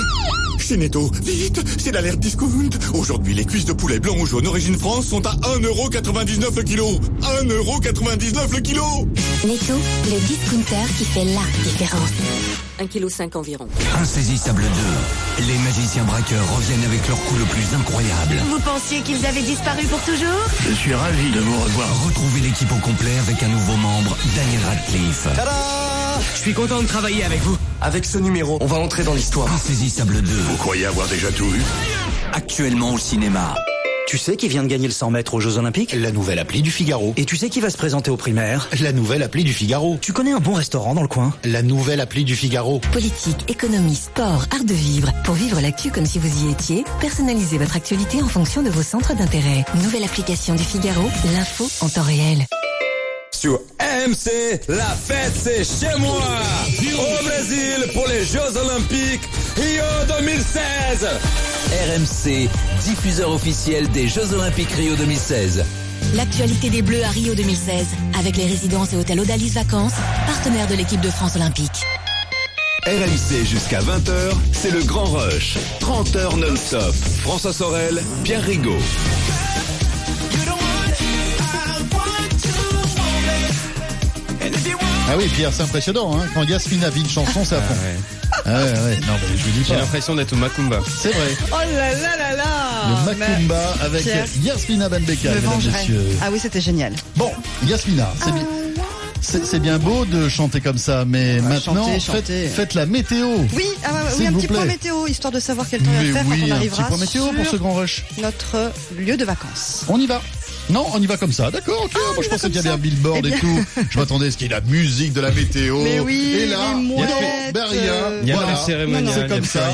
chez Netto. Vite, c'est l'alerte discount. Aujourd'hui, les cuisses de poulet blanc ou jaune origine France sont à 1,99€ le kilo. 1,99€ le kilo. Netto, le discounter qui fait la différence. 1,5 kg environ. Insaisissable 2. Les magiciens braqueurs reviennent avec leur coup le plus incroyable. Vous pensiez qu'ils avaient disparu pour toujours Je suis ravi de vous revoir. Retrouvez l'équipe au complet avec un nouveau membre, Daniel Radcliffe. Je suis content de travailler avec vous. Avec ce numéro, on va entrer dans l'histoire. Insaisissable 2. Vous croyez avoir déjà tout vu? Actuellement au cinéma. Tu sais qui vient de gagner le 100 mètres aux Jeux Olympiques La nouvelle appli du Figaro. Et tu sais qui va se présenter aux primaires La nouvelle appli du Figaro. Tu connais un bon restaurant dans le coin La nouvelle appli du Figaro. Politique, économie, sport, art de vivre. Pour vivre l'actu comme si vous y étiez, personnalisez votre actualité en fonction de vos centres d'intérêt. Nouvelle application du Figaro, l'info en temps réel. Sur MC, la fête c'est chez moi Au Brésil pour les Jeux Olympiques Rio 2016 RMC, diffuseur officiel des Jeux Olympiques Rio 2016. L'actualité des Bleus à Rio 2016, avec les résidences et hôtels Odalis Vacances, partenaire de l'équipe de France Olympique. RMC jusqu'à 20h, c'est le grand rush. 30 heures non-stop. François Sorel, Pierre Rigaud. Ah oui, Pierre, c'est impressionnant. Hein. Quand Yasmina vit une chanson, ça fond. Ah ouais, ouais. Non, mais je vous dis J'ai pas. l'impression d'être au Macumba. C'est vrai. Oh là là là là Le Macumba avec Pierre, Yasmina Benbeka, me mesdames, messieurs. Ah oui, c'était génial. Bon, Yasmina, c'est bien. C'est c'est bien beau de chanter comme ça, mais maintenant, chanter, faites, chanter. faites la météo. Oui, ah ouais, oui S'il un vous petit point plaît. météo, histoire de savoir quel temps il va faire oui, quand on un arrivera petit point météo pour sur ce grand rush. notre lieu de vacances. On y va. Non, on y va comme ça. D'accord, ok. Moi, je pensais qu'il y avait un billboard Eh et bien- tout. Je m'attendais à ce qu'il y ait la musique de la météo. Mais oui, et là, les il y a mouettes, ben rien. euh, Il y a Voilà. plus cérémonial, C'est comme ça.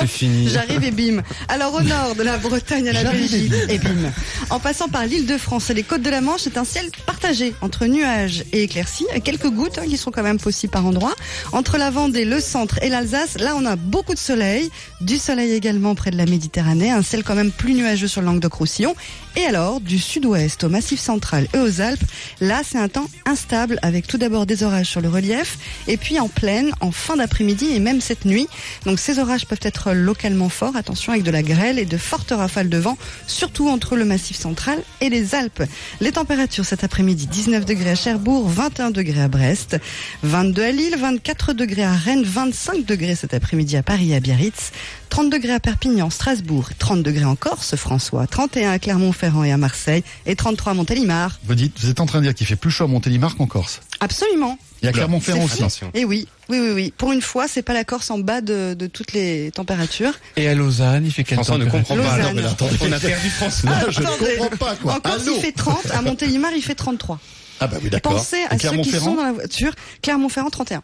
C'est fini. J'arrive et bim. Alors au nord de la Bretagne à la Belgique et bim. En passant par l'île de France et les côtes de la Manche, c'est un ciel partagé entre nuages et éclaircies, avec quelques gouttes hein, qui sont quand même possibles par endroits. Entre la Vendée, le centre et l'Alsace, là on a beaucoup de soleil, du soleil également près de la Méditerranée, un ciel quand même plus nuageux sur le Languedoc-Roussillon. Et alors, du sud-ouest au Massif central et aux Alpes, là c'est un temps instable avec tout d'abord des orages sur le relief et puis en pleine en fin d'après-midi et même cette nuit. Donc ces orages peuvent être localement forts, attention avec de la grêle et de fortes rafales de vent, surtout entre le Massif central et les Alpes. Les températures cet après-midi 19 degrés à Cherbourg, 21 degrés à Brest, 22 à Lille, 24 degrés à Rennes, 25 degrés cet après-midi à Paris et à Biarritz, 30 degrés à Perpignan, Strasbourg, 30 degrés en Corse, François, 31 à Clermont-Ferrand et à Marseille et 33 à Montélimar. Vous dites, vous êtes en train de dire qu'il fait plus chaud à Montélimar qu'en Corse. Absolument. Il y a Clermont-Ferrand aussi. Et oui, oui, oui, oui. Pour une fois, c'est pas la Corse en bas de, de toutes les températures. Et à Lausanne, il fait quelle François ne comprend pas. Lausanne. Non, mais là, attendez. On a perdu François. Là, je ne comprends pas, quoi. En Corse, Allô il fait 30. À Montélimar, il fait 33. Ah bah oui, d'accord. Pensez à ceux qui sont dans la voiture. Clermont-Ferrand, 31.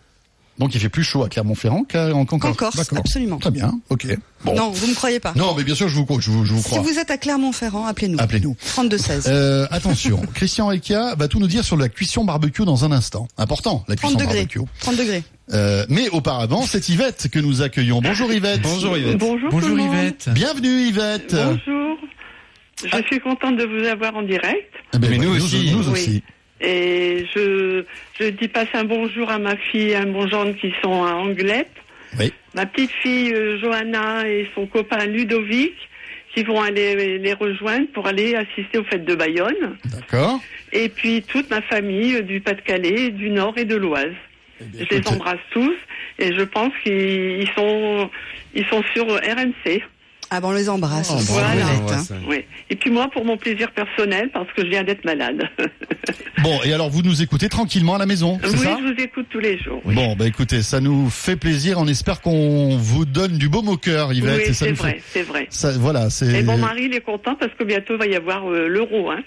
Donc il fait plus chaud à Clermont-Ferrand qu'à- qu'en Corse, D'accord. absolument. Très bien, ok. Bon. Non, vous me croyez pas. Non, mais bien sûr, je vous, je vous, je vous Si crois. vous êtes à Clermont-Ferrand, appelez-nous. Appelez-nous. 32-16. Euh, attention, Christian Rekia va tout nous dire sur la cuisson barbecue dans un instant. Important, la 30 cuisson degrés. barbecue. 30 degrés. Euh, mais auparavant, c'est Yvette que nous accueillons. Bonjour Yvette. Bonjour Yvette. Bonjour, tout le monde. Bienvenue Yvette. Bonjour. Je suis contente de vous avoir en direct. Eh ben, Mais nous nous, aussi. Nous Oui. Et je, je dis passe un bonjour à ma fille et à mon gendre qui sont à Anglette. Oui. Ma petite fille euh, Johanna et son copain Ludovic qui vont aller les rejoindre pour aller assister aux fêtes de Bayonne. D'accord. Et puis toute ma famille euh, du Pas-de-Calais, du Nord et de l'Oise. Je les embrasse tous et je pense qu'ils ils sont, ils sont sur RMC. Ah ben, on les embrasse. Oh, aussi. Voilà. Oui. Et puis moi, pour mon plaisir personnel, parce que je viens d'être malade. Bon, et alors vous nous écoutez tranquillement à la maison, c'est oui, ça je vous écoute tous les jours. oui. Bon, bah écoutez, ça nous fait plaisir. On espère qu'on vous donne du baume au cœur, Yvette. oui, c'est vrai, fait- c'est vrai. Ça, voilà, c'est. Et mon mari, il est content parce que bientôt va y avoir euh, l'euro. Hein.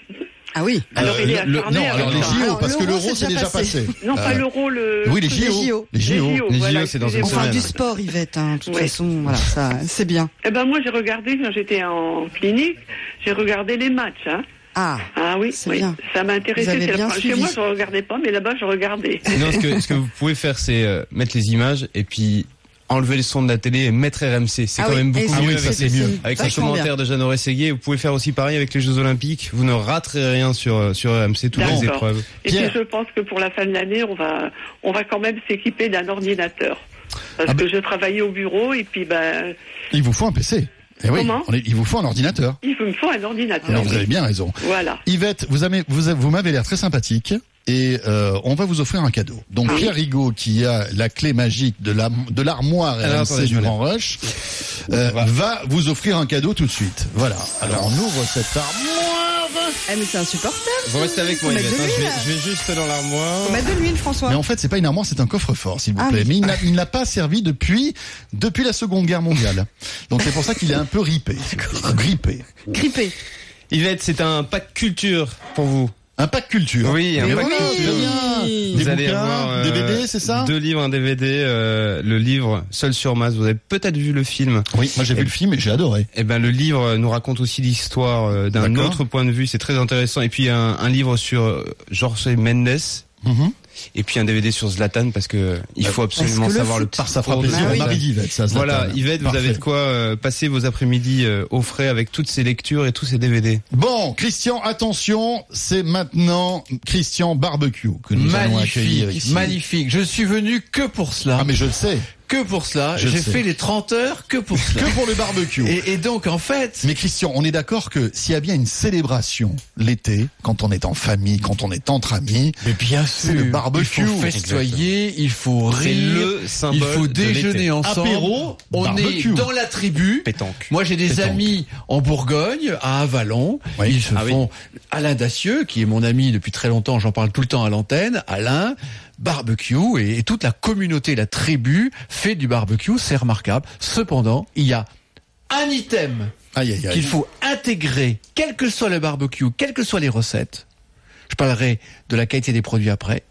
Ah oui. Alors, il est Euh, le- acharné non, alors les. JO, Alors, parce que l'euro, c'est déjà passé. Non, pas Euh, l'euro, le. Oui, les Les JO. Les JO. Les voilà, JO, c'est dans une excusez-moi. Enfin, semaine. du sport, Yvette. Hein. De toute façon, voilà, ça, c'est bien. Eh ben moi, j'ai regardé quand j'étais en clinique, j'ai regardé les matchs. Hein. Ah, Ah oui, c'est oui. bien. ça première- Chez moi, je regardais pas, mais là-bas, je regardais. Non, ce que, ce que vous pouvez faire, c'est euh, mettre les images et puis enlever le son de la télé et mettre RMC. C'est Ah quand oui, même beaucoup mieux c'est- avec, c'est mieux. avec ce commentaire de Jeannot Rességuier. Vous pouvez faire aussi pareil avec les Jeux Olympiques. Vous ne raterez rien sur, euh, sur RMC, toutes les épreuves. Et puis, je pense que pour la fin de l'année, on va, on va quand même s'équiper d'un ordinateur. Parce Ah ben- que je travaillais au bureau et puis, ben, Il vous faut un PC. Eh oui, Comment on est- il vous faut un ordinateur. il me faut un ordinateur. Alors, vous avez bien raison. Voilà. Yvette, vous avez, vous, avez- vous m'avez l'air très sympathique et euh, on va vous offrir un cadeau. Donc Oui. Pierre Rigaud, qui a la clé magique de la de l'armoire RMC du Grand Rush, euh, va vous offrir un cadeau tout de suite. Voilà. Alors on ouvre cette armoire. Eh, mais c'est insupportable. Vous restez avec moi, Yvette. hein. Je, vais, je vais juste dans l'armoire. Faut mettre de l'huile, François. Mais en fait, c'est pas une armoire, c'est un coffre-fort, s'il vous Ah plaît. oui. Mais il n'a- il n'a pas servi depuis depuis la Seconde Guerre mondiale. Donc c'est pour ça qu'il est un peu ripé. Grippé. Grippé. Yvette, c'est un pack culture pour vous. Un pack culture. Oui, un pack culture. Vous Des allez bouquins, avoir euh, DVD, c'est ça Deux livres, un DVD. euh, le livre Seul sur Mars. Vous avez peut-être vu le film. Oui, moi j'ai vu Et- le film et j'ai adoré. Eh ben le livre nous raconte aussi l'histoire euh, d'un autre point de vue. C'est très intéressant. Et puis un, un livre sur euh, Jorge Mendes. Mhm. Et puis un DVD sur Zlatan parce que il faut absolument le savoir le foot. Par ça fera parcours de plaisir Ah d'Yvette, ça. Voilà, Yvette, vous Parfait. avez de quoi euh, passer vos après-midi euh, au frais avec toutes ces lectures et tous ces DVD. Bon, Christian, attention, c'est maintenant Christian Barbecue que nous allons accueillir Magnifique, ici. magnifique. Je suis venu que pour cela. Ah mais je le sais, Que pour cela. J'ai fait les 30 heures que pour cela. que pour le barbecue. Et, et donc, en fait, Mais Christian, on est d'accord que s'il y a bien une célébration l'été, quand on est en famille, quand on est entre amis, mais bien c'est sûr, le barbecue. il faut festoyer, il faut C'est rire, le symbole il faut déjeuner ensemble. Apéro, on barbecue. est dans la tribu. Pétanque. Moi, j'ai des Pétanque. amis en Bourgogne, à Avalon. Oui. Ils se Ah oui. font Alain Dacieux, qui est mon ami depuis très longtemps. J'en parle tout le temps à l'antenne. Alain, barbecue et, et toute la communauté, la tribu fait du barbecue. C'est remarquable. Cependant, il y a un item qu'il faut intégrer, quel que soit le barbecue, quelles que soient les recettes. Je parlerai de la qualité des produits après.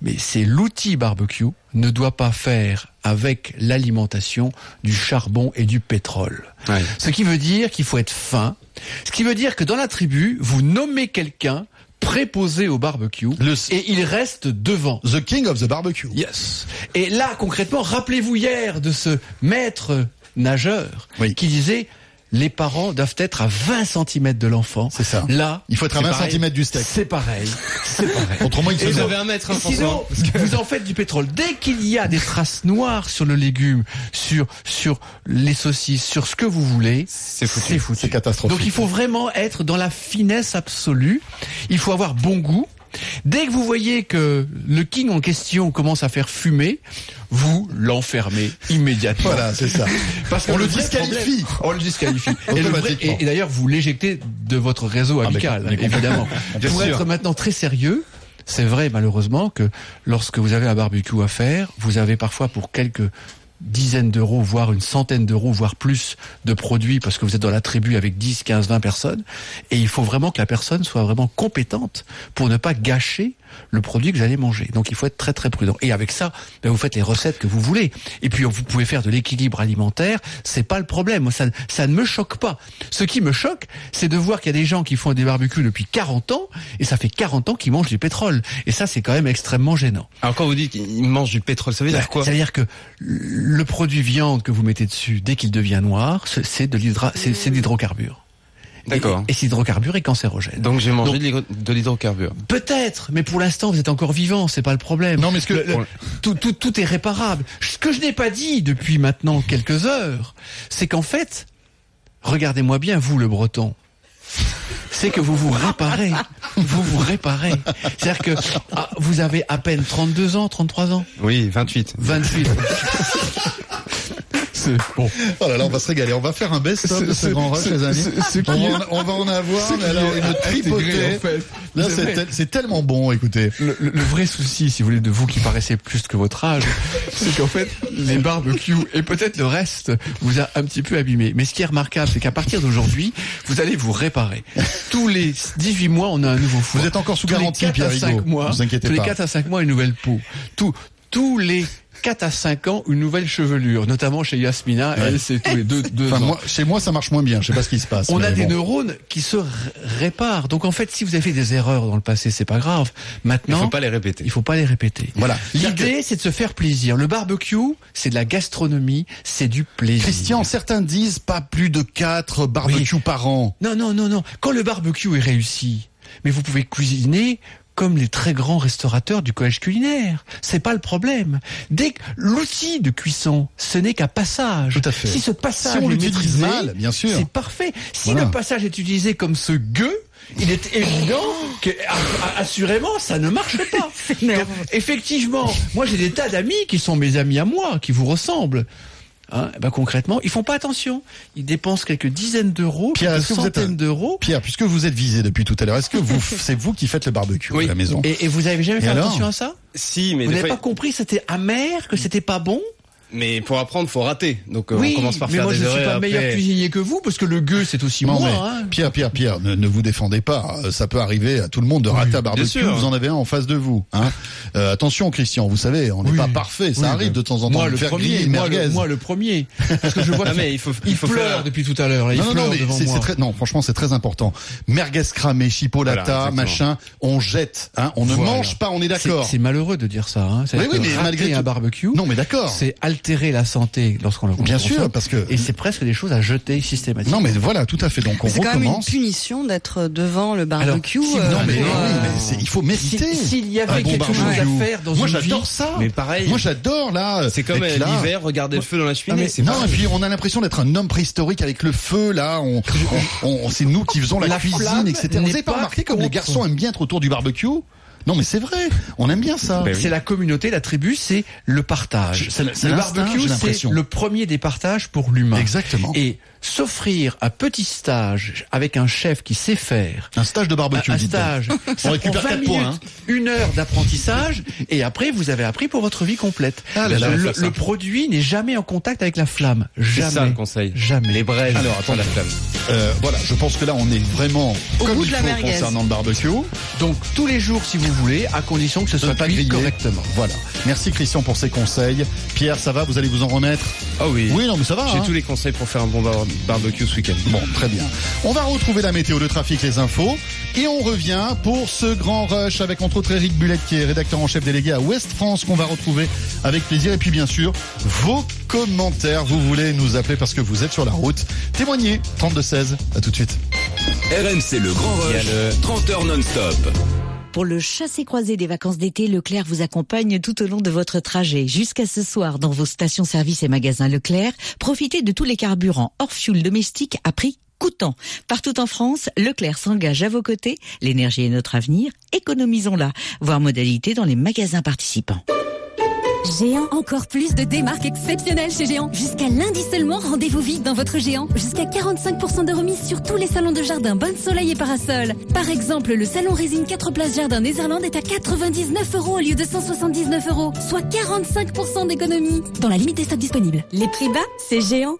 Mais c'est l'outil barbecue ne doit pas faire avec l'alimentation du charbon et du pétrole. Ouais. Ce qui veut dire qu'il faut être fin. Ce qui veut dire que dans la tribu, vous nommez quelqu'un préposé au barbecue Le- et il reste devant. The King of the Barbecue. Yes. Et là, concrètement, rappelez-vous hier de ce maître nageur Oui. qui disait les parents doivent être à 20 cm de l'enfant. C'est ça. Là, Il faut être à c'est 20 pareil. centimètres du steak. C'est pareil. C'est pareil. Autrement, il avez un mètre, hein, sinon, vous en faites du pétrole. Dès qu'il y a des traces noires sur le légume, sur sur les saucisses, sur ce que vous voulez, C'est foutu. C'est foutu. C'est catastrophique. Donc il faut vraiment être dans la finesse absolue. Il faut avoir bon goût. Dès que vous voyez que le king en question commence à faire fumer, vous l'enfermez immédiatement. Voilà, c'est ça. Parce On le disqualifie. problème- on le disqualifie. et, le vrai- Automatiquement. et- et d'ailleurs, vous l'éjectez de votre réseau Ah, amical, évidemment. Pour sûr. être maintenant très sérieux, c'est vrai malheureusement que lorsque vous avez un barbecue à faire, vous avez parfois pour quelques dizaines d'euros, voire une centaine d'euros, voire plus de produits parce que vous êtes dans la tribu avec 10, 15, 20 personnes. Et il faut vraiment que la personne soit vraiment compétente pour ne pas gâcher le produit que vous allez manger. Donc il faut être très très prudent. Et avec ça, ben, vous faites les recettes que vous voulez. Et puis vous pouvez faire de l'équilibre alimentaire. C'est pas le problème. Ça, ça ne me choque pas. Ce qui me choque, c'est de voir qu'il y a des gens qui font des barbecues depuis 40 ans et ça fait 40 ans qu'ils mangent du pétrole. Et ça, c'est quand même extrêmement gênant. Alors quand vous dites qu'ils mangent du pétrole, ça veut dire quoi? C'est-à-dire que le produit viande que vous mettez dessus, dès qu'il devient noir, c'est de l'hydrocarbure. D'accord. Et, et cet hydrocarbure est cancérogène. Donc j'ai mangé Donc- de l'hydro- de l'hydrocarbure. Peut-être, mais pour l'instant vous êtes encore vivant, c'est pas le problème. Non, mais ce que- Le- le- tout, tout, tout est réparable. Ce que je n'ai pas dit depuis maintenant quelques heures, c'est qu'en fait, regardez-moi bien, vous le Breton, c'est que vous vous réparez, vous vous réparez. C'est-à-dire que ah, vous avez à peine 32 ans, 33 ans, Oui, 28. 28. C'est bon. Oh là là, on va se régaler. On va faire un best-of de ce grand rush, les amis. on, est- va en, on va en avoir, mais alors une tripotée. en fait. Là, C'est tellement bon, écoutez. Le, le- le vrai souci, si vous voulez, de vous qui paraissez plus que votre âge, c'est qu'en fait, les barbecues et peut-être le reste vous a un petit peu abîmé. Mais ce qui est remarquable, c'est qu'à partir d'aujourd'hui, vous allez vous réparer. Tous les 18 mois, on a un nouveau foie. Vous êtes encore sous Tous garantie, 4 Pierre à 5 Rigaud. mois, Vous inquiétez tous les pas. 4 à 5 mois, une nouvelle peau. Tout, tous les 4 à 5 ans une nouvelle chevelure, notamment chez Yasmina, elle c'est tous les deux, deux Enfin, ans. moi, chez moi, ça marche moins bien. Je sais pas ce qui se passe. On a des neurones qui se réparent. Donc en fait, si vous avez fait des erreurs dans le passé, c'est pas grave. Maintenant, Il faut pas les répéter. il faut pas les répéter. Voilà. L'idée, c'est de se faire plaisir. Le barbecue, c'est de la gastronomie, c'est du plaisir. Christian, certains disent pas plus de 4 barbecues par an. Non, non, non, non. Quand le barbecue est réussi, mais vous pouvez cuisiner comme les très grands restaurateurs du collège culinaire. C'est pas le problème. Dès que l'outil de cuisson, ce n'est qu'un passage. Tout à fait. Si ce passage Si on est maîtrisé, mal, bien sûr. c'est parfait. Si Voilà. le passage est utilisé comme ce gueux, il est évident que assurément ça ne marche pas. Donc, effectivement, moi j'ai des tas d'amis qui sont mes amis à moi, qui vous ressemblent. Hein, eh ben concrètement, ils font pas attention. Ils dépensent quelques dizaines d'euros, Pierre, quelques centaines un- d'euros. Pierre, puisque vous êtes visé depuis tout à l'heure, est-ce que vous, c'est vous qui faites le barbecue à la maison Et, et vous avez jamais Et fait attention à ça Si, mais Vous n'avez fois- pas compris que c'était amer, que c'était pas bon Mais pour apprendre, faut rater. Donc euh, Oui, on commence par mais faire moi des je ne suis erreurs pas meilleur après. cuisinier que vous, parce que le gueux c'est aussi Non, moi. mais hein. Pierre, Pierre, Pierre, ne, ne vous défendez pas. Euh, Ça peut arriver à tout le monde de rater un barbecue. sûr. Vous en avez un en face de vous. Hein Euh, attention, Christian, vous savez, on n'est Oui. pas parfait. Ça Oui, arrive mais de temps en temps Moi de le faire premier, griller moi le, merguez. moi le premier. Parce que je vois Ah, que mais il faut, il il faut pleure faire. depuis tout à l'heure. non, non, non, mais moi. très, non, franchement, c'est très important. Merguez cramé, chipolata, Voilà, machin, on jette, hein, on ne Voilà. mange pas, on est d'accord. C'est malheureux de dire ça. Hein. Oui, oui, mais malgré un barbecue, Non, mais d'accord. c'est altérer la santé lorsqu'on le Bien consomme. sûr, parce que Et c'est presque des choses à jeter systématiquement. non, mais voilà, tout à fait. Donc on C'est quand même une recommence. punition d'être devant le Alors, barbecue. si vous- euh, Non, mais, oui, c'est- il faut mériter. Si- S'il y avait bon quelque chose à faire dans Moi, une j'adore ça. Mais pareil. Moi, j'adore là. C'est comme euh, l'hiver, regarder le feu dans la cheminée. c'est non, et puis on a l'impression d'être un homme préhistorique avec le feu là. On, on, on- c'est nous qui faisons la, La cuisine, etc. Vous avez pas remarqué comme les garçons aiment bien être autour du barbecue? Non, mais c'est vrai. On aime bien ça. C'est la communauté, la tribu, c'est le partage. C'est le- barbecue, c'est le premier des partages pour l'humain. Exactement. Et s'offrir un petit stage avec un chef qui sait faire. Un stage de barbecue. Un, un stage. ça On récupère prend 20 quatre points. minutes, hein. Une heure d'apprentissage et après vous avez appris pour votre vie complète. Ah là là, le, produit n'est jamais en contact avec la flamme. C'est Jamais. ça le conseil. Jamais. Les braises. Alors, attends la flamme. Euh, voilà, je pense que là on est vraiment Au comme bout de la merguez. concernant le barbecue. Donc tous les jours si vous voulez, à condition que ce soit pas cuit grillé. correctement. Voilà. Merci Christian pour ces conseils. Pierre, ça va? Vous allez vous en remettre? Ah oui. Oui, non, mais ça va. J'ai hein. tous les conseils pour faire un bon bar- barbecue ce week-end. Bon, très bien. On va retrouver la météo, le trafic, les infos. Et on revient pour ce grand rush avec entre autres Eric Bullet qui est rédacteur en chef délégué à Ouest France qu'on va retrouver avec plaisir. Et puis bien sûr, vos commentaires. Vous voulez nous appeler parce que vous êtes sur la route. Témoignez. 32-16. À tout de suite. RMC le Grand Il y a Rush, le- 30 heures non-stop. Pour le chassé-croisé des vacances d'été, Leclerc vous accompagne tout au long de votre trajet. Jusqu'à ce soir, dans vos stations-service et magasins Leclerc, profitez de tous les carburants hors fuel domestique à prix coûtant. Partout en France, Leclerc s'engage à vos côtés. L'énergie est notre avenir. Économisons-la. Voir modalité dans les magasins participants. Géant, encore plus de démarques exceptionnelles chez Géant. Jusqu'à lundi seulement, rendez-vous vite dans votre Géant. Jusqu'à 45% de remise sur tous les salons de jardin, bonne soleil et parasol. Par exemple, le salon résine 4 places jardin Néerlande est à 99 euros au lieu de 179 euros, soit 45% d'économie. Dans la limite des stocks disponibles. Les prix bas, c'est Géant.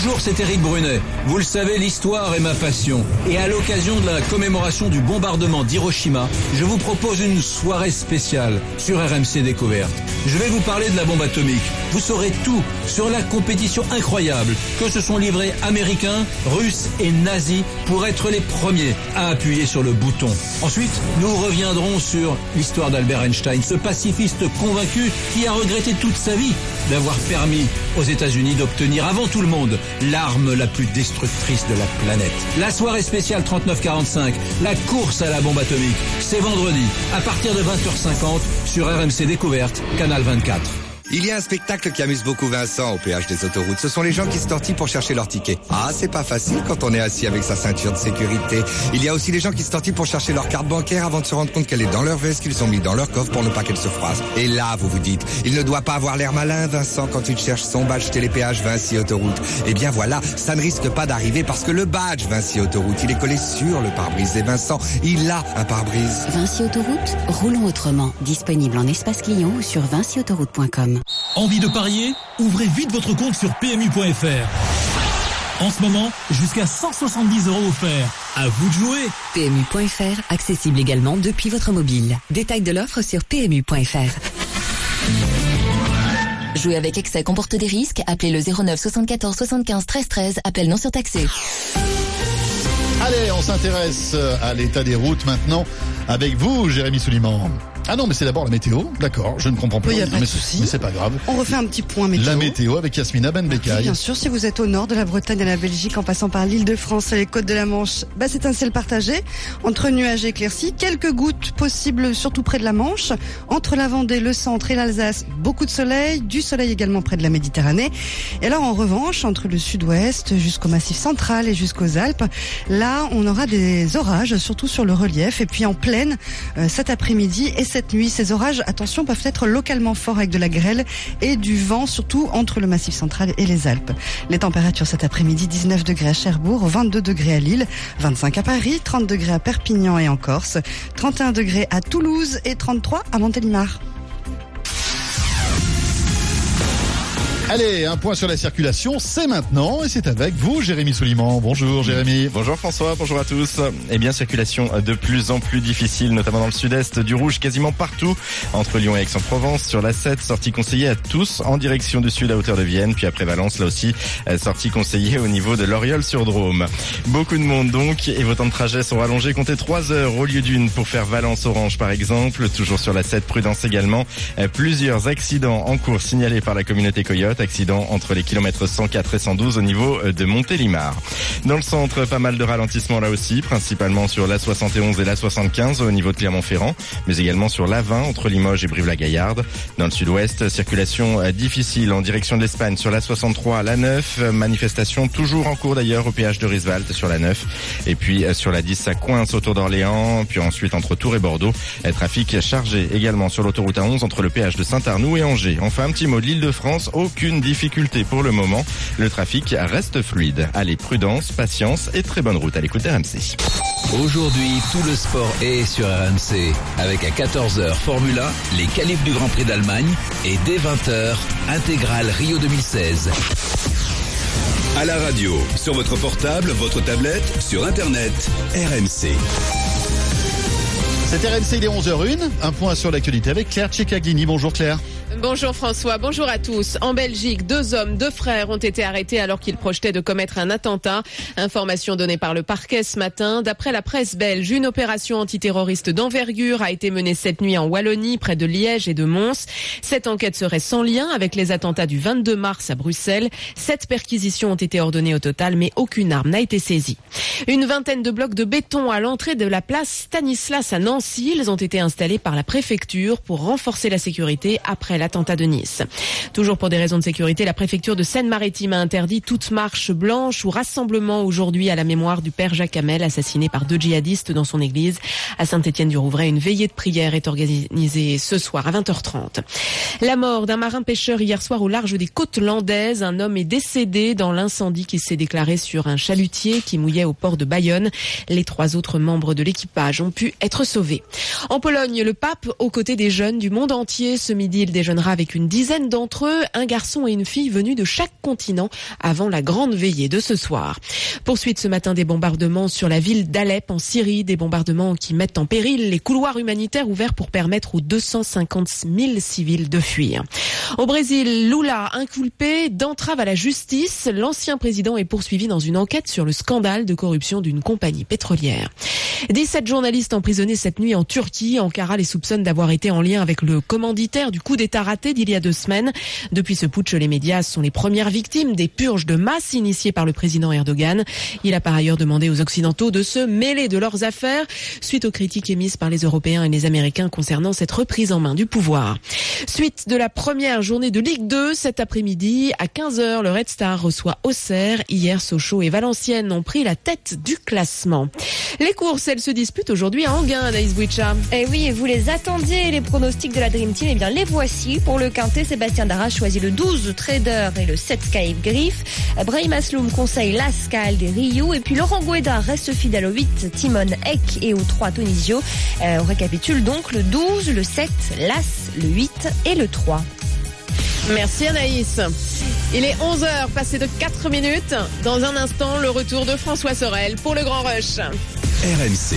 Bonjour, c'est Eric Brunet. Vous le savez, l'histoire est ma passion. Et à l'occasion de la commémoration du bombardement d'Hiroshima, je vous propose une soirée spéciale sur RMC Découverte. Je vais vous parler de la bombe atomique. Vous saurez tout sur la compétition incroyable que se sont livrés Américains, Russes et nazis pour être les premiers à appuyer sur le bouton. Ensuite, nous reviendrons sur l'histoire d'Albert Einstein, ce pacifiste convaincu qui a regretté toute sa vie d'avoir permis aux États-Unis d'obtenir avant tout le monde l'arme la plus destructrice de la planète. La soirée spéciale 3945, la course à la bombe atomique, c'est vendredi à partir de 20h50 sur RMC Découverte, canal 24. Il y a un spectacle qui amuse beaucoup Vincent au péage des autoroutes. Ce sont les gens qui se tortillent pour chercher leur ticket. Ah, c'est pas facile quand on est assis avec sa ceinture de sécurité. Il y a aussi les gens qui se tortillent pour chercher leur carte bancaire avant de se rendre compte qu'elle est dans leur veste qu'ils ont mis dans leur coffre pour ne pas qu'elle se froisse. Et là, vous vous dites, il ne doit pas avoir l'air malin, Vincent, quand il cherche son badge télépéage Vinci Autoroute. Eh bien voilà, ça ne risque pas d'arriver parce que le badge Vinci Autoroute, il est collé sur le pare-brise. Et Vincent, il a un pare-brise. Vinci Autoroute, roulons autrement. Disponible en espace client ou sur vinciautoroute.com. Envie de parier? Ouvrez vite votre compte sur PMU.fr. En ce moment, jusqu'à 170 euros offerts. À vous de jouer PMU.fr, accessible également depuis votre mobile. Détail de l'offre sur PMU.fr. Jouer avec excès comporte des risques. Appelez le 09 74 75 13 13. Appel non surtaxé. Allez, on s'intéresse à l'état des routes maintenant avec vous, Jérémy Souliman. Ah non, mais c'est d'abord la météo. D'accord, je ne comprends pas. Oui, y a pas de mais souci. mais c'est pas grave. On refait un petit point météo. La météo avec Yasmina Oui, Benbekaï. bien sûr, si vous êtes au nord de la Bretagne à la Belgique, en passant par l'île de France et les côtes de la Manche, bah, c'est un ciel partagé entre nuages et éclaircies. Quelques gouttes possibles, surtout près de la Manche. Entre la Vendée, le centre et l'Alsace, beaucoup de soleil, du soleil également près de la Méditerranée. Et alors, en revanche, entre le sud-ouest jusqu'au massif central et jusqu'aux Alpes, là, on aura des orages, surtout sur le relief. Et puis en pleine, euh, cet après-midi et cette nuit, ces orages, attention, peuvent être localement forts avec de la grêle et du vent, surtout entre le massif central et les Alpes. Les températures cet après-midi, 19 degrés à Cherbourg, 22 degrés à Lille, 25 à Paris, 30 degrés à Perpignan et en Corse, 31 degrés à Toulouse et 33 à Montélimar. Allez, un point sur la circulation, c'est maintenant et c'est avec vous, Jérémy Souliman. Bonjour, Jérémy. Bonjour François, bonjour à tous. Eh bien, circulation de plus en plus difficile, notamment dans le sud-est, du rouge quasiment partout, entre Lyon et Aix-en-Provence, sur la 7, sortie conseillée à tous en direction du sud à hauteur de Vienne, puis après Valence, là aussi, euh, sortie conseillée au niveau de l'Oriol-sur-Drôme. Beaucoup de monde donc, et vos temps de trajet sont rallongés, comptez 3 heures au lieu d'une pour faire Valence-Orange par exemple, toujours sur la 7, prudence également. Euh, Plusieurs accidents en cours signalés par la communauté Coyote, accident entre les kilomètres 104 et 112 au niveau euh, de Montélimar. Dans le centre, pas mal de ralentissements là aussi, principalement sur la 71 et la 75 au niveau de Clermont-Ferrand, mais également sur la 20 entre Limoges et Brive-la-Gaillarde. Dans le sud-ouest, circulation euh, difficile en direction de l'Espagne sur la 63, la 9, euh, manifestation toujours en cours d'ailleurs au péage de Risvalt sur la 9, et puis sur la 10 ça coince autour d'Orléans, puis ensuite entre Tours et Bordeaux, trafic chargé également sur l'autoroute A11 entre le péage de Saint-Arnoux et Angers. Enfin un petit mot de l'île de France, aucune difficulté pour le moment, le trafic reste fluide. Allez, prudence, patience et très bonne route à l'écoute d'RMC. Aujourd'hui, tout le sport est sur RMC. Avec à 14h Formule 1, les qualifs du Grand Prix d'Allemagne et dès 20h, intégrale Rio 2016. À la radio, sur votre portable, votre tablette, sur Internet, RMC. C'est RMC, il est 11h01. Un point sur l'actualité avec Claire Tchekaglini. Bonjour Claire. Bonjour François, bonjour à tous. En Belgique, deux hommes, deux frères ont été arrêtés alors qu'ils projetaient de commettre un attentat. Information donnée par le parquet ce matin. D'après la presse belge, une opération antiterroriste d'envergure a été menée cette nuit en Wallonie, près de Liège et de Mons. Cette enquête serait sans lien avec les attentats du 22 mars à Bruxelles. Sept perquisitions ont été ordonnées au total, mais aucune arme n'a été saisie. Une vingtaine de blocs de béton à l'entrée de la place Stanislas à Nancy. Ils ont été installés par la préfecture pour renforcer la sécurité après l'attentat de Nice. Toujours pour des raisons de sécurité, la préfecture de Seine-Maritime a interdit toute marche blanche ou rassemblement aujourd'hui à la mémoire du père Jacques Hamel, assassiné par deux djihadistes dans son église. À Saint-Étienne-du-Rouvray, une veillée de prière est organisée ce soir à 20h30. La mort d'un marin pêcheur hier soir au large des côtes landaises. Un homme est décédé dans l'incendie qui s'est déclaré sur un chalutier qui mouillait au port de Bayonne. Les trois autres membres de l'équipage ont pu être sauvés. En Pologne, le pape, aux côtés des jeunes du monde entier, ce midi, il avec une dizaine d'entre eux, un garçon et une fille venus de chaque continent avant la grande veillée de ce soir. Poursuite ce matin des bombardements sur la ville d'Alep en Syrie, des bombardements qui mettent en péril les couloirs humanitaires ouverts pour permettre aux 250 000 civils de fuir. Au Brésil, Lula inculpé d'entrave à la justice. L'ancien président est poursuivi dans une enquête sur le scandale de corruption d'une compagnie pétrolière. 17 journalistes emprisonnés cette nuit en Turquie. Ankara les soupçonne d'avoir été en lien avec le commanditaire du coup d'État raté d'il y a deux semaines. Depuis ce putsch, les médias sont les premières victimes des purges de masse initiées par le président Erdogan. Il a par ailleurs demandé aux Occidentaux de se mêler de leurs affaires suite aux critiques émises par les Européens et les Américains concernant cette reprise en main du pouvoir. Suite de la première journée de Ligue 2 cet après-midi à 15h, le Red Star reçoit Auxerre. Hier, Sochaux et Valenciennes ont pris la tête du classement. Les courses, elles se disputent aujourd'hui à Anguin, Anaïs Bouicha. Et oui, et vous les attendiez, les pronostics de la Dream Team, eh bien les voici. Pour le quintet, Sébastien Dara choisit le 12 Trader et le 7 Sky Griff. Brahim Asloum conseille l'Ascal des Rio. Et puis Laurent Gueda reste fidèle au 8 Timon Eck et au 3 Tonisio. Euh, on récapitule donc le 12, le 7, l'As, le 8 et le 3. Merci Anaïs. Il est 11h, passé de 4 minutes. Dans un instant, le retour de François Sorel pour le Grand Rush. RMC.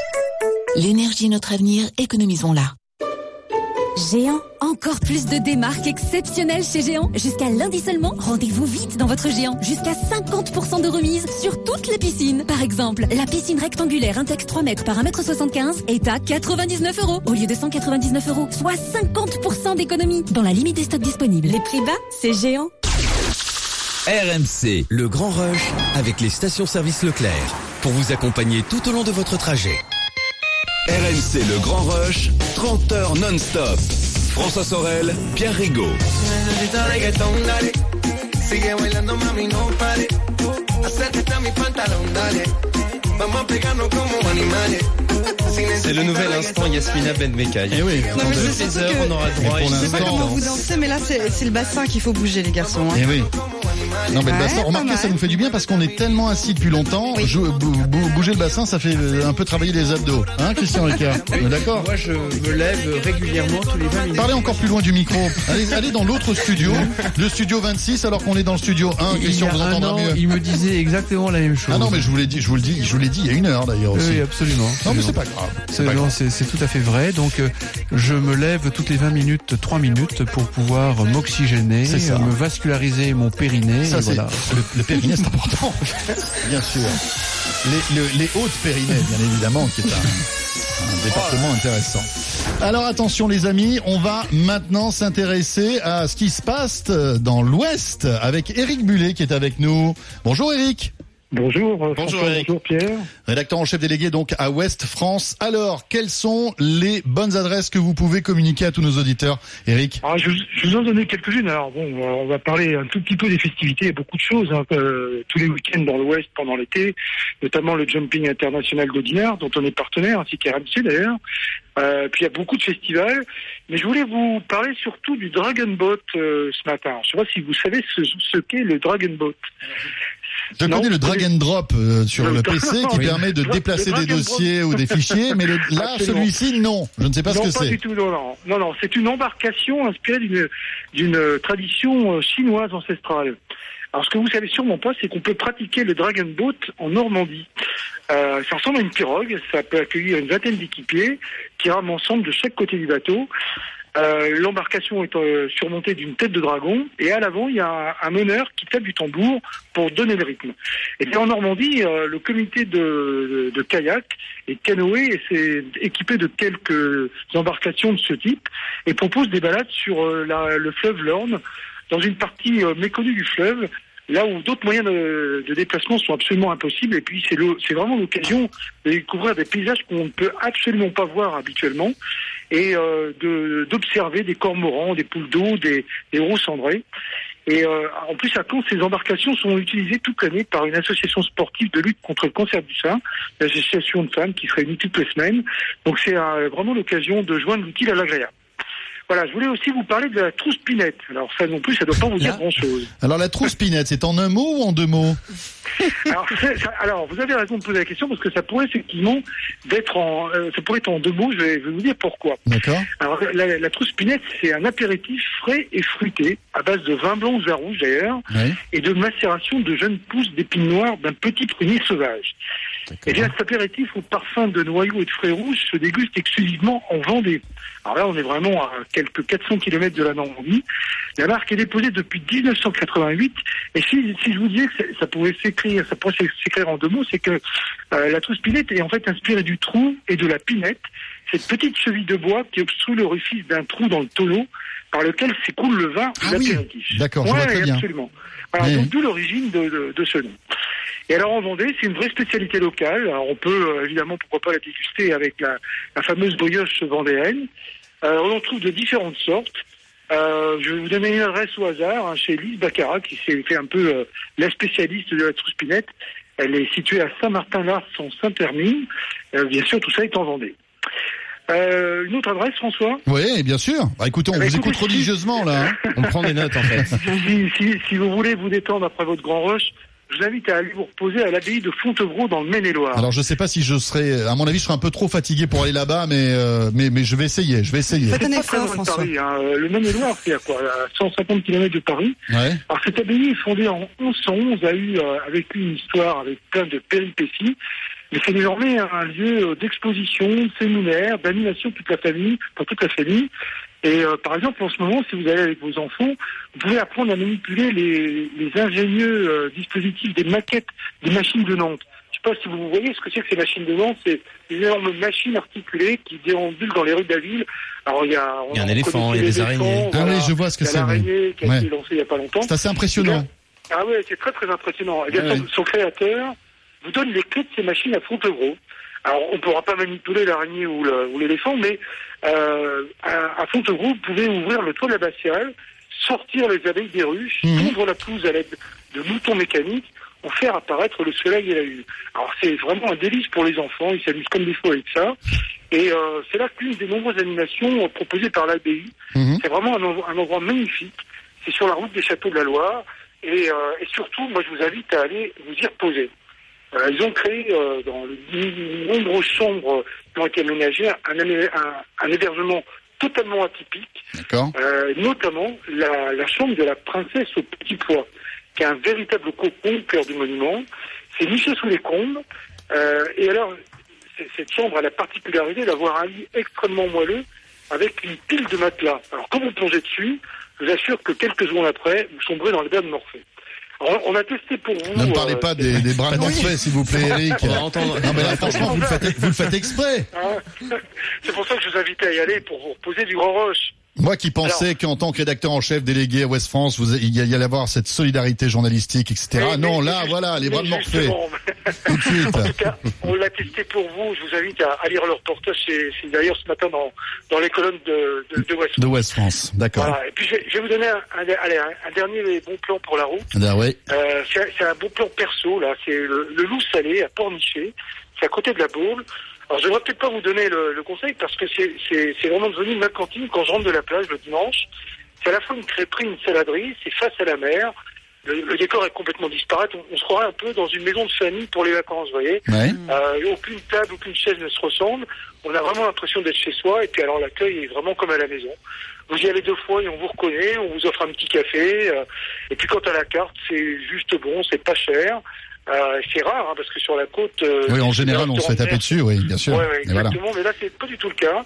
L'énergie est notre avenir, économisons-la. Géant, encore plus de démarques exceptionnelles chez Géant. Jusqu'à lundi seulement, rendez-vous vite dans votre Géant. Jusqu'à 50% de remise sur toutes les piscines. Par exemple, la piscine rectangulaire Intex 3 mètres par 1 m 75 est à 99 euros au lieu de 199 euros, soit 50% d'économie dans la limite des stocks disponibles. Les prix bas, c'est Géant. RMC, le grand rush avec les stations-service Leclerc pour vous accompagner tout au long de votre trajet. RMC Le Grand Rush, 30 heures non-stop. François Sorel, Pierre Rigaud. Sigue bailando, mami, no pare. Acércate a mi pantalón, dale. Vamos a pegarnos como animales. C'est le nouvel instant Yasmina Benmekay. Eh oui. Dans mais je sais heures, que- on aura droit à pour une Je sais pas comment vous dansez, mais là, c'est c'est le bassin qu'il faut bouger, les garçons. hein. Eh oui. Non mais le bassin, pas remarquez, ça nous fait du bien parce qu'on est tellement assis depuis longtemps. Jou- bou- bou- bouger le bassin, ça fait un peu travailler les abdos. Hein, Christian Ricard On est D'accord Moi, je me lève régulièrement tous les 20 minutes. Parlez encore plus loin du micro. Allez, allez dans l'autre studio, le studio 26, alors qu'on est dans le studio 1. Il y Christian a vous un entendra an, mieux. il me disait exactement la même chose. Ah non, mais je vous l'ai dit, je vous le dis, je vous l'ai dit il y a une heure d'ailleurs aussi. Oui, absolument. Non, mais absolument. c'est pas grave. C'est non, c'est- c'est tout à fait vrai. Donc, euh, je me lève toutes les 20 minutes, 3 minutes pour pouvoir m'oxygéner, C'est ça. euh, me vasculariser mon périnée. Ça, voilà. le, le périnée, c'est important. bien sûr. Les, le- les hautes périnées, bien évidemment, qui est un, un département intéressant. Alors attention les amis, on va maintenant s'intéresser à ce qui se passe dans l'Ouest avec Eric Bullet qui est avec nous. Bonjour Eric. Bonjour, euh, Bonjour, François, Eric. bonjour Pierre. Rédacteur en chef délégué donc à Ouest France. Alors, quelles sont les bonnes adresses que vous pouvez communiquer à tous nos auditeurs, Eric Alors, je, je vous en donner quelques-unes. Alors bon, on va- parler un tout petit peu des festivités. Il y a beaucoup de choses hein, euh, tous les week-ends dans l'Ouest pendant l'été, notamment le Jumping International de Dinard, dont on est partenaire, ainsi qu'RMC d'ailleurs. Euh, puis il y a beaucoup de festivals. Mais je voulais vous parler surtout du Dragon Boat euh, ce matin. Je ne sais pas si vous savez ce, ce qu'est le Dragon Boat. Je Non, connais le drag and drop euh, sur Le PC qui Oui. permet de déplacer des dossiers ou des fichiers, mais le- là, celui-ci, non. Je ne sais pas non, ce que c'est. du tout. Non, non, non, non. C'est une embarcation inspirée d'une tradition euh, chinoise ancestrale. Alors, ce que vous savez sûrement pas, c'est qu'on peut pratiquer le dragon boat en Normandie. Euh, ça ressemble à une pirogue. Ça peut accueillir une vingtaine d'équipiers qui rament ensemble de chaque côté du bateau. Euh, L'embarcation est euh, surmontée d'une tête de dragon et à l'avant il y a un, meneur qui tape du tambour pour donner le rythme. Et en Normandie, euh, le comité de, kayak et canoë s'est équipé de quelques embarcations de ce type et propose des balades sur la- le fleuve Lorne dans une partie méconnue du fleuve. Là où d'autres moyens de, de déplacement sont absolument impossibles, et puis c'est vraiment l'occasion de découvrir des paysages qu'on ne peut absolument pas voir habituellement, et euh, d'observer des cormorans, des poules d'eau, des, des gros cendrés. Et euh, en plus, à Caen, ces embarcations sont utilisées toute l'année par une association sportive de lutte contre le cancer du sein, l'association de femmes qui se réunit toutes les semaines. Donc c'est euh, vraiment l'occasion de joindre l'utile à l'agréable. Voilà, je voulais aussi vous parler de la trousse pinette. Alors ça non plus, ça ne doit pas vous dire grand-chose. Alors, la trousse pinette, c'est en un mot ou en deux mots alors, vous avez raison de poser la question parce que ça pourrait effectivement d'être en, euh, ça pourrait être en deux mots. Je vais, je vais vous dire pourquoi. D'accord. Alors, la, la trousse pinette, c'est un apéritif frais et fruité à base de vin blanc ou vin rouge d'ailleurs Oui. et de macération de jeunes pousses d'épines noires d'un petit prunier sauvage. Eh bien, cet apéritif au parfum de noyaux et de frais rouges se déguste exclusivement en Vendée. Alors là, on est vraiment à quelques 400 km de la Normandie. La marque est déposée depuis 1988. Et si, si je vous disais que ça- pouvait s'écrire, ça pourrait s'écrire en deux mots, c'est que euh, la trousse pinette est en fait inspirée du trou et de la pinette, cette petite cheville de bois qui obstrue l'orifice d'un trou dans le tonneau par lequel s'écoule le vin ou l'apéritif. D'accord, je vois très bien. Absolument. Oui, donc oui. d'où l'origine de, de- de ce nom. Et alors en Vendée, c'est une vraie spécialité locale. Alors on peut euh, évidemment, pourquoi pas la déguster avec la, la fameuse brioche vendéenne. Euh, on en trouve de différentes sortes. Euh, je vais vous donner une adresse au hasard hein, chez Lise Baccarat, qui s'est fait un peu euh, la spécialiste de la trousse pinette. Elle est située à Saint-Martin-Lars en Saint-Hermine. Euh, bien sûr, tout ça est en Vendée. Euh, une autre adresse, François? Oui, bien sûr. Bah, écoutez, on Bah, vous écoutez, écoute si- religieusement là. hein. On prend des notes en fait. si, si, si vous voulez vous détendre après votre grand rush, je vous invite à aller vous reposer à l'abbaye de Fontevraud dans le Maine-et-Loire. Alors je sais pas si je serai, à mon avis, je serai un peu trop fatigué pour aller là-bas, mais euh, mais mais je vais essayer, je vais essayer. C'est pas très loin de Paris. Hein. Euh, Le Maine-et-Loire, c'est à quoi à 150 km de Paris. Ouais. Alors cette abbaye, fondée en 1111, a eu euh, avec une histoire avec plein de péripéties. Mais c'est désormais un lieu euh, d'exposition, de séminaire, d'animation toute la famille, pour toute la famille. Et euh, par exemple, en ce moment, si vous allez avec vos enfants, vous pouvez apprendre à manipuler les, les ingénieux euh, dispositifs des maquettes des machines de Nantes. Je sais pas si vous voyez ce que c'est que ces machines de Nantes. C'est des énormes machines articulées qui déambulent dans les rues de la ville. Alors il y a, Il y a un éléphant, il y a des araignées. Ah voilà. oui, je vois ce que Il y a c'est, oui. l'araignée qui a Ouais. été lancée il y a pas longtemps. C'est assez impressionnant. Ah ouais, c'est très très impressionnant. Et bien, Ouais. son, son créateur vous donne les clés de ces machines à Fontevraud. Alors, on ne pourra pas manipuler l'araignée ou l'éléphant, mais euh, à, à Fontevraud, vous pouvez ouvrir le toit de la bastiale, sortir les abeilles des ruches, Mhm. ouvrir la pelouse à l'aide de moutons mécaniques, pour faire apparaître le soleil et la lune. Alors, c'est vraiment un délice pour les enfants, ils s'amusent comme des fous avec ça. Et euh, c'est là qu'une des nombreuses animations proposées par l'abbaye. Mhm. C'est vraiment un, endroit- un endroit magnifique. C'est sur la route des châteaux de la Loire. Et, euh, et surtout, moi, je vous invite à aller vous y reposer. Euh, ils ont créé euh, dans les nombreuses chambres qui ont été un, amé- un- un hébergement totalement atypique, euh, notamment la, la chambre de la princesse au petit pois, qui est un véritable cocon au cœur du monument. C'est niché sous les combes. Euh, et alors, cette chambre a la particularité d'avoir un lit extrêmement moelleux avec une pile de matelas. Alors, quand vous plongez dessus, je vous assure que quelques secondes après, vous sombrez dans le bain de Morphée. On a testé pour vous. Ne me parlez euh, pas des, des bras de Oui. S'il vous plaît, Eric. Non, mais là, franchement, vous le faites, vous le faites exprès. Hein C'est pour ça que je vous invite à y aller pour vous reposer du grand rush. Moi qui pensais qu'en tant que rédacteur en chef délégué à Ouest France, vous, il y y allait avoir cette solidarité journalistique, etc. Mais- non, mais- là, mais voilà, les bras de Morphée. Tout de suite. En tout cas, on l'a testé pour vous. Je vous invite à, à lire le reportage. C'est d'ailleurs ce matin dans, dans les colonnes de, de, de West. De Ouest France, d'accord. Voilà. Et puis je vais, je vais vous donner un, un- allez, un- un dernier bon plan pour la route. Ah. Euh, c'est un- c'est un bon plan perso, là. C'est le, le loup salé à Pornichet. C'est à côté de la Baule. Alors, je ne vais peut-être pas vous donner le, le conseil parce que c'est- c'est c'est vraiment devenu ma cantine quand je rentre de la plage le dimanche. C'est à la fois une crêperie, une saladerie, c'est face à la mer. Le, le décor est complètement disparate. On, on se croirait un peu dans une maison de famille pour les vacances, vous voyez. Ouais. Euh, aucune table, aucune chaise ne se ressemble. On a vraiment l'impression d'être chez soi. Et puis alors l'accueil est vraiment comme à la maison. Vous y allez deux fois et on vous reconnaît, on vous offre un petit café. euh, et puis quant à la carte, c'est juste bon, c'est pas cher. Euh, c'est rare hein, parce que sur la côte. euh, Oui, en général, on se fait taper dessus, oui, bien sûr. Ouais, ouais, voilà. exactement, mais là c'est pas du tout le cas.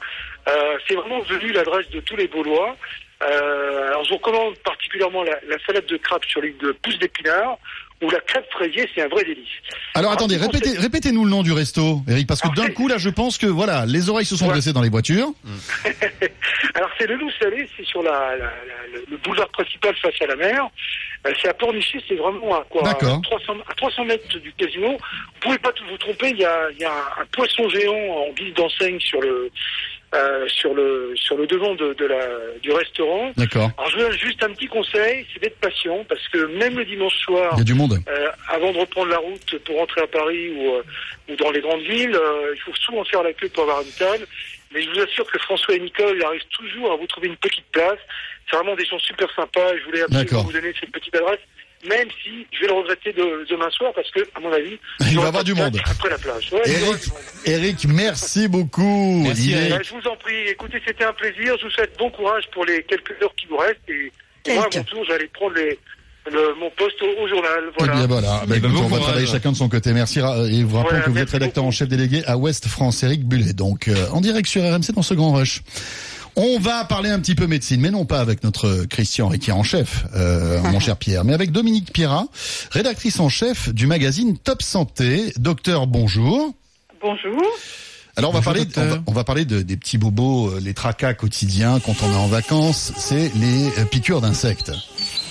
Euh, c'est vraiment devenu l'adresse de tous les Gaulois. Euh, alors je vous recommande particulièrement la, la salade de crabe sur l'huile de pousse d'épinards ou la crêpe fraisier, c'est un vrai délice. Alors Un attendez, répétez, répétez-nous le nom du resto, Eric, parce que d'un coup là, je pense que voilà, les oreilles se sont dressées dans les voitures. Alors c'est le loup salé, c'est sur la, la- la- le- le boulevard principal face à la mer. Euh, c'est à Pornichet, c'est vraiment à quoi D'accord. à 300, à 300 mètres du casino. Vous pouvez pas tout vous tromper, il y a, il y a un, un poisson géant en guise d'enseigne sur le euh, sur le sur le devant de, de la du restaurant. D'accord. Alors je vous donne juste un petit conseil, c'est d'être patient parce que même le dimanche soir, Il y a du monde. euh, avant de reprendre la route pour rentrer à Paris ou, euh, ou dans les grandes villes, euh, il faut souvent faire la queue pour avoir une table. Mais je vous assure que François et Nicole arrivent toujours à vous trouver une petite place. C'est vraiment des gens super sympas je voulais absolument vous donner cette petite adresse. Même si je vais le regretter de, demain soir parce que, à mon avis, Il y va aura avoir du monde. Après la plage. Ouais, y Eric, merci beaucoup. Merci, Euh, je vous en prie. Écoutez, c'était un plaisir. Je vous souhaite bon courage pour les quelques heures qui vous restent. Et, et moi, à mon tour, j'allais prendre les, le- mon poste au, au journal. Eh Voilà. bien voilà, Bah, Eh ben, écoute, on va travailler chacun de son côté. Merci Ra- et vous rappelons Voilà, que vous êtes rédacteur en chef délégué à Ouest France, Eric Bullet. Donc euh, en direct sur RMC dans ce grand rush. On va parler un petit peu médecine, mais non pas avec notre Christian qui est en chef, euh, mon cher Pierre, mais avec Dominique Pierrat, rédactrice en chef du magazine Top Santé. Docteur, bonjour. Bonjour. Alors on va Bonjour, parler, on va, on va parler de, des petits bobos, euh, les tracas quotidiens quand on est en vacances, c'est les euh, piqûres d'insectes.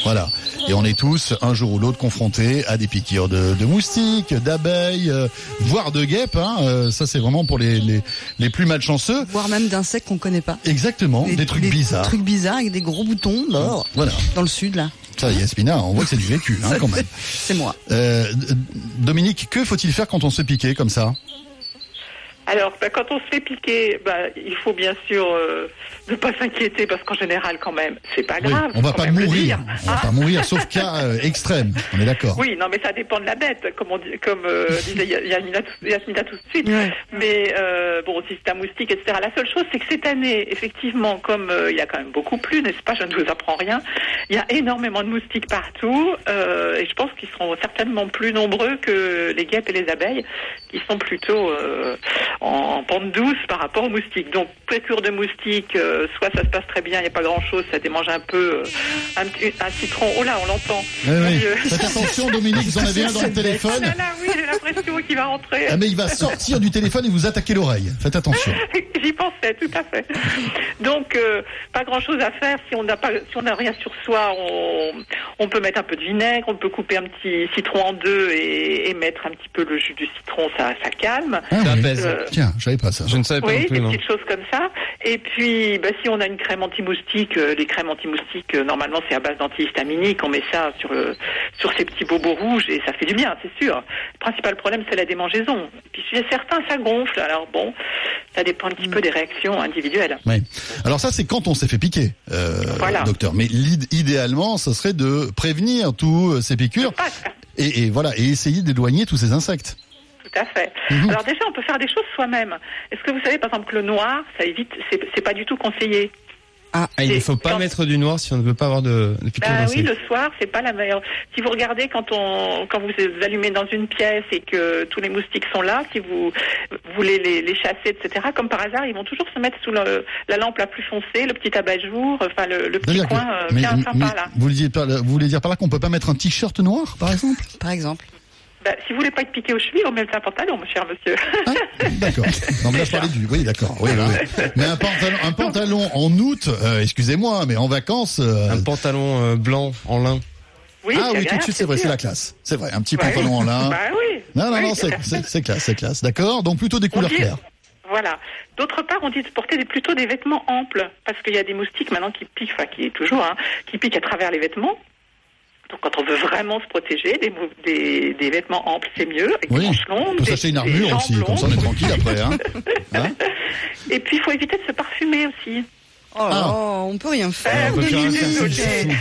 Voilà. Et on est tous, un jour ou l'autre, confrontés à des piqûres de, de moustiques, d'abeilles, euh, voire de guêpes. Hein. Euh, ça, c'est vraiment pour les, les, les plus malchanceux. Voire même d'insectes qu'on connaît pas. Exactement, des, trucs bizarres. trucs bizarres avec des gros boutons, là, Voilà. dans le sud, là. Ça, Yasmina, on voit que c'est du vécu, hein, quand même. C'est moi. Euh, Dominique, que faut-il faire quand on se fait piquer comme ça? Alors, bah, quand on se fait piquer, bah, il faut bien sûr euh, ne pas s'inquiéter parce qu'en général, quand même, c'est pas Oui, grave. on va pas mourir. dire. On va Ah. pas mourir, sauf cas euh, extrême. On est d'accord. Oui, non, mais ça dépend de la bête, comme, on dit, comme euh, disait Ya- Yasmina, tout- Yasmina tout de suite. Mais euh, bon, si c'est un moustique, etc. La seule chose, c'est que cette année, effectivement, comme euh, il y a quand même beaucoup plu, n'est-ce pas Je ne vous apprends rien. Il y a énormément de moustiques partout, euh, et je pense qu'ils seront certainement plus nombreux que les guêpes et les abeilles, qui sont plutôt euh, en, en pente douce par rapport aux moustiques. Donc, précure de moustiques, euh, soit ça se passe très bien, il n'y a pas grand-chose, ça démange un peu, euh, un, citron. Oh là, on l'entend. Oui, oui. Faites attention, Dominique, vous en avez un dans le Ah téléphone. là là, oui, j'ai l'impression qu'il va rentrer. Ah, mais il va sortir du téléphone et vous attaquer l'oreille. Faites attention. J'y pensais, tout à fait. Donc, euh, pas grand-chose à faire. Si on n'a pas, si on n'a rien sur soi, on, on peut mettre un peu de vinaigre, on peut couper un petit citron en deux et, et mettre un petit peu le jus du citron, ça, ça calme. Ah, oui. Euh, Tiens, je savais pas ça. Je ne savais pas oui, non plus, des non. petites choses comme ça. Et puis, bah, si on a une crème anti-moustique, euh, les crèmes anti-moustiques, euh, normalement, c'est à base d'antihistaminique. On met ça sur, le, sur ces petits bobos rouges et ça fait du bien, c'est sûr. Le principal problème, c'est la démangeaison. Puis, chez certains, ça gonfle. Alors bon, ça dépend un petit peu des réactions individuelles. Oui. Alors ça, c'est quand on s'est fait piquer, euh, Voilà. docteur. Mais idéalement, ce serait de prévenir tous euh, ces piqûres et, et voilà et essayer d'éloigner tous ces insectes. Tout à fait. Mhm. Alors déjà, on peut faire des choses soi-même. Est-ce que vous savez, par exemple, que le noir, ça évite, c'est pas du tout conseillé. Ah, il ne faut pas mettre du noir si on ne veut pas avoir de, de piqûres Bah oui, le soir, c'est pas la meilleure. Si vous regardez quand on, quand vous allumez dans une pièce et que tous les moustiques sont là, si vous voulez les, les chasser, etc., comme par hasard, ils vont toujours se mettre sous le- la lampe la plus foncée, le petit abat-jour, enfin le, le petit C'est-à-dire que- coin euh, mais, bien mais sympa là. vous, voulez par là- vous voulez dire par là qu'on peut pas mettre un t-shirt noir, par exemple? Par exemple. Bah, si vous voulez pas être piqué aux chevilles, on met un pantalon, mon cher monsieur. D'accord. Non, mais là, je parlais du. Oui, d'accord. Oui, oui, oui. Mais un pantalon, un pantalon en août, euh, excusez-moi, mais en vacances. euh, Un pantalon euh, blanc en lin. Oui, ah oui, tout de suite, c'est vrai, c'est la classe. C'est vrai, un petit Ouais. pantalon en lin. Bah oui. Non, non, Oui, non, c'est classe, c'est classe. D'accord. Donc plutôt des couleurs dit- claires. Voilà. D'autre part, on dit de porter des, plutôt des vêtements amples, parce qu'il y a des moustiques maintenant qui piquent, enfin qui toujours, hein, qui piquent à travers les vêtements. Donc quand on veut vraiment se protéger, des, mou- des, des vêtements amples, c'est mieux, avec des Oui. manches longues. On peut s'acheter une armure aussi, comme ça on est longues. tranquille après. Hein Hein Et puis il faut éviter de se parfumer aussi. Oh, oh, on peut rien faire. on peut plus rien Dominique. faire.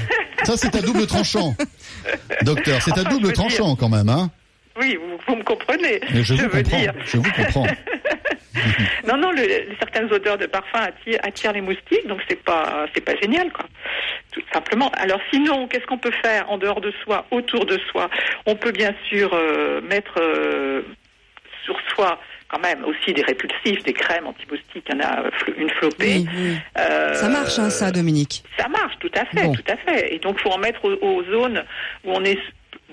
Ça, c'est à double tranchant. Docteur, c'est à Enfin, double tranchant quand même, hein Oui, vous, vous me comprenez. Mais je vous comprends. dire. Je vous comprends. Non, non, le- certaines odeurs de parfum attirent, attirent les moustiques, donc c'est pas, c'est pas génial, quoi. Tout simplement. Alors sinon, qu'est-ce qu'on peut faire en dehors de soi, autour de soi? On peut bien sûr euh, mettre euh, sur soi quand même aussi des répulsifs, des crèmes anti-moustiques. Il y en a euh, une flopée. Oui, oui. Euh, Ça marche, hein, ça, Dominique. ça marche, tout à fait, Bon. tout à fait. Et donc, faut en mettre aux, aux zones où on est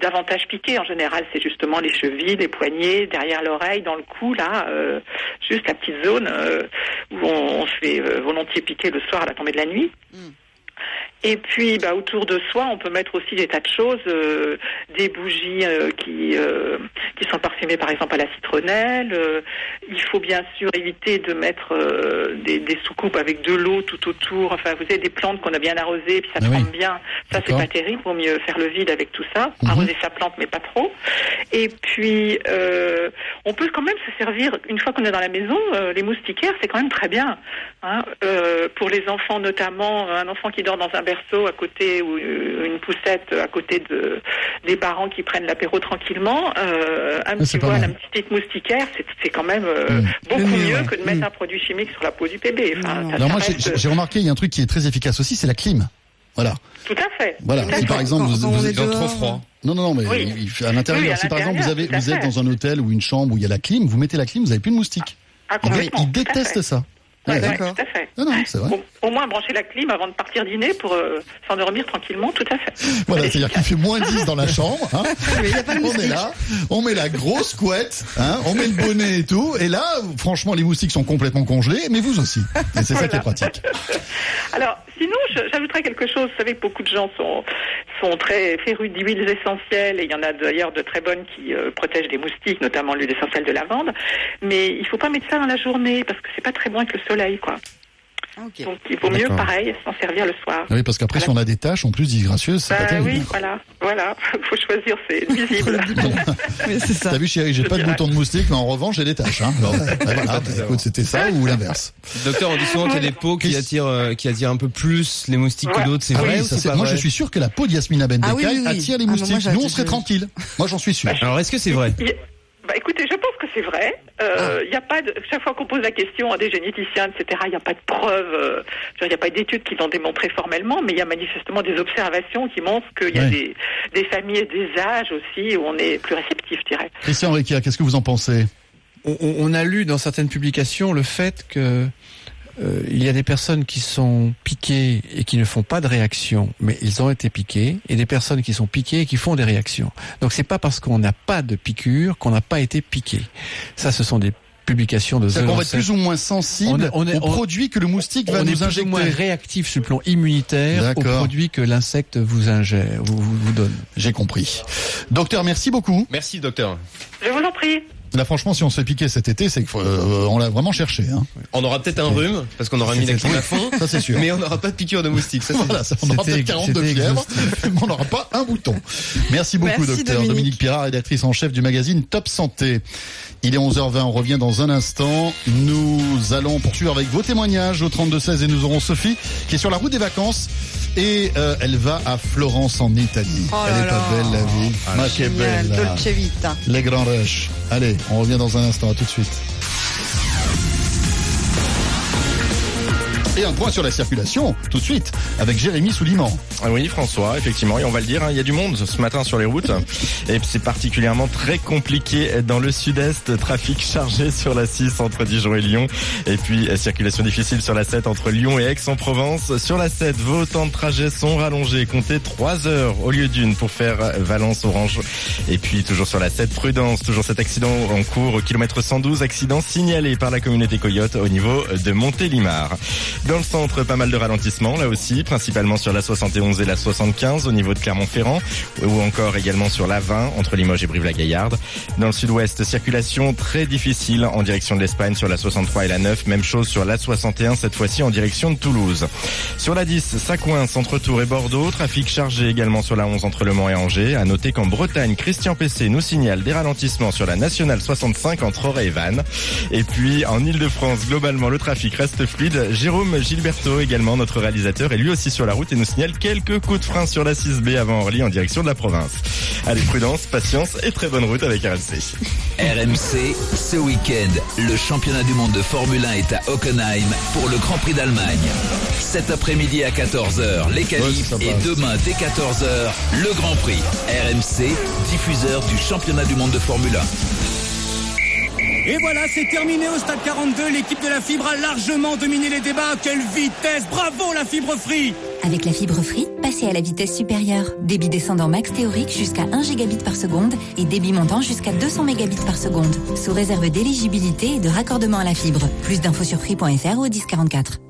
davantage piqué. En général, c'est justement les chevilles, les poignets, derrière l'oreille, dans le cou, là, euh, juste la petite zone euh, où on, se fait euh, volontiers piquer le soir à la tombée de la nuit. Et puis, bah, autour de soi, on peut mettre aussi des tas de choses, euh, des bougies euh, qui euh, qui sont parfumées, par exemple à la citronnelle. Il faut bien sûr éviter de mettre des, des soucoupes avec de l'eau tout autour. Enfin, vous avez des plantes qu'on a bien arrosées, puis ça Ah oui. bien. Ça, c'est pas terrible. Vaut mieux faire le vide avec tout ça. Mhm. Arroser sa plante, mais pas trop. Et puis, on peut quand même se servir une fois qu'on est dans la maison. les moustiquaires, c'est quand même très bien. Hein, pour les enfants notamment, un enfant qui dort dans un berceau à côté ou euh, une poussette à côté de des parents qui prennent l'apéro tranquillement, euh, un Ah, petit voile, mal. un petit petite moustiquaire, c'est c'est quand même euh, Mm. beaucoup Le mieux, ouais. que de mettre un produit chimique sur la peau du bébé. Enfin, ça moi, j'ai- reste- j'ai remarqué, il y a un truc qui est très efficace aussi, c'est la clim. Voilà. tout à fait. Voilà. À Si fait. par exemple vous, Quand êtes dehors, trop froid. non non non mais Oui. il fait à l'intérieur. Oui, à si par exemple vous avez êtes fait. dans un hôtel ou une chambre où il y a la clim, vous mettez la clim, vous avez plus de moustiques. Ah, Ils, complètement, ils détestent ça. Ouais, d'accord. tout à fait. Non, non, c'est vrai. Au, au moins brancher la clim avant de partir dîner pour euh, s'endormir tranquillement, tout à fait. Voilà, c'est-à-dire qu'il fait moins 10 dans la chambre. Hein. Il y a pas de on est là, on met la grosse couette, hein, on met le bonnet et tout, et là, franchement, les moustiques sont complètement congelés, mais vous aussi. Et c'est ça qui est pratique. Alors, sinon, j'ajouterais quelque chose. Vous savez que beaucoup de gens sont, sont très férus d'huiles essentielles, et il y en a d'ailleurs de très bonnes qui euh, protègent les moustiques, notamment l'huile essentielle de lavande. Mais il faut pas mettre ça dans la journée, parce que c'est pas très bon avec le soleil, quoi. Donc il vaut mieux, pareil, s'en servir le soir. Oui, parce qu'après, si on a des tâches, en plus disgracieuses, c'est pas Bah terrible. oui, voilà, voilà, faut choisir, c'est nuisible. T'as vu, chérie, j'ai pas de bouton de moustique, mais en revanche, j'ai des tâches. Hein. Alors, bah, voilà, bah, écoute, c'était ça ou l'inverse? Docteur, on dit souvent qu'il y a des peaux qui attirent, euh, qui attirent un peu plus les moustiques que d'autres. C'est Ah vrai oui, ça, c'est moi, vrai? je suis sûr que la peau d'Yasmina Bendekai Ah oui, oui, oui. attire les Ah, moustiques. Nous, on serait tranquille. Moi, j'en suis sûr. Alors, est-ce que c'est vrai? Bah écoutez, je pense que c'est vrai. Euh, y a pas de, chaque fois qu'on pose la question à des généticiens, etc., il n'y a pas de preuves, euh, il n'y a pas d'études qui l'ont démontré formellement, mais il y a manifestement des observations qui montrent qu'il y a Ouais. des, des familles et des âges aussi où on est plus réceptif, je dirais. Christian Riquier, qu'est-ce que vous en pensez? On, on- on a lu dans certaines publications le fait que euh, il y a des personnes qui sont piquées et qui ne font pas de réaction, mais ils ont été piqués, et des personnes qui sont piquées et qui font des réactions. Donc c'est pas parce qu'on n'a pas de piqûre qu'on n'a pas été piqué. Ça, ce sont des publications de qu'on va être plus ou moins sensible On est- on est- aux on- produits que le moustique va on nous est plus injecter. ou moins réactif sur le plan immunitaire aux D'accord. produits que l'insecte vous ingère, vous, vous, vous donne. J'ai compris. Docteur, merci beaucoup. Merci, docteur. Je vous en prie. Là, franchement, si on se fait piquer cet été, c'est qu'on l'a vraiment cherché. Hein. On aura peut-être un rhume, parce qu'on aura mis la clim à fond. Ça, c'est sûr. Mais on n'aura pas de piqûre de moustique. Ça, Voilà, ça, on aura peut-être 42 fièvres, mais on n'aura pas un bouton. Merci beaucoup, Merci, docteur. Dominique. Dominique Pirard, rédactrice en chef du magazine Top Santé. Il est 11h20, on revient dans un instant. Nous allons poursuivre avec vos témoignages au 32-16 et nous aurons Sophie qui est sur la route des vacances et euh, elle va à Florence en Italie. Oh elle est pas belle la vie. Ah, Ma bella. Dolce Vita. Les grands rushs. Allez, on revient dans un instant. À tout de suite. Et un point sur la circulation, tout de suite, avec Jérémy Souliman. Ah Oui, François, effectivement, et on va le dire, hein, il y a du monde ce matin sur les routes, et c'est particulièrement très compliqué dans le sud-est, trafic chargé sur la 6 entre Dijon et Lyon, et puis euh, circulation difficile sur la 7 entre Lyon et Aix-en-Provence. Sur la 7, vos temps de trajet sont rallongés, comptez 3 heures au lieu d'une pour faire Valence-Orange. Et puis toujours sur la 7, prudence, toujours cet accident en cours au kilomètre 112, accident signalé par la communauté Coyote au niveau de Montélimar. Dans le centre, pas mal de ralentissements, là aussi, principalement sur la 71 et la 75 au niveau de Clermont-Ferrand, ou encore également sur la 20 entre Limoges et Brive-la-Gaillarde. Dans le sud-ouest, circulation très difficile en direction de l'Espagne sur la 63 et la 9, même chose sur la 61 cette fois-ci en direction de Toulouse. Sur la 10, ça coince entre Tours et Bordeaux, trafic chargé également sur la 11 entre Le Mans et Angers. À noter qu'en Bretagne, Christian PC nous signale des ralentissements sur la nationale 65 entre Auray et Vannes. Et puis en Ile-de-France, globalement, le trafic reste fluide. Jérôme Gilberto, également notre réalisateur, est lui aussi sur la route et nous signale quelques coups de frein sur la 6B avant Orly en direction de la province. Allez, prudence, patience et très bonne route avec RMC. RMC, ce week-end, le championnat du monde de Formule 1 est à Hockenheim pour le Grand Prix d'Allemagne. Cet après-midi à 14h, les qualifs et demain dès 14h, le Grand Prix. RMC, diffuseur du championnat du monde de Formule 1. Et voilà, c'est terminé au stade 42. L'équipe de la fibre a largement dominé les débats. Quelle vitesse Bravo la fibre free Avec la fibre free, passez à la vitesse supérieure. Débit descendant max théorique jusqu'à 1 gigabit par seconde et débit montant jusqu'à 200 mégabits par seconde. Sous réserve d'éligibilité et de raccordement à la fibre. Plus d'infos sur free.fr ou au 1044.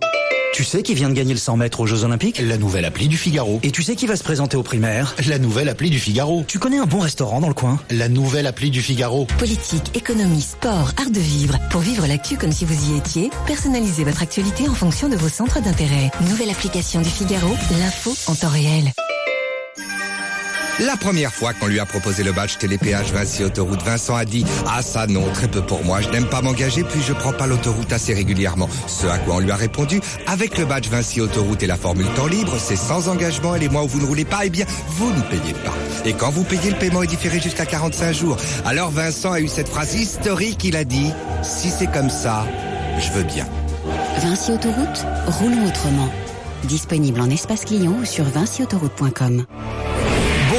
Tu sais qui vient de gagner le 100 mètres aux Jeux Olympiques La nouvelle appli du Figaro. Et tu sais qui va se présenter aux primaires La nouvelle appli du Figaro. Tu connais un bon restaurant dans le coin La nouvelle appli du Figaro. Politique, économie, sport, art de vivre. Pour vivre l'actu comme si vous y étiez, personnalisez votre actualité en fonction de vos centres d'intérêt. Nouvelle application du Figaro, l'info en temps réel. La première fois qu'on lui a proposé le badge télépéage Vinci Autoroute, Vincent a dit « Ah ça non, très peu pour moi, je n'aime pas m'engager puis je prends pas l'autoroute assez régulièrement ». Ce à quoi on lui a répondu « Avec le badge Vinci Autoroute et la formule temps libre, c'est sans engagement et les mois où vous ne roulez pas, eh bien, vous ne payez pas. Et quand vous payez, le paiement est différé jusqu'à 45 jours. Alors Vincent a eu cette phrase historique, il a dit « Si c'est comme ça, je veux bien ». Vinci Autoroute, roulons autrement. Disponible en espace client ou sur vinciautoroute.com.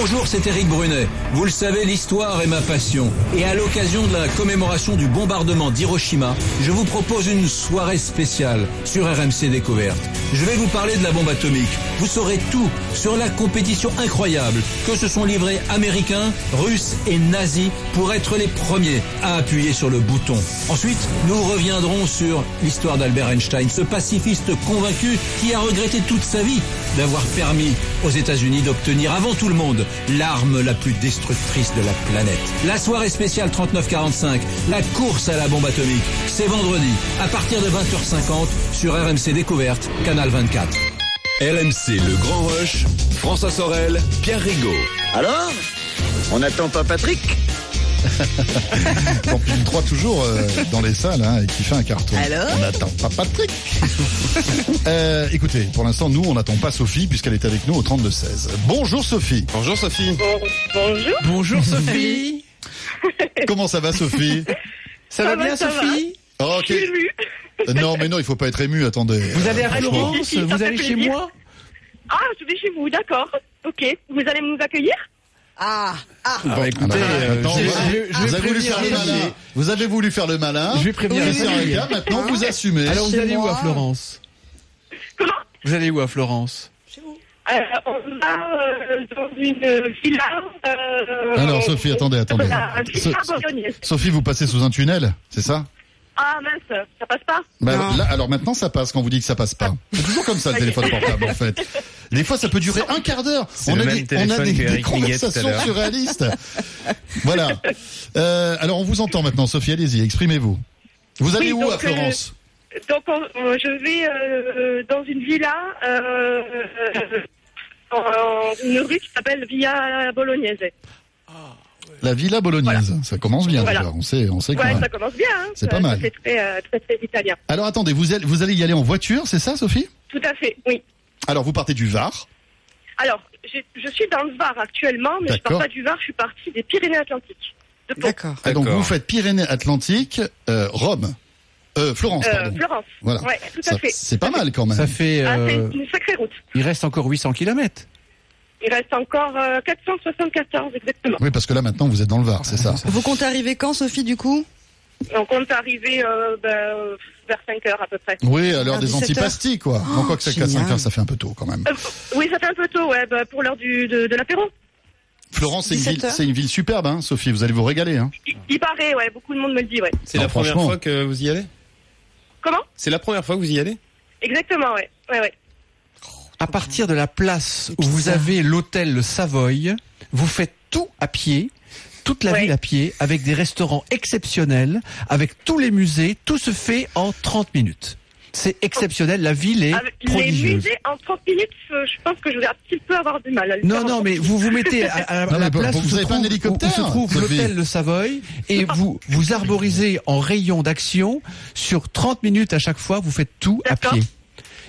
Bonjour, c'est Eric Brunet. Vous le savez, l'histoire est ma passion. Et à l'occasion de la commémoration du bombardement d'Hiroshima, je vous propose une soirée spéciale sur RMC Découverte. Je vais vous parler de la bombe atomique. Vous saurez tout sur la compétition incroyable que se sont livrés Américains, Russes et nazis pour être les premiers à appuyer sur le bouton. Ensuite, nous reviendrons sur l'histoire d'Albert Einstein, ce pacifiste convaincu qui a regretté toute sa vie d'avoir permis aux États-Unis d'obtenir avant tout le monde l'arme la plus destructrice de la planète. La soirée spéciale 3945, la course à la bombe atomique, c'est vendredi à partir de 20h50 sur RMC Découverte, Canal 24. RMC Le Grand Rush, François Sorel, Pierre Rigaud. Alors On n'attend pas Patrick Camping 3 toujours euh, dans les salles hein, et qui fait un carton. Alors on n'attend pas Patrick. Euh, écoutez, pour l'instant, nous, on n'attend pas Sophie puisqu'elle est avec nous au 32-16. Bonjour Sophie. Bonjour Sophie. bonjour. Bonjour Sophie. Comment ça va Sophie? Ça va bien Sophie? Ok. Euh, Non, mais non, il faut pas être ému. Attendez. Vous allez à Euh. Florence Vous allez chez moi Ah, je vais chez vous, d'accord. Ok. Vous allez nous accueillir Ah, ah. Bah écoutez, Ah bah, euh, attends, je- vous- je- je vous avez voulu faire le malin. Vous avez voulu faire le malin. Je vais prévenir Olivier. cas, maintenant vous assumez. Alors vous Chez allez où à Florence Comment Vous allez où à Florence euh, On va euh, dans une villa. Euh, Alors Sophie, attendez, attendez. So-. Sophie, vous passez sous un tunnel, c'est ça Ah mince, ça passe pas Bah, là, alors maintenant ça passe quand vous dites que ça passe pas. C'est toujours comme ça le téléphone portable en fait. Des fois ça peut durer un quart d'heure. On a des, on a des, conversations surréalistes. voilà. Euh, alors on vous entend maintenant, Sophie, allez-y, exprimez-vous. Vous allez Oui, où donc, à Florence euh, Donc on- euh, je vais euh, dans une villa euh, euh, une rue qui s'appelle Via Bolognaise. La Villa Bolognaise. Ça commence bien Voilà. déjà. On sait, on sait Ouais, ça commence bien. Hein. C'est pas mal. Ça fait très, euh, très, très italien. Alors attendez, vous allez, vous allez y aller en voiture, c'est ça, Sophie? Tout à fait, oui. Alors vous partez du Var. Alors, j'ai- je suis dans le Var actuellement, mais je pars pas du Var, je suis partie des Pyrénées-Atlantiques. De. D'accord. Et donc vous faites Pyrénées-Atlantiques, euh, Rome, euh, Florence, Euh, pardon. Florence. Voilà. Ouais, tout à Ça- fait. C'est pas mal quand même. Ça fait. Ah, c'est euh, une sacrée route. il reste encore 800 km. Il reste encore euh, 474 exactement. Oui, parce que là maintenant vous êtes dans le Var, c'est ça. Vous comptez arriver quand, Sophie, du coup? On compte arriver euh, ben, euh, vers 5 heures à peu près. Oui, à l'heure À des 17 antipasties, quoi. Oh, quoi que c'est qu'à 5 génial. heures, ça fait un peu tôt quand même. Euh, oui, ça fait un peu tôt, ouais, bah, pour l'heure du de, de l'apéro. Florence, c'est une, 17 ville, heures. c'est une ville superbe, hein, Sophie. Vous allez vous régaler. Hein. Il, il paraît, ouais, beaucoup de monde me le dit, ouais. C'est Non, la première franchement. fois que vous y allez? Comment? C'est la première fois que vous y allez? Exactement, ouais. ouais, ouais. À partir de la place où vous avez l'hôtel Le Savoy, vous faites tout à pied, toute la Ouais. ville à pied, avec des restaurants exceptionnels, avec tous les musées, tout se fait en 30 minutes. C'est exceptionnel, la ville est Avec les musées, en 30 minutes, euh, je pense que je vais un petit peu avoir du mal à le Non, non, 30 mais vous vous mettez à, à- à Non, la mais place vous où, se trouve, hélicoptère, où se trouve l'hôtel Le Savoy et vous vous arborisez en rayon d'action sur 30 minutes à chaque fois, vous faites tout à pied.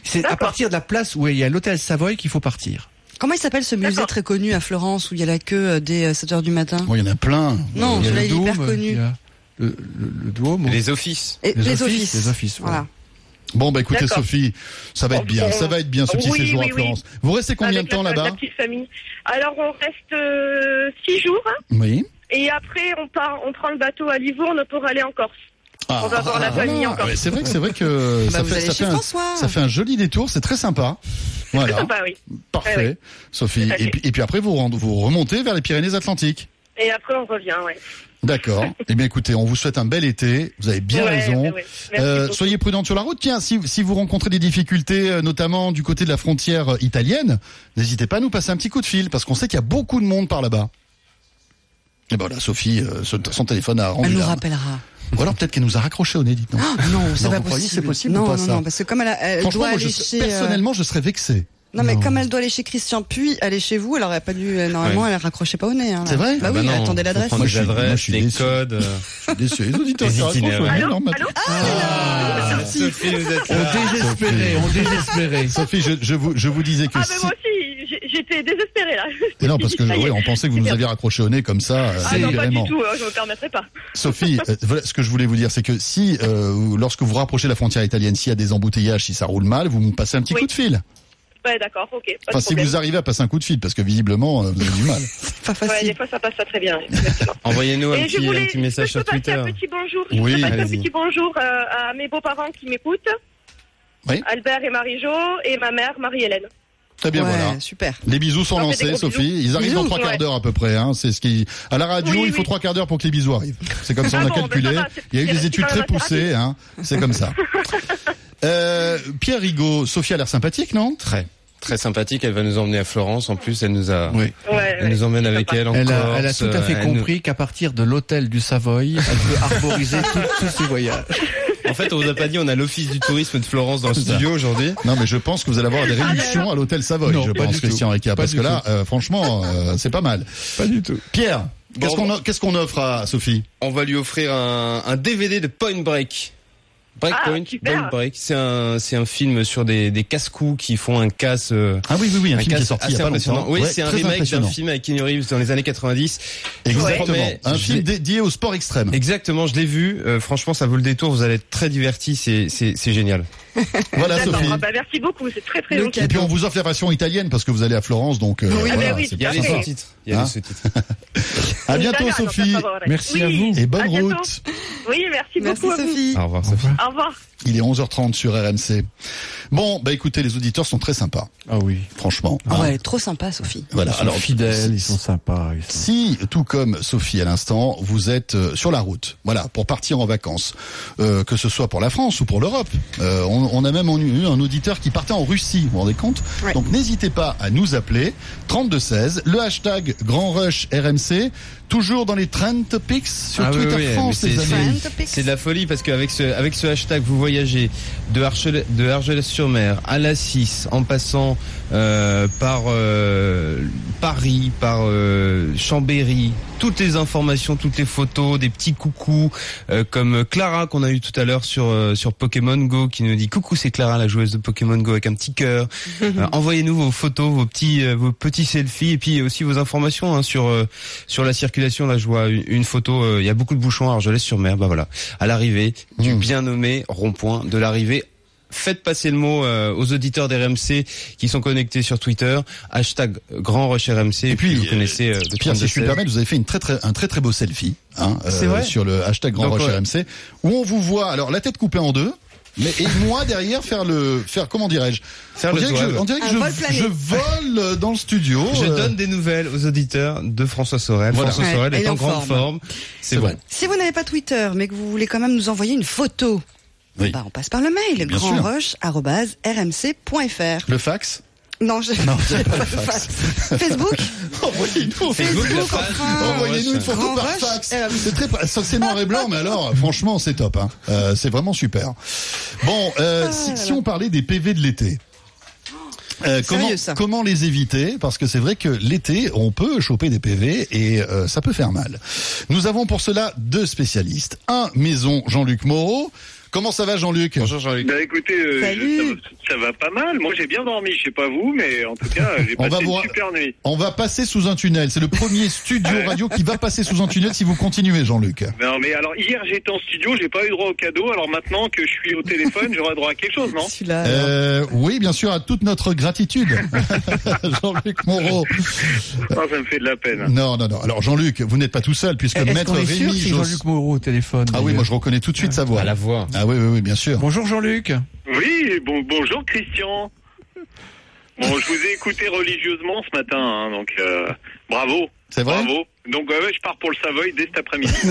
C'est à partir de la place où il y a l'hôtel Savoy qu'il faut partir. Comment il s'appelle ce musée très connu à Florence où il y a la queue euh, dès 7 heures du matin? Bon, il y en a plein. Non, Il y a celui-là le il est hyper connu. il y a le, le, le Dôme. Les offices. Et les les, offices, offices. les offices, Voilà. Bon, bah écoutez. Sophie, ça va être bien. Ça va être bien ce petit Oui, séjour oui, à oui. Florence. Vous restez combien Avec de temps là-bas La petite famille. Alors, on reste 6 jours, hein, Oui. et après, on part, on prend le bateau à Livourne pour aller en Corse. Ah, On va voir la famille encore. Ouais, C'est vrai que c'est vrai que Bah, ça, fait, ça, un, François. ça fait un joli détour. C'est très sympa. Voilà. Très sympa, oui. Parfait, Ouais, ouais. Sophie. Et puis, et puis après, vous, remontez vers les Pyrénées-Atlantiques. Et après, on revient, ouais. D'accord. eh bien, écoutez, on vous souhaite un bel été. Vous avez bien Ouais, raison. ouais, ouais. Merci Euh, soyez prudents sur la route. Tiens, si, si vous rencontrez des difficultés, euh, notamment du côté de la frontière euh, italienne, n'hésitez pas à nous passer un petit coup de fil, parce qu'on sait qu'il y a beaucoup de monde par là-bas. Et ben là, Sophie, euh, son, téléphone a rendu Elle nous rappellera. Ou alors peut-être qu'elle nous a raccroché au nez, dites-donc. Ah, non, c'est Non, pas possible. c'est possible non, ou pas non, ça non, parce que comme elle, a- elle doit moi, aller je- chez. euh, personnellement, je serais vexé. Non, mais Non. comme elle doit aller chez Christian, puis aller chez vous, alors elle a pas dû. euh, Normalement, Ouais. elle raccrochait pas au nez. Hein, C'est vrai Bah Ah oui, bah non, elle attendait faut l'adresse. Moi, suis les déçu. codes. euh, Je suis déçu. Les auditeurs Les itinéraires. Allô non, Allô Ah, Sophie, vous êtes On là. désespérait, on désespérait. Sophie, je, je vous, je vous disais que Ah, si... moi aussi, j'étais désespérée, là. Et non, parce que oui, on pensait que vous nous aviez raccroché au nez comme ça, euh, Ah non, pas du tout, hein, je me permettrai pas. Sophie, euh, ce que je voulais vous dire, c'est que si, euh, lorsque vous rapprochez la frontière italienne, s'il y a des embouteillages, si ça roule mal, vous me passez un petit Oui. coup de fil. Ouais, d'accord, ok. Pas Enfin, de si vous arrivez à passer un coup de fil, parce que visiblement, euh, vous avez du mal. Pas Ouais, facile. des fois, ça passe pas très bien. Envoyez-nous un petit, voulais un petit message sur Twitter. un petit bonjour. Je Oui, un petit bonjour euh, à mes beaux-parents qui m'écoutent. Oui. Albert et Marie-Jo, et ma mère, Marie-Hélène. Très bien, Ouais, voilà. super. Les bisous sont lancés, Sophie. bisous. Ils arrivent dans Bisous, trois quarts d'heure à peu près. Hein. C'est ce qui. À la radio, Oui, il faut trois quarts d'heure pour que les bisous arrivent. C'est comme ça, Ah on a bon, ben calculé. va, Il y a eu des études très poussées. Hein. C'est comme ça. Euh, Pierre Rigaud, Sophie a l'air sympathique, non? Très. Très sympathique, elle va nous emmener à Florence. En plus, elle nous a, Oui. Elle nous emmène avec elle en Elle a, Corse, elle a tout à fait elle nous- compris qu'à partir de l'hôtel du Savoy, elle peut arboriser tout- tous ses voyages. En fait, on vous a pas dit, on a l'office du tourisme de Florence dans le studio aujourd'hui. Non, mais je pense que vous allez avoir des réductions à l'hôtel Savoy, Non, je pense, Christian. Pas Parce que là, euh, franchement, euh, c'est pas mal. Pas du tout. Pierre, qu'on qu'est-ce qu'on offre à Sophie? On va lui offrir un, un DVD de Point Break. Breakpoint, Ah. Point Break, c'est un, c'est un film sur des, des casse-coups qui font un casse. euh, Ah oui, oui, oui, un, film qui est sorti il y assez a impressionnant. Oui, Ouais, c'est un remake d'un film avec Keanu Reeves dans les années 90. Je vous Exactement. promets, Un film dédié au sport extrême. Exactement, je l'ai vu. Euh, franchement, ça vaut le détour. Vous allez être très divertis. C'est, c'est, c'est génial. Voilà. Sophie. Ah bah, merci beaucoup, c'est très très gentil. Et puis on vous offre la version italienne parce que vous allez à Florence, donc euh, Oui, voilà, ben oui, c'est Il y a les sous-titres. Il y a Hein les. À bientôt, Sophie. Merci Oui, à vous. Et bonne à bientôt. route. Oui, merci, Merci beaucoup. Sophie. Au revoir, Sophie. Au revoir. Il est 11h30 sur RMC. Bon, bah écoutez, les auditeurs sont très sympas, Ah oui. franchement. Ah hein. ouais, trop sympa, Sophie. Voilà. Ils sont Alors fidèles, ils sont sympas. Ils sont... Si, tout comme Sophie à l'instant, vous êtes euh, sur la route, voilà, pour partir en vacances, euh, que ce soit pour la France ou pour l'Europe, euh, on, on a même eu un auditeur qui partait en Russie, vous vous rendez compte Ouais. Donc n'hésitez pas à nous appeler 3216, le hashtag Grand Rush RMC, toujours dans les trend topics sur Ah Twitter oui, France, c'est- les amis. C'est de la folie parce qu'avec ce, avec ce hashtag, vous de, Archel- de Argelès-sur-Mer à la 6, en passant euh, par euh, Paris, par euh, Chambéry, toutes les informations, toutes les photos, des petits coucous, euh, comme Clara qu'on a eu tout à l'heure sur euh, sur Pokémon Go, qui nous dit coucou, c'est Clara, la joueuse de Pokémon Go, avec un petit cœur. Euh, Envoyez-nous vos photos, vos petits euh, vos petits selfies et puis aussi vos informations hein, sur euh, sur la circulation. Là, je vois une, une photo. euh, Il y a beaucoup de bouchons à Argelès-sur-Mer. Bah voilà, à l'arrivée du Mmh. bien nommé rond-point de l'arrivée. Faites passer le mot euh, aux auditeurs d'RMC qui sont connectés sur Twitter. Hashtag Grand Rush RMC. Et, puis, vous connaissez euh, le Pierre, si je puis me 3216. permettre, vous avez fait une très très, un très très beau selfie hein, C'est vrai sur le hashtag Grand Donc, Rush ouais. RMC, où on vous voit, alors la tête coupée en deux, mais et moi derrière faire le faire comment dirais-je? Faire on, le dirait que je, on dirait que je, je vole dans le studio. Je euh, donne des nouvelles aux auditeurs de François Sorel. Voilà. François Ouais, Sorel est en en grande forme. forme. C'est C'est bon. vrai. Si vous n'avez pas Twitter, mais que vous voulez quand même nous envoyer une photo, Oui. bah, on passe par le mail, grandrush.rmc.fr. Le fax? Non, je... Non, j'ai pas pas fax. fax. Facebook Envoyez-nous Facebook, Envoyez-nous une photo par fax. C'est très, ça c'est noir et blanc, mais alors franchement c'est top. Hein. Euh, c'est vraiment super. Bon, euh, Ah si, on parlait des PV de l'été. Euh, comment, Sérieux, ça. comment les éviter? Parce que c'est vrai que l'été, on peut choper des PV et euh, ça peut faire mal. Nous avons pour cela deux spécialistes. Un, maison Jean-Luc Moreau. Comment ça va Jean-Luc Bonjour Jean-Luc. Bah écoutez, euh, Salut. je- ça, va, ça va pas mal. Moi j'ai bien dormi, je sais pas vous, mais en tout cas j'ai On passé va une voir. super nuit. On va passer sous un tunnel. C'est le premier studio radio qui va passer sous un tunnel si vous continuez Jean-Luc. Non mais alors hier j'étais en studio, j'ai pas eu droit au cadeau, alors maintenant que je suis au téléphone, j'aurai droit à quelque chose, non? Celui-là. Euh, oui, bien sûr, à toute notre gratitude. Jean-Luc Moreau. Ah, Ça me fait de la peine. Non, non, non. Alors Jean-Luc, vous n'êtes pas tout seul puisque Maître Rémi Jean-Luc Moreau au téléphone Ah oui, moi je reconnais tout de suite sa voix. À la voix. Ah oui, oui, oui, bien sûr. Bonjour Jean-Luc. Oui, bon, bonjour Christian. Bon, je vous ai écouté religieusement ce matin, hein, donc euh, bravo. C'est vrai Bravo. Donc je pars pour le Savoy dès cet après-midi.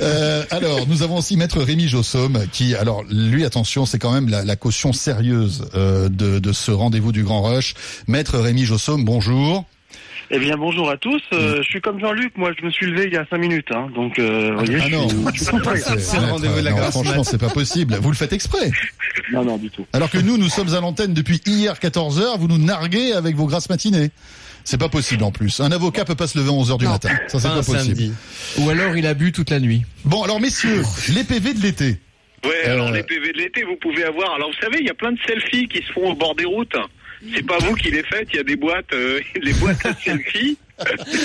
Euh, alors, nous avons aussi Maître Rémi Jossaume qui, alors lui, attention, c'est quand même la, la caution sérieuse euh, de, de ce rendez-vous du Grand Rush. Maître Rémi Jossaume, bonjour. Eh bien, bonjour à tous. Euh, je suis comme Jean-Luc. Moi, je me suis levé il y a cinq minutes. Hein, donc, euh, vous voyez, Ah je non, suis- prêt. C'est le rendez-vous de la non, grâce Franchement, c'est pas possible. Vous le faites exprès. Non, non, du tout. Alors que nous, nous sommes à l'antenne depuis hier 14h, vous nous narguez avec vos grasses matinées. C'est pas possible en plus. Un avocat peut pas se lever à 11h du Non. matin. Ça, c'est Pas possible. samedi. Ou alors il a bu toute la nuit. Bon, alors messieurs, les PV de l'été. Ouais, Euh, alors les PV de l'été, vous pouvez avoir. Alors vous savez, il y a plein de selfies qui se font au bord des routes. C'est pas vous qui les faites, il y a des boîtes, euh, les boîtes à selfies.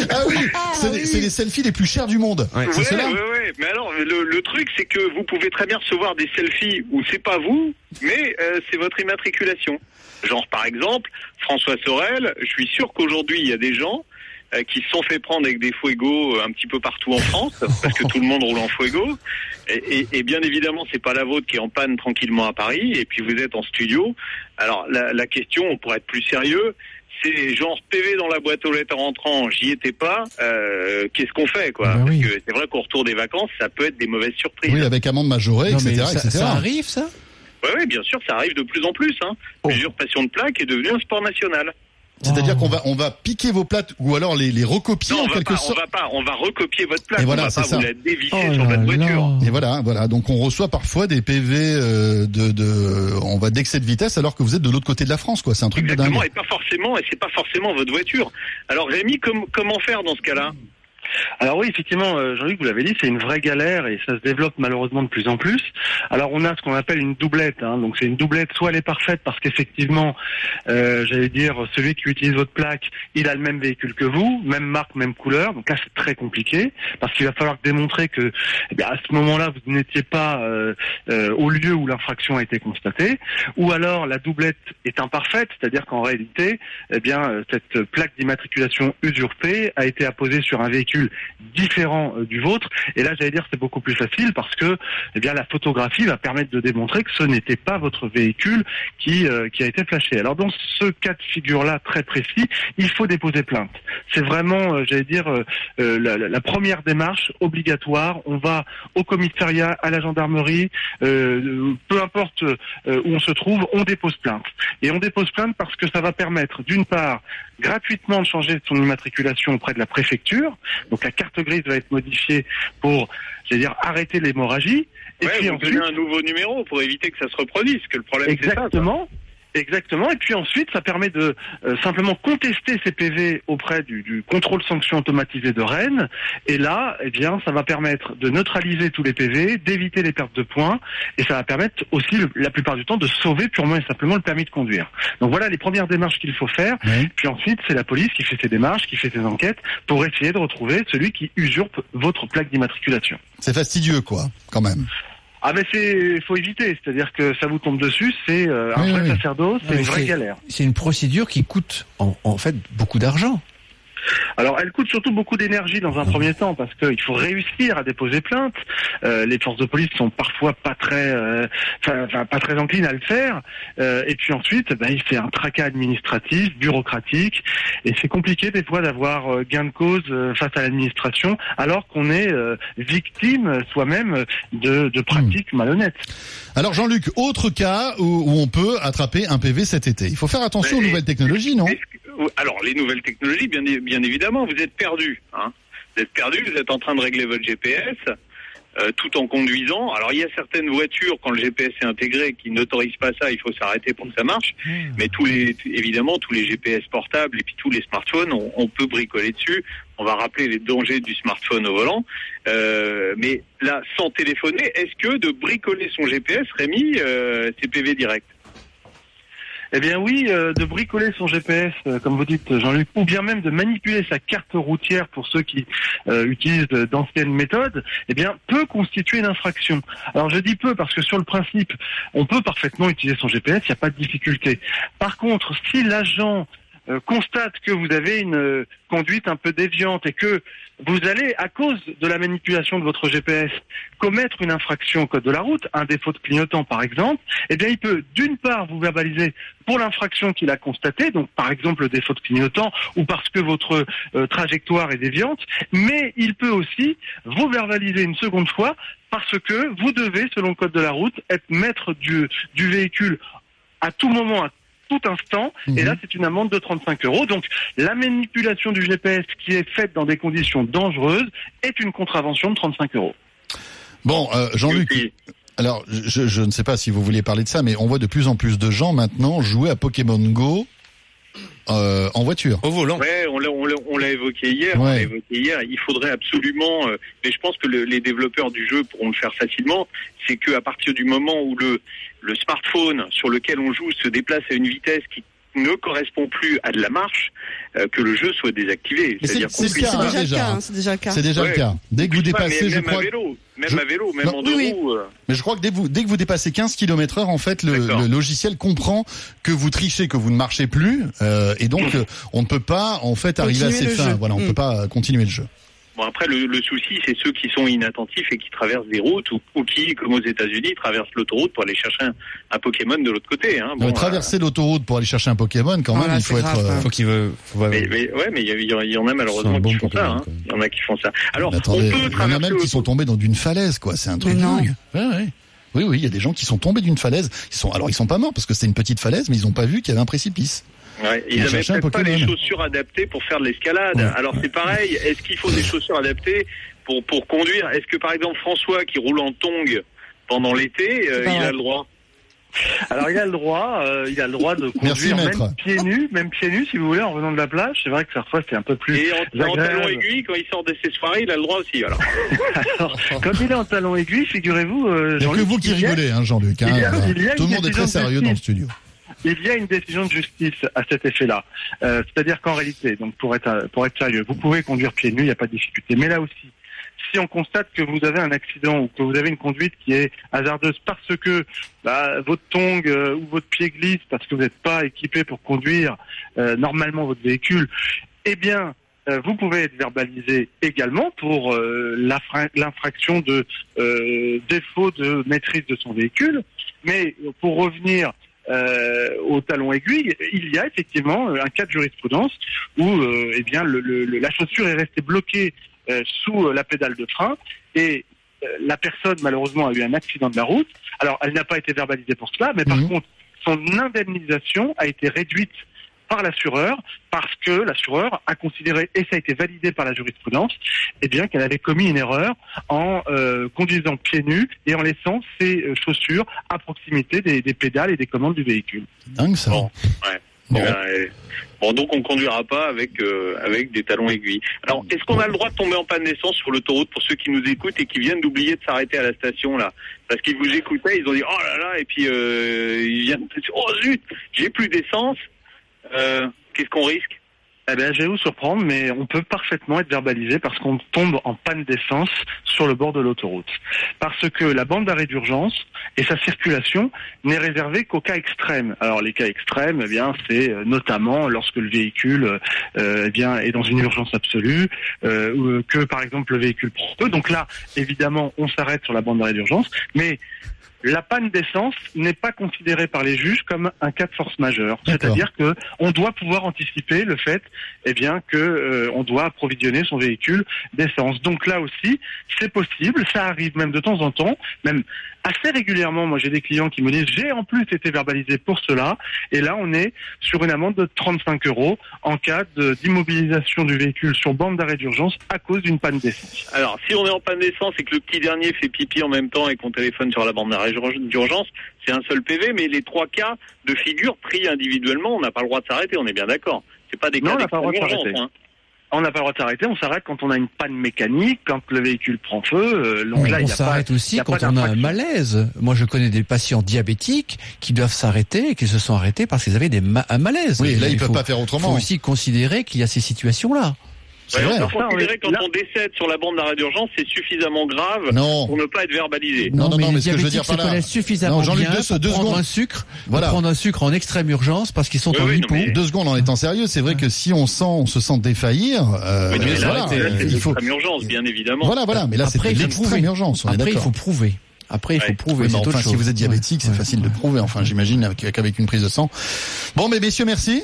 Ah oui, c'est les, selfies les plus chers du monde. Ouais. Ouais, ouais, ouais. Mais alors, le, le truc, c'est que vous pouvez très bien recevoir des selfies où c'est pas vous, mais euh, c'est votre immatriculation. Genre, par exemple, François Sorel, je suis sûr qu'aujourd'hui, il y a des gens euh, qui se sont fait prendre avec des Fuego euh, un petit peu partout en France, parce que tout le monde roule en Fuego. Et, et- et bien évidemment, c'est pas la vôtre qui est en panne tranquillement à Paris, et puis vous êtes en studio. Alors la, la question, pour être plus sérieux, c'est genre PV dans la boîte aux lettres en rentrant, j'y étais pas. euh, Qu'est-ce qu'on fait, quoi? Parce que c'est vrai qu'au retour des vacances, ça peut être des mauvaises surprises. Oui, avec amende majorée, Non, etc. ça, etc. ça arrive, ça? Oui, oui, bien sûr, ça arrive de plus en plus. Hein. L'usurpation de plaque est devenue un sport national. C'est-à-dire qu'on va, on va piquer vos plates ou alors les, les recopier Non, en on va, quelque pas, on sorte. va pas, on va recopier votre plaque. Et voilà, on va c'est pas ça. vous la dévisser Oh sur votre voiture. Et voilà, voilà. Donc on reçoit parfois des PV euh, de, de, on va d'excès de vitesse alors que vous êtes de l'autre côté de la France, quoi. C'est un truc de Exactement, dingue. et pas forcément, et c'est pas forcément votre voiture. Alors Rémi, com- comment faire dans ce cas-là? Alors oui, effectivement, euh, Jean-Luc, vous l'avez dit, c'est une vraie galère et ça se développe malheureusement de plus en plus. Alors on a ce qu'on appelle une doublette. hein. donc c'est une doublette, soit elle est parfaite parce qu'effectivement, euh, j'allais dire, celui qui utilise votre plaque, il a le même véhicule que vous, même marque, même couleur. Donc là, c'est très compliqué parce qu'il va falloir démontrer que, eh à ce moment-là, vous n'étiez pas euh, au lieu où l'infraction a été constatée. Ou alors la doublette est imparfaite, c'est-à-dire qu'en réalité, eh bien, cette plaque d'immatriculation usurpée a été apposée sur un véhicule différent euh, du vôtre. Et là, j'allais dire, c'est beaucoup plus facile parce que, eh bien, la photographie va permettre de démontrer que ce n'était pas votre véhicule qui euh, qui a été flashé. Alors dans ce cas de figure-là très précis, il faut déposer plainte. C'est vraiment, euh, j'allais dire, la, première démarche obligatoire. On va au commissariat, à la gendarmerie, peu importe où on se trouve, on dépose plainte. Et on dépose plainte parce que ça va permettre, d'une part, gratuitement de changer son immatriculation auprès de la préfecture. Donc la carte grise va être modifiée pour, j'allais dire, arrêter l'hémorragie. Et Ouais, puis vous ensuite, un nouveau numéro pour éviter que ça se reproduise, que le problème c'est ça. quoi. Exactement. Exactement. Et puis ensuite, ça permet de euh, simplement contester ces PV auprès du, du contrôle sanction automatisé de Rennes. Et là, eh bien, ça va permettre de neutraliser tous les PV, d'éviter les pertes de points, et ça va permettre aussi, le- la plupart du temps, de sauver purement et simplement le permis de conduire. Donc voilà les premières démarches qu'il faut faire. Puis ensuite, c'est la police qui fait ses démarches, qui fait ses enquêtes, pour essayer de retrouver celui qui usurpe votre plaque d'immatriculation. C'est fastidieux, quoi, quand même. Ah mais c'est faut éviter, c'est-à-dire que ça vous tombe dessus, c'est euh, un Oui, vrai oui. sacerdoce, c'est une vraie galère. C'est une procédure qui coûte en, en fait beaucoup d'argent. Alors, elle coûte surtout beaucoup d'énergie dans un premier temps parce qu'il faut réussir à déposer plainte. Euh, les forces de police sont parfois pas très, euh, enfin, pas très enclines à le faire. Euh, et puis ensuite, ben, il fait un tracas administratif, bureaucratique, et c'est compliqué des fois d'avoir gain de cause face à l'administration, alors qu'on est victime soi-même de, de pratiques malhonnêtes. Alors Jean-Luc, autre cas où, où on peut attraper un PV cet été. Il faut faire attention aux nouvelles technologies, non? Alors, les nouvelles technologies, bien, bien évidemment, vous êtes perdu. Hein. Vous êtes perdu, vous êtes en train de régler votre GPS euh, tout en conduisant. Alors, il y a certaines voitures, quand le GPS est intégré, qui n'autorisent pas ça, il faut s'arrêter pour que ça marche. Mais tous les, évidemment, tous les GPS portables et puis tous les smartphones, on, on peut bricoler dessus. On va rappeler les dangers du smartphone au volant. Euh, mais là, sans téléphoner, est-ce que de bricoler son GPS, Rémi, euh, c'est PV direct? Eh bien oui, euh, de bricoler son GPS, euh, comme vous dites Jean-Luc, ou bien même de manipuler sa carte routière pour ceux qui euh, utilisent d'anciennes méthodes, eh bien peut constituer une infraction. Alors je dis peu parce que sur le principe, on peut parfaitement utiliser son GPS, il n'y a pas de difficulté. Par contre, si l'agent euh, constate que vous avez une euh, conduite un peu déviante et que vous allez, à cause de la manipulation de votre GPS, commettre une infraction au code de la route, un défaut de clignotant par exemple, eh bien il peut d'une part vous verbaliser pour l'infraction qu'il a constatée, donc par exemple le défaut de clignotant ou parce que votre euh, trajectoire est déviante, mais il peut aussi vous verbaliser une seconde fois parce que vous devez, selon le code de la route, être maître du, du véhicule à tout moment, tout instant. Et là, c'est une amende de 35 euros. Donc, la manipulation du GPS qui est faite dans des conditions dangereuses est une contravention de 35 euros. Bon, euh, Jean-Luc. Alors, je, je ne sais pas si vous vouliez parler de ça, mais on voit de plus en plus de gens maintenant jouer à Pokémon Go euh, en voiture. Au volant. Ouais, on l'a, évoqué hier. Ouais. évoqué hier. Il faudrait absolument, euh, mais je pense que le- les développeurs du jeu pourront le faire facilement. C'est que à partir du moment où le le smartphone sur lequel on joue se déplace à une vitesse qui ne correspond plus à de la marche, euh, que le jeu soit désactivé. C'est-à-dire qu'on puisse hein, déjà le déjà. cas, hein. c'est déjà le cas. C'est déjà Ouais. le cas. Dès que vous pas, dépassez, mais je crois. à vélo, même je- à vélo, même Non, en deux oui. roues. euh, Mais je crois que dès, vous, dès que vous dépassez 15 km heure, en fait, le, le logiciel comprend que vous trichez, que vous ne marchez plus, euh, et donc euh, on ne peut pas en fait arriver à ses fins. jeu. Voilà, on ne Mm. peut pas continuer le jeu. Bon après le, le souci c'est ceux qui sont inattentifs et qui traversent des routes ou, ou qui, comme aux États-Unis, traversent l'autoroute pour aller chercher un, un Pokémon de l'autre côté. Hein. Mais Bon, traverser l'autoroute pour aller chercher un Pokémon, quand même, il faut être. euh, Faut qu'il veut. faut- Mais, mais- ouais, mais il y, il en- il y en a malheureusement bon qui font ça. Pokémon, hein. Il y en a qui font ça. Alors, Attendez, on il peut y en a même qui sont tombés dans d'une falaise, quoi. C'est un truc dingue. Ouais, ouais. Oui, oui, il y a des gens qui sont tombés d'une falaise. Ils sont, alors ils sont pas morts parce que c'était une petite falaise, mais ils ont pas vu qu'il y avait un précipice. Ouais, ils On avaient cherchait un peut-être pas les chaussures adaptées pour faire de l'escalade. Alors c'est pareil, est-ce qu'il faut des chaussures adaptées pour, pour conduire? Est-ce que par exemple François qui roule en tongs pendant l'été, euh, il a le droit? Alors il a le droit, euh, il a le droit de conduire même pieds nus, même pieds nus si vous voulez en revenant de la plage. C'est vrai que parfois c'est un peu plus Et en, en talon aiguille, quand il sort de ses soirées, il a le droit aussi. Alors. Alors, quand il est en talon aiguille, figurez-vous, euh, Il n'y a que vous qui rigolez, hein, Jean-Luc. hein. Tout le monde est très sérieux dans le studio. Il y a une décision de justice à cet effet-là. Euh, C'est-à-dire qu'en réalité, donc pour être pour être sérieux, vous pouvez conduire pieds nus, il n'y a pas de difficulté. Mais là aussi, si on constate que vous avez un accident ou que vous avez une conduite qui est hasardeuse parce que bah, votre tongue euh, ou votre pied glisse parce que vous n'êtes pas équipé pour conduire euh, normalement votre véhicule, eh bien euh, vous pouvez être verbalisé également pour euh, l'infra- l'infraction de défaut de maîtrise de son véhicule. Mais pour revenir euh, au talon aiguille, il y a effectivement euh, un cas de jurisprudence où euh, eh bien le, le- le- la chaussure est restée bloquée sous la pédale de frein et la personne malheureusement a eu un accident de la route. Alors elle n'a pas été verbalisée pour cela, mais par contre son indemnisation a été réduite par l'assureur parce que l'assureur a considéré et ça a été validé par la jurisprudence eh bien qu'elle avait commis une erreur en euh, conduisant pieds nus et en laissant ses euh, chaussures à proximité des, des pédales et des commandes du véhicule. Dingue ça. Ouais. Bon. Eh ben, euh, bon, donc on conduira pas avec euh, avec des talons aiguilles. Alors, est-ce qu'on a le droit de tomber en panne d'essence sur l'autoroute pour ceux qui nous écoutent et qui viennent d'oublier de s'arrêter à la station là? Parce qu'ils vous écoutaient, ils ont dit oh là là, et puis euh, ils viennent oh zut, j'ai plus d'essence. Euh, Qu'est-ce qu'on risque? Eh bien, je vais vous surprendre, mais on peut parfaitement être verbalisé parce qu'on tombe en panne d'essence sur le bord de l'autoroute. Parce que la bande d'arrêt d'urgence et sa circulation n'est réservée qu'aux cas extrêmes. Alors, les cas extrêmes, eh bien, c'est euh, notamment lorsque le véhicule, euh, eh bien, est dans une urgence absolue, que, par exemple, le véhicule prend feu. Donc là, évidemment, on s'arrête sur la bande d'arrêt d'urgence, mais la panne d'essence n'est pas considérée par les juges comme un cas de force majeure. C'est-à-dire que on doit pouvoir anticiper le fait, eh bien, que euh, on doit approvisionner son véhicule d'essence. Donc là aussi, c'est possible, ça arrive même de temps en temps, même assez régulièrement. Moi, j'ai des clients qui me disent j'ai en plus été verbalisé pour cela, et là, on est sur une amende de 35 euros en cas d'immobilisation du véhicule sur bande d'arrêt d'urgence à cause d'une panne d'essence. Alors, si on est en panne d'essence et que le petit dernier fait pipi en même temps et qu'on téléphone sur la bande d'arrêt d'urgence, c'est un seul PV, mais les trois cas de figure pris individuellement, on n'a pas le droit de s'arrêter, on est bien d'accord. C'est pas des Non, cas on n'a pas le droit de d'extrême s'arrêter. urgence, hein. On n'a pas le droit de s'arrêter, on s'arrête quand on a une panne mécanique, quand le véhicule prend feu. euh, donc on là, il on y a pas, s'arrête aussi y a quand on a un malaise. Moi, je connais des patients diabétiques qui doivent s'arrêter et qui se sont arrêtés parce qu'ils avaient des ma- un malaise. Oui, là, ils Il peuvent pas faire autrement. Il faut aussi considérer qu'il y a ces situations-là. C'est vrai. on est- quand là- on décède sur la bande d'arrêt d'urgence, c'est suffisamment grave Non. pour ne pas être verbalisé. Non, non, mais non, mais ce que je veux dire par là- connaissent suffisamment Non, bien deux- pour deux prendre un sucre, Voilà. pour prendre un sucre en extrême urgence parce qu'ils sont Oui, en oui, hypo. non, mais- Deux secondes en étant sérieux, c'est vrai que si on sent, on se sent défaillir, euh, Oui, mais là, voilà, là, c'est il faut. l'extrême urgence, bien évidemment. Voilà, voilà, mais là c'est l'extrême urgence, on est Après, il faut prouver. Après, il faut Ouais. prouver. Oui, mais enfin, si chose. vous êtes diabétique, c'est Ouais. facile de prouver. Enfin, j'imagine avec- qu'avec une prise de sang. Bon, mais messieurs, merci.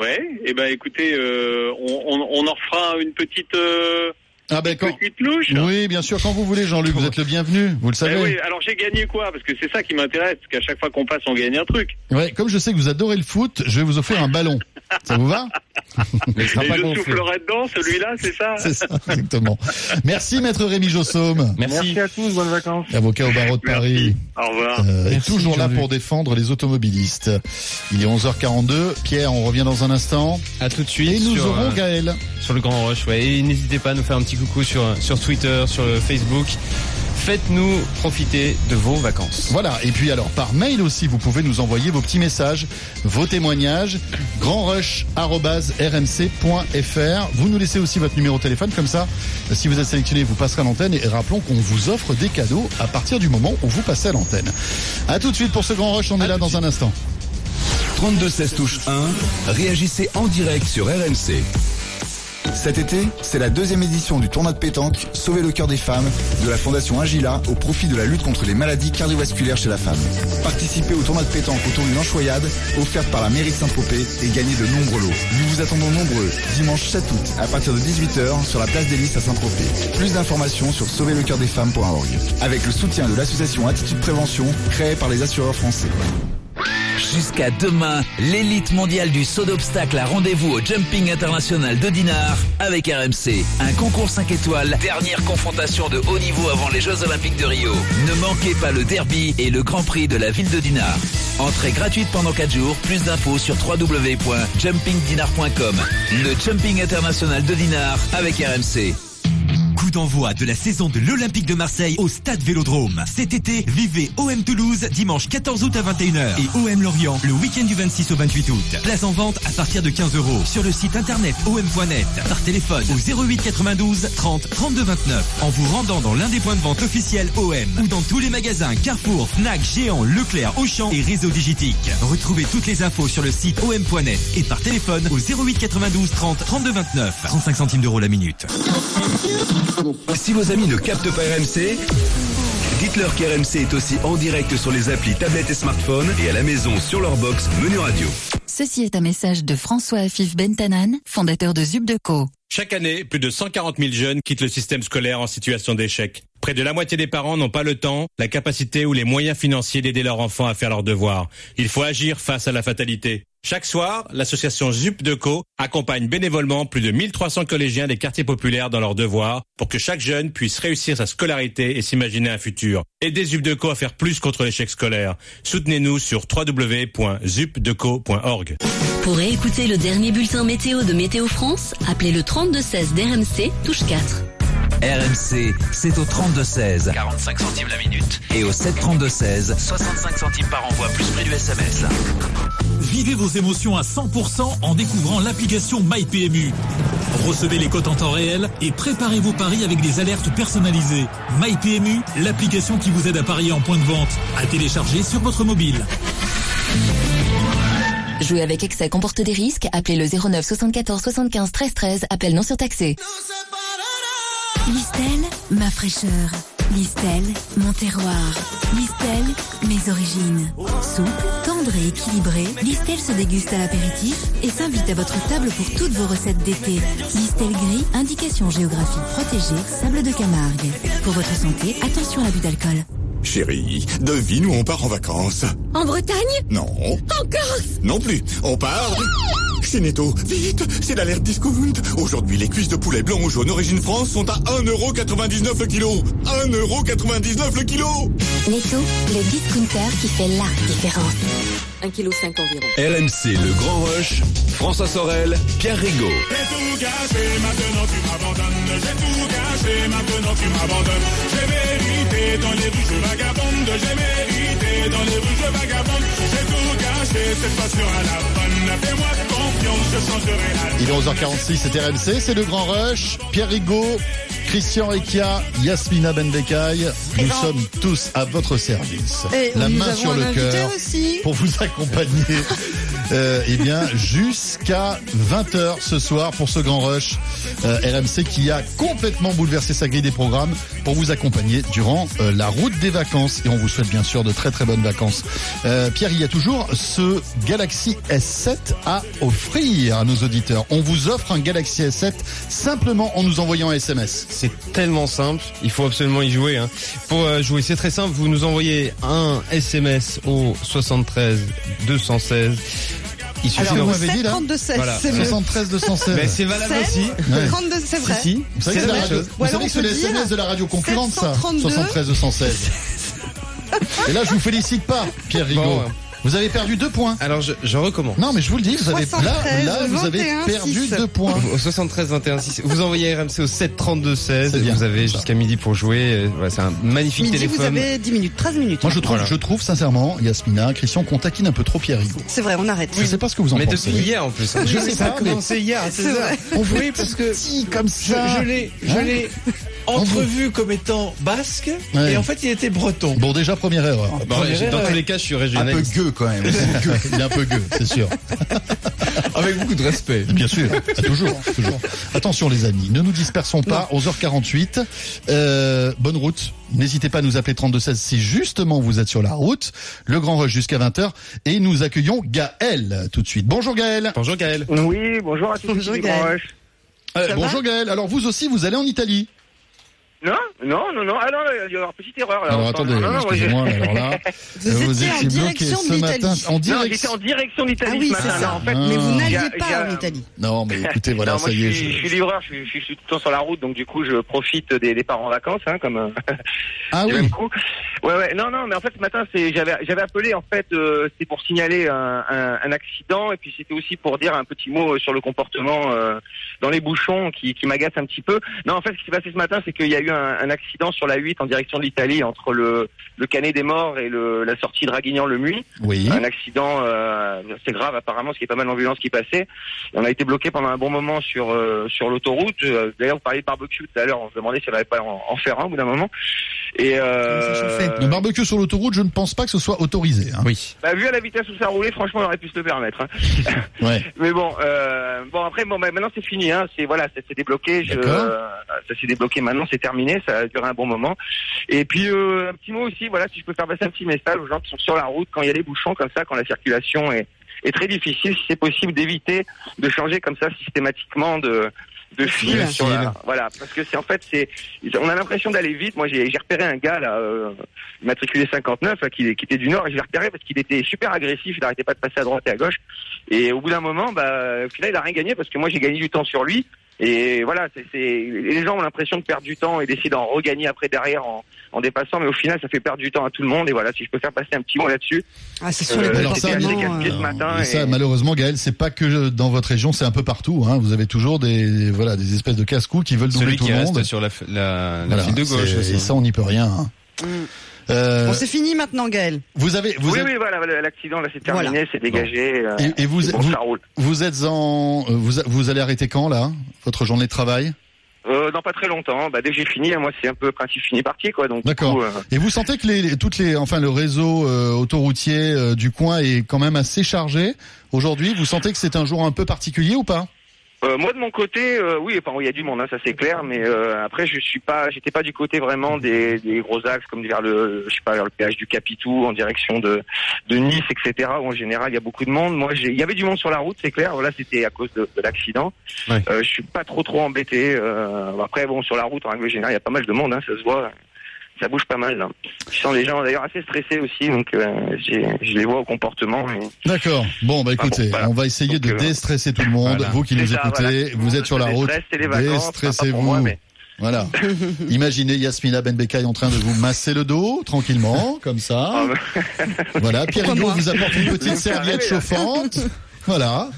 Ouais, et ben écoutez, euh, on, on, on en refera une petite, euh, Ah ben quand. petite louche. Oui, bien sûr, quand vous voulez, Jean-Luc, vous êtes le bienvenu. Vous le Eh savez. oui, alors j'ai gagné quoi? Parce que c'est ça qui m'intéresse, parce qu'à chaque fois qu'on passe, on gagne un truc. Ouais, comme je sais que vous adorez le foot, je vais vous offrir un ballon. Ça vous va? Mais sera Et pas je gonflé. soufflerai dedans, celui-là, c'est ça? C'est ça, exactement. Merci, maître Rémi Jossaume, Merci. Merci à tous, bonnes vacances. avocat au barreau de Paris. Au revoir. Euh, Merci, toujours là pour défendre les automobilistes. Il est 11h42. Pierre, on revient dans un instant. À tout de suite. Et nous sur, aurons euh, Gaël. Sur le Grand Rush, ouais. Et n'hésitez pas à nous faire un petit coucou sur, sur Twitter, sur le Facebook. Faites-nous profiter de vos vacances. Voilà, et puis alors par mail aussi, vous pouvez nous envoyer vos petits messages, vos témoignages, grandrush.rmc.fr. Vous nous laissez aussi votre numéro de téléphone, comme ça, si vous êtes sélectionné, vous passerez à l'antenne. Et rappelons qu'on vous offre des cadeaux à partir du moment où vous passez à l'antenne. À tout de suite pour ce Grand Rush, on est là dans un instant. 32 16 touche 1, réagissez en direct sur RMC. Cet été, c'est la deuxième édition du tournoi de pétanque Sauver le cœur des femmes de la Fondation Agila au profit de la lutte contre les maladies cardiovasculaires chez la femme. Participez au tournoi de pétanque autour d'une enchoyade offerte par la mairie de Saint-Tropez et gagnez de nombreux lots. Nous vous attendons nombreux dimanche 7 août à partir de 18h sur la place des Lys à Saint-Tropez. Plus d'informations sur sauverlecoeurdesfemmes.org avec le soutien de l'association Attitude Prévention créée par les assureurs français. Jusqu'à demain, l'élite mondiale du saut d'obstacle a rendez-vous au Jumping International de Dinard avec RMC. Un concours 5 étoiles, dernière confrontation de haut niveau avant les Jeux Olympiques de Rio. Ne manquez pas le derby et le Grand Prix de la ville de Dinard. Entrée gratuite pendant 4 jours, plus d'infos sur www.jumpingdinar.com. Le Jumping International de Dinard avec RMC. Coup d'envoi de la saison de l'Olympique de Marseille au Stade Vélodrome. Cet été, vivez OM Toulouse dimanche 14 août à 21h et OM Lorient le week-end du 26 au 28 août. Place en vente à partir de 15 euros sur le site internet om.net, par téléphone au 08 92 30 32 29 en vous rendant dans l'un des points de vente officiels OM ou dans tous les magasins Carrefour, Fnac, Géant, Leclerc, Auchan et Réseau Digitique. Retrouvez toutes les infos sur le site om.net et par téléphone au 08 92 30 32 29 35 centimes d'euros la minute. Si vos amis ne captent pas RMC, dites-leur qu'RMC est aussi en direct sur les applis tablettes et smartphones et à la maison sur leur box menu radio. Ceci est un message de François Afif Bentanan, fondateur de Zubdeco. Chaque année, plus de 140 000 jeunes quittent le système scolaire en situation d'échec. Près de la moitié des parents n'ont pas le temps, la capacité ou les moyens financiers d'aider leurs enfants à faire leurs devoirs. Il faut agir face à la fatalité. Chaque soir, l'association ZUPDECO accompagne bénévolement plus de 1300 collégiens des quartiers populaires dans leurs devoirs pour que chaque jeune puisse réussir sa scolarité et s'imaginer un futur. Aidez ZUPDECO à faire plus contre l'échec scolaire. Soutenez-nous sur www.zupdeco.org. Pour écouter le dernier bulletin météo de Météo France, appelez le 3216 d'RMC, touche 4. RMC, c'est au 32-16. 45 centimes la minute. Et au 732-16. 65 centimes par envoi, plus prix du SMS. Vivez vos émotions à 100% en découvrant l'application MyPMU. Recevez les cotes en temps réel et préparez vos paris avec des alertes personnalisées. MyPMU, l'application qui vous aide à parier en point de vente, à télécharger sur votre mobile. Jouer avec excès comporte des risques. Appelez le 09 74 75 13 13. Appel non surtaxé. Listel, ma fraîcheur. Listel, mon terroir. Listel, mes origines. Souple, tendre et équilibré, Listel se déguste à l'apéritif et s'invite à votre table pour toutes vos recettes d'été. Listel gris, indication géographique protégée, sable de Camargue. Pour votre santé, attention à l'abus d'alcool. Chérie, devine où on part en vacances En Bretagne? Non. En Corse? Non plus. On part chez Netto. Vite, c'est l'alerte discount. Aujourd'hui, les cuisses de poulet blanc ou jaune origine France sont à 1,99€ le kilo. 1,99€ le kilo Netto, le discounter qui fait la différence. 1,5 kg environ. RMC, le Grand Rush, François Sorel, Pierre Rigaud. J'ai tout gâché, maintenant tu m'abandonnes. J'ai tout gâché, maintenant tu m'abandonnes. J'ai mérité dans les rues, je vagabonde. J'ai mérité dans les rues, je vagabonde. J'ai tout gâché, cette fois sur à la bonne. Fais-moi confiance, je changerai la Il est 11h46, c'est RMC, c'est le Grand Rush. Pierre Rigaud, Christian Rekia, Yasmina Benbekaï, nous sommes tous à votre service. Et La main sur le cœur aussi. pour vous accompagner. Euh, eh bien, jusqu'à 20h ce soir pour ce grand rush euh, RMC qui a complètement bouleversé sa grille des programmes pour vous accompagner durant euh, la route des vacances. Et on vous souhaite bien sûr de très très bonnes vacances. Euh, Pierre, il y a toujours ce Galaxy S7 à offrir à nos auditeurs. On vous offre un Galaxy S7 simplement en nous envoyant un SMS. C'est tellement simple, il faut absolument y jouer. Hein. Pour euh, jouer, c'est très simple, vous nous envoyez un SMS au 73 216. Il suffit Alors, d'en- vous m'avez dit, là 32 16, c'est mieux. 73 216. Mais c'est valable 16, aussi. 32, c'est vrai. Si, si. Vous savez C'est que la c'est même chose. vous savez que c'est le SMS de la radio concurrente, ça 732. 73 216. Et là, je vous félicite pas, Pierre Rigaud. Bon, Vous avez perdu deux points. Alors je, je recommence. Non, mais je vous le dis, vous avez là, là, vous avez 21, perdu 6. deux points. Au 73 21 6. Vous envoyez RMC au 7 32 16. C'est bien, Vous avez jusqu'à midi pour jouer. Euh, Voilà, c'est un magnifique Midi, vous téléphone. avez 10 minutes, 13 minutes. Moi, je trouve, Voilà. je trouve sincèrement, Yasmina, Christian, qu'on taquine un peu trop Pierre. C'est vrai, on arrête. Je sais pas ce que vous en Mais pensez. depuis hier en plus. hein. Je sais ça a pas, mais commencé hier à C'est 16h. vrai. on vous Oui, parce que comme je, ça. je l'ai, je Hein l'ai entrevu comme étant basque Ouais. et en fait il était breton. Bon, déjà, première erreur. Bon, ouais, Première dans tous les cas, je suis Un peu régionaliste. gueux quand même. Il est un peu gueux, c'est sûr. Avec beaucoup de respect. Bien sûr, c'est toujours, toujours. Attention les amis, ne nous dispersons pas. 11h48. Euh, bonne route. N'hésitez pas à nous appeler 3216 si justement vous êtes sur la route. Le Grand Rush jusqu'à 20h. Et nous accueillons Gaël tout de suite. Bonjour Gaël. Bonjour Gaël. Oui, bonjour à tous. Bonjour, Gaël. Grand Rush. Euh, bonjour Gaël. Alors vous aussi, vous allez en Italie. Non, non, non, non. Ah non, il y a une petite erreur. Là, Alors attendez, excusez-moi, mais alors là, Vous étiez en étiez bloqué direction de ce matin. En Non, direct. j'étais en direction d'Italie Ah oui, ce matin. ça. là, en fait. Mais vous Ah. n'alliez pas en Italie. Non, mais écoutez, voilà, non, ça y je est. suis, je- je suis livreur, je suis, je suis- je suis tout le temps sur la route, donc du coup, je profite des, des parents en vacances, hein, comme euh, Ah du oui. même coup. Ouais, ouais, non, non, mais en fait, ce matin, c'est, j'avais, j'avais appelé, en fait, euh, c'était pour signaler un, un, un accident, et puis c'était aussi pour dire un petit mot sur le comportement euh, dans les bouchons qui, qui m'agace un petit peu. Non, en fait, ce qui s'est passé ce matin, c'est qu'il y a eu un, un accident sur la 8 en direction de l'Italie entre le, le Canet des Morts et le, la sortie de Draguignan-le-Muy. Oui. Un accident euh, assez grave apparemment, parce qu'il y a pas mal d'ambulances qui passaient. On a été bloqué pendant un bon moment sur euh, sur l'autoroute. Euh, D'ailleurs, vous parliez de barbecue tout à l'heure, on se demandait s'il n'y avait pas en, en faire un au bout d'un moment. Et euh, Le barbecue sur l'autoroute, je ne pense pas que ce soit autorisé. hein. Oui. bah, vu à la vitesse où ça roulait, franchement, on aurait pu se le permettre. hein. Ouais. Mais bon, euh, bon après, bon, bah, maintenant c'est fini. Hein. C'est voilà, ça s'est débloqué. Je, euh, ça s'est débloqué. Maintenant, c'est terminé. Ça a duré un bon moment. Et puis euh, un petit mot aussi, voilà, si je peux faire passer un petit message aux gens qui sont sur la route quand il y a des bouchons comme ça, quand la circulation est, est très difficile, si c'est possible d'éviter de changer comme ça systématiquement de de fil sur la, voilà parce que c'est en fait c'est on a l'impression d'aller vite. Moi j'ai repéré un gars là euh, matriculé 59 là, qui, qui était du nord et je l'ai repéré parce qu'il était super agressif il n'arrêtait pas de passer à droite et à gauche. Et au bout d'un moment bah au final il a rien gagné parce que moi j'ai gagné du temps sur lui. Et voilà c'est c'est- les gens ont l'impression de perdre du temps et d'essayer d'en regagner après derrière en, en dépassant mais au final ça fait perdre du temps à tout le monde et voilà si je peux faire passer un petit mot là-dessus Ah, c'est sur les Euh, Alors ça, euh, ce matin Et et- ça, malheureusement, Gaël, c'est pas que dans votre région, c'est un peu partout. Hein. Vous avez toujours des voilà des espèces de casse-cou qui veulent doubler Celui tout le reste monde. sur la, la, la Voilà, file de gauche. Et ça, on n'y peut rien. hein. Mm. Euh, Bon, c'est fini maintenant, Gaël. vous avez, vous, oui êtes, oui voilà l'accident là c'est terminé Voilà. c'est dégagé euh, et, et vous, bon, vous, ça roule vous êtes en, euh, vous, vous allez arrêter quand là, votre journée de travail? Euh, dans pas très longtemps. Bah, dès que j'ai fini, moi c'est un peu principe fini parti quoi. Donc D'accord. euh, Et vous sentez que les, les- toutes les, enfin le réseau euh, autoroutier euh, du coin est quand même assez chargé aujourd'hui? Vous sentez que c'est un jour un peu particulier ou pas? Euh, moi de mon côté, euh, oui, enfin il y a du monde, hein, ça c'est clair. Mais euh, après, je suis pas, j'étais pas du côté vraiment des, des gros axes comme vers le, je sais pas, vers le péage du Capitou en direction de, de Nice, etc. Où en général il y a beaucoup de monde. Moi, il y avait du monde sur la route, c'est clair. Voilà, c'était à cause de, de l'accident. Ouais. Euh, je suis pas trop trop embêté. Euh, après, bon, sur la route en règle générale, il y a pas mal de monde, hein, ça se voit. Ça bouge pas mal. Là. Je sens les gens d'ailleurs assez stressés aussi, donc euh, je les vois au comportement. D'accord. Bon, bah Ah bon, écoutez, voilà. on va essayer Donc, de euh, déstresser tout le monde. voilà. Vous qui nous ça, écoutez, voilà. vous êtes sur la route. Déstressez-vous. Voilà. Imaginez Yasmina Benbekay en train de vous masser le dos tranquillement, comme ça. Voilà. Pierre Hugo vous apporte une petite serviette chauffante. Voilà.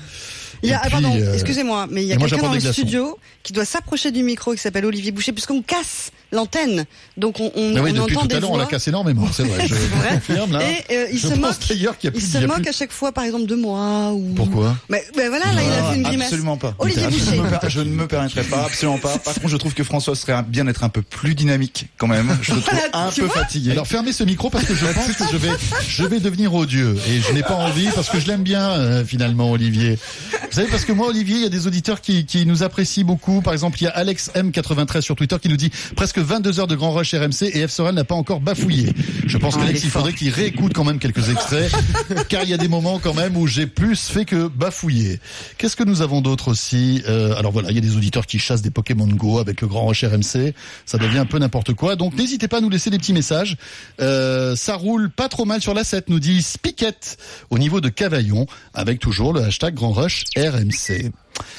Il y a, Et ah, pardon, euh, excusez-moi, mais il y a quelqu'un dans le studio qui doit s'approcher du micro qui s'appelle Olivier Boucher puisqu'on casse l'antenne. Donc on, on, oui, on depuis entend tout à des l'heure, on la casse énormément, c'est vrai. Je vrai confirme là. Et euh, il je se pense moque, d'ailleurs qu'il y a il plus se il y a moque plus- à chaque fois, par exemple, de moi ou. Pourquoi Mais, mais voilà, là, il a fait une grimace. Absolument pas. Olivier je, Boucher. ne me per- je ne me permettrai pas, absolument pas. Par contre, je trouve que François serait bien d'être un peu plus dynamique quand même. Je trouve un peu fatigué. Alors fermez ce micro parce que je pense que je vais, je vais devenir odieux et je n'ai pas envie parce que je l'aime bien euh, finalement Olivier. Vous savez parce que moi Olivier, il y a des auditeurs qui, qui nous apprécient beaucoup. Par exemple, il y a Alex M93 sur Twitter qui nous dit presque 22 heures de grand rush RMC et F Soral n'a pas encore bafouillé. Je pense Ah, qu'Alex, est il faudrait qu'il réécoute quand même quelques extraits car il y a des moments quand même où j'ai plus fait que bafouiller. Qu'est-ce que nous avons d'autre aussi? Euh, Alors voilà, il y a des auditeurs qui chassent des Pokémon Go avec le grand rush RMC. Ça devient un peu n'importe quoi. Donc n'hésitez pas à nous laisser des petits messages. Euh, ça roule pas trop mal sur la 7, nous dit Spiquette au niveau de Cavaillon avec toujours le hashtag Grand Rush RMC.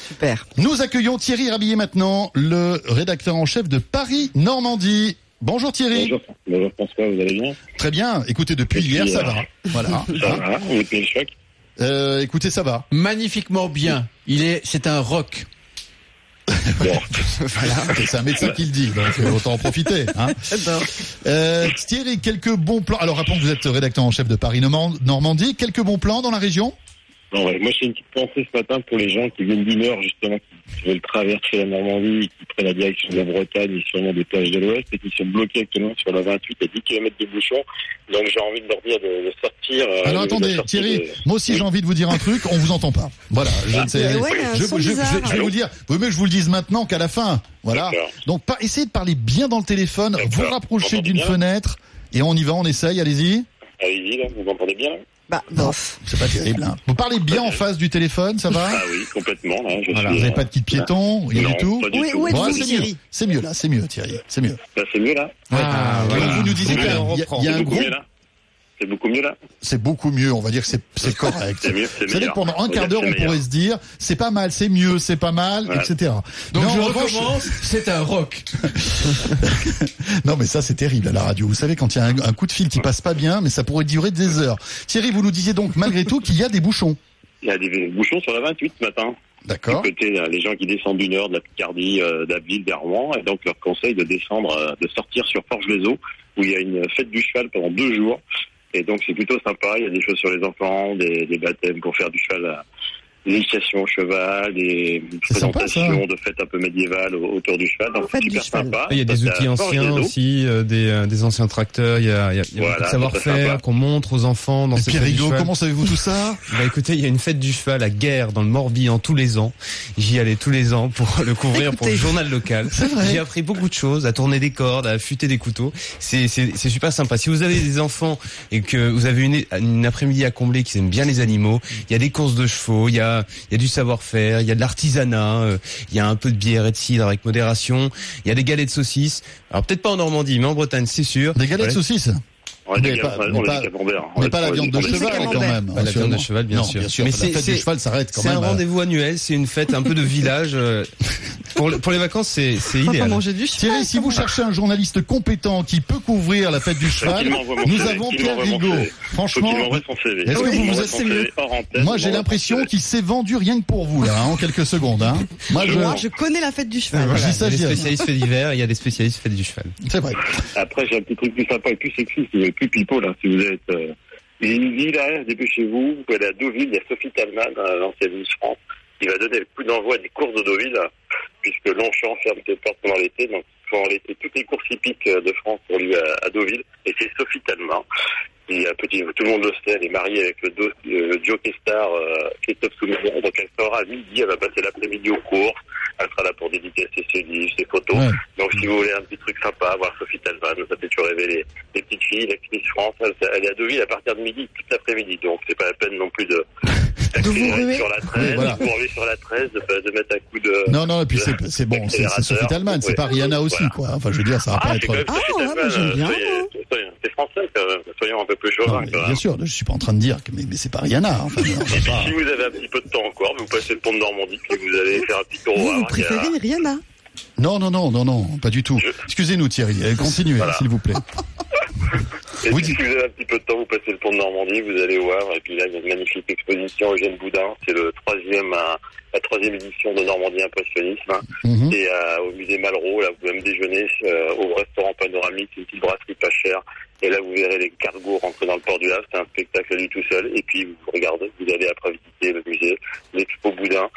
Super. Nous accueillons Thierry Rabillet maintenant, le rédacteur en chef de Paris Normandie. Bonjour Thierry. Bonjour, bonjour François, vous allez bien? Très bien. Écoutez, depuis hier, ça hier. va. Voilà. Ça va Vous tenez le choc? Euh, écoutez, ça va. Magnifiquement bien. Il est, c'est un rock. voilà, c'est un médecin qui le dit, donc euh, autant en profiter. Hein. Euh, Thierry, quelques bons plans. Alors, rappelons que vous êtes rédacteur en chef de Paris Normand- Normandie. Quelques bons plans dans la région? Non, ouais, Moi, j'ai une petite pensée ce matin pour les gens qui viennent du Nord, justement, qui, veulent traverser la Normandie, qui prennent la direction de la Bretagne et sûrement des plages de l'Ouest et qui sont bloqués actuellement sur la 28 à 10 km de bouchons. Donc, j'ai envie de leur dire de, de sortir. euh, Alors de- de attendez, sortir Thierry, de- moi aussi j'ai envie de vous dire un truc, on vous entend pas. Voilà, je ne sais. Ah, ouais, je, son je- je- bizarre. je vais vous dire, vaut mieux que je vous le dise maintenant qu'à la fin. Voilà. Donc pas, essayez de parler bien dans le téléphone, vous rapprochez d'une fenêtre et on y va, on essaye, allez-y. Allez-y, là, vous m'entendez bien Bah, bof. C'est pas terrible. Hein. Vous parlez bien en face du téléphone, ça va Ah oui, complètement. Là, je Voilà, suis, vous n'avez euh, pas de kit piéton, rien du tout. pas du est- tout. où êtes-vous, Bon, c'est mieux. Thierry C'est mieux là, c'est mieux Thierry, c'est mieux. Là, c'est mieux là Ah, voilà. vous nous disiez qu'il y y a- il y a un là C'est beaucoup mieux là C'est beaucoup mieux, on va dire que c'est correct. C'est mieux, c'est meilleur. pendant un quart d'heure, on meilleur. pourrait se dire, c'est pas mal, c'est mieux, c'est pas mal, Voilà. etc. Donc je recommence, c'est un rock. Non, mais ça, c'est terrible à la radio. Vous savez, quand il y a un, un coup de fil qui passe pas bien, mais ça pourrait durer des heures. Thierry, vous nous disiez donc, malgré tout, qu'il y a des bouchons. Il y a des bouchons sur la 28 ce matin. D'accord. Côté, les gens qui descendent du nord, de la Picardie, euh, d'Abbeville, et donc leur conseil de descendre, euh, de sortir sur Forges-les-Eaux, où il y a une fête du cheval pendant deux jours. Et donc c'est plutôt sympa, il y a des choses sur les enfants, des, baptêmes pour faire du cheval, initiations au cheval, des sympa, présentations de fêtes un peu médiévales au- autour du cheval. Donc super cheval. sympa. Il y a des outils anciens aussi, euh, des, euh, des anciens tracteurs. Il y a, il y a, il y a Voilà, beaucoup de savoir-faire qu'on montre aux enfants dans Et ces fêtes Rigaud, comment savez-vous tout ça? Bah écoutez, il y a une fête du cheval à Guerre dans le Morbihan tous les ans. J'y allais tous les ans pour le couvrir pour le journal local. C'est vrai. J'ai appris beaucoup de choses, à tourner des cordes, à affûter des couteaux. C'est c'est c'est super sympa. Si vous avez des enfants et que vous avez une, une après-midi à combler qui aiment bien les animaux, il y a des courses de chevaux, il y a il y a du savoir-faire, il y a de l'artisanat, euh, il y a un peu de bière et de cidre avec modération, il y a des galets de saucisses. Alors peut-être pas en Normandie, mais en Bretagne, c'est sûr. Des galets de saucisses On gam- pas- on. On la viande de cheval quand même. Pas la viande de cheval, bien non, sûr. Bien sûr, Mais la c'est- fête du c'est- cheval s'arrête quand C'est même. un euh, rendez-vous annuel, c'est une fête un peu de village. euh, Pour, le- pour les vacances, c'est c'est On va pas idéal. manger du cheval. Thierry, si vous cherchez un journaliste compétent qui peut couvrir la fête du cheval, nous avons Pierre Rigaud. Franchement. Est-ce que vous vous êtes- c'est moi j'ai l'impression qu'il s'est vendu rien que pour vous là, hein, en quelques secondes. Hein. Moi, je... Connais la fête du cheval. Il y a des spécialistes faits d'hiver, et il y a des spécialistes faits du cheval. C'est vrai. Après, j'ai un petit truc plus sympa et plus sexy, plus pipeau, là, si vous êtes une ville, là, dépêchez-vous, vous pouvez aller à Deauville, il y a Sophie Talman, l'ancienne Miss France, qui va donner le coup d'envoi des courses de Deauville, puisque Longchamp ferme ses portes pendant l'été, donc pendant l'été, toutes les courses hippiques euh, de France pour lui à, à Deauville, et c'est Sophie Talman. qui, un petit, tout le monde le sait, elle est mariée avec le, do- le star Christophe Soumillon, donc elle sera à midi, elle va passer l'après-midi aux courses, elle sera là pour dédicacer ses livres, ses photos. Ouais. Donc si vous voulez un petit truc sympa, voir Sophie Talman, ça fait toujours rêver les, les petites filles, l'actrice France, elle, elle est à Deauville à partir de midi, toute l'après-midi, donc c'est pas la peine non plus de d'accélérer sur la 13, Oui, voilà. pour aller sur la 13, de, de mettre un coup de... Non, non, et puis de- c'est c'est bon, c'est. Sophie Talman, c'est Ouais. pas Rihanna aussi, Voilà. quoi. Enfin, je veux dire, ça va pas Ah, être. moi, j'aime bien, soyez- C'est français quand même, soyons un peu plus même. bien sûr, je suis pas en train de dire que, mais, mais c'est pas Rihanna. Enfin, Et puis pas- si vous avez un petit peu de temps encore, vous passez le pont de Normandie, puis vous allez faire un petit tour au Vous, vous préférez Rihanna? Non, non, non, non, non, pas du tout. Excusez-nous, Thierry. euh, Continuez, Voilà. s'il vous plaît. Et Vous puis, si vous avez un petit peu de temps, vous passez le pont de Normandie, vous allez Havre, et puis là, il y a une magnifique exposition Eugène Boudin. C'est le troisième, euh, la troisième édition de Normandie Impressionnisme. Mhm. Et euh, au musée Malraux, là, vous pouvez même déjeuner euh, au restaurant panoramique, une petite brasserie pas chère. Et là, vous verrez les cargos rentrer dans le port du Havre. C'est un spectacle à lui tout seul. Et puis, vous regardez, vous allez après visiter le musée, l'expo Boudin.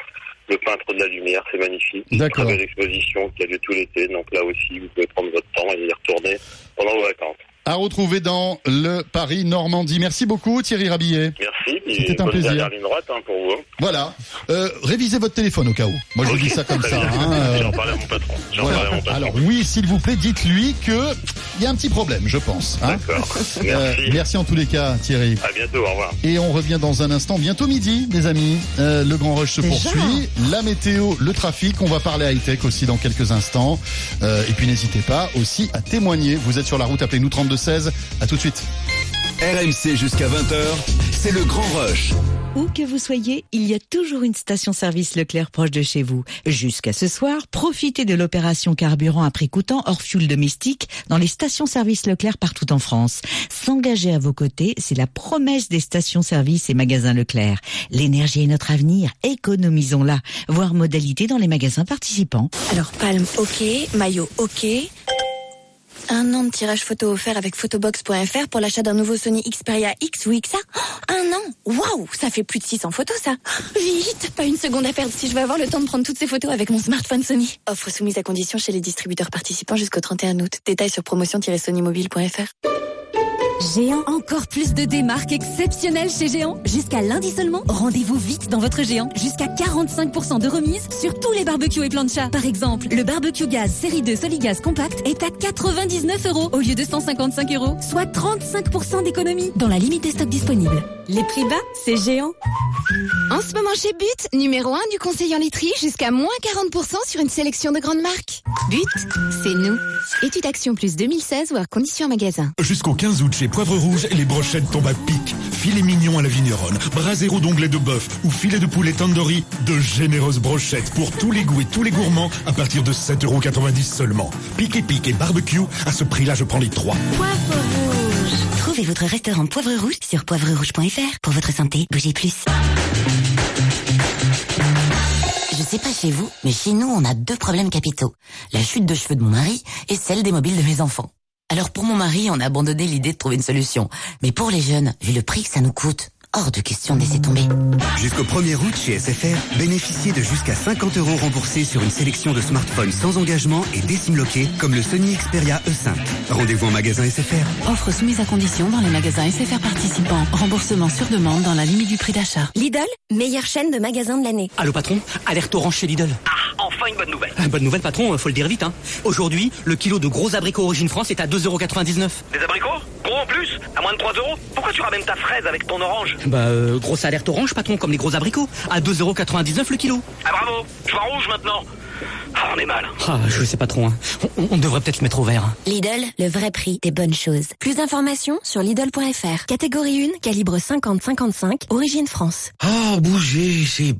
Le peintre de la lumière, c'est magnifique. C'est une D'accord. belle exposition qui a lieu tout l'été. Donc là aussi, vous pouvez prendre votre temps et y retourner pendant vos vacances. À retrouver dans le Paris Normandie. Merci beaucoup, Thierry Rabillet. Merci. C'était un plaisir. ligne droite hein, pour vous. Voilà. Euh, révisez votre téléphone au cas où. Moi, je vous dis ça comme ça. hein, euh, J'en parlais à mon patron. J'en voilà. parlais à mon patron. Alors oui, s'il vous plaît, dites-lui que il y a un petit problème, je pense. hein. D'accord. Euh, Merci. en tous les cas, Thierry. À bientôt. Au revoir. Et on revient dans un instant, bientôt midi, les amis. Euh, le Grand Rush se Déjà poursuit. La météo, le trafic. On va parler high-tech aussi dans quelques instants. Euh, et puis n'hésitez pas aussi à témoigner. Vous êtes sur la route, appelez-nous 3216. À tout de suite. RMC jusqu'à 20h, c'est le grand rush. Où que vous soyez, il y a toujours une station-service Leclerc proche de chez vous. Jusqu'à ce soir, profitez de l'opération carburant à prix coûtant hors fuel domestique dans les stations-service Leclerc partout en France. S'engager à vos côtés, c'est la promesse des stations-service et magasins Leclerc. L'énergie est notre avenir, économisons-la. Voir modalité dans les magasins participants. Alors palme, ok. Maillot, ok. Un an de tirage photo offert avec photobox.fr pour l'achat d'un nouveau Sony Xperia X ou XA. Oh, un an Waouh Ça fait plus de 600 photos ça Vite Pas une seconde à perdre si je veux avoir le temps de prendre toutes ces photos avec mon smartphone Sony. Offre soumise à condition chez les distributeurs participants jusqu'au 31 août. Détails sur promotion-sonymobile.fr. Géant, encore plus de démarques exceptionnelles chez Géant. Jusqu'à lundi seulement, rendez-vous vite dans votre Géant. Jusqu'à 45% de remise sur tous les barbecues et planchas. Par exemple, le barbecue gaz série 2 Soligaz compact est à 99 euros au lieu de 155 euros, soit 35% d'économie dans la limite des stocks disponibles. Les prix bas, c'est Géant. En ce moment chez But, numéro 1 du conseil en literie, jusqu'à moins 40% sur une sélection de grandes marques. But, c'est nous. Étude Action Plus 2016 ou à condition en magasin. Jusqu'au 15 août chez Poivre Rouge, les brochettes tombent à pic. Filet mignon à la vigneronne, brasero d'onglet de bœuf ou filet de poulet tandoori, de généreuses brochettes pour tous les goûts et tous les gourmands à partir de 7,90€ seulement. Pique et pique et barbecue, à ce prix-là je prends les trois. Poivre Rouge. Trouvez votre restaurant Poivre Rouge sur poivrerouge.fr. Pour votre santé, bougez plus. Je sais pas chez vous, mais chez nous, on a deux problèmes capitaux. La chute de cheveux de mon mari et celle des mobiles de mes enfants. Alors pour mon mari, on a abandonné l'idée de trouver une solution. Mais pour les jeunes, vu le prix que ça nous coûte, hors de question de laisser tomber. Jusqu'au 1er août chez SFR, bénéficiez de jusqu'à 50 euros remboursés sur une sélection de smartphones sans engagement et décimloqués comme le Sony Xperia E5. Rendez-vous en magasin SFR. Offre soumise à condition dans les magasins SFR participants. Remboursement sur demande dans la limite du prix d'achat. Lidl, meilleure chaîne de magasins de l'année. Allô patron, alerte orange chez Lidl. Ah, enfin une bonne nouvelle. Bonne nouvelle patron, faut le dire vite. Hein. Aujourd'hui, le kilo de gros abricots Origine France est à 2,99€. Des abricots? Gros en plus? À moins de 3 euros? Pourquoi tu ramènes ta fraise avec ton orange? Bah, euh, grosse alerte orange patron, comme les gros abricots. À 2,99€ le kilo. Ah bravo Je vois rouge maintenant ah, on est mal. Ah, je sais pas trop. Hein. On, on, devrait peut-être se mettre au vert. Lidl, le vrai prix des bonnes choses. Plus d'informations sur Lidl.fr. Catégorie 1, calibre 50-55, origine France. Ah, bouger, c'est